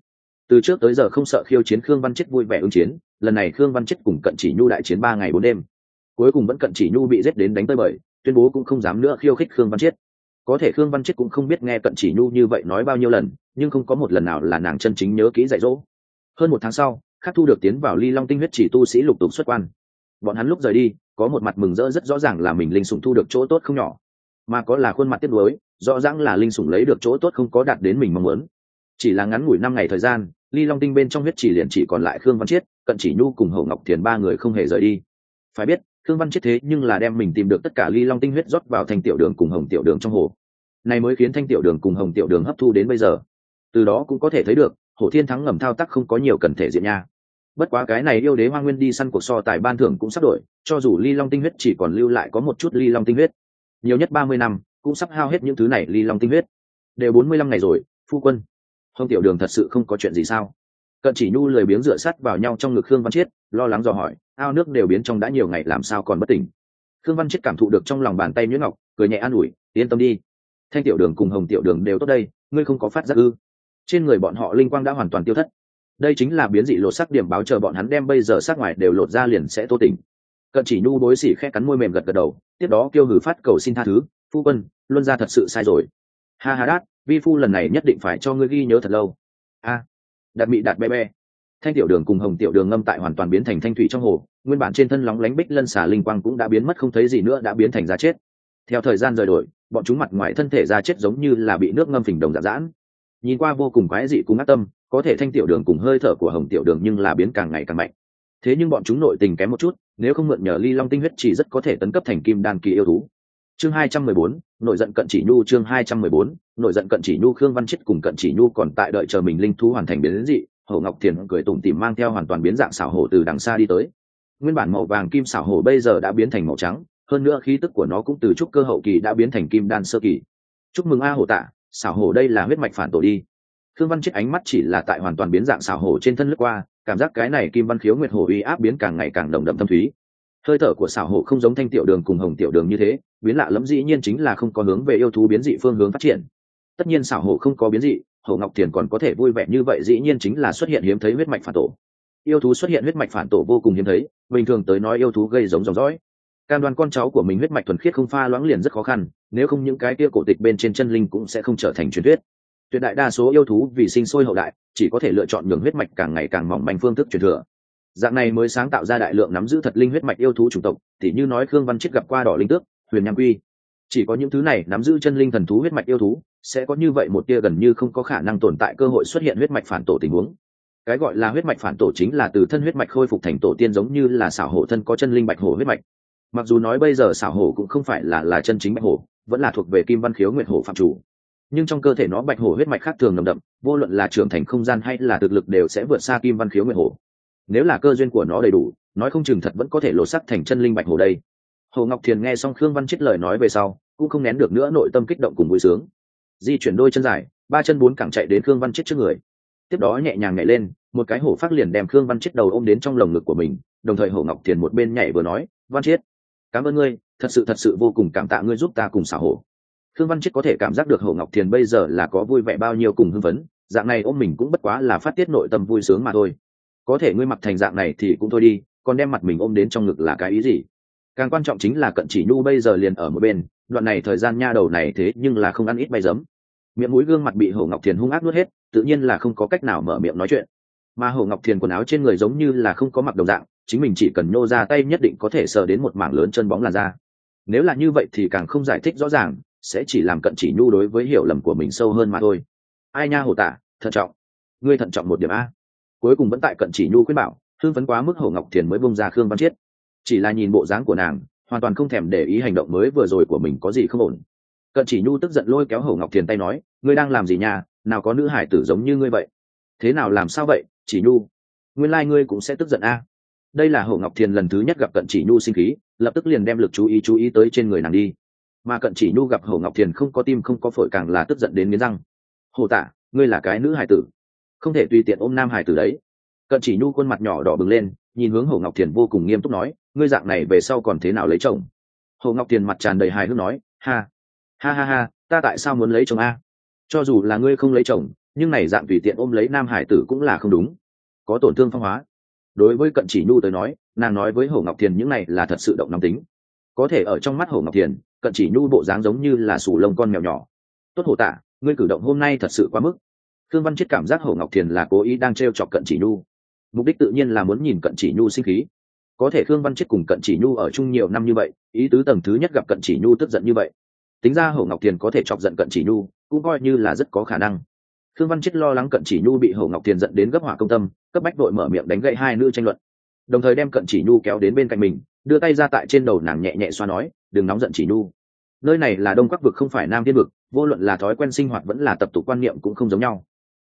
Từ trước tới giờ không sợ khiêu chiến khương văn chết vui vẻ ứng chiến, lần này khương văn chết cùng cận chỉ nhu đại chiến ba ngày bốn đêm. Cuối cùng vẫn cận chỉ nhu bị giết đến đánh tơi bời, tuyên bố cũng không dám nữa khiêu khích khương văn chết có thể khương văn chết cũng không biết nghe cận chỉ nhu như vậy nói bao nhiêu lần, nhưng không có một lần nào là nàng chân chính nhớ kỹ dạy dỗ. Hơn một tháng sau, khắc thu được tiến vào ly long tinh huyết chỉ tu sĩ lục tục xuất quan. Bọn hắn lúc rời đi, có một mặt mừng rỡ rất rõ ràng là mình linh sủng thu được chỗ tốt không nhỏ mà có là khuôn mặt tiếc nuối, rõ ràng là linh sủng lấy được chỗ tốt không có đạt đến mình mong muốn. Chỉ là ngắn ngủi năm ngày thời gian, ly long tinh bên trong huyết chỉ liền chỉ còn lại khương văn chiết, cận chỉ nhu cùng hậu ngọc thiền ba người không hề rời đi. Phải biết, khương văn chiết thế nhưng là đem mình tìm được tất cả ly long tinh huyết rót vào thanh tiểu đường cùng hồng tiểu đường trong hồ. Này mới khiến thanh tiểu đường cùng hồng tiểu đường hấp thu đến bây giờ. Từ đó cũng có thể thấy được hổ thiên thắng ngầm thao tác không có nhiều cần thể diện nha. Bất quá cái này yêu đế hoa nguyên đi săn cuộc so tài ban thưởng cũng sắp đổi, cho dù ly long tinh huyết chỉ còn lưu lại có một chút ly long tinh huyết nhiều nhất ba mươi năm, cũng sắp hao hết những thứ này ly long tinh huyết. Đều bốn mươi lăm ngày rồi, phu quân. Hồng tiểu đường thật sự không có chuyện gì sao? Cận chỉ nhu lười biếng dựa sắt vào nhau trong ngực khương văn chiết, lo lắng dò hỏi, ao nước đều biến trong đã nhiều ngày làm sao còn bất tỉnh. Khương văn chiết cảm thụ được trong lòng bàn tay nhuyễn ngọc, cười nhẹ an ủi, yên tâm đi. Thanh tiểu đường cùng hồng tiểu đường đều tốt đây, ngươi không có phát giác ư? Trên người bọn họ linh quang đã hoàn toàn tiêu thất. Đây chính là biến dị lột sắc điểm báo chờ bọn hắn đem bây giờ sắc ngoài đều lột ra liền sẽ tô tỉnh cận chỉ nhu bối xỉ khe cắn môi mềm gật gật đầu, tiếp đó kêu hử phát cầu xin tha thứ, phu quân, luân ra thật sự sai rồi. Ha ha đát, vi phu lần này nhất định phải cho ngươi ghi nhớ thật lâu. A, đạt mị đạt be be. Thanh tiểu đường cùng hồng tiểu đường ngâm tại hoàn toàn biến thành thanh thủy trong hồ, nguyên bản trên thân lóng lánh bích lân xả linh quang cũng đã biến mất không thấy gì nữa đã biến thành da chết. Theo thời gian rời đổi, bọn chúng mặt ngoài thân thể da chết giống như là bị nước ngâm phình đồng giả giãn. Nhìn qua vô cùng quái dị cùng ác tâm, có thể thanh tiểu đường cùng hơi thở của hồng tiểu đường nhưng là biến càng ngày càng mạnh thế nhưng bọn chúng nội tình kém một chút, nếu không mượn nhờ ly long tinh huyết chỉ rất có thể tấn cấp thành kim đan kỳ yêu thú. Chương hai trăm mười bốn, nội giận cận chỉ nhu, chương hai trăm mười bốn, nội giận cận chỉ nhu, khương văn chết cùng cận chỉ nhu còn tại đợi chờ mình linh thú hoàn thành biến dị, hổ ngọc thiền cười tủm tìm mang theo hoàn toàn biến dạng xảo hổ từ đằng xa đi tới. Nguyên bản màu vàng kim xảo hổ bây giờ đã biến thành màu trắng, hơn nữa khí tức của nó cũng từ trúc cơ hậu kỳ đã biến thành kim đan sơ kỳ. Chúc mừng a hổ tạ, xảo hổ đây là huyết mạch phản tổ đi. Thương văn chết ánh mắt chỉ là tại hoàn toàn biến dạng xảo hổ trên thân lướt qua cảm giác cái này kim văn khiếu nguyệt hổ uy áp biến càng ngày càng đồng đậm thâm thúy. Hơi thở của xảo hổ không giống thanh tiểu đường cùng hồng tiểu đường như thế, biến lạ lẫm dĩ nhiên chính là không có hướng về yêu thú biến dị phương hướng phát triển. Tất nhiên xảo hổ không có biến dị, hổ ngọc thiền còn có thể vui vẻ như vậy dĩ nhiên chính là xuất hiện hiếm thấy huyết mạch phản tổ. Yêu thú xuất hiện huyết mạch phản tổ vô cùng hiếm thấy, bình thường tới nói yêu thú gây giống dòng dõi. Cam đoan con cháu của mình huyết mạch thuần khiết không pha loãng liền rất khó khăn, nếu không những cái kia cổ tịch bên trên chân linh cũng sẽ không trở thành truyền thuyết tuyệt đại đa số yêu thú vì sinh sôi hậu đại, chỉ có thể lựa chọn nhường huyết mạch càng ngày càng mỏng manh phương thức truyền thừa. Dạng này mới sáng tạo ra đại lượng nắm giữ thật linh huyết mạch yêu thú chủng tộc thì như nói khương văn chết gặp qua đỏ linh tước, huyền nham quy. Chỉ có những thứ này nắm giữ chân linh thần thú huyết mạch yêu thú, sẽ có như vậy một tia gần như không có khả năng tồn tại cơ hội xuất hiện huyết mạch phản tổ tình huống. Cái gọi là huyết mạch phản tổ chính là từ thân huyết mạch khôi phục thành tổ tiên giống như là xảo hổ thân có chân linh bạch hổ huyết mạch. Mặc dù nói bây giờ xảo hổ cũng không phải là là chân chính bạch hổ, vẫn là thuộc về kim văn khiếu nguyệt hổ phạm chủ nhưng trong cơ thể nó bạch hổ huyết mạch khác thường nồng đậm, vô luận là trưởng thành không gian hay là thực lực đều sẽ vượt xa kim văn khiếu nguyệt hổ. Nếu là cơ duyên của nó đầy đủ, nói không chừng thật vẫn có thể lột sắc thành chân linh bạch hổ đây. Hồ ngọc thiền nghe xong khương văn chết lời nói về sau, cũng không nén được nữa nội tâm kích động cùng vui sướng. Di chuyển đôi chân dài, ba chân bốn cẳng chạy đến khương văn chết trước người. Tiếp đó nhẹ nhàng nhảy lên, một cái hổ phát liền đem khương văn chết đầu ôm đến trong lồng ngực của mình, đồng thời hồ ngọc thiền một bên nhảy vừa nói, văn chết cảm ơn ngươi, thật sự thật sự vô cùng cảm tạ ngươi giúp ta cùng xảo hổ thương văn chết có thể cảm giác được hồ ngọc thiền bây giờ là có vui vẻ bao nhiêu cùng hưng phấn, dạng này ôm mình cũng bất quá là phát tiết nội tâm vui sướng mà thôi. Có thể ngươi mặc thành dạng này thì cũng thôi đi, còn đem mặt mình ôm đến trong ngực là cái ý gì? Càng quan trọng chính là cận chỉ nhu bây giờ liền ở một bên, đoạn này thời gian nha đầu này thế nhưng là không ăn ít bay giấm miệng mũi gương mặt bị hổ ngọc thiền hung ác nuốt hết, tự nhiên là không có cách nào mở miệng nói chuyện. Mà hổ ngọc thiền quần áo trên người giống như là không có mặc đồng dạng, chính mình chỉ cần nhô ra tay nhất định có thể sờ đến một mảng lớn chân bóng làn da. Nếu là như vậy thì càng không giải thích rõ ràng sẽ chỉ làm cận chỉ nhu đối với hiểu lầm của mình sâu hơn mà thôi. Ai nha hổ tả, thận trọng. Ngươi thận trọng một điểm a. Cuối cùng vẫn tại cận chỉ nhu khuyên bảo thương phấn quá mức hổ ngọc thiền mới bông ra khương văn chiết. Chỉ là nhìn bộ dáng của nàng, hoàn toàn không thèm để ý hành động mới vừa rồi của mình có gì không ổn. Cận chỉ nhu tức giận lôi kéo hổ ngọc thiền tay nói, ngươi đang làm gì nhà nào có nữ hải tử giống như ngươi vậy. Thế nào làm sao vậy, chỉ nhu? Nguyên lai、like、ngươi cũng sẽ tức giận a. Đây là hổ ngọc thiền lần thứ nhất gặp cận chỉ nhu sinh khí, lập tức liền đem l ự c chú ý chú ý tới trên người nàng đi mà cận chỉ nhu gặp hồ ngọc thiền không có tim không có phổi càng là tức giận đến nghiến răng. Hồ tả, ngươi là cái nữ hải tử. Không thể tùy tiện ôm nam hải tử đấy. Cận chỉ nhu khuôn mặt nhỏ đỏ bừng lên, nhìn hướng hồ ngọc thiền vô cùng nghiêm túc nói, ngươi dạng này về sau còn thế nào lấy chồng? Hồ ngọc thiền mặt tràn đầy hài hước nói, ha ha ha ha, ta tại sao muốn lấy chồng a? Cho dù là ngươi không lấy chồng, nhưng này dạng tùy tiện ôm lấy nam hải tử cũng là không đúng. Có tổn thương phong hóa. Đối với cận chỉ nhu tới nói, nàng nói với hồ ngọc thiền những này là thật sự động nóng tính có thể ở trong mắt hồ ngọc thiền, cận chỉ nhu bộ dáng giống như là sù lông con mèo nhỏ. Tốt hồ tạ, ngươi cử động hôm nay thật sự quá mức. Thương văn chết cảm giác hồ ngọc thiền là cố ý đang t r e o chọc cận chỉ nhu. Mục đích tự nhiên là muốn nhìn cận chỉ nhu sinh khí. Có thể khương văn chết cùng cận chỉ nhu ở chung nhiều năm như vậy, ý tứ tầng thứ nhất gặp cận chỉ nhu tức giận như vậy. Tính ra hồ ngọc thiền có thể chọc giận cận chỉ nhu, cũng coi như là rất có khả năng. Khương văn chết lo lắng cận chỉ nhu bị hồ ngọc thiền giận đến gấp hỏa công tâm, cấp bách đội mở miệng đánh gậy hai nữ tranh luận. Đồng thời đem cận chỉ nhu kéo đến bên cạnh mình đưa tay ra tại trên đầu nàng nhẹ nhẹ xoa nói, đừng nóng giận chỉ nhu. Nơi này là đông Bắc vực không phải nam thiên vực, vô luận là thói quen sinh hoạt vẫn là tập tục quan niệm cũng không giống nhau.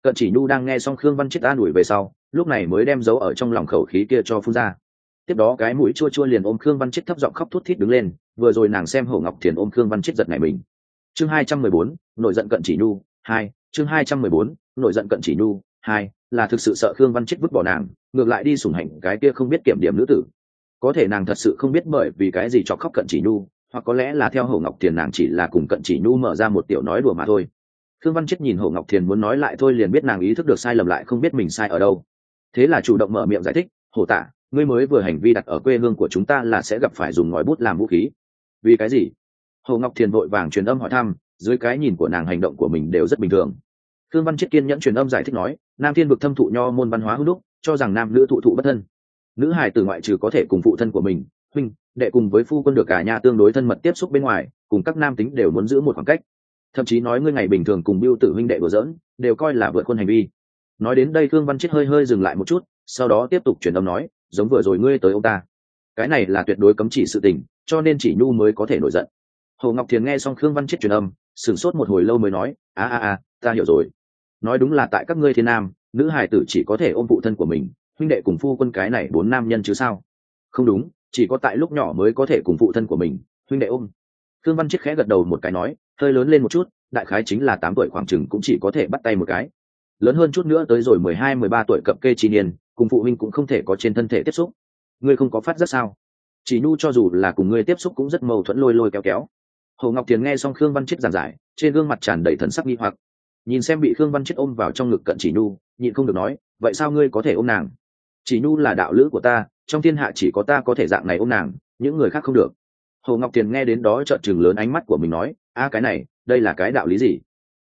Cận chỉ nhu đang nghe xong khương văn chết an ủi về sau, lúc này mới đem dấu ở trong lòng khẩu khí kia cho phun ra. Tiếp đó cái mũi chua chua liền ôm khương văn chết thấp giọng khóc thút thít đứng lên, vừa rồi nàng xem hổ ngọc thiền ôm khương văn chết giật này mình. Chương hai trăm mười bốn nội giận cận chỉ nhu, hai, chương hai trăm mười bốn nội giận cận chỉ nhu, hai, là thực sự sợ khương văn chết vứt bỏ nàng, ngược lại đi sủng hạnh cái kia không biết kiểm điểm nữ tử có thể nàng thật sự không biết bởi vì cái gì cho khóc cận chỉ nhu, hoặc có lẽ là theo hồ ngọc thiền nàng chỉ là cùng cận chỉ nhu mở ra một tiểu nói đùa mà thôi. Khương văn chết nhìn hồ ngọc thiền muốn nói lại thôi liền biết nàng ý thức được sai lầm lại không biết mình sai ở đâu. Thế là chủ động mở miệng giải thích hồ tạ, ngươi mới vừa hành vi đặt ở quê hương của chúng ta là sẽ gặp phải dùng ngòi bút làm vũ khí. Vì cái gì? Hồ ngọc thiền vội vàng truyền âm hỏi thăm, dưới cái nhìn của nàng hành động của mình đều rất bình thường. Thương văn chết kiên nhẫn truyền âm giải thích nói, nam thiên vực thâm thụ nho môn văn hóa hữu đúc, cho rằng nam nữ thụ thụ bất thân nữ hài tử ngoại trừ có thể cùng phụ thân của mình, huynh, đệ cùng với phu quân được cả nhà tương đối thân mật tiếp xúc bên ngoài, cùng các nam tính đều muốn giữ một khoảng cách. Thậm chí nói ngươi ngày bình thường cùng biêu tử huynh đệ vừa dỡn đều coi là vượt quân hành vi. Nói đến đây thương văn chết hơi hơi dừng lại một chút, sau đó tiếp tục truyền âm nói, giống vừa rồi ngươi tới ông ta. Cái này là tuyệt đối cấm chỉ sự tình, cho nên chỉ nhu mới có thể nổi giận. Hồ ngọc thiền nghe xong khương văn chết truyền âm, sửng sốt một hồi lâu mới nói, a a a, ta hiểu rồi. Nói đúng là tại các ngươi thiên nam, nữ hài tử chỉ có thể ôm phụ thân của mình huynh đệ cùng phu quân cái này bốn nam nhân chứ sao? Không đúng, chỉ có tại lúc nhỏ mới có thể cùng phụ thân của mình, huynh đệ ôm. Thương văn chiết khẽ gật đầu một cái nói, hơi lớn lên một chút, đại khái chính là tám tuổi khoảng chừng cũng chỉ có thể bắt tay một cái. Lớn hơn chút nữa tới rồi mười hai, mười ba tuổi cập kê chi niên, cùng phụ huynh cũng không thể có trên thân thể tiếp xúc. Ngươi không có phát rất sao? Chỉ nhu cho dù là cùng ngươi tiếp xúc cũng rất mâu thuẫn lôi lôi kéo kéo. Hồ ngọc thiền nghe xong khương văn chết giảng giải, trên gương mặt tràn đầy thần sắc nghi hoặc. Nhìn xem bị khương văn chết ôm vào trong ngực cận chỉ nhu, nhịn không được nói, vậy sao ngươi có thể ôm nàng? Chỉ nhu là đạo lữ của ta trong thiên hạ chỉ có ta có thể dạng này ôm nàng những người khác không được hồ ngọc thiền nghe đến đó trợn chừng lớn ánh mắt của mình nói a cái này đây là cái đạo lý gì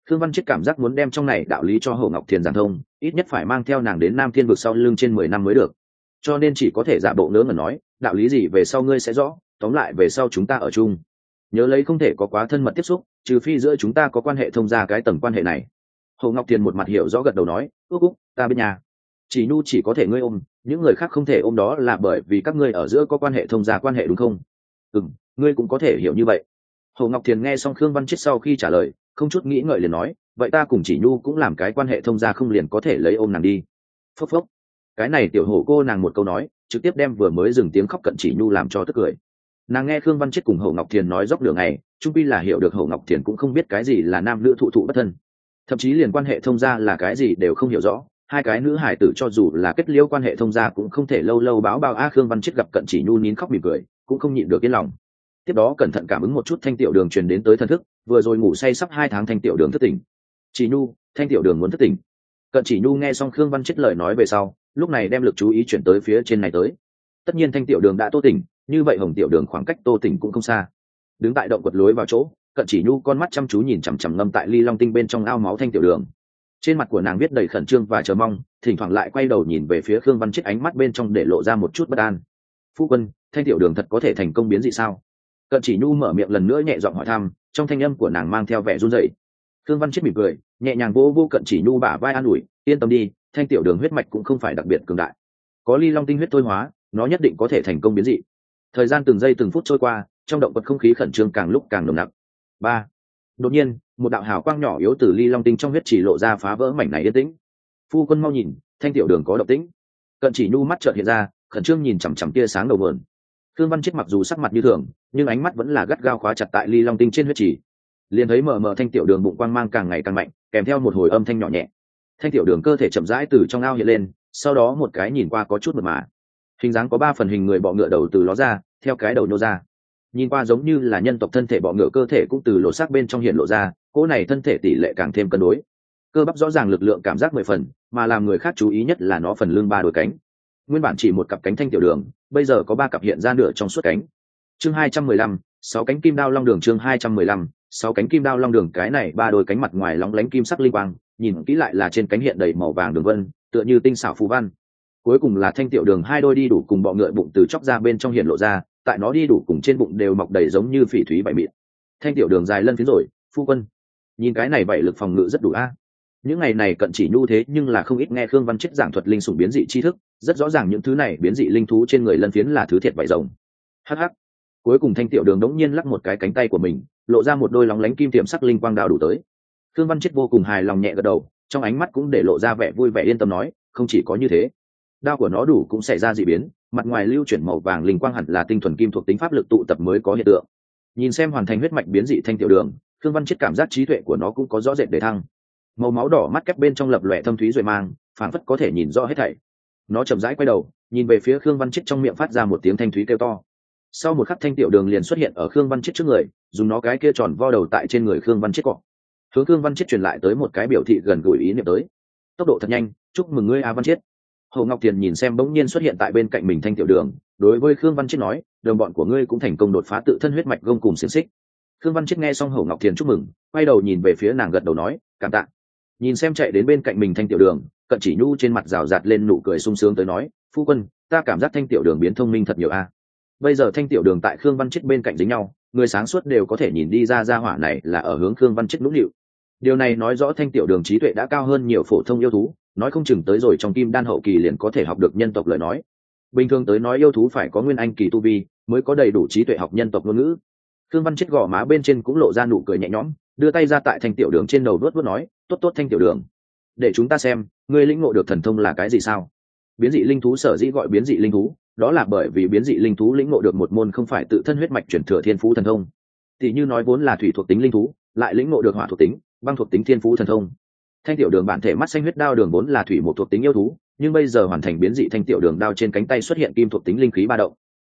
Thương Văn Chết cảm giác muốn đem trong này đạo lý cho Hồ Ngọc Thiền giảng thông, ít nhất phải mang theo nàng đến Nam Thiên vực sau lưng trên mười năm mới được. Cho nên chỉ có thể giả bộ ngớ ngẩn nói, đạo lý gì về sau ngươi sẽ rõ, tóm lại về sau chúng ta ở chung. Nhớ lấy không thể có quá thân mật tiếp xúc, trừ phi giữa chúng ta có quan hệ thông ra cái tầng quan hệ này. Hồ Ngọc Thiền một mặt hiểu rõ gật đầu nói, "Úc úc, ta bên nhà. Chỉ nu chỉ có thể ngươi ôm, những người khác không thể ôm đó là bởi vì các ngươi ở giữa có quan hệ thông gia quan hệ đúng không?" "Ừm, ngươi cũng có thể hiểu như vậy." Hồ Ngọc Thiền nghe xong Khương Văn Chết sau khi trả lời, không chút nghĩ ngợi liền nói vậy ta cùng chỉ nhu cũng làm cái quan hệ thông gia không liền có thể lấy ôm nàng đi. Phốc phốc. Cái này tiểu hổ cô nàng một câu nói trực tiếp đem vừa mới dừng tiếng khóc cận chỉ nhu làm cho tức cười. Nàng nghe khương văn chết cùng hậu ngọc thiền nói dốc đường này trung pi là hiểu được hậu ngọc thiền cũng không biết cái gì là nam nữ thụ thụ bất thân. Thậm chí liền quan hệ thông gia là cái gì đều không hiểu rõ hai cái nữ hải tử cho dù là kết liễu quan hệ thông gia cũng không thể lâu lâu báo bao a khương văn chết gặp cận chỉ nhu nín khóc mỉm cười, cũng không nhịn được yên lòng. Tiếp đó cẩn thận cảm ứng một chút thanh tiểu đường truyền đến tới thần thức, vừa rồi ngủ say sắp hai tháng thanh tiểu đường thất tỉnh. Chỉ nhu, thanh tiểu đường muốn thất tỉnh. Cận chỉ nhu nghe xong khương văn chết lời nói về sau, lúc này đem lực chú ý chuyển tới phía trên này tới. Tất nhiên thanh tiểu đường đã tô tỉnh, như vậy hồng tiểu đường khoảng cách tô tỉnh cũng không xa. Đứng tại động quật lối vào chỗ, cận chỉ nhu con mắt chăm chú nhìn chằm chằm ngâm tại ly long tinh bên trong ao máu thanh tiểu đường trên mặt của nàng viết đầy khẩn trương và chờ mong, thỉnh thoảng lại quay đầu nhìn về phía khương văn chết ánh mắt bên trong để lộ ra một chút bất an. Phu quân, thanh tiểu đường thật có thể thành công biến dị sao? Cận chỉ nhu mở miệng lần nữa nhẹ giọng hỏi thăm, trong thanh âm của nàng mang theo vẻ run rẩy. Khương văn chết mỉm cười, nhẹ nhàng vô vô cận chỉ nhu bả vai an ủi, yên tâm đi, thanh tiểu đường huyết mạch cũng không phải đặc biệt cường đại. Có ly long tinh huyết thôi hóa, nó nhất định có thể thành công biến dị. Thời gian từng giây từng phút trôi qua, trong động vật không khí khẩn trương càng lúc càng nồng nặc. Ba đột nhiên, một đạo hào quang nhỏ yếu từ ly long tinh trong huyết chỉ lộ ra phá vỡ mảnh này yên tĩnh. Phu quân mau nhìn, thanh tiểu đường có động tĩnh. Cận chỉ nhu mắt trợn hiện ra, khẩn trương nhìn chằm chằm tia sáng đầu vườn thương văn chết mặc dù sắc mặt như thường, nhưng ánh mắt vẫn là gắt gao khóa chặt tại ly long tinh trên huyết chỉ. Liền thấy mờ mờ thanh tiểu đường bụng quang mang càng ngày càng mạnh, kèm theo một hồi âm thanh nhỏ nhẹ. Thanh tiểu đường cơ thể chậm rãi từ trong ao hiện lên, sau đó một cái nhìn qua có chút mật mà. Hình dáng có ba phần hình người bọ ngựa đầu từ ló ra, theo cái đầu nô ra nhìn qua giống như là nhân tộc thân thể bọ ngựa, cơ thể cũng từ lộ xác bên trong hiện lộ ra, cỗ này thân thể tỷ lệ càng thêm cân đối. Cơ bắp rõ ràng lực lượng cảm giác mười phần, mà làm người khác chú ý nhất là nó phần lưng ba đôi cánh. Nguyên bản chỉ một cặp cánh thanh tiểu đường, bây giờ có ba cặp hiện ra nửa trong suốt cánh. Chương hai trăm mười lăm, sáu cánh kim đao long đường, chương hai trăm mười lăm, sáu cánh kim đao long đường, cái này ba đôi cánh mặt ngoài lóng lánh kim sắc linh quang, nhìn kỹ lại là trên cánh hiện đầy màu vàng đường vân, tựa như tinh xảo phú văn. Cuối cùng là thanh tiểu đường, hai đôi đi đủ cùng bọ ngựa bụng từ chóc ra bên trong hiện lộ ra tại nó đi đủ cùng trên bụng đều mọc đầy giống như phỉ thúy bảy mịn thanh tiểu đường dài lân phiến rồi, phu quân. Nhìn cái này vậy lực phòng ngự rất đủ a. Những ngày này cận chỉ nhu thế nhưng là không ít nghe khương văn chết giảng thuật linh sủng biến dị tri thức, rất rõ ràng những thứ này biến dị linh thú trên người lân phiến là thứ thiệt vải rồng. Hh cuối cùng thanh tiểu đường đống nhiên lắc một cái cánh tay của mình, lộ ra một đôi lóng lánh kim tiệm sắc linh quang đạo đủ tới. Khương văn chết vô cùng hài lòng nhẹ gật đầu, trong ánh mắt cũng để lộ ra vẻ vui vẻ yên tâm nói, không chỉ có như thế. Đao của nó đủ cũng xảy ra dị biến mặt ngoài lưu chuyển màu vàng linh quang hẳn là tinh thuần kim thuộc tính pháp lực tụ tập mới có hiện tượng. Nhìn xem hoàn thành huyết mạch biến dị thanh tiểu đường, khương văn chết cảm giác trí tuệ của nó cũng có rõ rệt để thăng. Màu máu đỏ mắt kép bên trong lập lòe thâm thúy rồi mang phản phất có thể nhìn rõ hết thảy. Nó chậm rãi quay đầu, nhìn về phía khương văn chết trong miệng phát ra một tiếng thanh thúy kêu to. Sau một khắc thanh tiểu đường liền xuất hiện ở khương văn chết trước người, dùng nó cái kia tròn vo đầu tại trên người khương văn chết cọ. Hướng khương văn chết truyền lại tới một cái biểu thị gần gũi ý niệm tới. Tốc độ thật nhanh, chúc mừng ngươi, a văn chết hồ ngọc tiền nhìn xem bỗng nhiên xuất hiện tại bên cạnh mình thanh tiểu đường, đối với khương văn chết nói, đồng bọn của ngươi cũng thành công đột phá tự thân huyết mạch gông cùng xiềng xích. Khương văn chết nghe xong hồ ngọc tiền chúc mừng, quay đầu nhìn về phía nàng gật đầu nói, cảm tạ. Nhìn xem chạy đến bên cạnh mình thanh tiểu đường, cận chỉ nhu trên mặt rào rạt lên nụ cười sung sướng tới nói, phu quân, ta cảm giác thanh tiểu đường biến thông minh thật nhiều a. Bây giờ thanh tiểu đường tại khương văn chết bên cạnh dính nhau, người sáng suốt đều có thể nhìn đi ra ra hỏa này là ở hướng khương văn chết nũng nịu. Điều này nói rõ thanh tiểu đường trí tuệ đã cao hơn nhiều phổ thông yêu thú nói không chừng tới rồi trong kim đan hậu kỳ liền có thể học được nhân tộc lời nói. Bình thường tới nói yêu thú phải có nguyên anh kỳ tu vi, mới có đầy đủ trí tuệ học nhân tộc ngôn ngữ. Thương văn chết gò má bên trên cũng lộ ra nụ cười nhẹ nhõm, đưa tay ra tại thanh tiểu đường trên đầu đuốt vớt nói, tốt tốt thanh tiểu đường, để chúng ta xem, ngươi lĩnh ngộ được thần thông là cái gì sao? Biến dị linh thú sở dĩ gọi biến dị linh thú, đó là bởi vì biến dị linh thú lĩnh ngộ được một môn không phải tự thân huyết mạch chuyển thừa thiên phú thần thông. Thì như nói vốn là thủy thuộc tính linh thú, lại lĩnh ngộ được hỏa thuộc tính, băng thuộc tính thiên phú thần thông thanh tiểu đường bản thể mắt xanh huyết đao đường vốn là thủy một thuộc tính yêu thú, nhưng bây giờ hoàn thành biến dị thanh tiểu đường đao trên cánh tay xuất hiện kim thuộc tính linh khí ba động.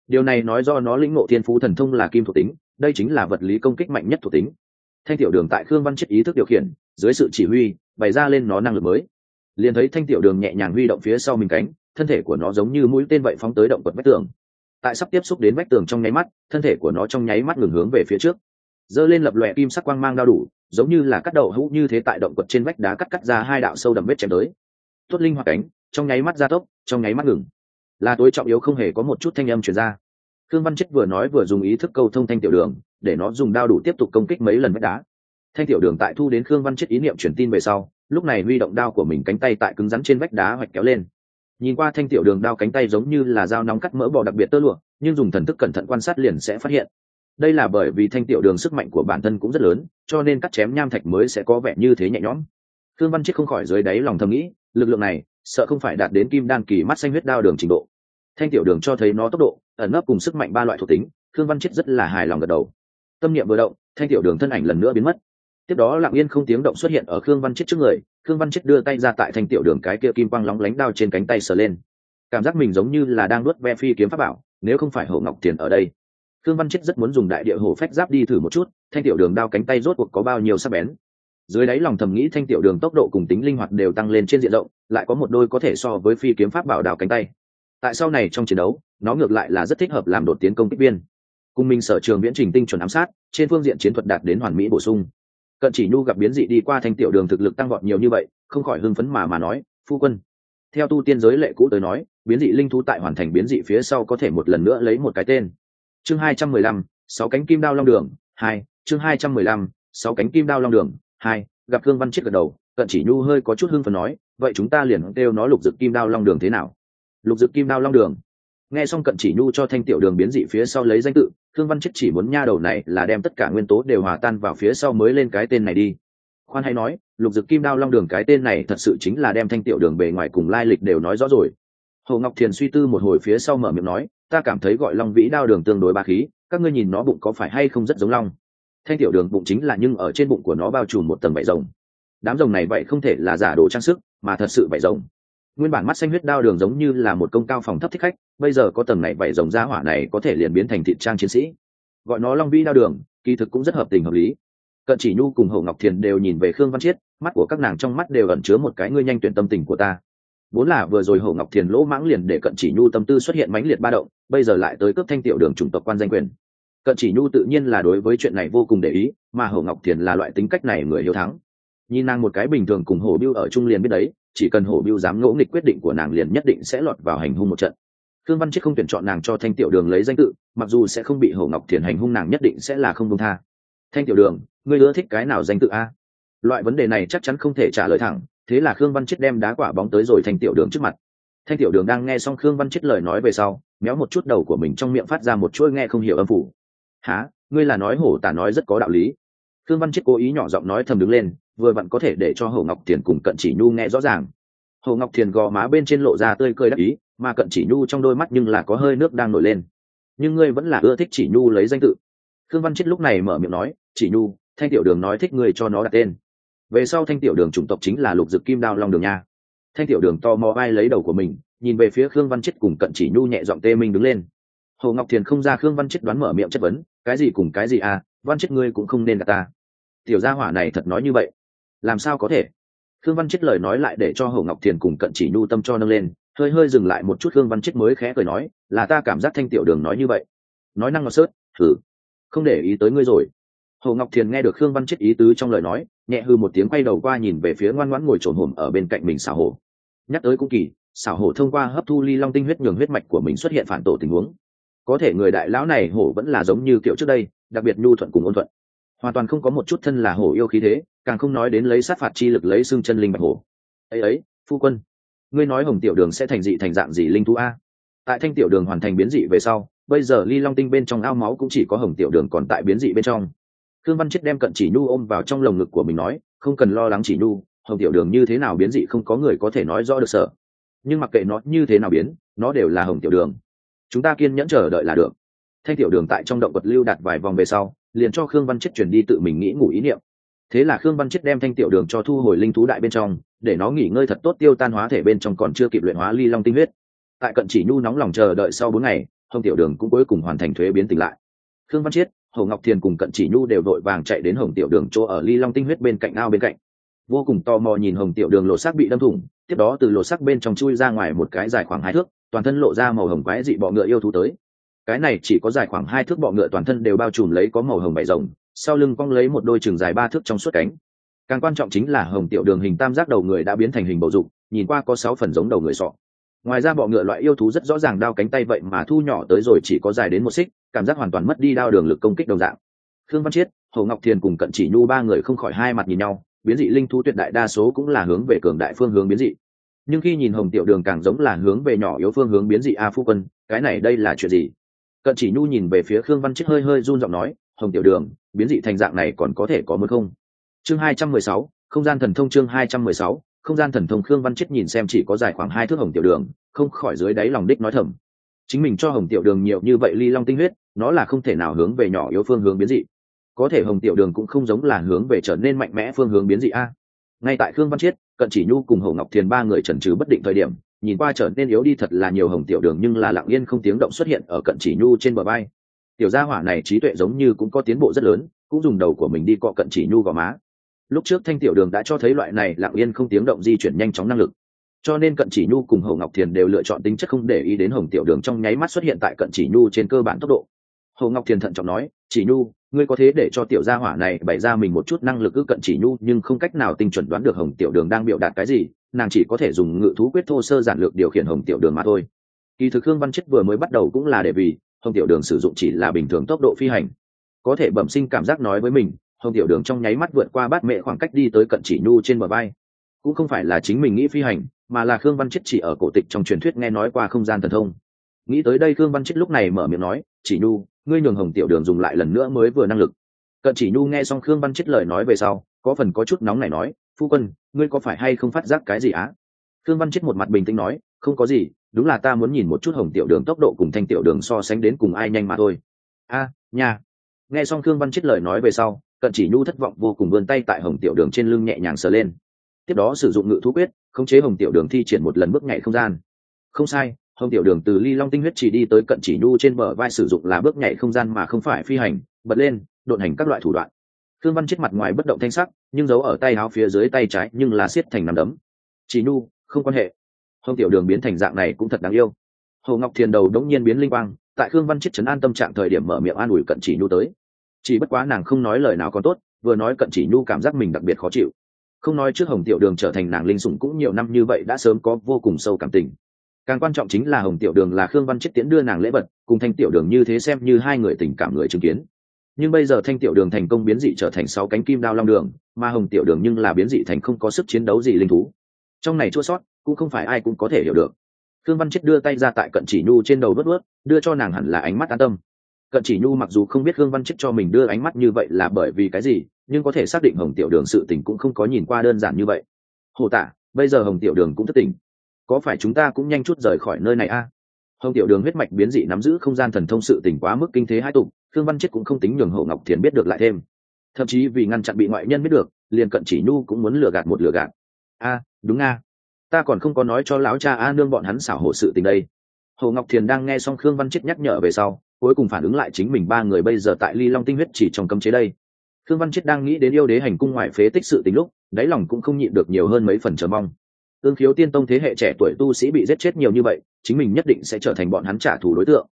Điều này nói do nó lĩnh ngộ thiên phú thần thông là kim thuộc tính, đây chính là vật lý công kích mạnh nhất thuộc tính. Thanh tiểu đường tại khương văn chết ý thức điều khiển, dưới sự chỉ huy, bày ra lên nó năng lực mới. Liền thấy thanh tiểu đường nhẹ nhàng huy động phía sau mình cánh, thân thể của nó giống như mũi tên vậy phóng tới động vật vách tường. Tại sắp tiếp xúc đến vách tường trong nháy mắt, thân thể của nó trong nháy mắt ngừng hướng về phía trước giơ lên lập lòe kim sắc quang mang đao đủ, giống như là cắt đầu hũ như thế tại động quật trên vách đá cắt cắt ra hai đạo sâu đầm vết chém tới. Tốt linh hoạt cánh, trong nháy mắt gia tốc, trong nháy mắt ngừng. Là tối trọng yếu không hề có một chút thanh âm truyền ra. Khương văn chết vừa nói vừa dùng ý thức câu thông thanh tiểu đường, để nó dùng đao đủ tiếp tục công kích mấy lần vách đá. Thanh tiểu đường tại thu đến khương văn chết ý niệm truyền tin về sau, lúc này huy động đao của mình cánh tay tại cứng rắn trên vách đá hoạch kéo lên. Nhìn qua thanh tiểu đường đao cánh tay giống như là dao nóng cắt mỡ bò đặc biệt tơ lụa, nhưng dùng thần thức cẩn thận quan sát liền sẽ phát hiện đây là bởi vì thanh tiểu đường sức mạnh của bản thân cũng rất lớn, cho nên cắt chém nham thạch mới sẽ có vẻ như thế nhẹ nhõm. Thương văn chết không khỏi dưới đáy lòng thầm nghĩ, lực lượng này, sợ không phải đạt đến kim đan kỳ mắt xanh huyết đao đường trình độ. Thanh tiểu đường cho thấy nó tốc độ, ẩn nấp cùng sức mạnh ba loại thuộc tính thương văn chết rất là hài lòng gật đầu. Tâm niệm vừa động, thanh tiểu đường thân ảnh lần nữa biến mất. Tiếp đó lặng yên không tiếng động xuất hiện ở khương văn chết trước người, khương văn chết đưa tay ra tại thanh tiểu đường cái kia kim quang lóng lánh đao trên cánh tay sờ lên. Cảm giác mình giống như là đang nuốt ve phi kiếm pháp bảo, nếu không phải hậu ngọc tiền ở đây khương văn chết rất muốn dùng đại địa hổ phách giáp đi thử một chút, thanh tiểu đường đao cánh tay rốt cuộc có bao nhiêu sắc bén. Dưới đáy lòng thầm nghĩ thanh tiểu đường tốc độ cùng tính linh hoạt đều tăng lên trên diện rộng, lại có một đôi có thể so với phi kiếm pháp bảo đào cánh tay. Tại sau này trong chiến đấu, nó ngược lại là rất thích hợp làm đột tiến công kích viên. Cùng mình sở trường viễn trình tinh chuẩn ám sát, trên phương diện chiến thuật đạt đến hoàn mỹ bổ sung. Cận chỉ nhu gặp biến dị đi qua thanh tiểu đường thực lực tăng vọt nhiều như vậy, không khỏi hưng phấn mà mà nói, phu quân. Theo tu tiên giới lệ cũ tới nói, biến dị linh thú tại hoàn thành biến dị phía sau có thể một lần nữa lấy một cái tên chương hai trăm mười lăm, sáu cánh kim đao long đường, hai, chương hai trăm mười lăm, sáu cánh kim đao long đường, hai, gặp thương văn chết gật đầu, cận chỉ nhu hơi có chút hưng phấn nói, vậy chúng ta liền kêu nó lục dực kim đao long đường thế nào? Lục dực kim đao long đường. Nghe xong cận chỉ nhu cho thanh tiểu đường biến dị phía sau lấy danh tự thương văn chết chỉ muốn nha đầu này là đem tất cả nguyên tố đều hòa tan vào phía sau mới lên cái tên này đi. Khoan hay nói, lục dực kim đao long đường cái tên này thật sự chính là đem thanh tiểu đường bề ngoài cùng lai lịch đều nói rõ rồi. Hồ ngọc thiền suy tư một hồi phía sau mở miệng nói ta cảm thấy gọi long vĩ đao đường tương đối ba khí, các ngươi nhìn nó bụng có phải hay không rất giống long? Thanh tiểu đường bụng chính là nhưng ở trên bụng của nó bao trùm một tầng vảy rồng. Đám rồng này vậy không thể là giả đồ trang sức, mà thật sự vảy rồng. Nguyên bản mắt xanh huyết đao đường giống như là một công cao phòng thấp thích khách, bây giờ có tầng này vảy rồng ra hỏa này có thể liền biến thành thị trang chiến sĩ. Gọi nó long vĩ đao đường, kỳ thực cũng rất hợp tình hợp lý. Cận chỉ nhu cùng hậu ngọc thiền đều nhìn về khương văn chiết, mắt của các nàng trong mắt đều ẩn chứa một cái ngươi nhanh tuyển tâm tình của ta vốn là vừa rồi hậu ngọc thiền lỗ mãng liền để cận chỉ nhu tâm tư xuất hiện mãnh liệt ba động, bây giờ lại tới cướp thanh tiểu đường chủng tộc quan danh quyền. Cận chỉ nhu tự nhiên là đối với chuyện này vô cùng để ý, mà hậu ngọc thiền là loại tính cách này người hiếu thắng. Nhìn nàng một cái bình thường cùng hổ biêu ở trung liền biết đấy, chỉ cần hổ biêu dám ngỗ nghịch quyết định của nàng liền nhất định sẽ lọt vào hành hung một trận. Khương văn chiết không tuyển chọn nàng cho thanh tiểu đường lấy danh tự, mặc dù sẽ không bị hổ ngọc thiền hành hung nàng nhất định sẽ là không công tha. Thanh tiểu đường, ngươi ưa thích cái nào danh tự a? Loại vấn đề này chắc chắn không thể trả lời thẳng thế là khương văn chết đem đá quả bóng tới rồi thanh tiểu đường trước mặt. Thanh tiểu đường đang nghe xong khương văn chết lời nói về sau, méo một chút đầu của mình trong miệng phát ra một chuỗi nghe không hiểu âm phủ. Há ngươi là nói hổ tả nói rất có đạo lý. Khương văn chết cố ý nhỏ giọng nói thầm đứng lên, vừa vặn có thể để cho hồ ngọc thiền cùng cận chỉ nhu nghe rõ ràng. Hồ ngọc thiền gò má bên trên lộ ra tươi cười đắc ý, mà cận chỉ nhu trong đôi mắt nhưng là có hơi nước đang nổi lên. Nhưng ngươi vẫn là ưa thích chỉ nhu lấy danh tự. Khương văn chết lúc này mở miệng nói, chỉ nhu, thanh tiểu đường nói thích ngươi cho nó đặt tên về sau thanh tiểu đường chủng tộc chính là lục dực kim đao long đường nha. Thanh tiểu đường to mò vai lấy đầu của mình, nhìn về phía khương văn chết cùng cận chỉ nhu nhẹ giọng tê minh đứng lên. Hồ ngọc thiền không ra khương văn chết đoán mở miệng chất vấn, cái gì cùng cái gì à văn chết ngươi cũng không nên gạt ta. Tiểu gia hỏa này thật nói như vậy, làm sao có thể? Khương văn chết lời nói lại để cho hồ ngọc thiền cùng cận chỉ nhu tâm cho nâng lên, hơi hơi dừng lại một chút khương văn chết mới khẽ cười nói, là ta cảm giác thanh tiểu đường nói như vậy. Nói năng ngọt sớt, thử, không để ý tới ngươi rồi hồ ngọc thiền nghe được khương văn chết ý tứ trong lời nói, nhẹ hư một tiếng quay đầu qua nhìn về phía ngoan ngoãn ngồi trồn hổm ở bên cạnh mình xảo hổ. Nhắc tới cũng kỳ, xảo hổ thông qua hấp thu ly long tinh huyết nhường huyết mạch của mình xuất hiện phản tổ tình huống. Có thể người đại lão này hổ vẫn là giống như kiểu trước đây, đặc biệt nhu thuận cùng ôn thuận. Hoàn toàn không có một chút thân là hổ yêu khí thế, càng không nói đến lấy sát phạt chi lực lấy xương chân linh bạch hổ. Ấy ấy, phu quân, ngươi nói hồng tiểu đường sẽ thành dị thành dạng gì linh thú a? Tại thanh tiểu đường hoàn thành biến dị về sau, bây giờ ly long tinh bên trong ao máu cũng chỉ có hồng tiểu đường còn tại biến dị bên trong khương văn chết đem cận chỉ nhu ôm vào trong lồng ngực của mình nói, không cần lo lắng chỉ nhu, hồng tiểu đường như thế nào biến dị không có người có thể nói rõ được sợ. Nhưng mặc kệ nó như thế nào biến, nó đều là hồng tiểu đường. Chúng ta kiên nhẫn chờ đợi là được. Thanh tiểu đường tại trong động vật lưu đặt vài vòng về sau, liền cho khương văn chết chuyển đi tự mình nghĩ ngủ ý niệm. Thế là khương văn chết đem thanh tiểu đường cho thu hồi linh thú đại bên trong, để nó nghỉ ngơi thật tốt tiêu tan hóa thể bên trong còn chưa kịp luyện hóa ly long tinh huyết. Tại cận chỉ nhu nóng lòng chờ đợi sau bốn ngày, hồng tiểu đường cũng cuối cùng hoàn thành thuế biến tỉnh lại. Khương văn chiết hồ ngọc thiền cùng cận chỉ nhu đều đội vàng chạy đến hồng tiểu đường chỗ ở ly long tinh huyết bên cạnh ao bên cạnh. Vô cùng tò mò nhìn hồng tiểu đường lộ xác bị đâm thủng, tiếp đó từ lộ xác bên trong chui ra ngoài một cái dài khoảng hai thước, toàn thân lộ ra màu hồng quái dị bọ ngựa yêu thú tới. Cái này chỉ có dài khoảng hai thước bọ ngựa toàn thân đều bao trùm lấy có màu hồng bảy rồng, sau lưng cong lấy một đôi chừng dài ba thước trong suốt cánh. Càng quan trọng chính là hồng tiểu đường hình tam giác đầu người đã biến thành hình bầu dục, nhìn qua có sáu phần giống đầu người sọ ngoài ra bọ ngựa loại yêu thú rất rõ ràng đao cánh tay vậy mà thu nhỏ tới rồi chỉ có dài đến một xích, cảm giác hoàn toàn mất đi đao đường lực công kích đồng dạng. Khương văn chiết, hồ ngọc thiền cùng cận chỉ nhu ba người không khỏi hai mặt nhìn nhau, biến dị linh thú tuyệt đại đa số cũng là hướng về cường đại phương hướng biến dị. Nhưng khi nhìn hồng tiểu đường càng giống là hướng về nhỏ yếu phương hướng biến dị a phu quân, cái này đây là chuyện gì? Cận chỉ nhu nhìn về phía khương văn chiết hơi hơi run giọng nói, hồng tiểu đường, biến dị thành dạng này còn có thể có muốn không? Chương hai trăm mười sáu, không gian thần thông chương hai trăm mười sáu không gian thần thông khương văn chết nhìn xem chỉ có dài khoảng hai thước hồng tiểu đường, không khỏi dưới đáy lòng đích nói thầm. Chính mình cho hồng tiểu đường nhiều như vậy ly long tinh huyết, nó là không thể nào hướng về nhỏ yếu phương hướng biến dị. Có thể hồng tiểu đường cũng không giống là hướng về trở nên mạnh mẽ phương hướng biến dị a. Ngay tại khương văn chiết cận chỉ nhu cùng hậu ngọc thiền ba người trần trừ bất định thời điểm, nhìn qua trở nên yếu đi thật là nhiều hồng tiểu đường nhưng là lặng yên không tiếng động xuất hiện ở cận chỉ nhu trên bờ bay tiểu gia hỏa này trí tuệ giống như cũng có tiến bộ rất lớn, cũng dùng đầu của mình đi cọ cận chỉ nhu gò má lúc trước thanh tiểu đường đã cho thấy loại này lặng yên không tiếng động di chuyển nhanh chóng năng lực. Cho nên cận chỉ nhu cùng hầu ngọc thiền đều lựa chọn tính chất không để ý đến hồng tiểu đường trong nháy mắt xuất hiện tại cận chỉ nhu trên cơ bản tốc độ. Hầu ngọc thiền thận trọng nói, chỉ nhu, ngươi có thế để cho tiểu gia hỏa này bày ra mình một chút năng lực ư, cận chỉ nhu, nhưng không cách nào tinh chuẩn đoán được hồng tiểu đường đang biểu đạt cái gì, nàng chỉ có thể dùng ngự thú quyết thô sơ giản lược điều khiển hồng tiểu đường mà thôi. Kỳ thực hương văn chết vừa mới bắt đầu cũng là để vì hồng tiểu đường sử dụng chỉ là bình thường tốc độ phi hành. Có thể bẩm sinh cảm giác nói với mình hồng tiểu đường trong nháy mắt vượt qua bát mẹ khoảng cách đi tới cận chỉ nhu trên bờ bay cũng không phải là chính mình nghĩ phi hành mà là khương văn chết chỉ ở cổ tịch trong truyền thuyết nghe nói qua không gian thần thông. Nghĩ tới đây khương văn chết lúc này mở miệng nói chỉ nhu ngươi nhường hồng tiểu đường dùng lại lần nữa mới vừa năng lực. Cận chỉ nhu nghe xong khương văn chết lời nói về sau có phần có chút nóng này nói phu quân ngươi có phải hay không phát giác cái gì á? Khương văn chết một mặt bình tĩnh nói không có gì đúng là ta muốn nhìn một chút hồng tiểu đường tốc độ cùng thanh tiểu đường so sánh đến cùng ai nhanh mà thôi. A à, nhà nghe xong khương văn chết lời nói về sau cận chỉ nhu thất vọng vô cùng vươn tay tại hồng tiểu đường trên lưng nhẹ nhàng sờ lên. Tiếp đó sử dụng ngự thú quyết, khống chế hồng tiểu đường thi triển một lần bước nhảy không gian. Không sai, hồng tiểu đường từ ly long tinh huyết chỉ đi tới cận chỉ nhu trên bờ vai sử dụng là bước nhảy không gian mà không phải phi hành, bật lên đột hành các loại thủ đoạn. Thương văn chết mặt ngoài bất động thanh sắc, nhưng giấu ở tay áo phía dưới tay trái nhưng là siết thành nằm đấm. Chỉ nhu, không quan hệ. Hồng tiểu đường biến thành dạng này cũng thật đáng yêu. Hồ ngọc thiền đầu đống nhiên biến linh quang, tại khương văn chết chấn an tâm trạng thời điểm mở miệng an ủi cận chỉ nhu tới chỉ bất quá nàng không nói lời nào còn tốt, vừa nói cận chỉ nhu cảm giác mình đặc biệt khó chịu. Không nói trước hồng tiểu đường trở thành nàng linh sủng cũng nhiều năm như vậy đã sớm có vô cùng sâu cảm tình. Càng quan trọng chính là hồng tiểu đường là khương văn chết tiễn đưa nàng lễ vật, cùng thanh tiểu đường như thế xem như hai người tình cảm người chứng kiến. Nhưng bây giờ thanh tiểu đường thành công biến dị trở thành sáu cánh kim đao long đường, mà hồng tiểu đường nhưng là biến dị thành không có sức chiến đấu gì linh thú. Trong này chua sót, cũng không phải ai cũng có thể hiểu được. Khương văn chết đưa tay ra tại cận chỉ nhu trên đầu vớt vớt, đưa cho nàng hẳn là ánh mắt an tâm cận chỉ nhu mặc dù không biết khương văn chết cho mình đưa ánh mắt như vậy là bởi vì cái gì, nhưng có thể xác định hồng tiểu đường sự tình cũng không có nhìn qua đơn giản như vậy. Hồ tả bây giờ hồng tiểu đường cũng thất tình có phải chúng ta cũng nhanh chút rời khỏi nơi này a? Hồng tiểu đường huyết mạch biến dị nắm giữ không gian thần thông sự tình quá mức kinh thế hai tục thương văn chết cũng không tính nhường hậu ngọc thiền biết được lại thêm. Thậm chí vì ngăn chặn bị ngoại nhân biết được, liền cận chỉ nhu cũng muốn lừa gạt một lừa gạt. A, đúng a. Ta còn không có nói cho lão cha a nương bọn hắn xảo hộ sự tình đây. Hồ ngọc thiền đang nghe xong khương văn chết nhắc nhở về sau cuối cùng phản ứng lại chính mình ba người bây giờ tại ly long tinh huyết chỉ trong cấm chế đây. Thương văn chết đang nghĩ đến yêu đế hành cung ngoại phế tích sự tính lúc, đáy lòng cũng không nhịn được nhiều hơn mấy phần chờ mong. Ương khiếu tiên tông thế hệ trẻ tuổi tu sĩ bị giết chết nhiều như vậy, chính mình nhất định sẽ trở thành bọn hắn trả thù đối tượng.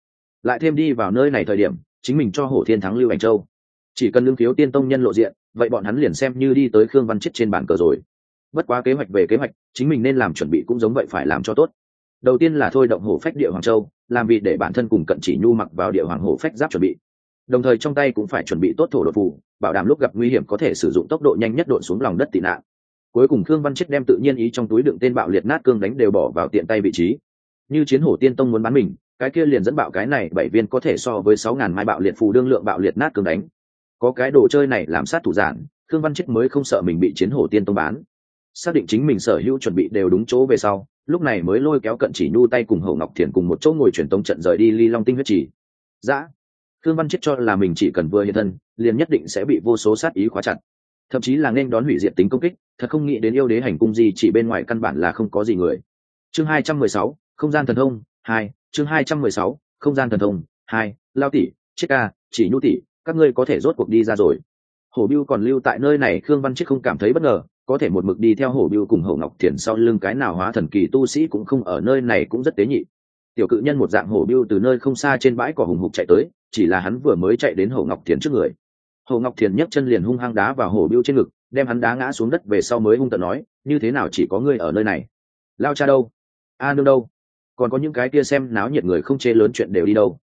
Lại thêm đi vào nơi này thời điểm, chính mình cho hổ thiên thắng lưu ảnh châu. Chỉ cần ương khiếu tiên tông nhân lộ diện, vậy bọn hắn liền xem như đi tới khương văn chết trên bàn cờ rồi. Bất quá kế hoạch về kế hoạch, chính mình nên làm chuẩn bị cũng giống vậy phải làm cho tốt đầu tiên là thôi động hổ phách địa hoàng châu, làm vị để bản thân cùng cận chỉ nhu mặc vào địa hoàng hổ phách giáp chuẩn bị. Đồng thời trong tay cũng phải chuẩn bị tốt thổ đột phù, bảo đảm lúc gặp nguy hiểm có thể sử dụng tốc độ nhanh nhất đột xuống lòng đất tị nạn. Cuối cùng khương văn chết đem tự nhiên ý trong túi đựng tên bạo liệt nát cương đánh đều bỏ vào tiện tay vị trí. Như chiến hổ tiên tông muốn bắn mình, cái kia liền dẫn bạo cái này bảy viên có thể so với sáu ngàn mai bạo liệt phù đương lượng bạo liệt nát cương đánh. Có cái đồ chơi này làm sát thủ giản, khương văn chết mới không sợ mình bị chiến hổ tiên tông bán xác định chính mình sở hữu chuẩn bị đều đúng chỗ về sau, lúc này mới lôi kéo cận chỉ nhu tay cùng hậu ngọc thiền cùng một chỗ ngồi truyền tống trận rời đi ly long tinh huyết chỉ dã dạ. khương văn chết cho là mình chỉ cần vừa hiện thân, liền nhất định sẽ bị vô số sát ý khóa chặt. Thậm chí là nên đón hủy diệt tính công kích, thật không nghĩ đến yêu đế hành cung gì chỉ bên ngoài căn bản là không có gì người. Chương hai trăm mười sáu, không gian thần thông, hai, chương hai trăm mười sáu, không gian thần thông, hai, lao tỷ chiếc ca, chỉ nhu tỷ, các ngươi có thể rốt cuộc đi ra rồi. Hổ biêu còn lưu tại nơi này, khương văn chiết không cảm thấy bất ngờ có thể một mực đi theo hổ biêu cùng hổ ngọc thiền sau lưng cái nào hóa thần kỳ tu sĩ cũng không ở nơi này cũng rất tế nhị. Tiểu cự nhân một dạng hổ biêu từ nơi không xa trên bãi cỏ hùng hục chạy tới, chỉ là hắn vừa mới chạy đến hổ ngọc thiền trước người. Hổ ngọc thiền nhấc chân liền hung hăng đá vào hổ biêu trên ngực, đem hắn đá ngã xuống đất về sau mới hung tận nói, như thế nào chỉ có ngươi ở nơi này? Lao cha đâu? A nương đâu? Còn có những cái kia xem náo nhiệt người không chê lớn chuyện đều đi đâu?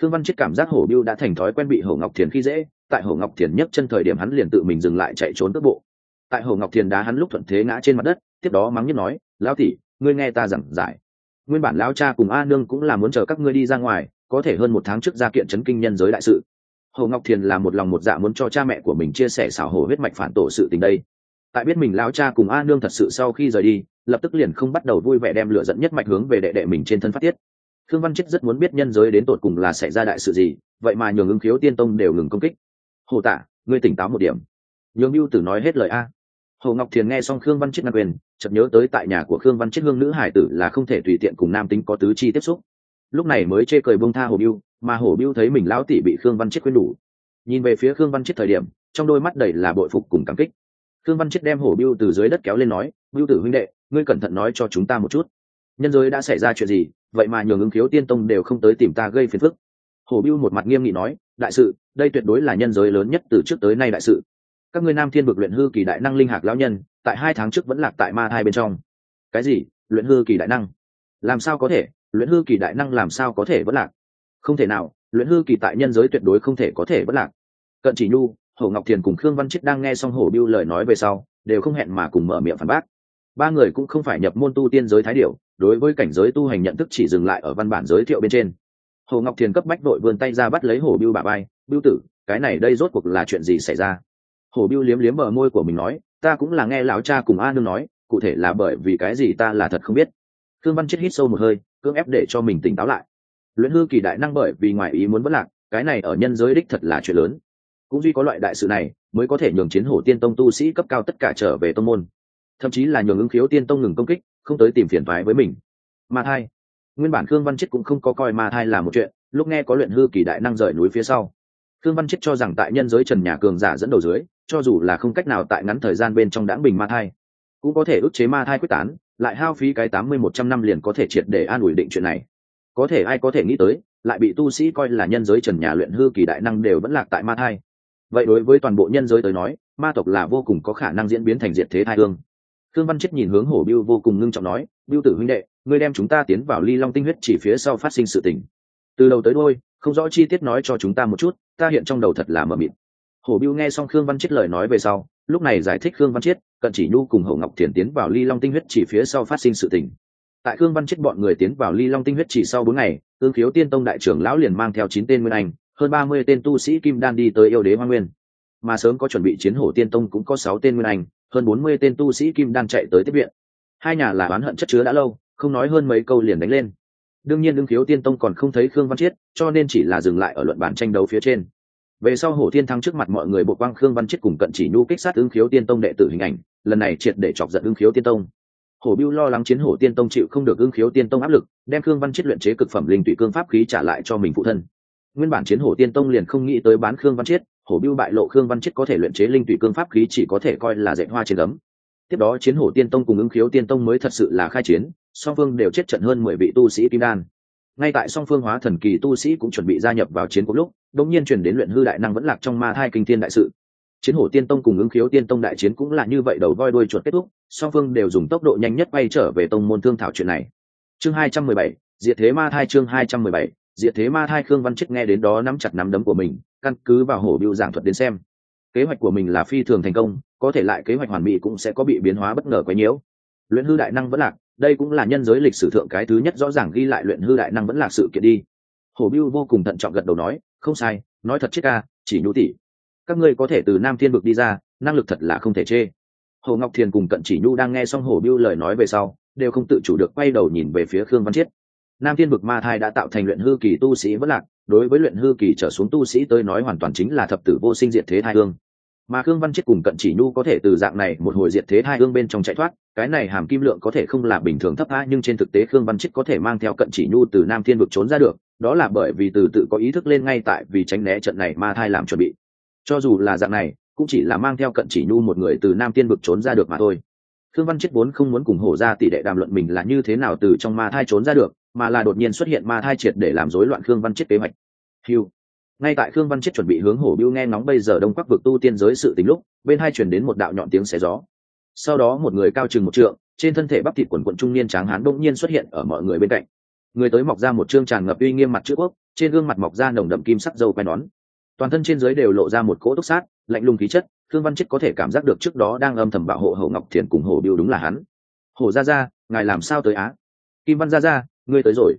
Thương văn chết cảm giác hổ biêu đã thành thói quen bị hổ ngọc thiền khi dễ, tại hổ ngọc thiền nhấc chân thời điểm hắn liền tự mình dừng lại chạy trốn tốc bộ tại Hồ ngọc thiền đá hắn lúc thuận thế ngã trên mặt đất, tiếp đó mắng nhất nói, lão tỷ, ngươi nghe ta giảng giải. Nguyên bản lão cha cùng a nương cũng là muốn chờ các ngươi đi ra ngoài, có thể hơn một tháng trước ra kiện chấn kinh nhân giới đại sự. Hồ ngọc thiền là một lòng một dạ muốn cho cha mẹ của mình chia sẻ xảo hổ huyết mạch phản tổ sự tình đây. Tại biết mình lão cha cùng a nương thật sự sau khi rời đi, lập tức liền không bắt đầu vui vẻ đem lửa dẫn nhất mạch hướng về đệ đệ mình trên thân phát tiết. Khương văn chết rất muốn biết nhân giới đến tột cùng là xảy ra đại sự gì, vậy mà nhường ứng khiếu tiên tông đều ngừng công kích. Hồ tạ, ngươi tỉnh táo một điểm. Nhường mưu tử nói hết lời a hồ ngọc thiền nghe xong khương văn chết ngăn quyền, chợt nhớ tới tại nhà của khương văn chết hương nữ hải tử là không thể tùy tiện cùng nam tính có tứ chi tiếp xúc. Lúc này mới chê cười bông tha hồ biêu mà hồ biêu thấy mình lão tỷ bị khương văn chết quên đủ. Nhìn về phía khương văn chết thời điểm, trong đôi mắt đầy là bội phục cùng cảm kích. Khương văn chết đem hồ biêu từ dưới đất kéo lên nói biêu tử huynh đệ, ngươi cẩn thận nói cho chúng ta một chút. Nhân giới đã xảy ra chuyện gì, vậy mà nhường ứng khiếu tiên tông đều không tới tìm ta gây phiền phức. Hồ biêu một mặt nghiêm nghị nói, đại sự, đây tuyệt đối là nhân giới lớn nhất từ trước tới nay đại sự các ngươi nam thiên vực luyện hư kỳ đại năng linh hạc lão nhân, tại hai tháng trước vẫn lạc tại ma thai bên trong. Cái gì? Luyện hư kỳ đại năng? Làm sao có thể? Luyện hư kỳ đại năng làm sao có thể vẫn lạc? Không thể nào, luyện hư kỳ tại nhân giới tuyệt đối không thể có thể vẫn lạc. Cận chỉ nhu, hồ ngọc thiền cùng khương văn chết đang nghe xong hồ biêu lời nói về sau, đều không hẹn mà cùng mở miệng phản bác. Ba người cũng không phải nhập môn tu tiên giới thái điệu đối với cảnh giới tu hành nhận thức chỉ dừng lại ở văn bản giới thiệu bên trên. Hồ ngọc thiền cấp bách đội vươn tay ra bắt lấy hồ biêu bà bay biêu tử, cái này đây rốt cuộc là chuyện gì xảy ra? Hổ biêu liếm liếm bờ môi của mình nói, ta cũng là nghe lão cha cùng a nương nói, cụ thể là bởi vì cái gì ta là thật không biết. Thương văn chết hít sâu một hơi, cưỡng ép để cho mình tỉnh táo lại. Luyện hư kỳ đại năng bởi vì ngoài ý muốn bất lạc, cái này ở nhân giới đích thật là chuyện lớn. Cũng duy có loại đại sự này, mới có thể nhường chiến hổ tiên tông tu sĩ cấp cao tất cả trở về tông môn. Thậm chí là nhường ứng khiếu tiên tông ngừng công kích, không tới tìm phiền thoái với mình. Ma thai. Nguyên bản khương văn chết cũng không có coi ma thai là một chuyện, lúc nghe có luyện hư kỳ đại năng rời núi phía sau. Khương văn chết cho rằng tại nhân giới trần nhà cường giả dẫn đầu dưới cho dù là không cách nào tại ngắn thời gian bên trong đãng bình ma thai, cũng có thể ức chế ma thai quyết tán, lại hao phí cái tám mươi một trăm năm liền có thể triệt để an ủi định chuyện này. Có thể ai có thể nghĩ tới, lại bị tu sĩ coi là nhân giới trần nhà luyện hư kỳ đại năng đều vẫn lạc tại ma thai. Vậy đối với toàn bộ nhân giới tới nói, ma tộc là vô cùng có khả năng diễn biến thành diệt thế thai hương. Thương văn chết nhìn hướng hổ biêu vô cùng ngưng trọng nói biêu tử huynh đệ, ngươi đem chúng ta tiến vào ly long tinh huyết chỉ phía sau phát sinh sự tình. Từ đầu tới đôi không rõ chi tiết nói cho chúng ta một chút, ta hiện trong đầu thật là mờ mịt hổ biêu nghe xong khương văn chết lời nói về sau, lúc này giải thích khương văn chết cận chỉ nhu cùng hậu ngọc thiền tiến vào ly long tinh huyết chỉ phía sau phát sinh sự tình. Tại khương văn chết bọn người tiến vào ly long tinh huyết chỉ sau bốn ngày, tương khiếu tiên tông đại trưởng lão liền mang theo chín tên nguyên anh, hơn ba mươi tên tu sĩ kim đan đi tới yêu đế hoa nguyên. Mà sớm có chuẩn bị chiến hổ tiên tông cũng có sáu tên nguyên anh, hơn bốn mươi tên tu sĩ kim đan chạy tới tiếp viện. Hai nhà là oán hận chất chứa đã lâu, không nói hơn mấy câu liền đánh lên. Đương nhiên đương khiếu tiên tông còn không thấy khương văn chiết, cho nên chỉ là dừng lại ở luận bản tranh đấu phía trên về sau hổ thiên thắng trước mặt mọi người bộ quang khương văn chiết cùng cận chỉ nhu kích sát ứng khiếu tiên tông đệ tử hình ảnh, lần này triệt để chọc giận ứng khiếu tiên tông. Hổ biêu lo lắng chiến hổ tiên tông chịu không được ứng khiếu tiên tông áp lực, đem khương văn chiết luyện chế cực phẩm linh tụy cương pháp khí trả lại cho mình phụ thân. Nguyên bản chiến hổ tiên tông liền không nghĩ tới bán khương văn chiết hổ biêu bại lộ khương văn chiết có thể luyện chế linh tụy cương pháp khí chỉ có thể coi là dạy hoa trên ấm tiếp đó chiến hổ tiên tông cùng ứng khiếu tiên tông mới thật sự là khai chiến, song phương đều chết trận hơn mười vị tu sĩ kim đan ngay tại song phương hóa thần kỳ tu sĩ cũng chuẩn bị gia nhập vào chiến cuộc lúc đống nhiên truyền đến luyện hư đại năng vẫn lạc trong ma thai kinh thiên đại sự. Chiến hổ tiên tông cùng ứng khiếu tiên tông đại chiến cũng là như vậy đầu voi đuôi chuột kết thúc, song phương đều dùng tốc độ nhanh nhất bay trở về tông môn thương thảo chuyện này. Chương hai trăm mười bảy, diệt thế ma thai chương hai trăm mười bảy, diệt thế ma thai khương văn chức nghe đến đó nắm chặt nắm đấm của mình, căn cứ vào hổ biêu giảng thuật đến xem. Kế hoạch của mình là phi thường thành công, có thể lại kế hoạch hoàn mỹ cũng sẽ có bị biến hóa bất ngờ quấy nhiễu. Luyện hư đại năng vẫn lạc đây cũng là nhân giới lịch sử thượng cái thứ nhất rõ ràng ghi lại luyện hư đại năng vẫn là sự kiện đi. Hồ biêu vô cùng thận trọng gật đầu nói, không sai, nói thật chết ca, chỉ nhũ tỷ các ngươi có thể từ nam thiên vực đi ra, năng lực thật là không thể chê. Hồ ngọc thiền cùng cận chỉ nhu đang nghe xong Hồ biêu lời nói về sau, đều không tự chủ được quay đầu nhìn về phía khương văn chiết. Nam thiên vực ma thai đã tạo thành luyện hư kỳ tu sĩ vẫn lạc, đối với luyện hư kỳ trở xuống tu sĩ tới nói hoàn toàn chính là thập tử vô sinh diệt thế thai hương mà khương văn chết cùng cận chỉ nhu có thể từ dạng này một hồi diệt thế hai ương bên trong chạy thoát, cái này hàm kim lượng có thể không là bình thường thấp a nhưng trên thực tế khương văn chết có thể mang theo cận chỉ nhu từ nam thiên vực trốn ra được, đó là bởi vì từ tự có ý thức lên ngay tại vì tránh né trận này ma thai làm chuẩn bị. Cho dù là dạng này, cũng chỉ là mang theo cận chỉ nhu một người từ nam thiên vực trốn ra được mà thôi. Khương văn chết vốn không muốn cùng hổ ra tỷ đệ đàm luận mình là như thế nào từ trong ma thai trốn ra được, mà là đột nhiên xuất hiện ma thai triệt để làm rối loạn khương văn chết kế hoạch. Hiu ngay tại khương văn chết chuẩn bị hướng hổ biêu nghe ngóng bây giờ đông bắc vực tu tiên giới sự tính lúc, bên hai chuyển đến một đạo nhọn tiếng xé gió. Sau đó một người cao chừng một trượng, trên thân thể bắp thịt quần quận trung niên tráng hán bỗng nhiên xuất hiện ở mọi người bên cạnh. Người tới mọc ra một trương tràn ngập uy nghiêm mặt chữ quốc, trên gương mặt mọc ra nồng đậm kim sắc dâu quai nón. Toàn thân trên dưới đều lộ ra một cỗ túc sát, lạnh lùng khí chất, khương văn chết có thể cảm giác được trước đó đang âm thầm bảo hộ hậu ngọc thiền cùng hổ biêu đúng là hắn. Hổ ra ra ngài làm sao tới á? Kim văn ra ra ngươi tới rồi.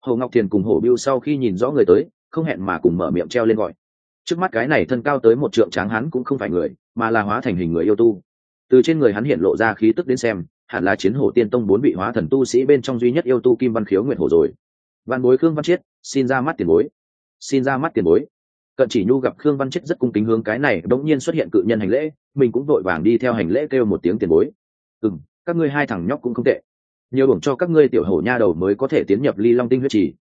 Hồ ngọc thiền cùng hổ biêu sau khi nhìn rõ người tới không hẹn mà cùng mở miệng treo lên gọi. Trước mắt cái này thân cao tới một trượng tráng hắn cũng không phải người, mà là hóa thành hình người yêu tu. Từ trên người hắn hiện lộ ra khí tức đến xem, hẳn là chiến hổ tiên tông bốn vị hóa thần tu sĩ bên trong duy nhất yêu tu kim văn khiếu nguyện hổ rồi. Văn bối khương văn chiết, xin ra mắt tiền bối. Xin ra mắt tiền bối. Cận chỉ nhu gặp khương văn chiết rất cung kính hướng cái này, đống nhiên xuất hiện cự nhân hành lễ, mình cũng vội vàng đi theo hành lễ kêu một tiếng tiền bối. Ừ các ngươi hai thằng nhóc cũng không tệ. Nhiều bổng cho các ngươi tiểu hổ nha đầu mới có thể tiến nhập ly long tinh huyết trì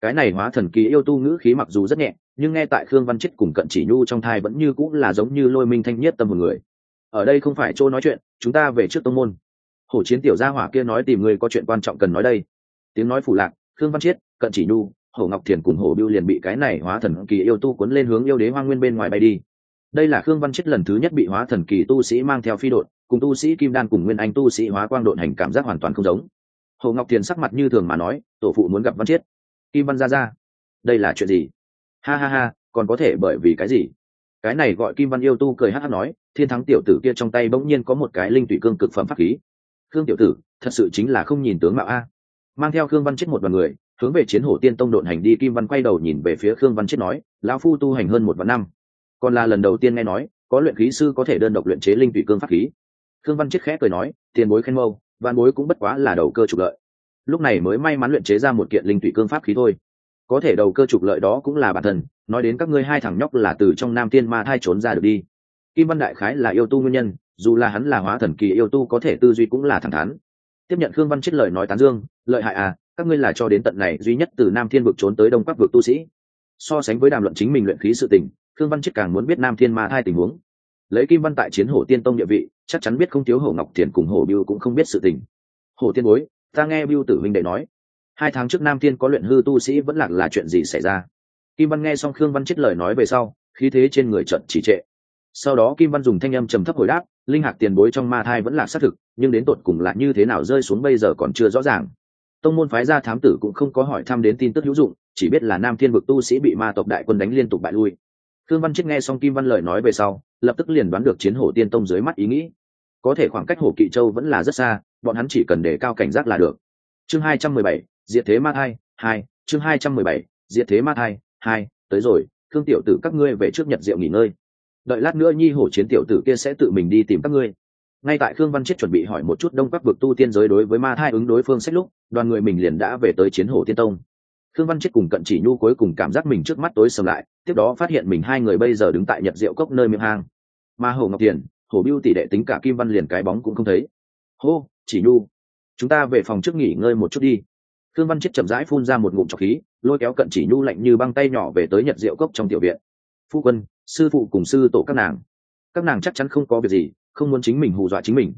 cái này hóa thần kỳ yêu tu ngữ khí mặc dù rất nhẹ, nhưng nghe tại khương văn chết cùng cận chỉ nhu trong thai vẫn như cũng là giống như lôi minh thanh nhất tâm một người. Ở đây không phải chỗ nói chuyện, chúng ta về trước tông môn. Hổ chiến tiểu gia hỏa kia nói tìm người có chuyện quan trọng cần nói đây. Tiếng nói phủ lạc, khương văn chiết cận chỉ nhu, hổ ngọc thiền cùng hổ biêu liền bị cái này hóa thần kỳ yêu tu cuốn lên hướng yêu đế hoa nguyên bên ngoài bay đi. Đây là khương văn chiết lần thứ nhất bị hóa thần kỳ tu sĩ mang theo phi đội cùng tu sĩ kim đan cùng nguyên anh tu sĩ hóa quang độn hành cảm giác hoàn toàn không giống. Hồ ngọc thiền sắc mặt như thường mà nói, tổ phụ muốn gặp văn chiết kim văn ra ra. Đây là chuyện gì? Ha ha ha, còn có thể bởi vì cái gì? Cái này gọi kim văn yêu tu cười hát hát nói, thiên thắng tiểu tử kia trong tay bỗng nhiên có một cái linh tụy cương cực phẩm pháp khí. Khương tiểu tử, thật sự chính là không nhìn tướng mạo a. Mang theo khương văn chết một đoàn người, hướng về chiến hổ tiên tông độn hành đi. Kim văn quay đầu nhìn về phía khương văn chết nói, lão phu tu hành hơn một vạn năm. Còn là lần đầu tiên nghe nói, có luyện khí sư có thể đơn độc luyện chế linh tụy cương pháp khí. Khương văn chết khẽ cười nói, tiền bối khen mâu văn bối cũng bất quá là đầu cơ trục lợi lúc này mới may mắn luyện chế ra một kiện linh tụy cương pháp khí thôi. Có thể đầu cơ trục lợi đó cũng là bản thân, nói đến các ngươi hai thằng nhóc là từ trong nam tiên ma thai trốn ra được đi. Kim văn đại khái là yêu tu nguyên nhân, dù là hắn là hóa thần kỳ yêu tu có thể tư duy cũng là thẳng thắn. Tiếp nhận khương văn chết lời nói tán dương, lợi hại à các ngươi là cho đến tận này duy nhất từ nam thiên vực trốn tới đông bắc vực tu sĩ. So sánh với đàm luận chính mình luyện khí sự tình, khương văn chết càng muốn biết nam thiên ma thai tình huống. Lấy kim văn tại chiến hổ tiên tông địa vị, chắc chắn biết không thiếu hổ ngọc thiền cùng hổ biêu cũng không biết sự tình. Hổ tiên bối ta nghe biêu tử huynh đệ nói, hai tháng trước nam tiên có luyện hư tu sĩ vẫn lạc là chuyện gì xảy ra? Kim văn nghe xong khương văn chết lời nói về sau, khí thế trên người trận chỉ trệ. Sau đó kim văn dùng thanh âm trầm thấp hồi đáp, linh hạc tiền bối trong ma thai vẫn là xác thực, nhưng đến tột cùng là như thế nào rơi xuống bây giờ còn chưa rõ ràng. Tông môn phái gia thám tử cũng không có hỏi thăm đến tin tức hữu dụng, chỉ biết là nam thiên vực tu sĩ bị ma tộc đại quân đánh liên tục bại lui. Khương văn chết nghe xong kim văn lời nói về sau, lập tức liền đoán được chiến hổ tiên tông dưới mắt ý nghĩ. Có thể khoảng cách hổ kỵ châu vẫn là rất xa bọn hắn chỉ cần đề cao cảnh giác là được. Chương hai trăm mười bảy, diệt thế ma thai, hai, chương hai trăm mười bảy, diệt thế ma thai, hai, tới rồi, thương tiểu tử các ngươi về trước nhật diệu nghỉ ngơi. Đợi lát nữa nhi hổ chiến tiểu tử kia sẽ tự mình đi tìm các ngươi. Ngay tại khương văn chết chuẩn bị hỏi một chút đông các vực tu tiên giới đối với ma thai ứng đối phương sách lúc, đoàn người mình liền đã về tới chiến hổ tiên tông. Khương văn chết cùng cận chỉ nhu cuối cùng cảm giác mình trước mắt tối sầm lại, tiếp đó phát hiện mình hai người bây giờ đứng tại nhật diệu cốc nơi miệng hang. Mà hồ ngọc tiền hồ biêu tỷ đệ tính cả kim văn liền cái bóng cũng không thấy hô, chỉ nhu. Chúng ta về phòng trước nghỉ ngơi một chút đi. Thương văn chết chậm rãi phun ra một ngụm trọc khí, lôi kéo cận chỉ nhu lạnh như băng tay nhỏ về tới nhật rượu cốc trong tiểu viện. Phu quân, sư phụ cùng sư tổ các nàng. Các nàng chắc chắn không có việc gì, không muốn chính mình hù dọa chính mình.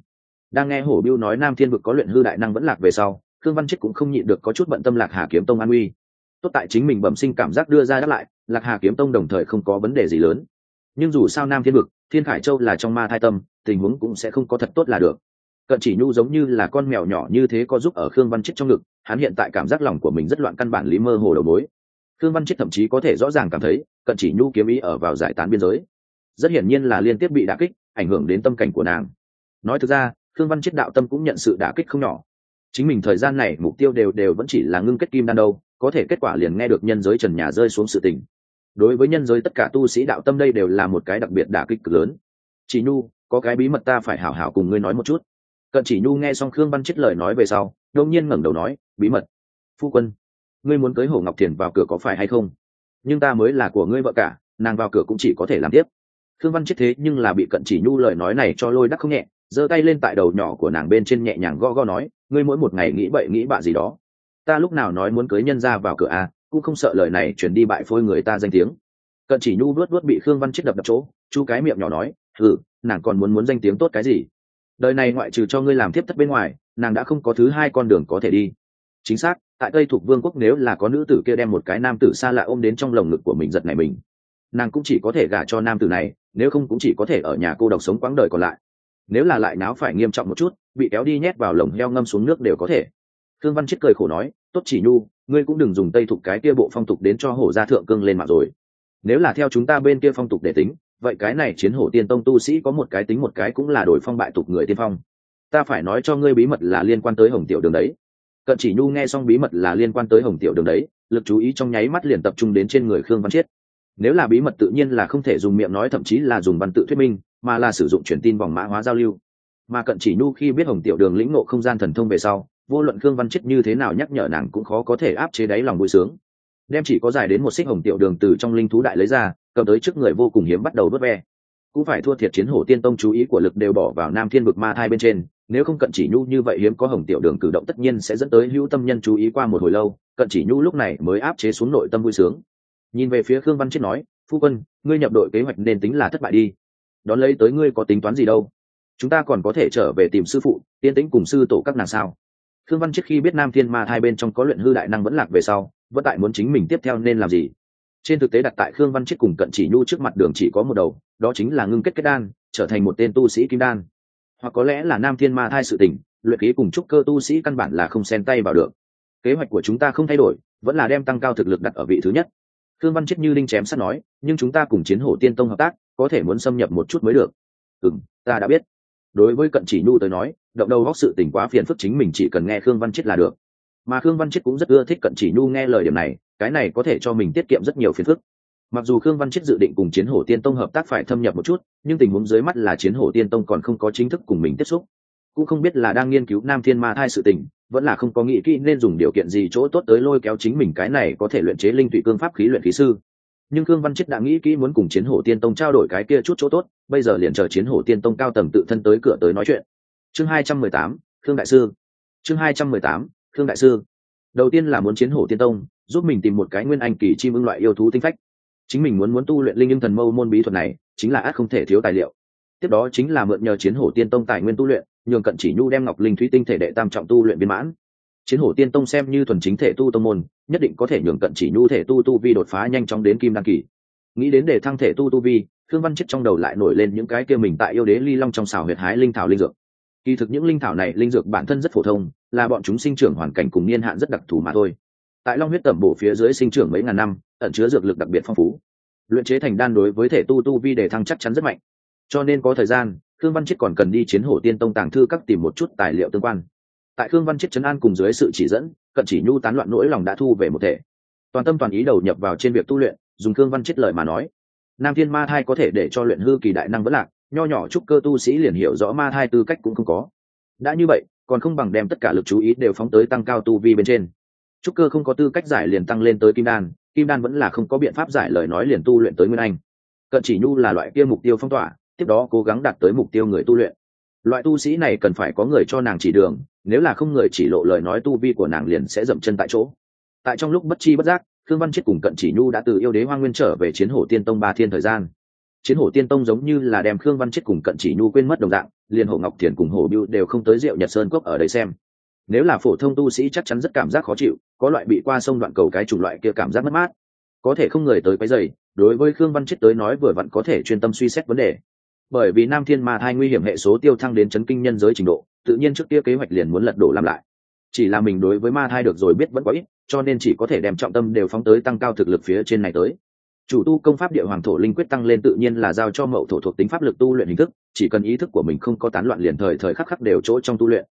Đang nghe hổ biêu nói nam thiên vực có luyện hư đại năng vẫn lạc về sau thương văn chết cũng không nhịn được có chút bận tâm lạc hà kiếm tông an uy tốt tại chính mình bẩm sinh cảm giác đưa ra đáp lại, lạc hà kiếm tông đồng thời không có vấn đề gì lớn. Nhưng dù sao nam thiên vực, thiên khải châu là trong ma thai tâm, tình huống cũng sẽ không có thật tốt là được cận chỉ nhu giống như là con mèo nhỏ như thế có giúp ở khương văn chết trong ngực, hắn hiện tại cảm giác lòng của mình rất loạn căn bản lý mơ hồ đầu mối. Khương văn chết thậm chí có thể rõ ràng cảm thấy, cận chỉ nhu kiếm ý ở vào giải tán biên giới. Rất hiển nhiên là liên tiếp bị đả kích, ảnh hưởng đến tâm cảnh của nàng. Nói thực ra, khương văn chết đạo tâm cũng nhận sự đả kích không nhỏ. Chính mình thời gian này mục tiêu đều đều vẫn chỉ là ngưng kết kim đan đâu, có thể kết quả liền nghe được nhân giới trần nhà rơi xuống sự tình. Đối với nhân giới tất cả tu sĩ đạo tâm đây đều là một cái đặc biệt đả kích cực lớn. Chỉ nhu, có cái bí mật ta phải hảo hảo cùng ngươi nói một chút cận chỉ nhu nghe xong khương văn chết lời nói về sau đông nhiên ngẩng đầu nói bí mật. Phu quân ngươi muốn cưới hồ ngọc thiền vào cửa có phải hay không? Nhưng ta mới là của ngươi vợ cả nàng vào cửa cũng chỉ có thể làm tiếp. Khương văn chết thế nhưng là bị cận chỉ nhu lời nói này cho lôi đắc không nhẹ giơ tay lên tại đầu nhỏ của nàng bên trên nhẹ nhàng go go nói ngươi mỗi một ngày nghĩ bậy nghĩ bạ gì đó. Ta lúc nào nói muốn cưới nhân ra vào cửa à, cũng không sợ lời này chuyển đi bại phôi người ta danh tiếng. Cận chỉ nhu luốt luốt bị khương văn chết đập đập chỗ chu cái miệng nhỏ nói ừ nàng còn muốn muốn danh tiếng tốt cái gì? Đời này ngoại trừ cho ngươi làm tiếp thất bên ngoài, nàng đã không có thứ hai con đường có thể đi. Chính xác, tại tây thuộc vương quốc nếu là có nữ tử kia đem một cái nam tử xa lạ ôm đến trong lồng ngực của mình giật này mình, nàng cũng chỉ có thể gả cho nam tử này, nếu không cũng chỉ có thể ở nhà cô độc sống quãng đời còn lại. Nếu là lại náo phải nghiêm trọng một chút, bị kéo đi nhét vào lồng heo ngâm xuống nước đều có thể. Thương văn chết cười khổ nói, tốt chỉ nhu, ngươi cũng đừng dùng tây thục cái kia bộ phong tục đến cho hổ gia thượng cương lên mạng rồi. Nếu là theo chúng ta bên kia phong tục để tính vậy cái này chiến hổ tiên tông tu sĩ có một cái tính một cái cũng là đổi phong bại tục người tiên phong. Ta phải nói cho ngươi bí mật là liên quan tới hồng tiểu đường đấy. Cận chỉ nhu nghe xong bí mật là liên quan tới hồng tiểu đường đấy, lực chú ý trong nháy mắt liền tập trung đến trên người khương văn chiết. Nếu là bí mật tự nhiên là không thể dùng miệng nói, thậm chí là dùng văn tự thuyết minh, mà là sử dụng truyền tin vòng mã hóa giao lưu. Mà cận chỉ nhu khi biết hồng tiểu đường lĩnh ngộ không gian thần thông về sau, vô luận khương văn chết như thế nào nhắc nhở nàng cũng khó có thể áp chế đáy lòng vui sướng. Đem chỉ có dài đến một xích hồng tiểu đường từ trong linh thú đại lấy ra cầm tới trước người vô cùng hiếm bắt đầu vớt ve. Cũng phải thua thiệt chiến hổ tiên tông chú ý của lực đều bỏ vào nam thiên vực ma thai bên trên, nếu không cận chỉ nhu như vậy hiếm có hồng tiểu đường cử động tất nhiên sẽ dẫn tới hữu tâm nhân chú ý qua một hồi lâu, cận chỉ nhu lúc này mới áp chế xuống nội tâm vui sướng. Nhìn về phía khương văn chết nói, phu quân, ngươi nhập đội kế hoạch nên tính là thất bại đi. Đón lấy tới ngươi có tính toán gì đâu? Chúng ta còn có thể trở về tìm sư phụ, tiên tĩnh cùng sư tổ các nàng sao? Khương văn chết khi biết nam thiên ma hai bên trong có luyện hư đại năng vẫn lạc về sau, vẫn tại muốn chính mình tiếp theo nên làm gì? Trên thực tế đặt tại khương văn chết cùng cận chỉ nhu trước mặt đường chỉ có một đầu, đó chính là ngưng kết kết đan, trở thành một tên tu sĩ kim đan. Hoặc có lẽ là nam thiên ma thai sự tình, luyện khí cùng trúc cơ tu sĩ căn bản là không xen tay vào được. Kế hoạch của chúng ta không thay đổi, vẫn là đem tăng cao thực lực đặt ở vị thứ nhất. Khương văn chết như linh chém sắt nói, nhưng chúng ta cùng chiến hổ tiên tông hợp tác, có thể muốn xâm nhập một chút mới được. Ừ ta đã biết. Đối với cận chỉ nhu tới nói, động đầu góc sự tình quá phiền phức chính mình chỉ cần nghe khương văn chết là được. Mà khương văn chết cũng rất ưa thích cận chỉ nhu nghe lời điểm này cái này có thể cho mình tiết kiệm rất nhiều phiền phức. Mặc dù khương văn chết dự định cùng chiến hổ tiên tông hợp tác phải thâm nhập một chút, nhưng tình huống dưới mắt là chiến hổ tiên tông còn không có chính thức cùng mình tiếp xúc. Cũng không biết là đang nghiên cứu nam thiên ma thai sự tình, vẫn là không có nghĩ kỹ nên dùng điều kiện gì chỗ tốt tới lôi kéo chính mình cái này có thể luyện chế linh tụy cương pháp khí luyện khí sư. Nhưng khương văn chết đã nghĩ kỹ muốn cùng chiến hổ tiên tông trao đổi cái kia chút chỗ tốt, bây giờ liền chờ chiến hổ tiên tông cao tầng tự thân tới cửa tới nói chuyện. Chương hai trăm mười tám, khương đại sư. Chương hai trăm mười tám, khương đại sư. Đầu tiên là muốn chiến hổ tiên tông giúp mình tìm một cái nguyên anh kỳ chim ưng loại yêu thú tinh phách. Chính mình muốn muốn tu luyện linh ưng thần mâu môn bí thuật này, chính là ác không thể thiếu tài liệu. Tiếp đó chính là mượn nhờ chiến hổ tiên tông tài nguyên tu luyện, nhường cận chỉ nhu đem ngọc linh thúy tinh thể đệ tam trọng tu luyện viên mãn. Chiến hổ tiên tông xem như thuần chính thể tu tông môn, nhất định có thể nhường cận chỉ nhu thể tu tu vi đột phá nhanh chóng đến kim đăng kỳ. Nghĩ đến để thăng thể tu tu vi thương văn chết trong đầu lại nổi lên những cái kia mình tại yêu đế ly long trong xào huyệt hái linh thảo linh dược. Kỳ thực những linh thảo này linh dược bản thân rất phổ thông, là bọn chúng sinh trưởng hoàn cảnh cùng niên hạn rất đặc thù mà thôi tại long huyết tẩm bổ phía dưới sinh trưởng mấy ngàn năm, ẩn chứa dược lực đặc biệt phong phú. Luyện chế thành đan đối với thể tu tu vi để thăng chắc chắn rất mạnh. Cho nên có thời gian, khương văn chết còn cần đi chiến hổ tiên tông tàng thư các tìm một chút tài liệu tương quan. Tại khương văn chết chấn an cùng dưới sự chỉ dẫn, cận chỉ nhu tán loạn nỗi lòng đã thu về một thể. Toàn tâm toàn ý đầu nhập vào trên việc tu luyện, dùng khương văn chết lời mà nói. Nam thiên ma thai có thể để cho luyện hư kỳ đại năng vẫn lạc, nho nhỏ chúc cơ tu sĩ liền hiểu rõ ma thai tư cách cũng không có. Đã như vậy, còn không bằng đem tất cả lực chú ý đều phóng tới tăng cao tu vi bên trên trúc cơ không có tư cách giải liền tăng lên tới kim đan kim đan vẫn là không có biện pháp giải lời nói liền tu luyện tới nguyên anh. Cận chỉ nhu là loại kia mục tiêu phong tỏa, tiếp đó cố gắng đạt tới mục tiêu người tu luyện. Loại tu sĩ này cần phải có người cho nàng chỉ đường, nếu là không người chỉ lộ lời nói tu vi của nàng liền sẽ dậm chân tại chỗ. Tại trong lúc bất chi bất giác, Khương văn chết cùng cận chỉ nhu đã từ yêu đế hoa nguyên trở về chiến hổ tiên tông ba thiên thời gian. Chiến hổ tiên tông giống như là đem khương văn chết cùng cận chỉ nhu quên mất đồng dạng, liền hổ ngọc thiền cùng hổ biêu đều không tới rượu nhật sơn cốc ở đây xem nếu là phổ thông tu sĩ chắc chắn rất cảm giác khó chịu, có loại bị qua sông đoạn cầu cái chủng loại kia cảm giác mất mát. Có thể không người tới cái giày đối với khương văn chết tới nói vừa vặn có thể chuyên tâm suy xét vấn đề. Bởi vì nam thiên ma thai nguy hiểm hệ số tiêu thăng đến chấn kinh nhân giới trình độ, tự nhiên trước kia kế hoạch liền muốn lật đổ làm lại. Chỉ là mình đối với ma thai được rồi biết vẫn có ít, cho nên chỉ có thể đem trọng tâm đều phóng tới tăng cao thực lực phía trên này tới. Chủ tu công pháp địa hoàng thổ linh quyết tăng lên tự nhiên là giao cho mậu thổ thuộc tính pháp lực tu luyện hình thức, chỉ cần ý thức của mình không có tán loạn liền thời thời khắc khắc đều chỗ trong tu luyện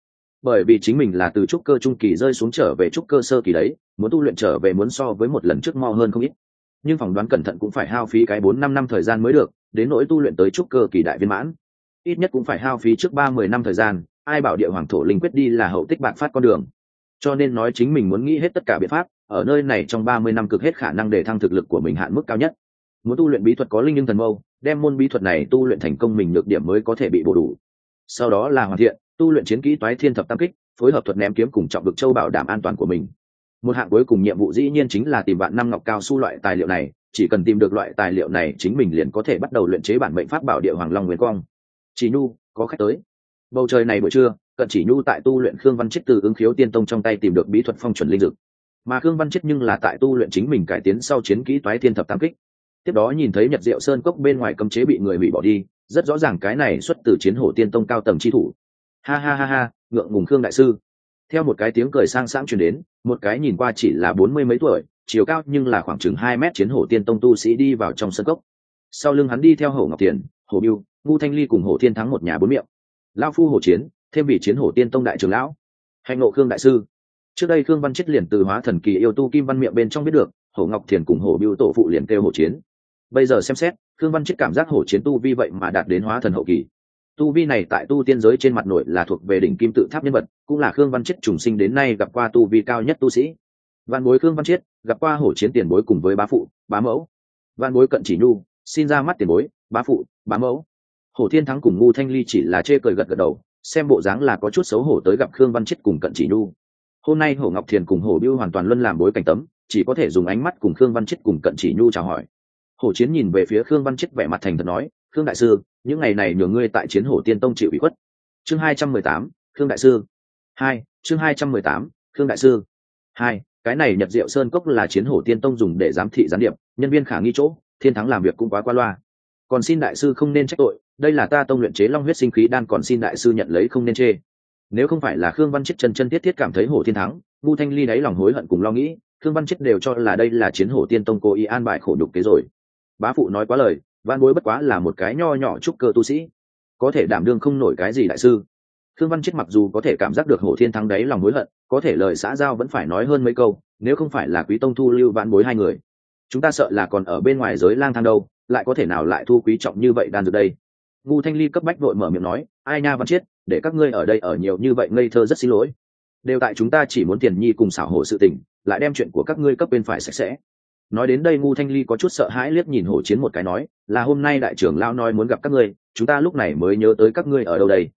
bởi vì chính mình là từ trúc cơ trung kỳ rơi xuống trở về trúc cơ sơ kỳ đấy, muốn tu luyện trở về muốn so với một lần trước mo hơn không ít. Nhưng phỏng đoán cẩn thận cũng phải hao phí cái bốn năm năm thời gian mới được, đến nỗi tu luyện tới trúc cơ kỳ đại viên mãn. Ít nhất cũng phải hao phí trước ba mười năm thời gian, ai bảo địa hoàng thổ linh quyết đi là hậu tích bạc phát con đường. Cho nên nói chính mình muốn nghĩ hết tất cả biện pháp, ở nơi này trong ba mươi năm cực hết khả năng để thăng thực lực của mình hạn mức cao nhất. Muốn tu luyện bí thuật có linh nhưng thần mâu, đem môn bí thuật này tu luyện thành công mình được điểm mới có thể bị bổ đủ. Sau đó là hoàn thiện tu luyện chiến kỹ toái thiên thập tam kích, phối hợp thuật ném kiếm cùng trọng vực châu bảo đảm an toàn của mình. Một hạng cuối cùng nhiệm vụ dĩ nhiên chính là tìm bạn năm ngọc cao su loại tài liệu này, chỉ cần tìm được loại tài liệu này chính mình liền có thể bắt đầu luyện chế bản mệnh pháp bảo địa hoàng long nguyên quang. Chỉ nhu, có khách tới. Bầu trời này buổi trưa, cận chỉ nhu tại tu luyện khương văn chết từ ứng khiếu tiên tông trong tay tìm được bí thuật phong chuẩn linh dực mà khương văn chết nhưng là tại tu luyện chính mình cải tiến sau chiến kỹ toái thiên thập tam kích. Tiếp đó nhìn thấy nhật diệu sơn cốc bên ngoài cấm chế bị người hủy bỏ đi, rất rõ ràng cái này xuất từ chiến hổ tiên tông cao tầng chi thủ ha ha ha ha, ngượng ngùng khương đại sư. Theo một cái tiếng cười sang sáng truyền đến, một cái nhìn qua chỉ là bốn mươi mấy tuổi, chiều cao nhưng là khoảng chừng hai mét chiến hổ tiên tông tu sĩ đi vào trong sân cốc. Sau lưng hắn đi theo hổ ngọc tiền hổ biêu ngu thanh ly cùng hổ thiên thắng một nhà bốn miệng. Lao phu hổ chiến, thêm vị chiến hổ tiên tông đại trưởng lão. Hạnh ngộ khương đại sư. Trước đây khương văn chết liền từ hóa thần kỳ yêu tu kim văn miệng bên trong biết được, hổ ngọc thiền cùng hổ biêu tổ phụ liền kêu hổ chiến. Bây giờ xem xét, khương văn chết cảm giác hổ chiến tu vi vậy mà đạt đến hóa thần hậu kỳ tu vi này tại tu tiên giới trên mặt nội là thuộc về đỉnh kim tự tháp nhân vật, cũng là khương văn chết trùng sinh đến nay gặp qua tu vi cao nhất tu sĩ. Văn bối khương văn chiết, gặp qua hổ chiến tiền bối cùng với bá phụ, bá mẫu. Văn bối cận chỉ nhu, xin ra mắt tiền bối, bá phụ, bá mẫu. Hổ thiên thắng cùng ngu thanh ly chỉ là chê cười gật gật đầu, xem bộ dáng là có chút xấu hổ tới gặp khương văn chiết cùng cận chỉ nhu. Hôm nay hổ ngọc thiền cùng hổ biêu hoàn toàn luân làm bối cảnh tấm, chỉ có thể dùng ánh mắt cùng khương văn chiết cùng cận chỉ nhu chào hỏi. Hổ chiến nhìn về phía khương văn chiết vẻ mặt thành thật nói khương đại sư, những ngày này nhường ngươi tại chiến hổ tiên tông chịu ủy khuất. Chương hai trăm mười tám, khương đại sư. Hai, chương hai trăm mười tám, khương đại sư. Hai, cái này nhật diệu sơn cốc là chiến hổ tiên tông dùng để giám thị gián điệp, nhân viên khả nghi chỗ, thiên thắng làm việc cũng quá qua loa. Còn xin đại sư không nên trách tội, đây là ta tông luyện chế long huyết sinh khí đan còn xin đại sư nhận lấy không nên chê. Nếu không phải là khương văn chết chân chân thiết thiết cảm thấy hổ thiên thắng ngu thanh ly đáy lòng hối hận cùng lo nghĩ, khương văn chết đều cho là đây là chiến hổ tiên tông cố ý an bài khổ nhục kế rồi. Bá phụ nói quá lời văn bối bất quá là một cái nho nhỏ trúc cơ tu sĩ, có thể đảm đương không nổi cái gì đại sư. Thương văn chết mặc dù có thể cảm giác được hổ thiên thắng đáy lòng hối hận, có thể lời xã giao vẫn phải nói hơn mấy câu, nếu không phải là quý tông thu lưu văn bối hai người, chúng ta sợ là còn ở bên ngoài giới lang thang đâu, lại có thể nào lại thu quý trọng như vậy đan dược đây? Ngu thanh ly cấp bách vội mở miệng nói, ai nha văn chiết để các ngươi ở đây ở nhiều như vậy ngây thơ rất xin lỗi. Đều tại chúng ta chỉ muốn tiền nhi cùng xảo hổ sự tình, lại đem chuyện của các ngươi cấp bên phải sạch sẽ nói đến đây ngu thanh ly có chút sợ hãi liếc nhìn hổ chiến một cái nói, là hôm nay đại trưởng lao nói muốn gặp các ngươi, chúng ta lúc này mới nhớ tới các ngươi ở đâu đây?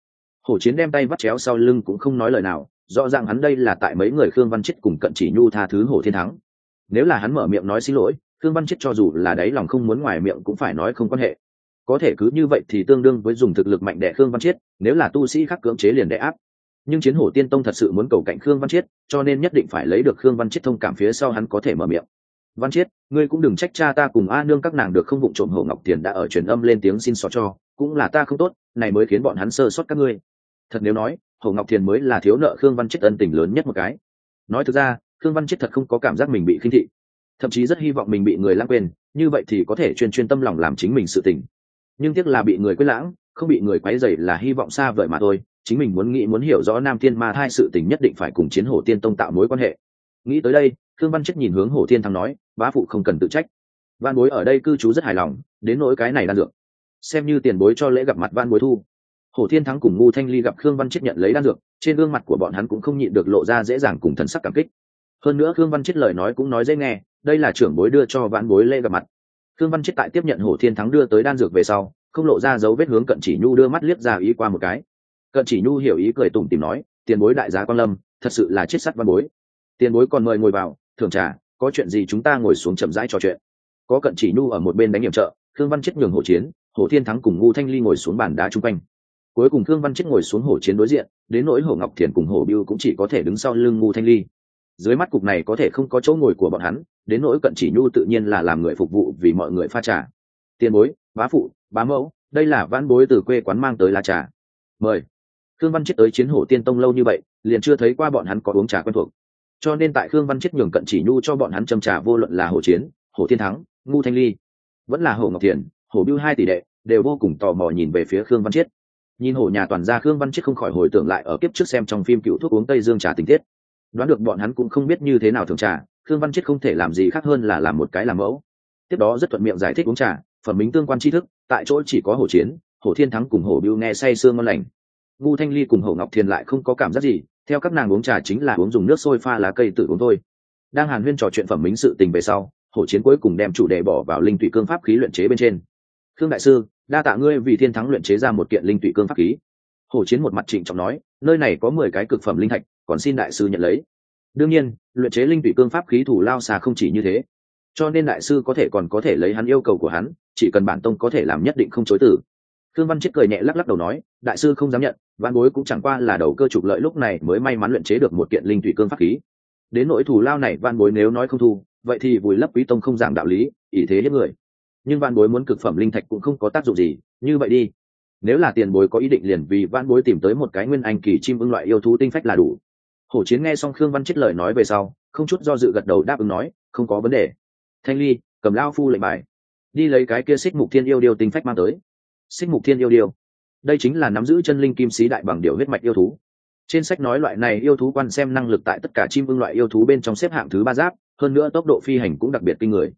Hổ chiến đem tay vắt chéo sau lưng cũng không nói lời nào, rõ ràng hắn đây là tại mấy người khương văn chết cùng cận chỉ nhu tha thứ hổ thiên thắng. Nếu là hắn mở miệng nói xin lỗi, khương văn chết cho dù là đáy lòng không muốn ngoài miệng cũng phải nói không quan hệ. Có thể cứ như vậy thì tương đương với dùng thực lực mạnh đẻ khương văn chiết nếu là tu sĩ khác cưỡng chế liền đẻ áp. Nhưng chiến hổ tiên tông thật sự muốn cầu cạnh khương văn chiết cho nên nhất định phải lấy được khương văn chiết thông cảm phía sau hắn có thể mở miệng văn chiết, ngươi cũng đừng trách cha ta cùng a nương các nàng được không vụng trộm hổ ngọc tiền đã ở truyền âm lên tiếng xin xỏ cho, cũng là ta không tốt, này mới khiến bọn hắn sơ sót các ngươi. Thật nếu nói, hổ ngọc Tiền mới là thiếu nợ khương văn chiết ân tình lớn nhất một cái. Nói thực ra, khương văn chiết thật không có cảm giác mình bị khinh thị. Thậm chí rất hy vọng mình bị người lãng quên, như vậy thì có thể chuyên chuyên tâm lòng làm chính mình sự tình. Nhưng tiếc là bị người quên lãng, không bị người quấy dày là hy vọng xa vời mà thôi. Chính mình muốn nghĩ muốn hiểu rõ nam tiên ma hai sự tình nhất định phải cùng chiến hổ tiên tông tạo mối quan hệ. Nghĩ tới đây thương văn Chiết nhìn hướng hổ tiên thắng nói bá phụ không cần tự trách. Văn bối ở đây cư trú rất hài lòng, đến nỗi cái này đan dược. Xem như tiền bối cho lễ gặp mặt văn bối thu. Hổ thiên thắng cùng ngu thanh ly gặp khương văn chết nhận lấy đan dược, trên gương mặt của bọn hắn cũng không nhịn được lộ ra dễ dàng cùng thần sắc cảm kích. Hơn nữa khương văn chết lời nói cũng nói dễ nghe, đây là trưởng bối đưa cho vãn bối lễ gặp mặt. Khương văn chết tại tiếp nhận hổ thiên thắng đưa tới đan dược về sau, không lộ ra dấu vết hướng cận chỉ nhu đưa mắt liếc ra ý qua một cái. Cận chỉ nhu hiểu ý cười tủm tìm nói, tiền bối đại giá quan lâm, thật sự là chết sắt văn bối. Tiền bối còn mời ngồi vào, thưởng trà có chuyện gì chúng ta ngồi xuống chậm rãi trò chuyện. Có cận chỉ nhu ở một bên đánh nhiệm trợ thương văn chết nhường hổ chiến hổ thiên thắng cùng ngu thanh ly ngồi xuống bàn đá chung quanh. Cuối cùng thương văn chết ngồi xuống hổ chiến đối diện, đến nỗi hổ ngọc thiền cùng hổ biêu cũng chỉ có thể đứng sau lưng ngu thanh ly. Dưới mắt cục này có thể không có chỗ ngồi của bọn hắn, đến nỗi cận chỉ nhu tự nhiên là làm người phục vụ vì mọi người pha trà. Tiền bối, bá phụ, bá mẫu, đây là vãn bối từ quê quán mang tới lá trà. Mời. Thương văn chết tới chiến hổ tiên tông lâu như vậy, liền chưa thấy qua bọn hắn có uống trà quen thuộc cho nên tại khương văn chết nhường cận chỉ nhu cho bọn hắn châm trà vô luận là hồ chiến, hồ thiên thắng, ngu thanh ly, vẫn là hồ ngọc thiền hồ biêu hai tỷ đệ, đều vô cùng tò mò nhìn về phía khương văn chết nhìn hồ nhà toàn gia, khương văn chết không khỏi hồi tưởng lại ở kiếp trước xem trong phim cựu thuốc uống tây dương trà tình tiết. Đoán được bọn hắn cũng không biết như thế nào thường trà, khương văn chết không thể làm gì khác hơn là làm một cái làm mẫu. Tiếp đó rất thuận miệng giải thích uống trà, phẩm mính tương quan tri thức, tại chỗ chỉ có hồ chiến, hồ thiên thắng cùng hồ biêu nghe say sương ngon lành. Ngu thanh ly cùng hồ ngọc thiền lại không có cảm giác gì theo các nàng uống trà chính là uống dùng nước sôi pha lá cây tự uống thôi. Đang hàn huyên trò chuyện phẩm minh sự tình về sau, hổ chiến cuối cùng đem chủ đề bỏ vào linh tụy cương pháp khí luyện chế bên trên. Khương đại sư, đa tạ ngươi vì thiên thắng luyện chế ra một kiện linh tụy cương pháp khí. Hổ chiến một mặt trịnh trọng nói, nơi này có mười cái cực phẩm linh thạch, còn xin đại sư nhận lấy. Đương nhiên, luyện chế linh tụy cương pháp khí thủ lao xà không chỉ như thế. Cho nên đại sư có thể còn có thể lấy hắn yêu cầu của hắn, chỉ cần bản tông có thể làm nhất định không chối tử khương văn chết cười nhẹ lắc lắc đầu nói, đại sư không dám nhận văn bối cũng chẳng qua là đầu cơ trục lợi lúc này mới may mắn luyện chế được một kiện linh thủy cương pháp khí. Đến nỗi thủ lao này văn bối nếu nói không thu, vậy thì vùi lấp quý tông không giảng đạo lý ý thế hết người. Nhưng văn bối muốn cực phẩm linh thạch cũng không có tác dụng gì, như vậy đi. Nếu là tiền bối có ý định liền vì văn bối tìm tới một cái nguyên anh kỳ chim ưng loại yêu thú tinh phách là đủ. Hổ chiến nghe xong khương văn chết lời nói về sau, không chút do dự gật đầu đáp ứng nói, không có vấn đề. Thanh ly, cầm lao phu lệnh bài. Đi lấy cái kia xích mục thiên yêu điêu tinh phách mang tới. Xích mục thiên yêu điêu đây chính là nắm giữ chân linh kim sĩ đại bằng điều huyết mạch yêu thú. Trên sách nói loại này yêu thú quan xem năng lực tại tất cả chim ưng loại yêu thú bên trong xếp hạng thứ ba giáp, hơn nữa tốc độ phi hành cũng đặc biệt kinh người.